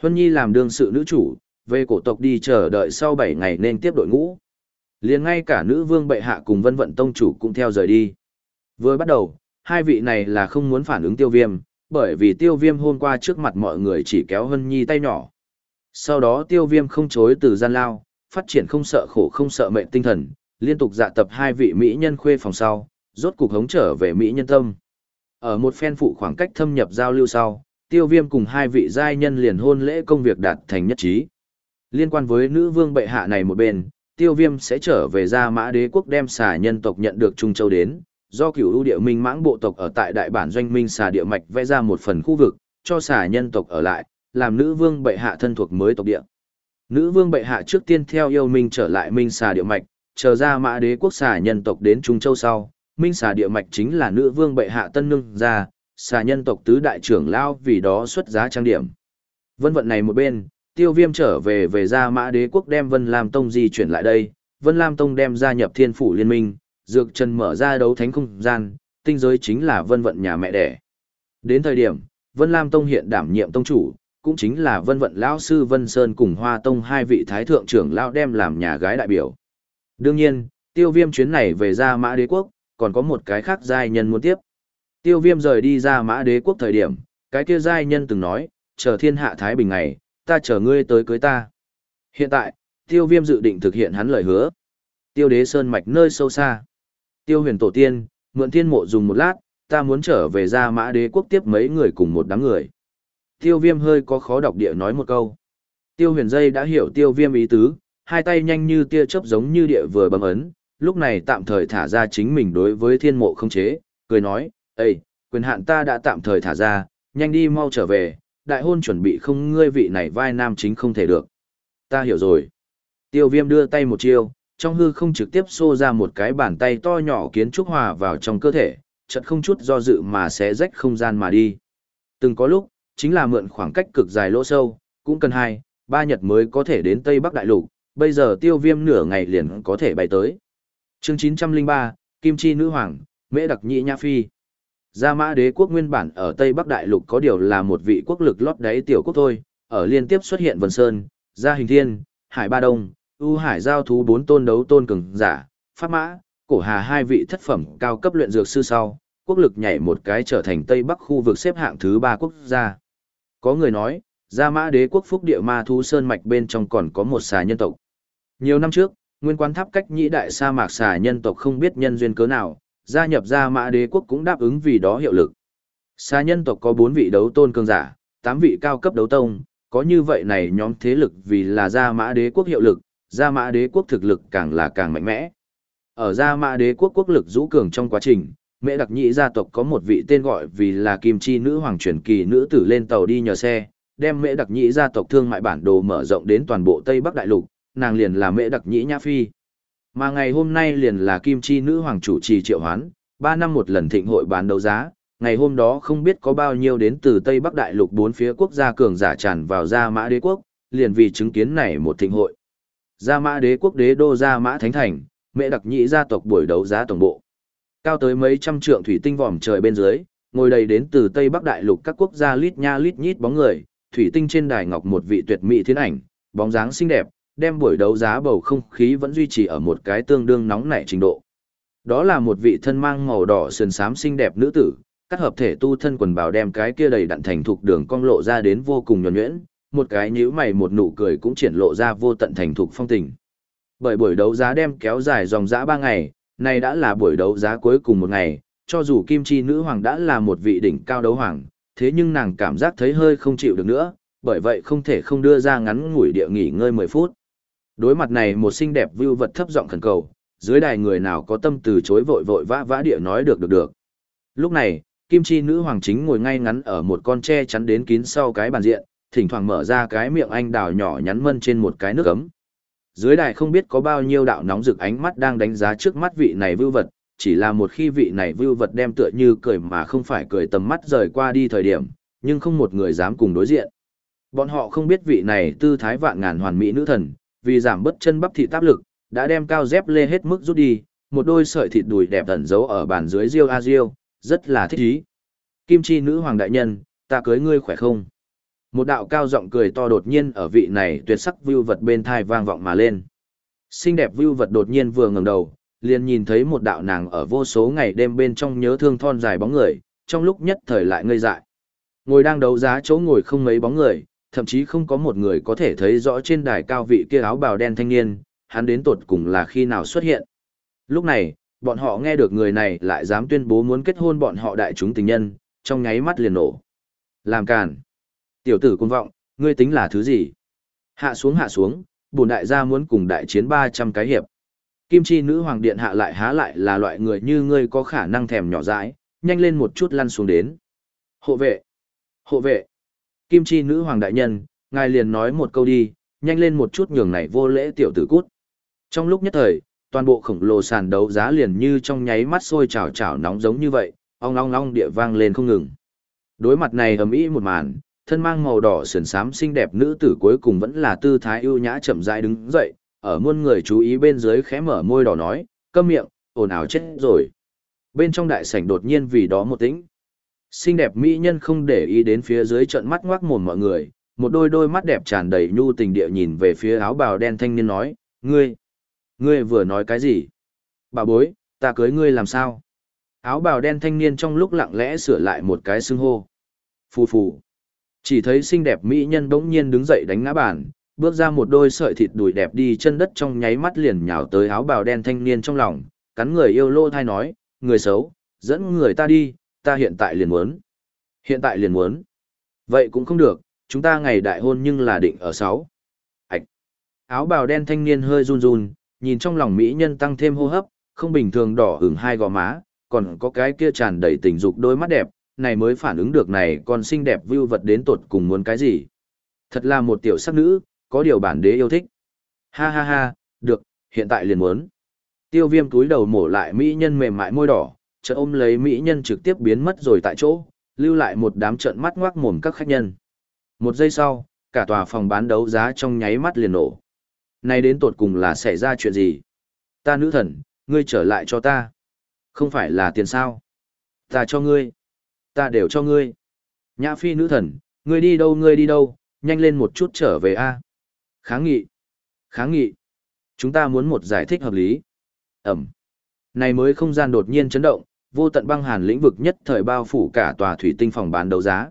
Huân Nhi làm đương sự nữ chủ, về cổ tộc đi chờ đợi sau 7 ngày nên tiếp đội ngũ. liền ngay cả nữ vương bệ hạ cùng vân vận tông chủ cũng theo rời đi. Vừa bắt đầu, hai vị này là không muốn phản ứng tiêu viêm, bởi vì tiêu viêm hôm qua trước mặt mọi người chỉ kéo Hân Nhi tay nhỏ. Sau đó tiêu viêm không chối từ gian lao, phát triển không sợ khổ không sợ mệnh tinh thần, liên tục dạ tập hai vị mỹ nhân khuê phòng sau, rốt cục hống trở về mỹ nhân tâm. Ở một phen phụ khoảng cách thâm nhập giao lưu sau, tiêu viêm cùng hai vị giai nhân liền hôn lễ công việc đạt thành nhất trí. Liên quan với nữ vương bệ hạ này một bên, tiêu viêm sẽ trở về ra mã đế quốc đem xà nhân tộc nhận được Trung Châu đến, do cửu ưu địa minh mãng bộ tộc ở tại đại bản doanh minh xà địa mạch vẽ ra một phần khu vực, cho xà nhân tộc ở lại, làm nữ vương bệ hạ thân thuộc mới tộc địa. Nữ vương bệ hạ trước tiên theo yêu minh trở lại minh xà địa mạch, chờ ra mã đế quốc xà nhân tộc đến Trung Châu sau, minh xà địa mạch chính là nữ vương bệ hạ tân nương ra, xà nhân tộc tứ đại trưởng lao vì đó xuất giá trang điểm. Vân vận này một bên, tiêu viêm trở về về ra mã đế quốc đem Vân Lam Tông di chuyển lại đây, Vân Lam Tông đem gia nhập thiên phủ liên minh, dược trần mở ra đấu thánh không gian, tinh giới chính là vân vận nhà mẹ đẻ. Đến thời điểm, Vân Lam Tông hiện đảm nhiệm tông chủ, cũng chính là vân vận lão sư Vân Sơn cùng Hoa Tông hai vị thái thượng trưởng lão đem làm nhà gái đại biểu. Đương nhiên, tiêu viêm chuyến này về ra mã đế quốc, còn có một cái khác giai nhân muốn tiếp. Tiêu viêm rời đi ra mã đế quốc thời điểm, cái kia giai nhân từng nói, chờ thiên hạ Thái Bình ngày, ta chờ ngươi tới cưới ta. Hiện tại, tiêu viêm dự định thực hiện hắn lời hứa. Tiêu đế sơn mạch nơi sâu xa. Tiêu huyền tổ tiên, mượn thiên mộ dùng một lát, ta muốn trở về ra mã đế quốc tiếp mấy người cùng một đám người. Tiêu viêm hơi có khó đọc địa nói một câu. Tiêu huyền dây đã hiểu tiêu viêm ý tứ, hai tay nhanh như tia chớp giống như địa vừa bấm ấn, lúc này tạm thời thả ra chính mình đối với thiên mộ không chế, cười nói, Ê, quyền hạn ta đã tạm thời thả ra, nhanh đi mau trở về, đại hôn chuẩn bị không ngươi vị này vai nam chính không thể được. Ta hiểu rồi. Tiêu viêm đưa tay một chiêu, trong hư không trực tiếp xô ra một cái bàn tay to nhỏ kiến trúc hòa vào trong cơ thể, chật không chút do dự mà sẽ rách không gian mà đi. Từng có lúc, chính là mượn khoảng cách cực dài lỗ sâu, cũng cần hai, ba nhật mới có thể đến Tây Bắc Đại Lục, bây giờ tiêu viêm nửa ngày liền có thể bay tới. chương 903, Kim Chi Nữ Hoàng, Mễ Đặc Nhị Nha Phi. Gia Mã Đế quốc nguyên bản ở Tây Bắc Đại Lục có điều là một vị quốc lực lót đáy tiểu quốc thôi, ở liên tiếp xuất hiện Vân Sơn, Gia Hình Thiên, Hải Ba Đông, U hải giao thú bốn tôn đấu tôn cường giả, pháp mã, cổ hà hai vị thất phẩm cao cấp luyện dược sư sau, quốc lực nhảy một cái trở thành Tây Bắc khu vực xếp hạng thứ ba quốc gia. Có người nói, Gia Mã Đế quốc phúc địa ma thú sơn mạch bên trong còn có một xà nhân tộc. Nhiều năm trước, nguyên quan tháp cách nhĩ đại sa mạc xà nhân tộc không biết nhân duyên cớ nào, gia nhập Gia Mã Đế quốc cũng đáp ứng vì đó hiệu lực. xa nhân tộc có bốn vị đấu tôn cường giả, tám vị cao cấp đấu tông, có như vậy này nhóm thế lực vì là Gia Mã Đế quốc hiệu lực, Gia Mã Đế quốc thực lực càng là càng mạnh mẽ. Ở Gia Mã Đế quốc quốc lực rũ cường trong quá trình, mẹ Đặc Nhĩ gia tộc có một vị tên gọi vì là Kim Chi nữ hoàng truyền kỳ nữ tử lên tàu đi nhờ xe, đem mẹ Đặc Nhĩ gia tộc thương mại bản đồ mở rộng đến toàn bộ Tây Bắc đại lục, nàng liền là mẹ Đặc Nhĩ Nhã phi. Mà ngày hôm nay liền là Kim Chi nữ hoàng chủ trì triệu hoán, ba năm một lần thịnh hội bán đấu giá, ngày hôm đó không biết có bao nhiêu đến từ Tây Bắc Đại lục bốn phía quốc gia cường giả tràn vào Gia Mã Đế quốc, liền vì chứng kiến này một thịnh hội. Gia Mã Đế quốc đế đô Gia Mã Thánh Thành, mẹ đặc nhị gia tộc buổi đấu giá tổng bộ. Cao tới mấy trăm trượng thủy tinh vòm trời bên dưới, ngồi đầy đến từ Tây Bắc Đại lục các quốc gia lít nha lít nhít bóng người, thủy tinh trên đài ngọc một vị tuyệt mỹ thiên ảnh, bóng dáng xinh đẹp, đem buổi đấu giá bầu không khí vẫn duy trì ở một cái tương đương nóng nảy trình độ. Đó là một vị thân mang màu đỏ sườn xám xinh đẹp nữ tử, các hợp thể tu thân quần bào đem cái kia đầy đặn thành thục đường cong lộ ra đến vô cùng nhuần nhuyễn, một cái nhíu mày một nụ cười cũng triển lộ ra vô tận thành thục phong tình. Bởi buổi đấu giá đem kéo dài dòng dã 3 ngày, này đã là buổi đấu giá cuối cùng một ngày, cho dù Kim Chi nữ hoàng đã là một vị đỉnh cao đấu hoàng, thế nhưng nàng cảm giác thấy hơi không chịu được nữa, bởi vậy không thể không đưa ra ngắn ngủi địa nghỉ ngơi 10 phút. Đối mặt này một xinh đẹp view vật thấp giọng khẩn cầu, dưới đài người nào có tâm từ chối vội vội vã vã địa nói được được được. Lúc này, Kim Chi nữ hoàng chính ngồi ngay ngắn ở một con tre chắn đến kín sau cái bàn diện, thỉnh thoảng mở ra cái miệng anh đào nhỏ nhắn mân trên một cái nước ấm. Dưới đài không biết có bao nhiêu đạo nóng rực ánh mắt đang đánh giá trước mắt vị này vưu vật, chỉ là một khi vị này vưu vật đem tựa như cười mà không phải cười tầm mắt rời qua đi thời điểm, nhưng không một người dám cùng đối diện. Bọn họ không biết vị này tư thái vạn ngàn hoàn mỹ nữ thần, vì giảm bớt chân bắp thịt áp lực, đã đem cao dép lê hết mức rút đi, một đôi sợi thịt đùi đẹp ẩn giấu ở bàn dưới riêu a riêu, rất là thích ý. Kim chi nữ hoàng đại nhân, ta cưới ngươi khỏe không? Một đạo cao giọng cười to đột nhiên ở vị này tuyệt sắc view vật bên thai vang vọng mà lên. Xinh đẹp view vật đột nhiên vừa ngẩng đầu, liền nhìn thấy một đạo nàng ở vô số ngày đêm bên trong nhớ thương thon dài bóng người, trong lúc nhất thời lại ngây dại. Ngồi đang đấu giá chỗ ngồi không mấy bóng người, thậm chí không có một người có thể thấy rõ trên đài cao vị kia áo bào đen thanh niên, hắn đến tột cùng là khi nào xuất hiện. Lúc này, bọn họ nghe được người này lại dám tuyên bố muốn kết hôn bọn họ đại chúng tình nhân, trong nháy mắt liền nổ. Làm càn. Tiểu tử cung vọng, ngươi tính là thứ gì? Hạ xuống hạ xuống, bổn đại gia muốn cùng đại chiến 300 cái hiệp. Kim chi nữ hoàng điện hạ lại há lại là loại người như ngươi có khả năng thèm nhỏ dãi, nhanh lên một chút lăn xuống đến. Hộ vệ! Hộ vệ! Kim chi nữ hoàng đại nhân, ngài liền nói một câu đi, nhanh lên một chút nhường này vô lễ tiểu tử cút. Trong lúc nhất thời, toàn bộ khổng lồ sàn đấu giá liền như trong nháy mắt sôi trào trào nóng giống như vậy, ong long long địa vang lên không ngừng. Đối mặt này ầm ĩ một màn, thân mang màu đỏ sườn xám xinh đẹp nữ tử cuối cùng vẫn là tư thái ưu nhã chậm rãi đứng dậy, ở muôn người chú ý bên dưới khẽ mở môi đỏ nói, câm miệng, ồn ào chết rồi. Bên trong đại sảnh đột nhiên vì đó một tĩnh. Xinh đẹp mỹ nhân không để ý đến phía dưới trận mắt ngoác mồm mọi người, một đôi đôi mắt đẹp tràn đầy nhu tình địa nhìn về phía áo bào đen thanh niên nói, ngươi, ngươi vừa nói cái gì? Bà bối, ta cưới ngươi làm sao? Áo bào đen thanh niên trong lúc lặng lẽ sửa lại một cái xưng hô. Phù phù. Chỉ thấy xinh đẹp mỹ nhân bỗng nhiên đứng dậy đánh ngã bàn, bước ra một đôi sợi thịt đùi đẹp đi chân đất trong nháy mắt liền nhào tới áo bào đen thanh niên trong lòng, cắn người yêu lô thai nói, người xấu, dẫn người ta đi, ta hiện tại liền muốn. Hiện tại liền muốn. Vậy cũng không được, chúng ta ngày đại hôn nhưng là định ở sáu. Ảch. Áo bào đen thanh niên hơi run run, nhìn trong lòng mỹ nhân tăng thêm hô hấp, không bình thường đỏ ửng hai gò má, còn có cái kia tràn đầy tình dục đôi mắt đẹp, này mới phản ứng được này còn xinh đẹp vưu vật đến tột cùng muốn cái gì. Thật là một tiểu sắc nữ, có điều bản đế yêu thích. Ha ha ha, được, hiện tại liền muốn. Tiêu viêm túi đầu mổ lại mỹ nhân mềm mại môi đỏ, chợt ôm lấy mỹ nhân trực tiếp biến mất rồi tại chỗ, lưu lại một đám trợn mắt ngoác mồm các khách nhân. Một giây sau, cả tòa phòng bán đấu giá trong nháy mắt liền nổ. Này đến tột cùng là xảy ra chuyện gì? Ta nữ thần, ngươi trở lại cho ta. Không phải là tiền sao? Ta cho ngươi ta đều cho ngươi. Nhã phi nữ thần, ngươi đi đâu ngươi đi đâu, nhanh lên một chút trở về a. Kháng nghị. Kháng nghị. Chúng ta muốn một giải thích hợp lý. Ẩm. Này mới không gian đột nhiên chấn động, vô tận băng hàn lĩnh vực nhất thời bao phủ cả tòa thủy tinh phòng bán đấu giá.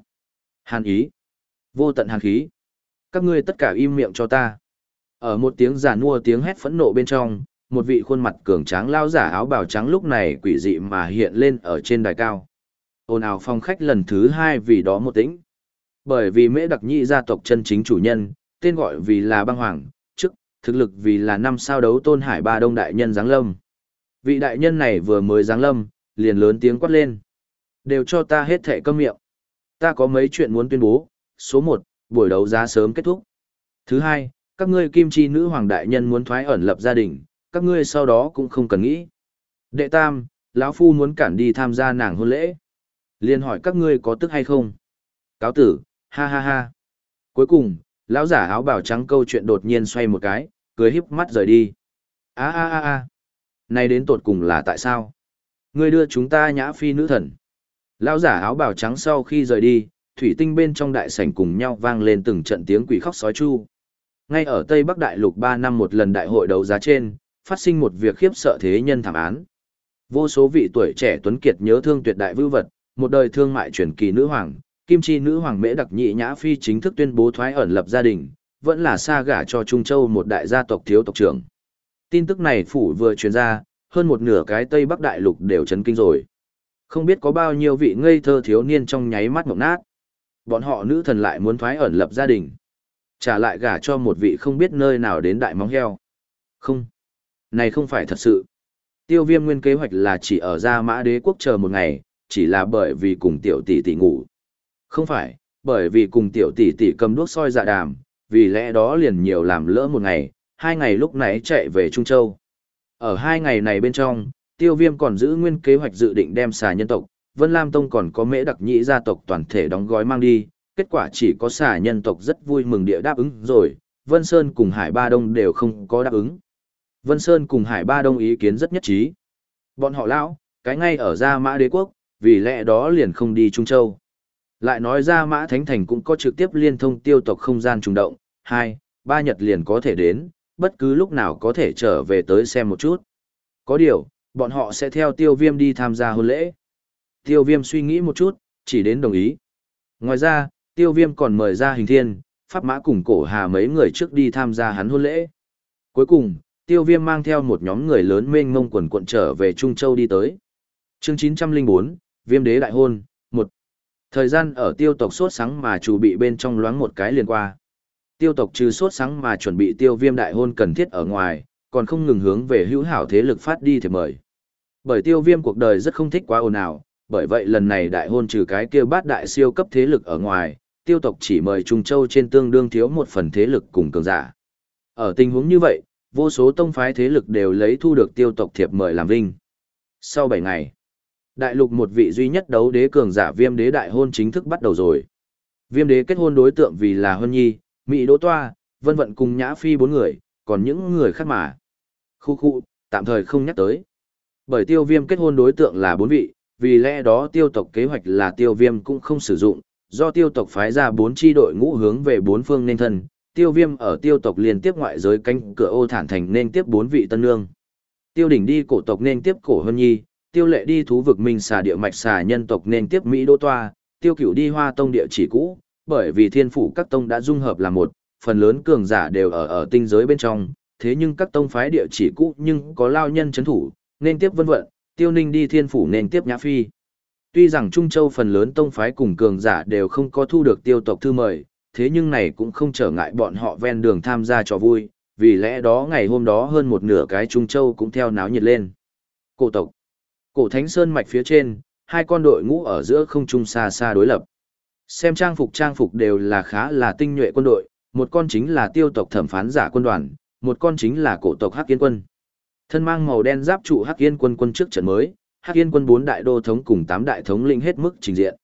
Hàn ý. Vô tận hàn khí. Các ngươi tất cả im miệng cho ta. Ở một tiếng giả nua tiếng hét phẫn nộ bên trong, một vị khuôn mặt cường tráng lao giả áo bào trắng lúc này quỷ dị mà hiện lên ở trên đài cao ồn ào phong khách lần thứ hai vì đó một tĩnh. Bởi vì mễ đặc nhị gia tộc chân chính chủ nhân, tên gọi vì là băng hoàng, chức, thực lực vì là năm sao đấu tôn hải ba đông đại nhân giáng lâm. Vị đại nhân này vừa mới giáng lâm, liền lớn tiếng quát lên. Đều cho ta hết thẻ cơm miệng. Ta có mấy chuyện muốn tuyên bố. Số một, buổi đấu giá sớm kết thúc. Thứ hai, các ngươi kim chi nữ hoàng đại nhân muốn thoái ẩn lập gia đình, các ngươi sau đó cũng không cần nghĩ. Đệ tam, lão phu muốn cản đi tham gia nàng hôn lễ. Liên hỏi các ngươi có tức hay không? Cáo tử, ha ha ha. Cuối cùng, lão giả áo bào trắng câu chuyện đột nhiên xoay một cái, cười híp mắt rời đi. A a a a. Này đến tột cùng là tại sao? Ngươi đưa chúng ta nhã phi nữ thần. Lão giả áo bào trắng sau khi rời đi, thủy tinh bên trong đại sảnh cùng nhau vang lên từng trận tiếng quỷ khóc sói chu. Ngay ở Tây Bắc Đại Lục 3 năm một lần đại hội đấu giá trên, phát sinh một việc khiếp sợ thế nhân thảm án. Vô số vị tuổi trẻ tuấn kiệt nhớ thương tuyệt đại vưu vật, một đời thương mại truyền kỳ nữ hoàng, kim chi nữ hoàng mễ đặc nhị nhã phi chính thức tuyên bố thoái ẩn lập gia đình, vẫn là xa gả cho Trung Châu một đại gia tộc thiếu tộc trưởng. Tin tức này phủ vừa truyền ra, hơn một nửa cái Tây Bắc Đại Lục đều chấn kinh rồi. Không biết có bao nhiêu vị ngây thơ thiếu niên trong nháy mắt mộng nát. Bọn họ nữ thần lại muốn thoái ẩn lập gia đình. Trả lại gả cho một vị không biết nơi nào đến đại móng heo. Không. Này không phải thật sự. Tiêu viêm nguyên kế hoạch là chỉ ở ra mã đế quốc chờ một ngày, chỉ là bởi vì cùng tiểu tỷ tỷ ngủ. Không phải, bởi vì cùng tiểu tỷ tỷ cầm đuốc soi dạ đàm, vì lẽ đó liền nhiều làm lỡ một ngày, hai ngày lúc nãy chạy về Trung Châu. Ở hai ngày này bên trong, tiêu viêm còn giữ nguyên kế hoạch dự định đem xà nhân tộc, Vân Lam Tông còn có mễ đặc nhĩ gia tộc toàn thể đóng gói mang đi, kết quả chỉ có xà nhân tộc rất vui mừng địa đáp ứng rồi, Vân Sơn cùng Hải Ba Đông đều không có đáp ứng. Vân Sơn cùng Hải Ba Đông ý kiến rất nhất trí. Bọn họ lão, cái ngay ở Gia Mã Đế Quốc, vì lẽ đó liền không đi Trung Châu. Lại nói Gia Mã Thánh Thành cũng có trực tiếp liên thông tiêu tộc không gian trùng động, hai, ba nhật liền có thể đến, bất cứ lúc nào có thể trở về tới xem một chút. Có điều, bọn họ sẽ theo tiêu viêm đi tham gia hôn lễ. Tiêu viêm suy nghĩ một chút, chỉ đến đồng ý. Ngoài ra, tiêu viêm còn mời ra hình thiên, pháp mã cùng cổ hà mấy người trước đi tham gia hắn hôn lễ. Cuối cùng, tiêu viêm mang theo một nhóm người lớn mênh mông quần quận trở về Trung Châu đi tới. chương 904, Viêm đế đại hôn, một Thời gian ở tiêu tộc sốt sáng mà chủ bị bên trong loáng một cái liền qua. Tiêu tộc trừ sốt sáng mà chuẩn bị tiêu viêm đại hôn cần thiết ở ngoài, còn không ngừng hướng về hữu hảo thế lực phát đi thì mời. Bởi tiêu viêm cuộc đời rất không thích quá ồn ào, bởi vậy lần này đại hôn trừ cái kia bát đại siêu cấp thế lực ở ngoài, tiêu tộc chỉ mời Trung Châu trên tương đương thiếu một phần thế lực cùng cường giả. Ở tình huống như vậy, vô số tông phái thế lực đều lấy thu được tiêu tộc thiệp mời làm vinh. Sau 7 ngày, đại lục một vị duy nhất đấu đế cường giả viêm đế đại hôn chính thức bắt đầu rồi. Viêm đế kết hôn đối tượng vì là hôn Nhi, Mỹ Đỗ Toa, Vân Vận cùng Nhã Phi bốn người, còn những người khác mà. Khu khu, tạm thời không nhắc tới. Bởi tiêu viêm kết hôn đối tượng là bốn vị, vì lẽ đó tiêu tộc kế hoạch là tiêu viêm cũng không sử dụng, do tiêu tộc phái ra bốn chi đội ngũ hướng về bốn phương nên thân, tiêu viêm ở tiêu tộc liên tiếp ngoại giới canh cửa ô thản thành nên tiếp bốn vị tân nương. Tiêu đỉnh đi cổ tộc nên tiếp cổ hân nhi, tiêu lệ đi thú vực minh xà địa mạch xà nhân tộc nên tiếp Mỹ đô toa, tiêu cửu đi hoa tông địa chỉ cũ, bởi vì thiên phủ các tông đã dung hợp là một, phần lớn cường giả đều ở ở tinh giới bên trong, thế nhưng các tông phái địa chỉ cũ nhưng có lao nhân chấn thủ, nên tiếp vân vận, tiêu ninh đi thiên phủ nên tiếp nhã phi. Tuy rằng Trung Châu phần lớn tông phái cùng cường giả đều không có thu được tiêu tộc thư mời, thế nhưng này cũng không trở ngại bọn họ ven đường tham gia trò vui, vì lẽ đó ngày hôm đó hơn một nửa cái Trung Châu cũng theo náo nhiệt lên. Cổ tộc Cổ Thánh Sơn mạch phía trên, hai con đội ngũ ở giữa không trung xa xa đối lập. Xem trang phục trang phục đều là khá là tinh nhuệ quân đội, một con chính là tiêu tộc thẩm phán giả quân đoàn, một con chính là cổ tộc Hắc Yên quân. Thân mang màu đen giáp trụ Hắc Yên quân quân trước trận mới, Hắc Yên quân bốn đại đô thống cùng tám đại thống lĩnh hết mức trình diện.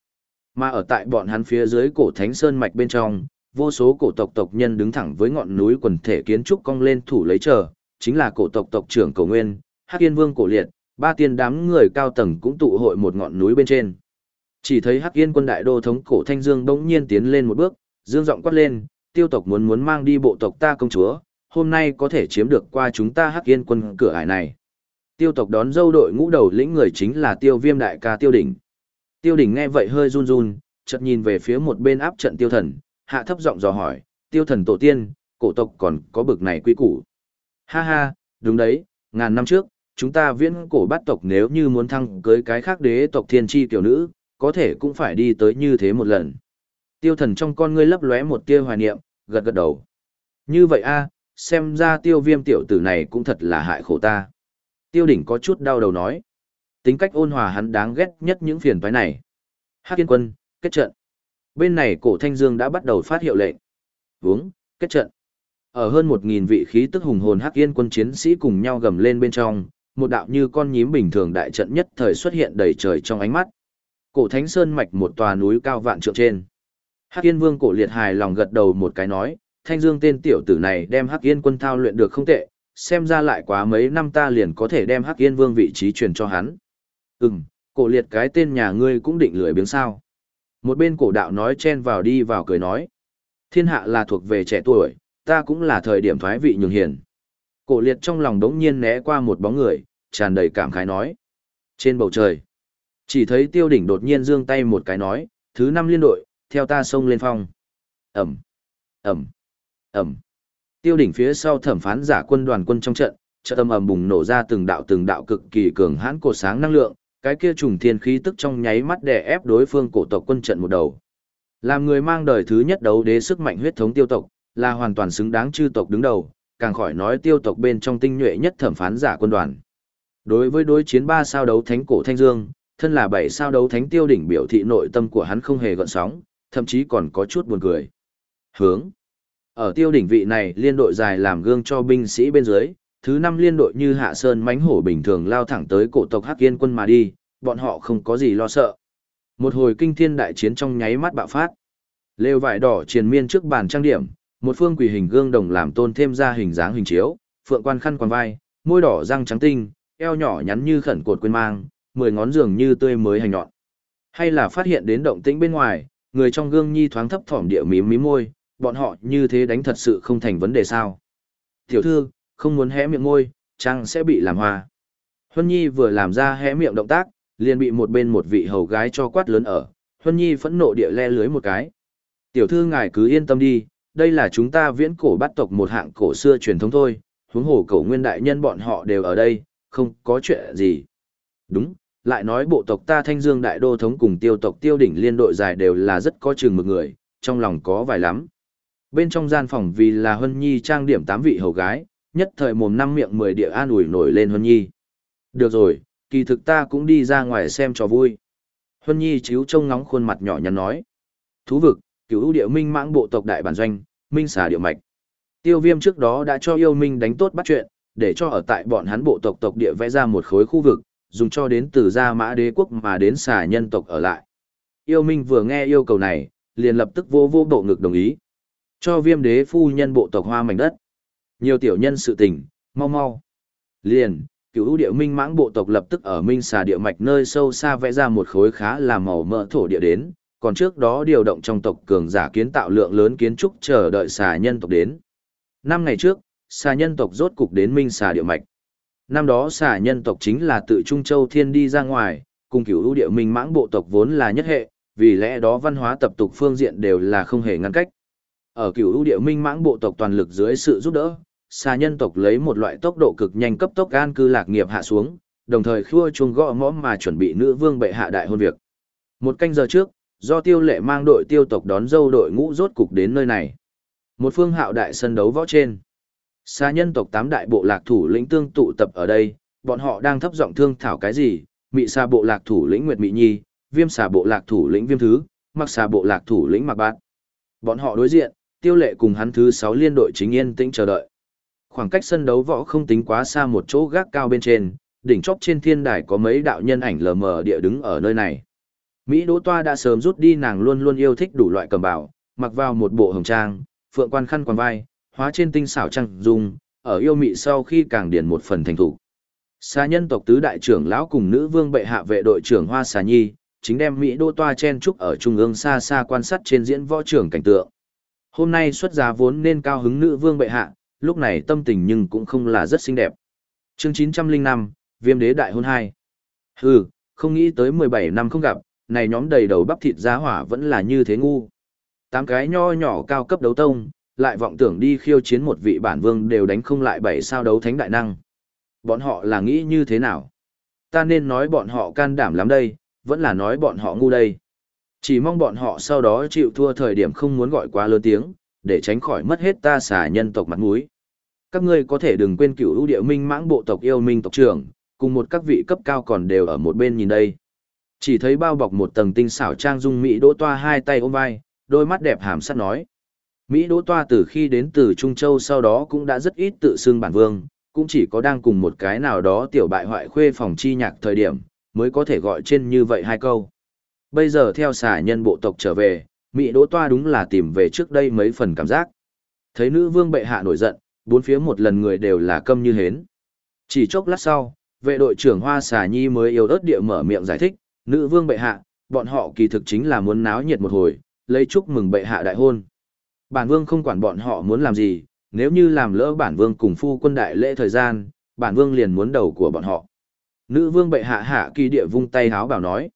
Mà ở tại bọn hắn phía dưới cổ thánh sơn mạch bên trong, vô số cổ tộc tộc nhân đứng thẳng với ngọn núi quần thể kiến trúc cong lên thủ lấy chờ, chính là cổ tộc tộc trưởng cổ nguyên, Hắc Yên Vương cổ liệt, ba tiên đám người cao tầng cũng tụ hội một ngọn núi bên trên. Chỉ thấy Hắc Yên quân đại đô thống cổ Thanh Dương bỗng nhiên tiến lên một bước, dương giọng quát lên, tiêu tộc muốn muốn mang đi bộ tộc ta công chúa, hôm nay có thể chiếm được qua chúng ta Hắc Yên quân cửa ải này. Tiêu tộc đón dâu đội ngũ đầu lĩnh người chính là Tiêu Viêm đại ca Tiêu đỉnh. Tiêu đỉnh nghe vậy hơi run run, chợt nhìn về phía một bên áp trận tiêu thần, hạ thấp giọng dò hỏi, tiêu thần tổ tiên, cổ tộc còn có bực này quy củ. Ha ha, đúng đấy, ngàn năm trước, chúng ta viễn cổ bát tộc nếu như muốn thăng cưới cái khác đế tộc thiên tri tiểu nữ, có thể cũng phải đi tới như thế một lần. Tiêu thần trong con ngươi lấp lóe một tia hoài niệm, gật gật đầu. Như vậy a, xem ra tiêu viêm tiểu tử này cũng thật là hại khổ ta. Tiêu đỉnh có chút đau đầu nói. Tính cách ôn hòa hắn đáng ghét nhất những phiền toái này. Hắc kiên quân, kết trận. Bên này cổ Thanh Dương đã bắt đầu phát hiệu lệnh. Vướng, kết trận. Ở hơn một nghìn vị khí tức hùng hồn Hắc Yên quân chiến sĩ cùng nhau gầm lên bên trong, một đạo như con nhím bình thường đại trận nhất thời xuất hiện đầy trời trong ánh mắt. Cổ Thánh Sơn mạch một tòa núi cao vạn trượng trên. Hắc Yên Vương cổ liệt hài lòng gật đầu một cái nói, Thanh Dương tên tiểu tử này đem Hắc Yên quân thao luyện được không tệ, xem ra lại quá mấy năm ta liền có thể đem Hắc Yên Vương vị trí truyền cho hắn. Ừm, cổ liệt cái tên nhà ngươi cũng định lười biếng sao. Một bên cổ đạo nói chen vào đi vào cười nói. Thiên hạ là thuộc về trẻ tuổi, ta cũng là thời điểm thoái vị nhường hiền. Cổ liệt trong lòng đống nhiên né qua một bóng người, tràn đầy cảm khái nói. Trên bầu trời, chỉ thấy tiêu đỉnh đột nhiên giương tay một cái nói, thứ năm liên đội, theo ta xông lên phong. Ẩm, Ẩm, Ẩm. Tiêu đỉnh phía sau thẩm phán giả quân đoàn quân trong trận, trợ âm ầm bùng nổ ra từng đạo từng đạo cực kỳ cường hãn cột sáng năng lượng, cái kia trùng thiên khí tức trong nháy mắt đè ép đối phương cổ tộc quân trận một đầu. Làm người mang đời thứ nhất đấu đế sức mạnh huyết thống tiêu tộc, là hoàn toàn xứng đáng chư tộc đứng đầu, càng khỏi nói tiêu tộc bên trong tinh nhuệ nhất thẩm phán giả quân đoàn. Đối với đối chiến ba sao đấu thánh cổ Thanh Dương, thân là bảy sao đấu thánh tiêu đỉnh biểu thị nội tâm của hắn không hề gợn sóng, thậm chí còn có chút buồn cười. Hướng. Ở tiêu đỉnh vị này liên đội dài làm gương cho binh sĩ bên dưới, thứ năm liên đội như hạ sơn mánh hổ bình thường lao thẳng tới cổ tộc Hắc Yên quân mà đi, bọn họ không có gì lo sợ. Một hồi kinh thiên đại chiến trong nháy mắt bạo phát. Lêu vải đỏ triền miên trước bàn trang điểm, một phương quỷ hình gương đồng làm tôn thêm ra hình dáng hình chiếu, phượng quan khăn quàng vai, môi đỏ răng trắng tinh, eo nhỏ nhắn như khẩn cột quên mang, mười ngón dường như tươi mới hành nhọn. Hay là phát hiện đến động tĩnh bên ngoài, người trong gương nhi thoáng thấp thỏm địa mím mím môi, bọn họ như thế đánh thật sự không thành vấn đề sao. Tiểu thư, không muốn hé miệng môi, chăng sẽ bị làm hoa. Huân Nhi vừa làm ra hé miệng động tác, liền bị một bên một vị hầu gái cho quát lớn ở. Huân Nhi phẫn nộ địa le lưới một cái. Tiểu thư ngài cứ yên tâm đi, đây là chúng ta viễn cổ bắt tộc một hạng cổ xưa truyền thống thôi, huống hồ cổ nguyên đại nhân bọn họ đều ở đây, không có chuyện gì. Đúng, lại nói bộ tộc ta thanh dương đại đô thống cùng tiêu tộc tiêu đỉnh liên đội dài đều là rất có chừng một người, trong lòng có vài lắm. Bên trong gian phòng vì là Huân Nhi trang điểm tám vị hầu gái, nhất thời mồm năm miệng mười địa an ủi nổi lên Huân Nhi. Được rồi, kỳ thực ta cũng đi ra ngoài xem cho vui. Huân Nhi chiếu trông ngóng khuôn mặt nhỏ nhắn nói. Thú vực, cửu địa minh mãng bộ tộc đại bản doanh, minh xà địa mạch. Tiêu viêm trước đó đã cho yêu minh đánh tốt bắt chuyện, để cho ở tại bọn hắn bộ tộc tộc địa vẽ ra một khối khu vực, dùng cho đến từ gia mã đế quốc mà đến xà nhân tộc ở lại. Yêu minh vừa nghe yêu cầu này, liền lập tức vô vô bộ ngực đồng ý. Cho viêm đế phu nhân bộ tộc hoa mảnh đất. Nhiều tiểu nhân sự tình, mau mau. Liền, cựu ưu địa minh mãng bộ tộc lập tức ở minh xà địa mạch nơi sâu xa vẽ ra một khối khá là màu mỡ thổ địa đến, còn trước đó điều động trong tộc cường giả kiến tạo lượng lớn kiến trúc chờ đợi xà nhân tộc đến. Năm ngày trước, xà nhân tộc rốt cục đến minh xà địa mạch. Năm đó xà nhân tộc chính là tự Trung Châu Thiên đi ra ngoài, cùng cửu ưu địa minh mãng bộ tộc vốn là nhất hệ, vì lẽ đó văn hóa tập tục phương diện đều là không hề ngăn cách. Ở cửu ưu địa minh mãng bộ tộc toàn lực dưới sự giúp đỡ, xà nhân tộc lấy một loại tốc độ cực nhanh cấp tốc gan cư lạc nghiệp hạ xuống, đồng thời khua chuông gõ mõ mà chuẩn bị nữ vương bệ hạ đại hôn việc. Một canh giờ trước, do tiêu lệ mang đội tiêu tộc đón dâu đội ngũ rốt cục đến nơi này. Một phương hạo đại sân đấu võ trên. Xa nhân tộc tám đại bộ lạc thủ lĩnh tương tụ tập ở đây, bọn họ đang thấp giọng thương thảo cái gì, mị xa bộ lạc thủ lĩnh Nguyệt Mị Nhi, viêm xà bộ lạc thủ lĩnh Viêm Thứ, mặc xà bộ lạc thủ lĩnh Mặc Bát. Bọn họ đối diện, tiêu lệ cùng hắn thứ sáu liên đội chính yên tĩnh chờ đợi. Khoảng cách sân đấu võ không tính quá xa một chỗ gác cao bên trên, đỉnh chóp trên thiên đài có mấy đạo nhân ảnh lờ mờ địa đứng ở nơi này. Mỹ Đỗ Toa đã sớm rút đi nàng luôn luôn yêu thích đủ loại cầm bảo, mặc vào một bộ hồng trang, phượng quan khăn quàng vai, hóa trên tinh xảo trăng dung, ở yêu mị sau khi càng điển một phần thành thủ. Xà nhân tộc tứ đại trưởng lão cùng nữ vương bệ hạ vệ đội trưởng Hoa Xà Nhi, chính đem Mỹ đô Toa chen trúc ở trung ương xa xa quan sát trên diễn võ trưởng cảnh tượng. Hôm nay xuất giá vốn nên cao hứng nữ vương bệ hạ, lúc này tâm tình nhưng cũng không là rất xinh đẹp. Chương 905, Viêm đế đại hôn 2. Hừ, không nghĩ tới 17 năm không gặp, này nhóm đầy đầu bắp thịt giá hỏa vẫn là như thế ngu. Tám cái nho nhỏ cao cấp đấu tông, lại vọng tưởng đi khiêu chiến một vị bản vương đều đánh không lại bảy sao đấu thánh đại năng. Bọn họ là nghĩ như thế nào? Ta nên nói bọn họ can đảm lắm đây, vẫn là nói bọn họ ngu đây. Chỉ mong bọn họ sau đó chịu thua thời điểm không muốn gọi quá lớn tiếng, để tránh khỏi mất hết ta xả nhân tộc mặt mũi. Các ngươi có thể đừng quên cửu ưu địa minh mãng bộ tộc yêu minh tộc trưởng, cùng một các vị cấp cao còn đều ở một bên nhìn đây. Chỉ thấy bao bọc một tầng tinh xảo trang dung Mỹ Đỗ Toa hai tay ôm vai, đôi mắt đẹp hàm sắt nói. Mỹ Đỗ Toa từ khi đến từ Trung Châu sau đó cũng đã rất ít tự xưng bản vương, cũng chỉ có đang cùng một cái nào đó tiểu bại hoại khuê phòng chi nhạc thời điểm, mới có thể gọi trên như vậy hai câu. Bây giờ theo xà nhân bộ tộc trở về, Mỹ Đỗ Toa đúng là tìm về trước đây mấy phần cảm giác. Thấy nữ vương bệ hạ nổi giận, bốn phía một lần người đều là câm như hến. Chỉ chốc lát sau, vệ đội trưởng Hoa Xà Nhi mới yêu ớt địa mở miệng giải thích, nữ vương bệ hạ, bọn họ kỳ thực chính là muốn náo nhiệt một hồi, lấy chúc mừng bệ hạ đại hôn. Bản vương không quản bọn họ muốn làm gì, nếu như làm lỡ bản vương cùng phu quân đại lễ thời gian, bản vương liền muốn đầu của bọn họ. Nữ vương bệ hạ hạ kỳ địa vung tay háo bảo nói.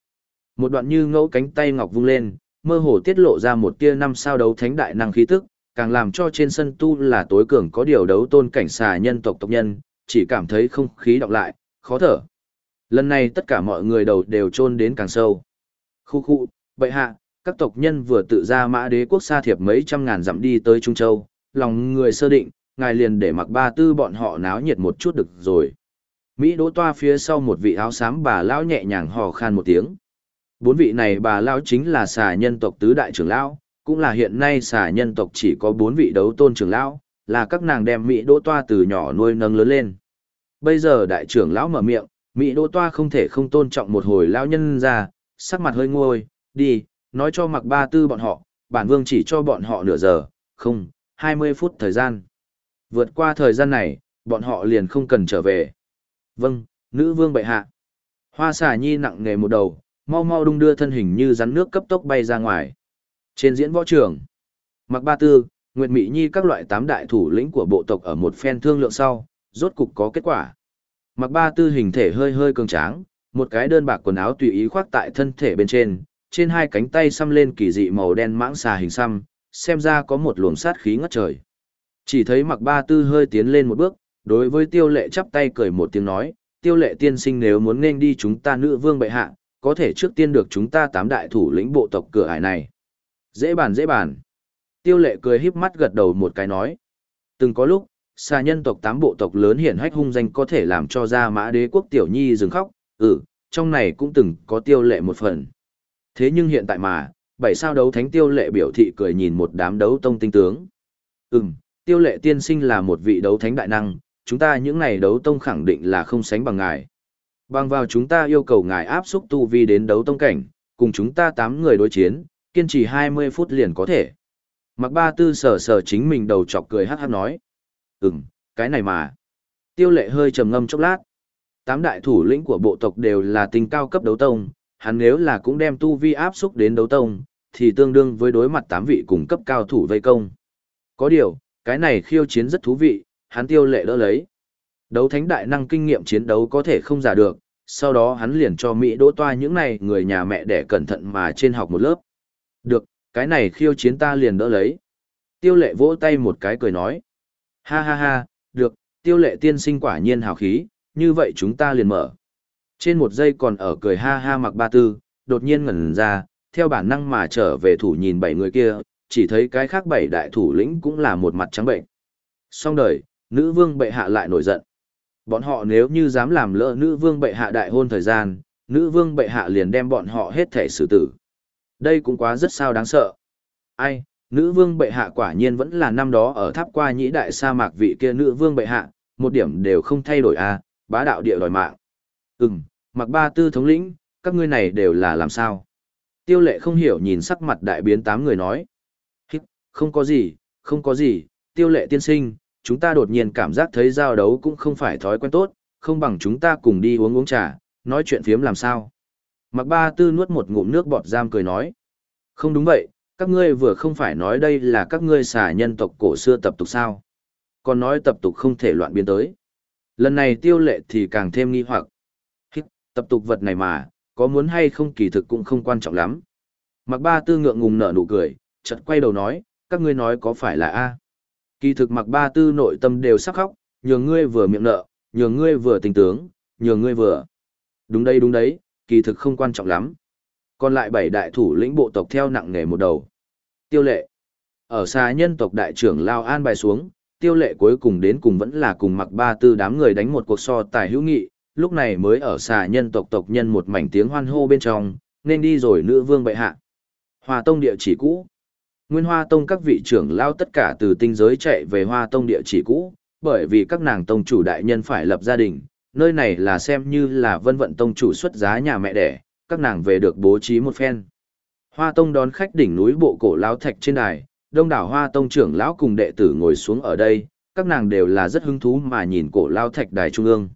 Một đoạn như ngẫu cánh tay ngọc vung lên, mơ hồ tiết lộ ra một tia năm sao đấu thánh đại năng khí tức, càng làm cho trên sân tu là tối cường có điều đấu tôn cảnh xà nhân tộc tộc nhân, chỉ cảm thấy không khí đọc lại, khó thở. Lần này tất cả mọi người đầu đều chôn đến càng sâu. Khu khu, bệ hạ, các tộc nhân vừa tự ra mã đế quốc xa thiệp mấy trăm ngàn dặm đi tới Trung Châu, lòng người sơ định, ngài liền để mặc ba tư bọn họ náo nhiệt một chút được rồi. Mỹ đỗ toa phía sau một vị áo xám bà lão nhẹ nhàng hò khan một tiếng. Bốn vị này bà lão chính là xà nhân tộc tứ đại trưởng lão, cũng là hiện nay xà nhân tộc chỉ có bốn vị đấu tôn trưởng lão, là các nàng đem Mỹ đỗ toa từ nhỏ nuôi nâng lớn lên. Bây giờ đại trưởng lão mở miệng, Mỹ đỗ toa không thể không tôn trọng một hồi lão nhân ra, sắc mặt hơi ngôi, đi, nói cho mặc ba tư bọn họ, bản vương chỉ cho bọn họ nửa giờ, không, 20 phút thời gian. Vượt qua thời gian này, bọn họ liền không cần trở về. Vâng, nữ vương bệ hạ. Hoa xà nhi nặng nề một đầu, mau mau đung đưa thân hình như rắn nước cấp tốc bay ra ngoài. Trên diễn võ trường, Mặc Ba Tư, Nguyệt Mỹ Nhi các loại tám đại thủ lĩnh của bộ tộc ở một phen thương lượng sau, rốt cục có kết quả. Mặc Ba Tư hình thể hơi hơi cường tráng, một cái đơn bạc quần áo tùy ý khoác tại thân thể bên trên, trên hai cánh tay xăm lên kỳ dị màu đen mãng xà hình xăm, xem ra có một luồng sát khí ngất trời. Chỉ thấy Mặc Ba Tư hơi tiến lên một bước, đối với Tiêu Lệ chắp tay cười một tiếng nói, Tiêu Lệ tiên sinh nếu muốn nên đi chúng ta nữ vương bệ hạ, có thể trước tiên được chúng ta tám đại thủ lĩnh bộ tộc cửa ải này. Dễ bàn dễ bàn. Tiêu lệ cười híp mắt gật đầu một cái nói. Từng có lúc, xa nhân tộc tám bộ tộc lớn hiển hách hung danh có thể làm cho ra mã đế quốc tiểu nhi dừng khóc, ừ, trong này cũng từng có tiêu lệ một phần. Thế nhưng hiện tại mà, bảy sao đấu thánh tiêu lệ biểu thị cười nhìn một đám đấu tông tinh tướng. Ừm, tiêu lệ tiên sinh là một vị đấu thánh đại năng, chúng ta những này đấu tông khẳng định là không sánh bằng ngài. Bằng vào chúng ta yêu cầu ngài áp xúc tu vi đến đấu tông cảnh, cùng chúng ta tám người đối chiến, kiên trì 20 phút liền có thể. Mặc ba tư sờ sờ chính mình đầu chọc cười hát hát nói. Ừm, cái này mà. Tiêu lệ hơi trầm ngâm chốc lát. Tám đại thủ lĩnh của bộ tộc đều là tinh cao cấp đấu tông, hắn nếu là cũng đem tu vi áp xúc đến đấu tông, thì tương đương với đối mặt tám vị cùng cấp cao thủ vây công. Có điều, cái này khiêu chiến rất thú vị, hắn tiêu lệ đỡ lấy. Đấu thánh đại năng kinh nghiệm chiến đấu có thể không giả được, sau đó hắn liền cho Mỹ đỗ toa những này người nhà mẹ để cẩn thận mà trên học một lớp. Được, cái này khiêu chiến ta liền đỡ lấy. Tiêu lệ vỗ tay một cái cười nói. Ha ha ha, được, tiêu lệ tiên sinh quả nhiên hào khí, như vậy chúng ta liền mở. Trên một giây còn ở cười ha ha mặc ba tư, đột nhiên ngẩn ra, theo bản năng mà trở về thủ nhìn bảy người kia, chỉ thấy cái khác bảy đại thủ lĩnh cũng là một mặt trắng bệnh. Xong đời, nữ vương bệ hạ lại nổi giận. Bọn họ nếu như dám làm lỡ nữ vương bệ hạ đại hôn thời gian, nữ vương bệ hạ liền đem bọn họ hết thể xử tử. Đây cũng quá rất sao đáng sợ. Ai, nữ vương bệ hạ quả nhiên vẫn là năm đó ở tháp qua nhĩ đại sa mạc vị kia nữ vương bệ hạ, một điểm đều không thay đổi à, bá đạo địa đòi mạng. Ừm, mặc ba tư thống lĩnh, các ngươi này đều là làm sao? Tiêu lệ không hiểu nhìn sắc mặt đại biến tám người nói. Hít, không có gì, không có gì, tiêu lệ tiên sinh, chúng ta đột nhiên cảm giác thấy giao đấu cũng không phải thói quen tốt, không bằng chúng ta cùng đi uống uống trà, nói chuyện phiếm làm sao. Mặc ba tư nuốt một ngụm nước bọt giam cười nói. Không đúng vậy, các ngươi vừa không phải nói đây là các ngươi xả nhân tộc cổ xưa tập tục sao. Còn nói tập tục không thể loạn biến tới. Lần này tiêu lệ thì càng thêm nghi hoặc. Tập tục vật này mà, có muốn hay không kỳ thực cũng không quan trọng lắm. Mặc ba tư ngượng ngùng nở nụ cười, chợt quay đầu nói, các ngươi nói có phải là A. Kỳ thực mặc ba tư nội tâm đều sắc khóc, nhường ngươi vừa miệng nợ, nhường ngươi vừa tình tướng, nhường ngươi vừa. Đúng đây đúng đấy, kỳ thực không quan trọng lắm. Còn lại bảy đại thủ lĩnh bộ tộc theo nặng nghề một đầu. Tiêu lệ. Ở xa nhân tộc đại trưởng Lao An bài xuống, tiêu lệ cuối cùng đến cùng vẫn là cùng mặc ba tư đám người đánh một cuộc so tài hữu nghị, lúc này mới ở xa nhân tộc tộc nhân một mảnh tiếng hoan hô bên trong, nên đi rồi nữ vương bệ hạ. hoa tông địa chỉ cũ. Nguyên Hoa Tông các vị trưởng lao tất cả từ tinh giới chạy về Hoa Tông địa chỉ cũ, bởi vì các nàng tông chủ đại nhân phải lập gia đình, nơi này là xem như là vân vận tông chủ xuất giá nhà mẹ đẻ, các nàng về được bố trí một phen. Hoa Tông đón khách đỉnh núi bộ cổ lão thạch trên đài, đông đảo Hoa Tông trưởng lão cùng đệ tử ngồi xuống ở đây, các nàng đều là rất hứng thú mà nhìn cổ lão thạch đài trung ương.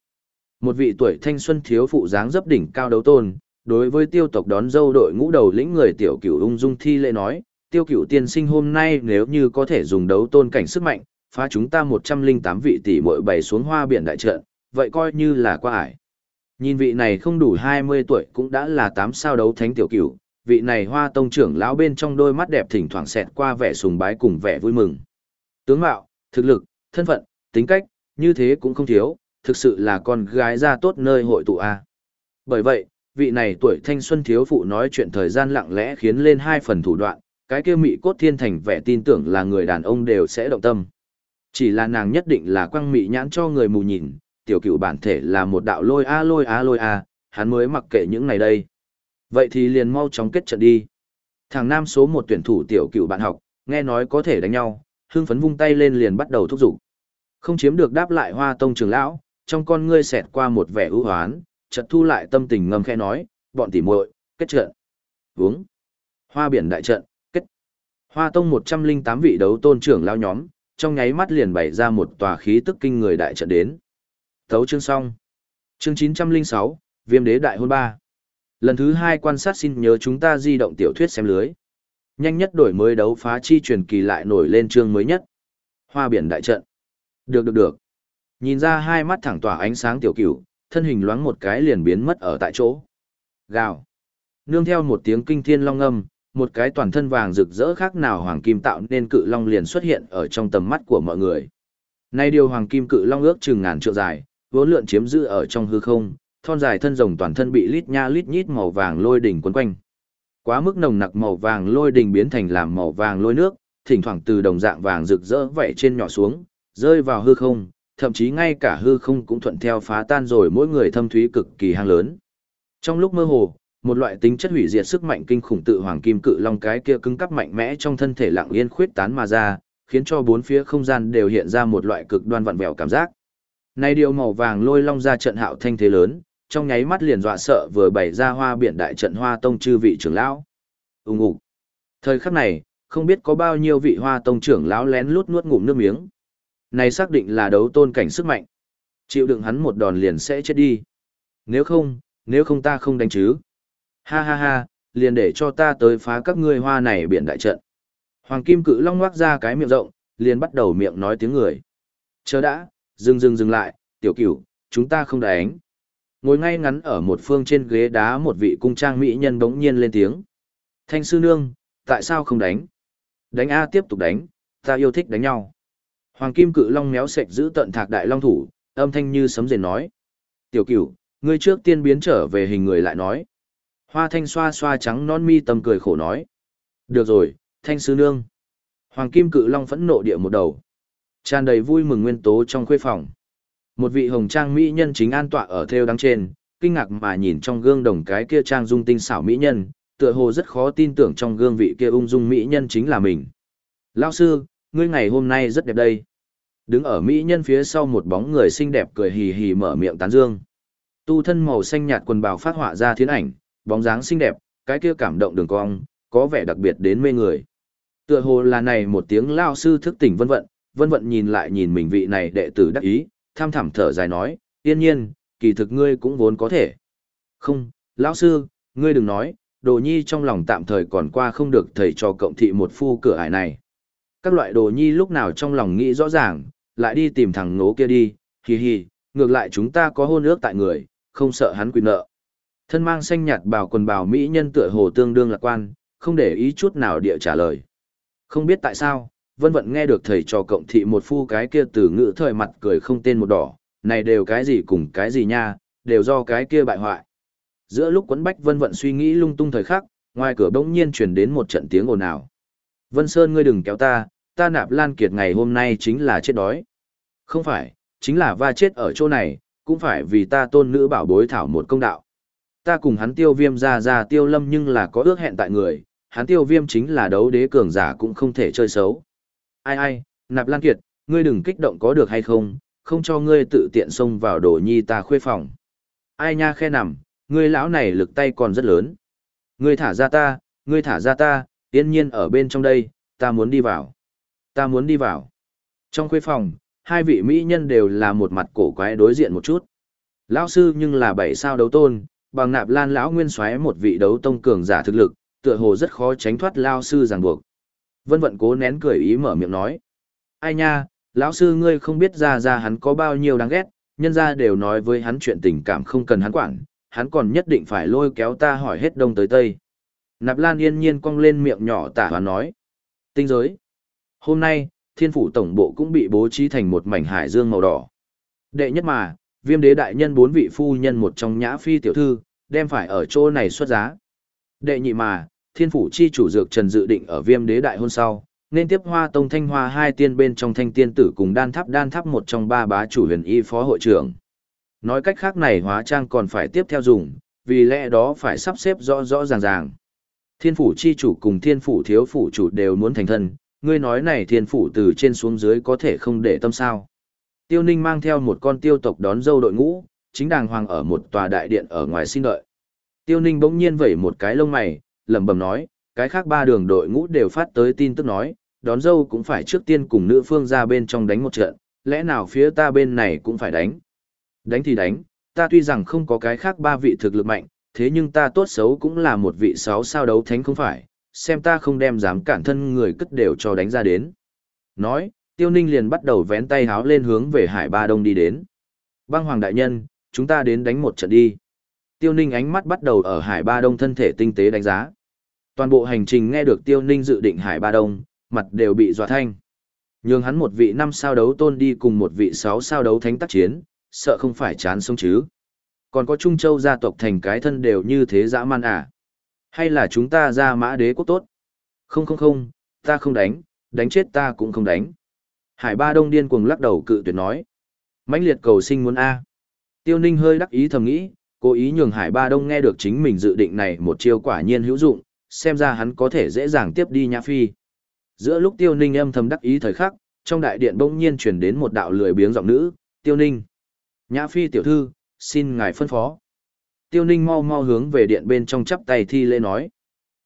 Một vị tuổi thanh xuân thiếu phụ dáng dấp đỉnh cao đấu tôn, đối với tiêu tộc đón dâu đội ngũ đầu lĩnh người tiểu cửu ung dung thi lễ nói, tiêu cửu tiên sinh hôm nay nếu như có thể dùng đấu tôn cảnh sức mạnh, phá chúng ta 108 vị tỷ muội bày xuống hoa biển đại trận, vậy coi như là qua ải. Nhìn vị này không đủ 20 tuổi cũng đã là 8 sao đấu thánh tiểu cửu, vị này hoa tông trưởng lão bên trong đôi mắt đẹp thỉnh thoảng xẹt qua vẻ sùng bái cùng vẻ vui mừng. Tướng mạo, thực lực, thân phận, tính cách, như thế cũng không thiếu, thực sự là con gái ra tốt nơi hội tụ A. Bởi vậy, vị này tuổi thanh xuân thiếu phụ nói chuyện thời gian lặng lẽ khiến lên hai phần thủ đoạn, cái kia mị cốt thiên thành vẻ tin tưởng là người đàn ông đều sẽ động tâm. Chỉ là nàng nhất định là quăng mị nhãn cho người mù nhìn, tiểu cựu bản thể là một đạo lôi a lôi a lôi a, hắn mới mặc kệ những này đây. Vậy thì liền mau chóng kết trận đi. Thằng nam số một tuyển thủ tiểu cựu bạn học, nghe nói có thể đánh nhau, hưng phấn vung tay lên liền bắt đầu thúc giục. Không chiếm được đáp lại hoa tông trường lão, trong con ngươi xẹt qua một vẻ ưu hoán, chợt thu lại tâm tình ngâm khẽ nói, bọn tỉ muội, kết trận. Uống. Hoa biển đại trận, kết. Hoa tông 108 vị đấu tôn trưởng lao nhóm, trong nháy mắt liền bày ra một tòa khí tức kinh người đại trận đến. Thấu chương xong. Chương 906, Viêm đế đại hôn ba. Lần thứ hai quan sát xin nhớ chúng ta di động tiểu thuyết xem lưới. Nhanh nhất đổi mới đấu phá chi truyền kỳ lại nổi lên chương mới nhất. Hoa biển đại trận. Được được được. Nhìn ra hai mắt thẳng tỏa ánh sáng tiểu cửu, thân hình loáng một cái liền biến mất ở tại chỗ. Gào. Nương theo một tiếng kinh thiên long âm, một cái toàn thân vàng rực rỡ khác nào hoàng kim tạo nên cự long liền xuất hiện ở trong tầm mắt của mọi người. Nay điều hoàng kim cự long ước chừng ngàn trượng dài, vốn lượn chiếm giữ ở trong hư không, thon dài thân rồng toàn thân bị lít nha lít nhít màu vàng lôi đỉnh quấn quanh. Quá mức nồng nặc màu vàng lôi đỉnh biến thành làm màu vàng lôi nước, thỉnh thoảng từ đồng dạng vàng rực rỡ vậy trên nhỏ xuống, rơi vào hư không, thậm chí ngay cả hư không cũng thuận theo phá tan rồi mỗi người thâm thúy cực kỳ hang lớn. Trong lúc mơ hồ, một loại tính chất hủy diệt sức mạnh kinh khủng tự hoàng kim cự long cái kia cứng cắp mạnh mẽ trong thân thể lặng yên khuyết tán mà ra, khiến cho bốn phía không gian đều hiện ra một loại cực đoan vặn vẹo cảm giác. Này điều màu vàng lôi long ra trận hạo thanh thế lớn, trong nháy mắt liền dọa sợ vừa bày ra hoa biển đại trận hoa tông chư vị trưởng lão. Ùng ục. Thời khắc này, không biết có bao nhiêu vị hoa tông trưởng lão lén lút nuốt ngụm nước miếng. Này xác định là đấu tôn cảnh sức mạnh. Chịu đựng hắn một đòn liền sẽ chết đi. Nếu không, nếu không ta không đánh chứ. Ha ha ha, liền để cho ta tới phá các ngươi hoa này biển đại trận. Hoàng Kim Cự Long ngoác ra cái miệng rộng, liền bắt đầu miệng nói tiếng người. Chờ đã, dừng dừng dừng lại, tiểu cửu, chúng ta không đánh. Ngồi ngay ngắn ở một phương trên ghế đá một vị cung trang mỹ nhân bỗng nhiên lên tiếng. Thanh sư nương, tại sao không đánh? Đánh A tiếp tục đánh, ta yêu thích đánh nhau. Hoàng Kim Cự Long méo sạch giữ tận thạc đại long thủ, âm thanh như sấm rền nói. Tiểu cửu, ngươi trước tiên biến trở về hình người lại nói. Hoa thanh xoa xoa trắng non mi tầm cười khổ nói. Được rồi, thanh sư nương. Hoàng Kim Cự Long phẫn nộ địa một đầu. Tràn đầy vui mừng nguyên tố trong khuê phòng. Một vị hồng trang mỹ nhân chính an tọa ở theo đằng trên, kinh ngạc mà nhìn trong gương đồng cái kia trang dung tinh xảo mỹ nhân, tựa hồ rất khó tin tưởng trong gương vị kia ung dung mỹ nhân chính là mình. Lão sư, ngươi ngày hôm nay rất đẹp đây. Đứng ở mỹ nhân phía sau một bóng người xinh đẹp cười hì hì mở miệng tán dương. Tu thân màu xanh nhạt quần bào phát họa ra thiên ảnh, bóng dáng xinh đẹp, cái kia cảm động đường cong, có vẻ đặc biệt đến mê người. Tựa hồ là này một tiếng lao sư thức tỉnh vân vận, vân vận nhìn lại nhìn mình vị này đệ tử đắc ý, tham thẳm thở dài nói, yên nhiên, kỳ thực ngươi cũng vốn có thể. Không, lão sư, ngươi đừng nói, đồ nhi trong lòng tạm thời còn qua không được thầy cho cộng thị một phu cửa ải này. Các loại đồ nhi lúc nào trong lòng nghĩ rõ ràng, lại đi tìm thằng ngố kia đi, hì hì, ngược lại chúng ta có hôn ước tại người, không sợ hắn quyền nợ. Thân mang xanh nhạt bào quần bào Mỹ nhân tựa hồ tương đương lạc quan, không để ý chút nào địa trả lời. Không biết tại sao, vân vận nghe được thầy trò cộng thị một phu cái kia từ ngữ thời mặt cười không tên một đỏ, này đều cái gì cùng cái gì nha, đều do cái kia bại hoại. Giữa lúc quấn bách vân vận suy nghĩ lung tung thời khắc, ngoài cửa bỗng nhiên truyền đến một trận tiếng ồn ào. Vân Sơn ngươi đừng kéo ta, ta nạp lan kiệt ngày hôm nay chính là chết đói. Không phải, chính là va chết ở chỗ này, cũng phải vì ta tôn nữ bảo bối thảo một công đạo. Ta cùng hắn tiêu viêm ra ra tiêu lâm nhưng là có ước hẹn tại người, hắn tiêu viêm chính là đấu đế cường giả cũng không thể chơi xấu. Ai ai, nạp lan kiệt, ngươi đừng kích động có được hay không, không cho ngươi tự tiện xông vào đồ nhi ta khuê phòng. Ai nha khe nằm, Ngươi lão này lực tay còn rất lớn. Ngươi thả ra ta, ngươi thả ra ta, yên nhiên ở bên trong đây, ta muốn đi vào. Ta muốn đi vào. Trong khuê phòng, hai vị mỹ nhân đều là một mặt cổ quái đối diện một chút. Lão sư nhưng là bảy sao đấu tôn, bằng nạp lan lão nguyên xoáy một vị đấu tông cường giả thực lực, tựa hồ rất khó tránh thoát lão sư ràng buộc. Vân vận cố nén cười ý mở miệng nói. Ai nha, lão sư ngươi không biết ra ra hắn có bao nhiêu đáng ghét, nhân ra đều nói với hắn chuyện tình cảm không cần hắn quản, hắn còn nhất định phải lôi kéo ta hỏi hết đông tới tây. Nạp Lan yên nhiên cong lên miệng nhỏ tả và nói. Tinh giới. Hôm nay, thiên phủ tổng bộ cũng bị bố trí thành một mảnh hải dương màu đỏ. Đệ nhất mà, viêm đế đại nhân bốn vị phu nhân một trong nhã phi tiểu thư, đem phải ở chỗ này xuất giá. Đệ nhị mà, thiên phủ chi chủ dược trần dự định ở viêm đế đại hôn sau, nên tiếp hoa tông thanh hoa hai tiên bên trong thanh tiên tử cùng đan tháp đan tháp một trong ba bá chủ huyền y phó hội trưởng. Nói cách khác này hóa trang còn phải tiếp theo dùng, vì lẽ đó phải sắp xếp rõ rõ ràng ràng. Thiên phủ chi chủ cùng thiên phủ thiếu phủ chủ đều muốn thành thân, ngươi nói này thiên phủ từ trên xuống dưới có thể không để tâm sao. Tiêu ninh mang theo một con tiêu tộc đón dâu đội ngũ, chính đàng hoàng ở một tòa đại điện ở ngoài xin đợi. Tiêu ninh bỗng nhiên vẩy một cái lông mày, lẩm bẩm nói, cái khác ba đường đội ngũ đều phát tới tin tức nói, đón dâu cũng phải trước tiên cùng nữ phương ra bên trong đánh một trận, lẽ nào phía ta bên này cũng phải đánh. Đánh thì đánh, ta tuy rằng không có cái khác ba vị thực lực mạnh, thế nhưng ta tốt xấu cũng là một vị sáu sao đấu thánh không phải, xem ta không đem dám cản thân người cất đều cho đánh ra đến. Nói, tiêu ninh liền bắt đầu vén tay háo lên hướng về hải ba đông đi đến. Băng hoàng đại nhân, chúng ta đến đánh một trận đi. Tiêu ninh ánh mắt bắt đầu ở hải ba đông thân thể tinh tế đánh giá. Toàn bộ hành trình nghe được tiêu ninh dự định hải ba đông, mặt đều bị dọa thanh. Nhưng hắn một vị năm sao đấu tôn đi cùng một vị sáu sao đấu thánh tác chiến, sợ không phải chán sống chứ. Còn có Trung Châu gia tộc thành cái thân đều như thế dã man à? Hay là chúng ta ra mã đế quốc tốt? Không không không, ta không đánh, đánh chết ta cũng không đánh. Hải ba đông điên cuồng lắc đầu cự tuyệt nói. mãnh liệt cầu sinh muốn A. Tiêu ninh hơi đắc ý thầm nghĩ, cố ý nhường hải ba đông nghe được chính mình dự định này một chiêu quả nhiên hữu dụng, xem ra hắn có thể dễ dàng tiếp đi nhã phi. Giữa lúc tiêu ninh âm thầm đắc ý thời khắc, trong đại điện bỗng nhiên truyền đến một đạo lười biếng giọng nữ, tiêu ninh. Nhã phi tiểu thư, xin ngài phân phó. Tiêu ninh mau mau hướng về điện bên trong chắp tay thi lễ nói.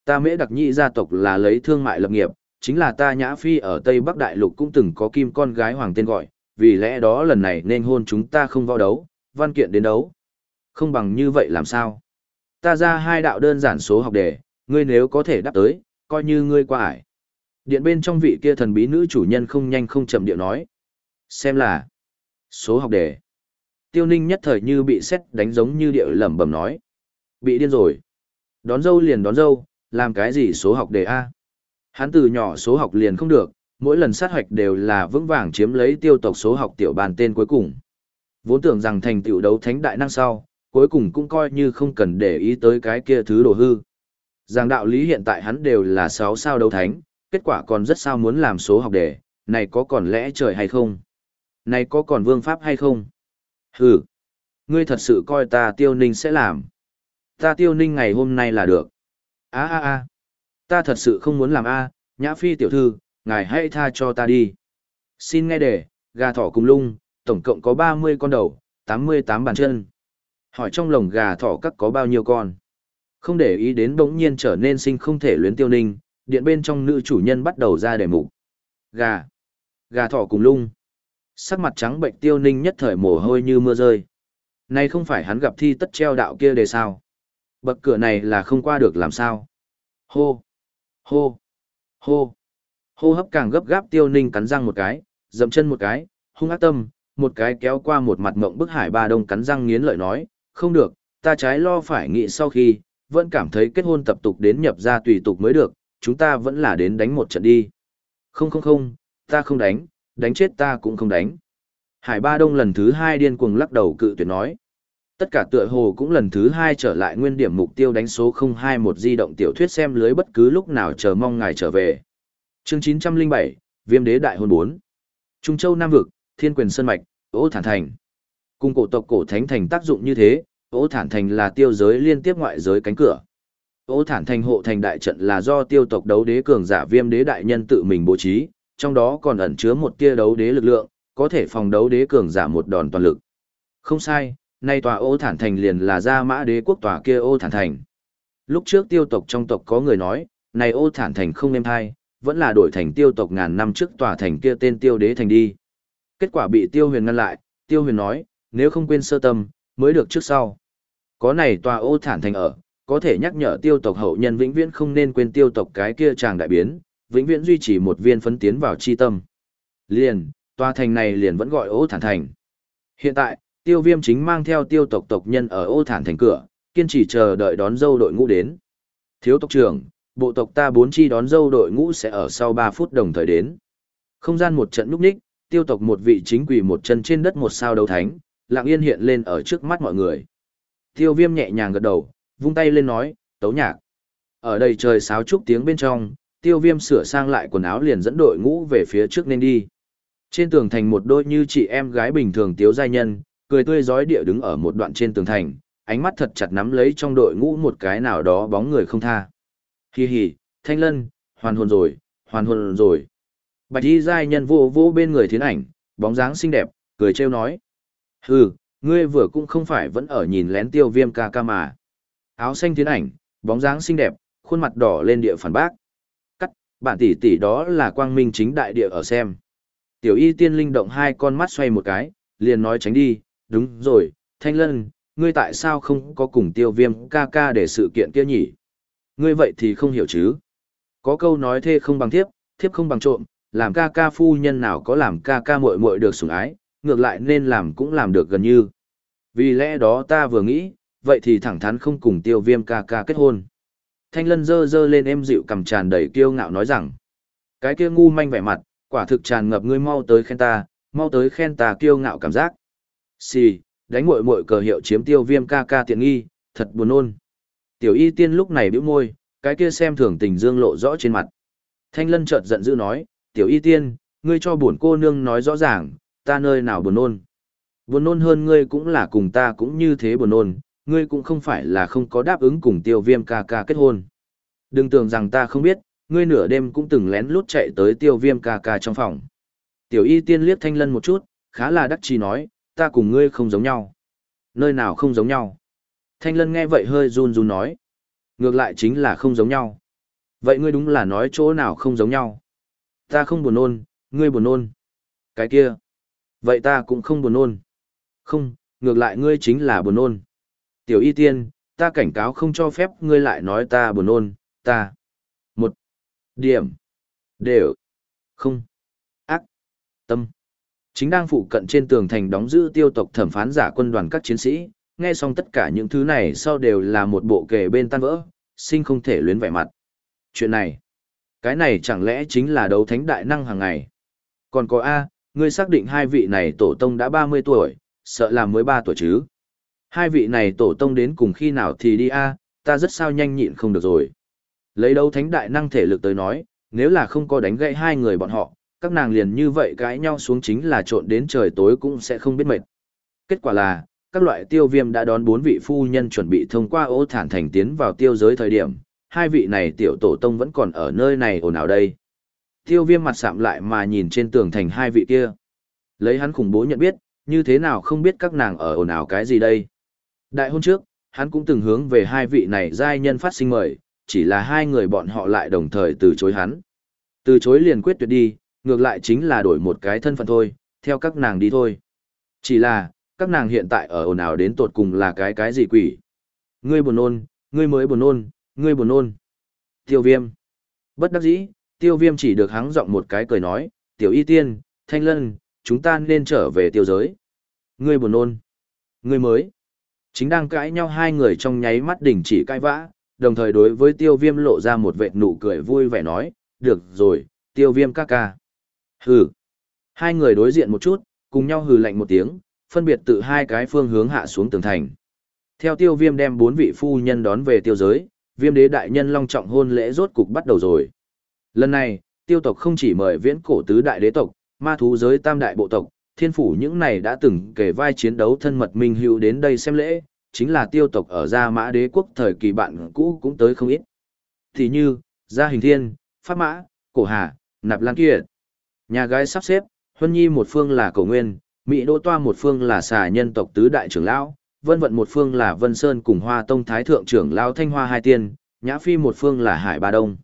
Ta mễ đặc nhị gia tộc là lấy thương mại lập nghiệp, chính là ta nhã phi ở Tây Bắc Đại Lục cũng từng có kim con gái hoàng tên gọi, vì lẽ đó lần này nên hôn chúng ta không vào đấu, văn kiện đến đấu. Không bằng như vậy làm sao? Ta ra hai đạo đơn giản số học đề, ngươi nếu có thể đáp tới, coi như ngươi qua ải. Điện bên trong vị kia thần bí nữ chủ nhân không nhanh không chậm điệu nói. Xem là số học đề tiêu ninh nhất thời như bị xét đánh giống như địa lẩm bẩm nói. Bị điên rồi. Đón dâu liền đón dâu, làm cái gì số học đề A. Hắn từ nhỏ số học liền không được, mỗi lần sát hoạch đều là vững vàng chiếm lấy tiêu tộc số học tiểu bàn tên cuối cùng. Vốn tưởng rằng thành tiểu đấu thánh đại năng sau, cuối cùng cũng coi như không cần để ý tới cái kia thứ đồ hư. rằng đạo lý hiện tại hắn đều là 6 sao đấu thánh, kết quả còn rất sao muốn làm số học đề, này có còn lẽ trời hay không? Này có còn vương pháp hay không? Hừ, ngươi thật sự coi ta tiêu ninh sẽ làm. Ta tiêu ninh ngày hôm nay là được. a a a ta thật sự không muốn làm a nhã phi tiểu thư, ngài hãy tha cho ta đi. Xin nghe đề, gà thỏ cùng lung, tổng cộng có ba mươi con đầu, tám mươi tám bàn chân. Hỏi trong lồng gà thỏ các có bao nhiêu con? Không để ý đến bỗng nhiên trở nên sinh không thể luyến tiêu ninh, điện bên trong nữ chủ nhân bắt đầu ra đề mục. Gà, gà thỏ cùng lung. Sắc mặt trắng bệnh tiêu ninh nhất thời mồ hôi như mưa rơi. Này không phải hắn gặp thi tất treo đạo kia đề sao. Bậc cửa này là không qua được làm sao. Hô, hô, hô. Hô hấp càng gấp gáp tiêu ninh cắn răng một cái, dậm chân một cái, hung ác tâm, một cái kéo qua một mặt mộng bức hải ba đông cắn răng nghiến lợi nói, không được, ta trái lo phải nghĩ sau khi, vẫn cảm thấy kết hôn tập tục đến nhập ra tùy tục mới được, chúng ta vẫn là đến đánh một trận đi. Không không không, ta không đánh, đánh chết ta cũng không đánh. Hải Ba Đông lần thứ hai điên cuồng lắc đầu cự tuyệt nói. Tất cả tựa hồ cũng lần thứ hai trở lại nguyên điểm mục tiêu đánh số 021 di động tiểu thuyết xem lưới bất cứ lúc nào chờ mong ngài trở về. Chương 907, Viêm đế đại hôn 4. Trung Châu Nam Vực, Thiên quyền Sơn Mạch, Ô Thản Thành. Cùng cổ tộc cổ thánh thành tác dụng như thế, Ô Thản Thành là tiêu giới liên tiếp ngoại giới cánh cửa. Ô Thản Thành hộ thành đại trận là do tiêu tộc đấu đế cường giả viêm đế đại nhân tự mình bố trí, trong đó còn ẩn chứa một tia đấu đế lực lượng, có thể phòng đấu đế cường giả một đòn toàn lực. Không sai, nay tòa ô thản thành liền là gia mã đế quốc tòa kia ô thản thành. Lúc trước tiêu tộc trong tộc có người nói, này ô thản thành không êm thai, vẫn là đổi thành tiêu tộc ngàn năm trước tòa thành kia tên tiêu đế thành đi. Kết quả bị tiêu huyền ngăn lại, tiêu huyền nói, nếu không quên sơ tâm, mới được trước sau. Có này tòa ô thản thành ở, có thể nhắc nhở tiêu tộc hậu nhân vĩnh viễn không nên quên tiêu tộc cái kia chàng đại biến, vĩnh viễn duy trì một viên phấn tiến vào chi tâm. Liền, tòa thành này liền vẫn gọi ô thản thành. Hiện tại, tiêu viêm chính mang theo tiêu tộc tộc nhân ở ô thản thành cửa, kiên trì chờ đợi đón dâu đội ngũ đến. Thiếu tộc trưởng, bộ tộc ta bốn chi đón dâu đội ngũ sẽ ở sau 3 phút đồng thời đến. Không gian một trận núp ních, tiêu tộc một vị chính quỷ một chân trên đất một sao đấu thánh, lặng yên hiện lên ở trước mắt mọi người. Tiêu viêm nhẹ nhàng gật đầu, vung tay lên nói, tấu nhạc. Ở đây trời sáo trúc tiếng bên trong, tiêu viêm sửa sang lại quần áo liền dẫn đội ngũ về phía trước nên đi. Trên tường thành một đôi như chị em gái bình thường tiếu giai nhân, cười tươi giói địa đứng ở một đoạn trên tường thành, ánh mắt thật chặt nắm lấy trong đội ngũ một cái nào đó bóng người không tha. Hi hi, thanh lân, hoàn hồn rồi, hoàn hồn rồi. Bạch y giai nhân vô vô bên người thiến ảnh, bóng dáng xinh đẹp, cười trêu nói. Hừ, ngươi vừa cũng không phải vẫn ở nhìn lén tiêu viêm ca ca mà. Áo xanh thiến ảnh, bóng dáng xinh đẹp, khuôn mặt đỏ lên địa phản bác. Bản tỷ tỷ đó là quang minh chính đại địa ở xem. Tiểu y tiên linh động hai con mắt xoay một cái, liền nói tránh đi, đúng rồi, thanh lân, ngươi tại sao không có cùng tiêu viêm ca ca để sự kiện kia nhỉ? Ngươi vậy thì không hiểu chứ? Có câu nói thê không bằng thiếp, thiếp không bằng trộm, làm ca ca phu nhân nào có làm ca ca muội muội được sủng ái, ngược lại nên làm cũng làm được gần như. Vì lẽ đó ta vừa nghĩ, vậy thì thẳng thắn không cùng tiêu viêm ca ca kết hôn. Thanh lân dơ dơ lên em dịu cầm tràn đầy kiêu ngạo nói rằng, cái kia ngu manh vẻ mặt, quả thực tràn ngập ngươi mau tới khen ta, mau tới khen ta kiêu ngạo cảm giác. Xì, đánh mội mội cờ hiệu chiếm tiêu viêm ca ca tiện nghi, thật buồn nôn. Tiểu y tiên lúc này bĩu môi, cái kia xem thường tình dương lộ rõ trên mặt. Thanh lân chợt giận dữ nói, tiểu y tiên, ngươi cho buồn cô nương nói rõ ràng, ta nơi nào buồn nôn. Buồn nôn hơn ngươi cũng là cùng ta cũng như thế buồn nôn, ngươi cũng không phải là không có đáp ứng cùng tiêu viêm ca ca kết hôn. Đừng tưởng rằng ta không biết, ngươi nửa đêm cũng từng lén lút chạy tới tiêu viêm ca ca trong phòng. Tiểu y tiên liếc thanh lân một chút, khá là đắc chí nói, ta cùng ngươi không giống nhau. Nơi nào không giống nhau? Thanh lân nghe vậy hơi run run nói. Ngược lại chính là không giống nhau. Vậy ngươi đúng là nói chỗ nào không giống nhau. Ta không buồn nôn, ngươi buồn nôn. Cái kia. Vậy ta cũng không buồn nôn. Không, ngược lại ngươi chính là buồn nôn. Tiểu y tiên, ta cảnh cáo không cho phép ngươi lại nói ta buồn nôn, ta. Một. Điểm. Đều. Không. Ác. Tâm. Chính đang phụ cận trên tường thành đóng giữ tiêu tộc thẩm phán giả quân đoàn các chiến sĩ, nghe xong tất cả những thứ này sau đều là một bộ kề bên tan vỡ, sinh không thể luyến vẻ mặt. Chuyện này, cái này chẳng lẽ chính là đấu thánh đại năng hàng ngày. Còn có A, ngươi xác định hai vị này tổ tông đã 30 tuổi, sợ là mới 3 tuổi chứ. Hai vị này tổ tông đến cùng khi nào thì đi A, ta rất sao nhanh nhịn không được rồi. Lấy đấu thánh đại năng thể lực tới nói, nếu là không có đánh gãy hai người bọn họ, các nàng liền như vậy cãi nhau xuống chính là trộn đến trời tối cũng sẽ không biết mệt. Kết quả là, các loại tiêu viêm đã đón bốn vị phu nhân chuẩn bị thông qua ô thản thành tiến vào tiêu giới thời điểm, hai vị này tiểu tổ tông vẫn còn ở nơi này ồn ào đây. Tiêu viêm mặt sạm lại mà nhìn trên tường thành hai vị kia. Lấy hắn khủng bố nhận biết, như thế nào không biết các nàng ở ồn ào cái gì đây. Đại hôn trước, hắn cũng từng hướng về hai vị này giai nhân phát sinh mời, chỉ là hai người bọn họ lại đồng thời từ chối hắn. Từ chối liền quyết tuyệt đi, ngược lại chính là đổi một cái thân phận thôi, theo các nàng đi thôi. Chỉ là, các nàng hiện tại ở ồn ào đến tột cùng là cái cái gì quỷ. Ngươi buồn nôn, ngươi mới buồn nôn, ngươi buồn nôn. Tiêu viêm. Bất đắc dĩ, tiêu viêm chỉ được hắng giọng một cái cười nói, tiểu y tiên, thanh lân, chúng ta nên trở về tiêu giới. Ngươi buồn nôn. Ngươi mới. Chính đang cãi nhau hai người trong nháy mắt đình chỉ cãi vã, đồng thời đối với tiêu viêm lộ ra một vệt nụ cười vui vẻ nói, được rồi, tiêu viêm ca ca. Hừ. Hai người đối diện một chút, cùng nhau hừ lạnh một tiếng, phân biệt tự hai cái phương hướng hạ xuống tường thành. Theo tiêu viêm đem bốn vị phu nhân đón về tiêu giới, viêm đế đại nhân long trọng hôn lễ rốt cục bắt đầu rồi. Lần này, tiêu tộc không chỉ mời viễn cổ tứ đại đế tộc, ma thú giới tam đại bộ tộc, thiên phủ những này đã từng kể vai chiến đấu thân mật minh hữu đến đây xem lễ, chính là tiêu tộc ở Gia Mã Đế quốc thời kỳ bạn cũ cũng tới không ít. Thì như, Gia Hình Thiên, Pháp Mã, Cổ Hà, Nạp Lan Kiệt. Nhà gái sắp xếp, Huân Nhi một phương là Cổ Nguyên, Mỹ Đỗ Toa một phương là xà nhân tộc tứ đại trưởng lão, vân vận một phương là Vân Sơn cùng Hoa Tông Thái Thượng trưởng lão Thanh Hoa Hai Tiên, Nhã Phi một phương là Hải Ba Đông.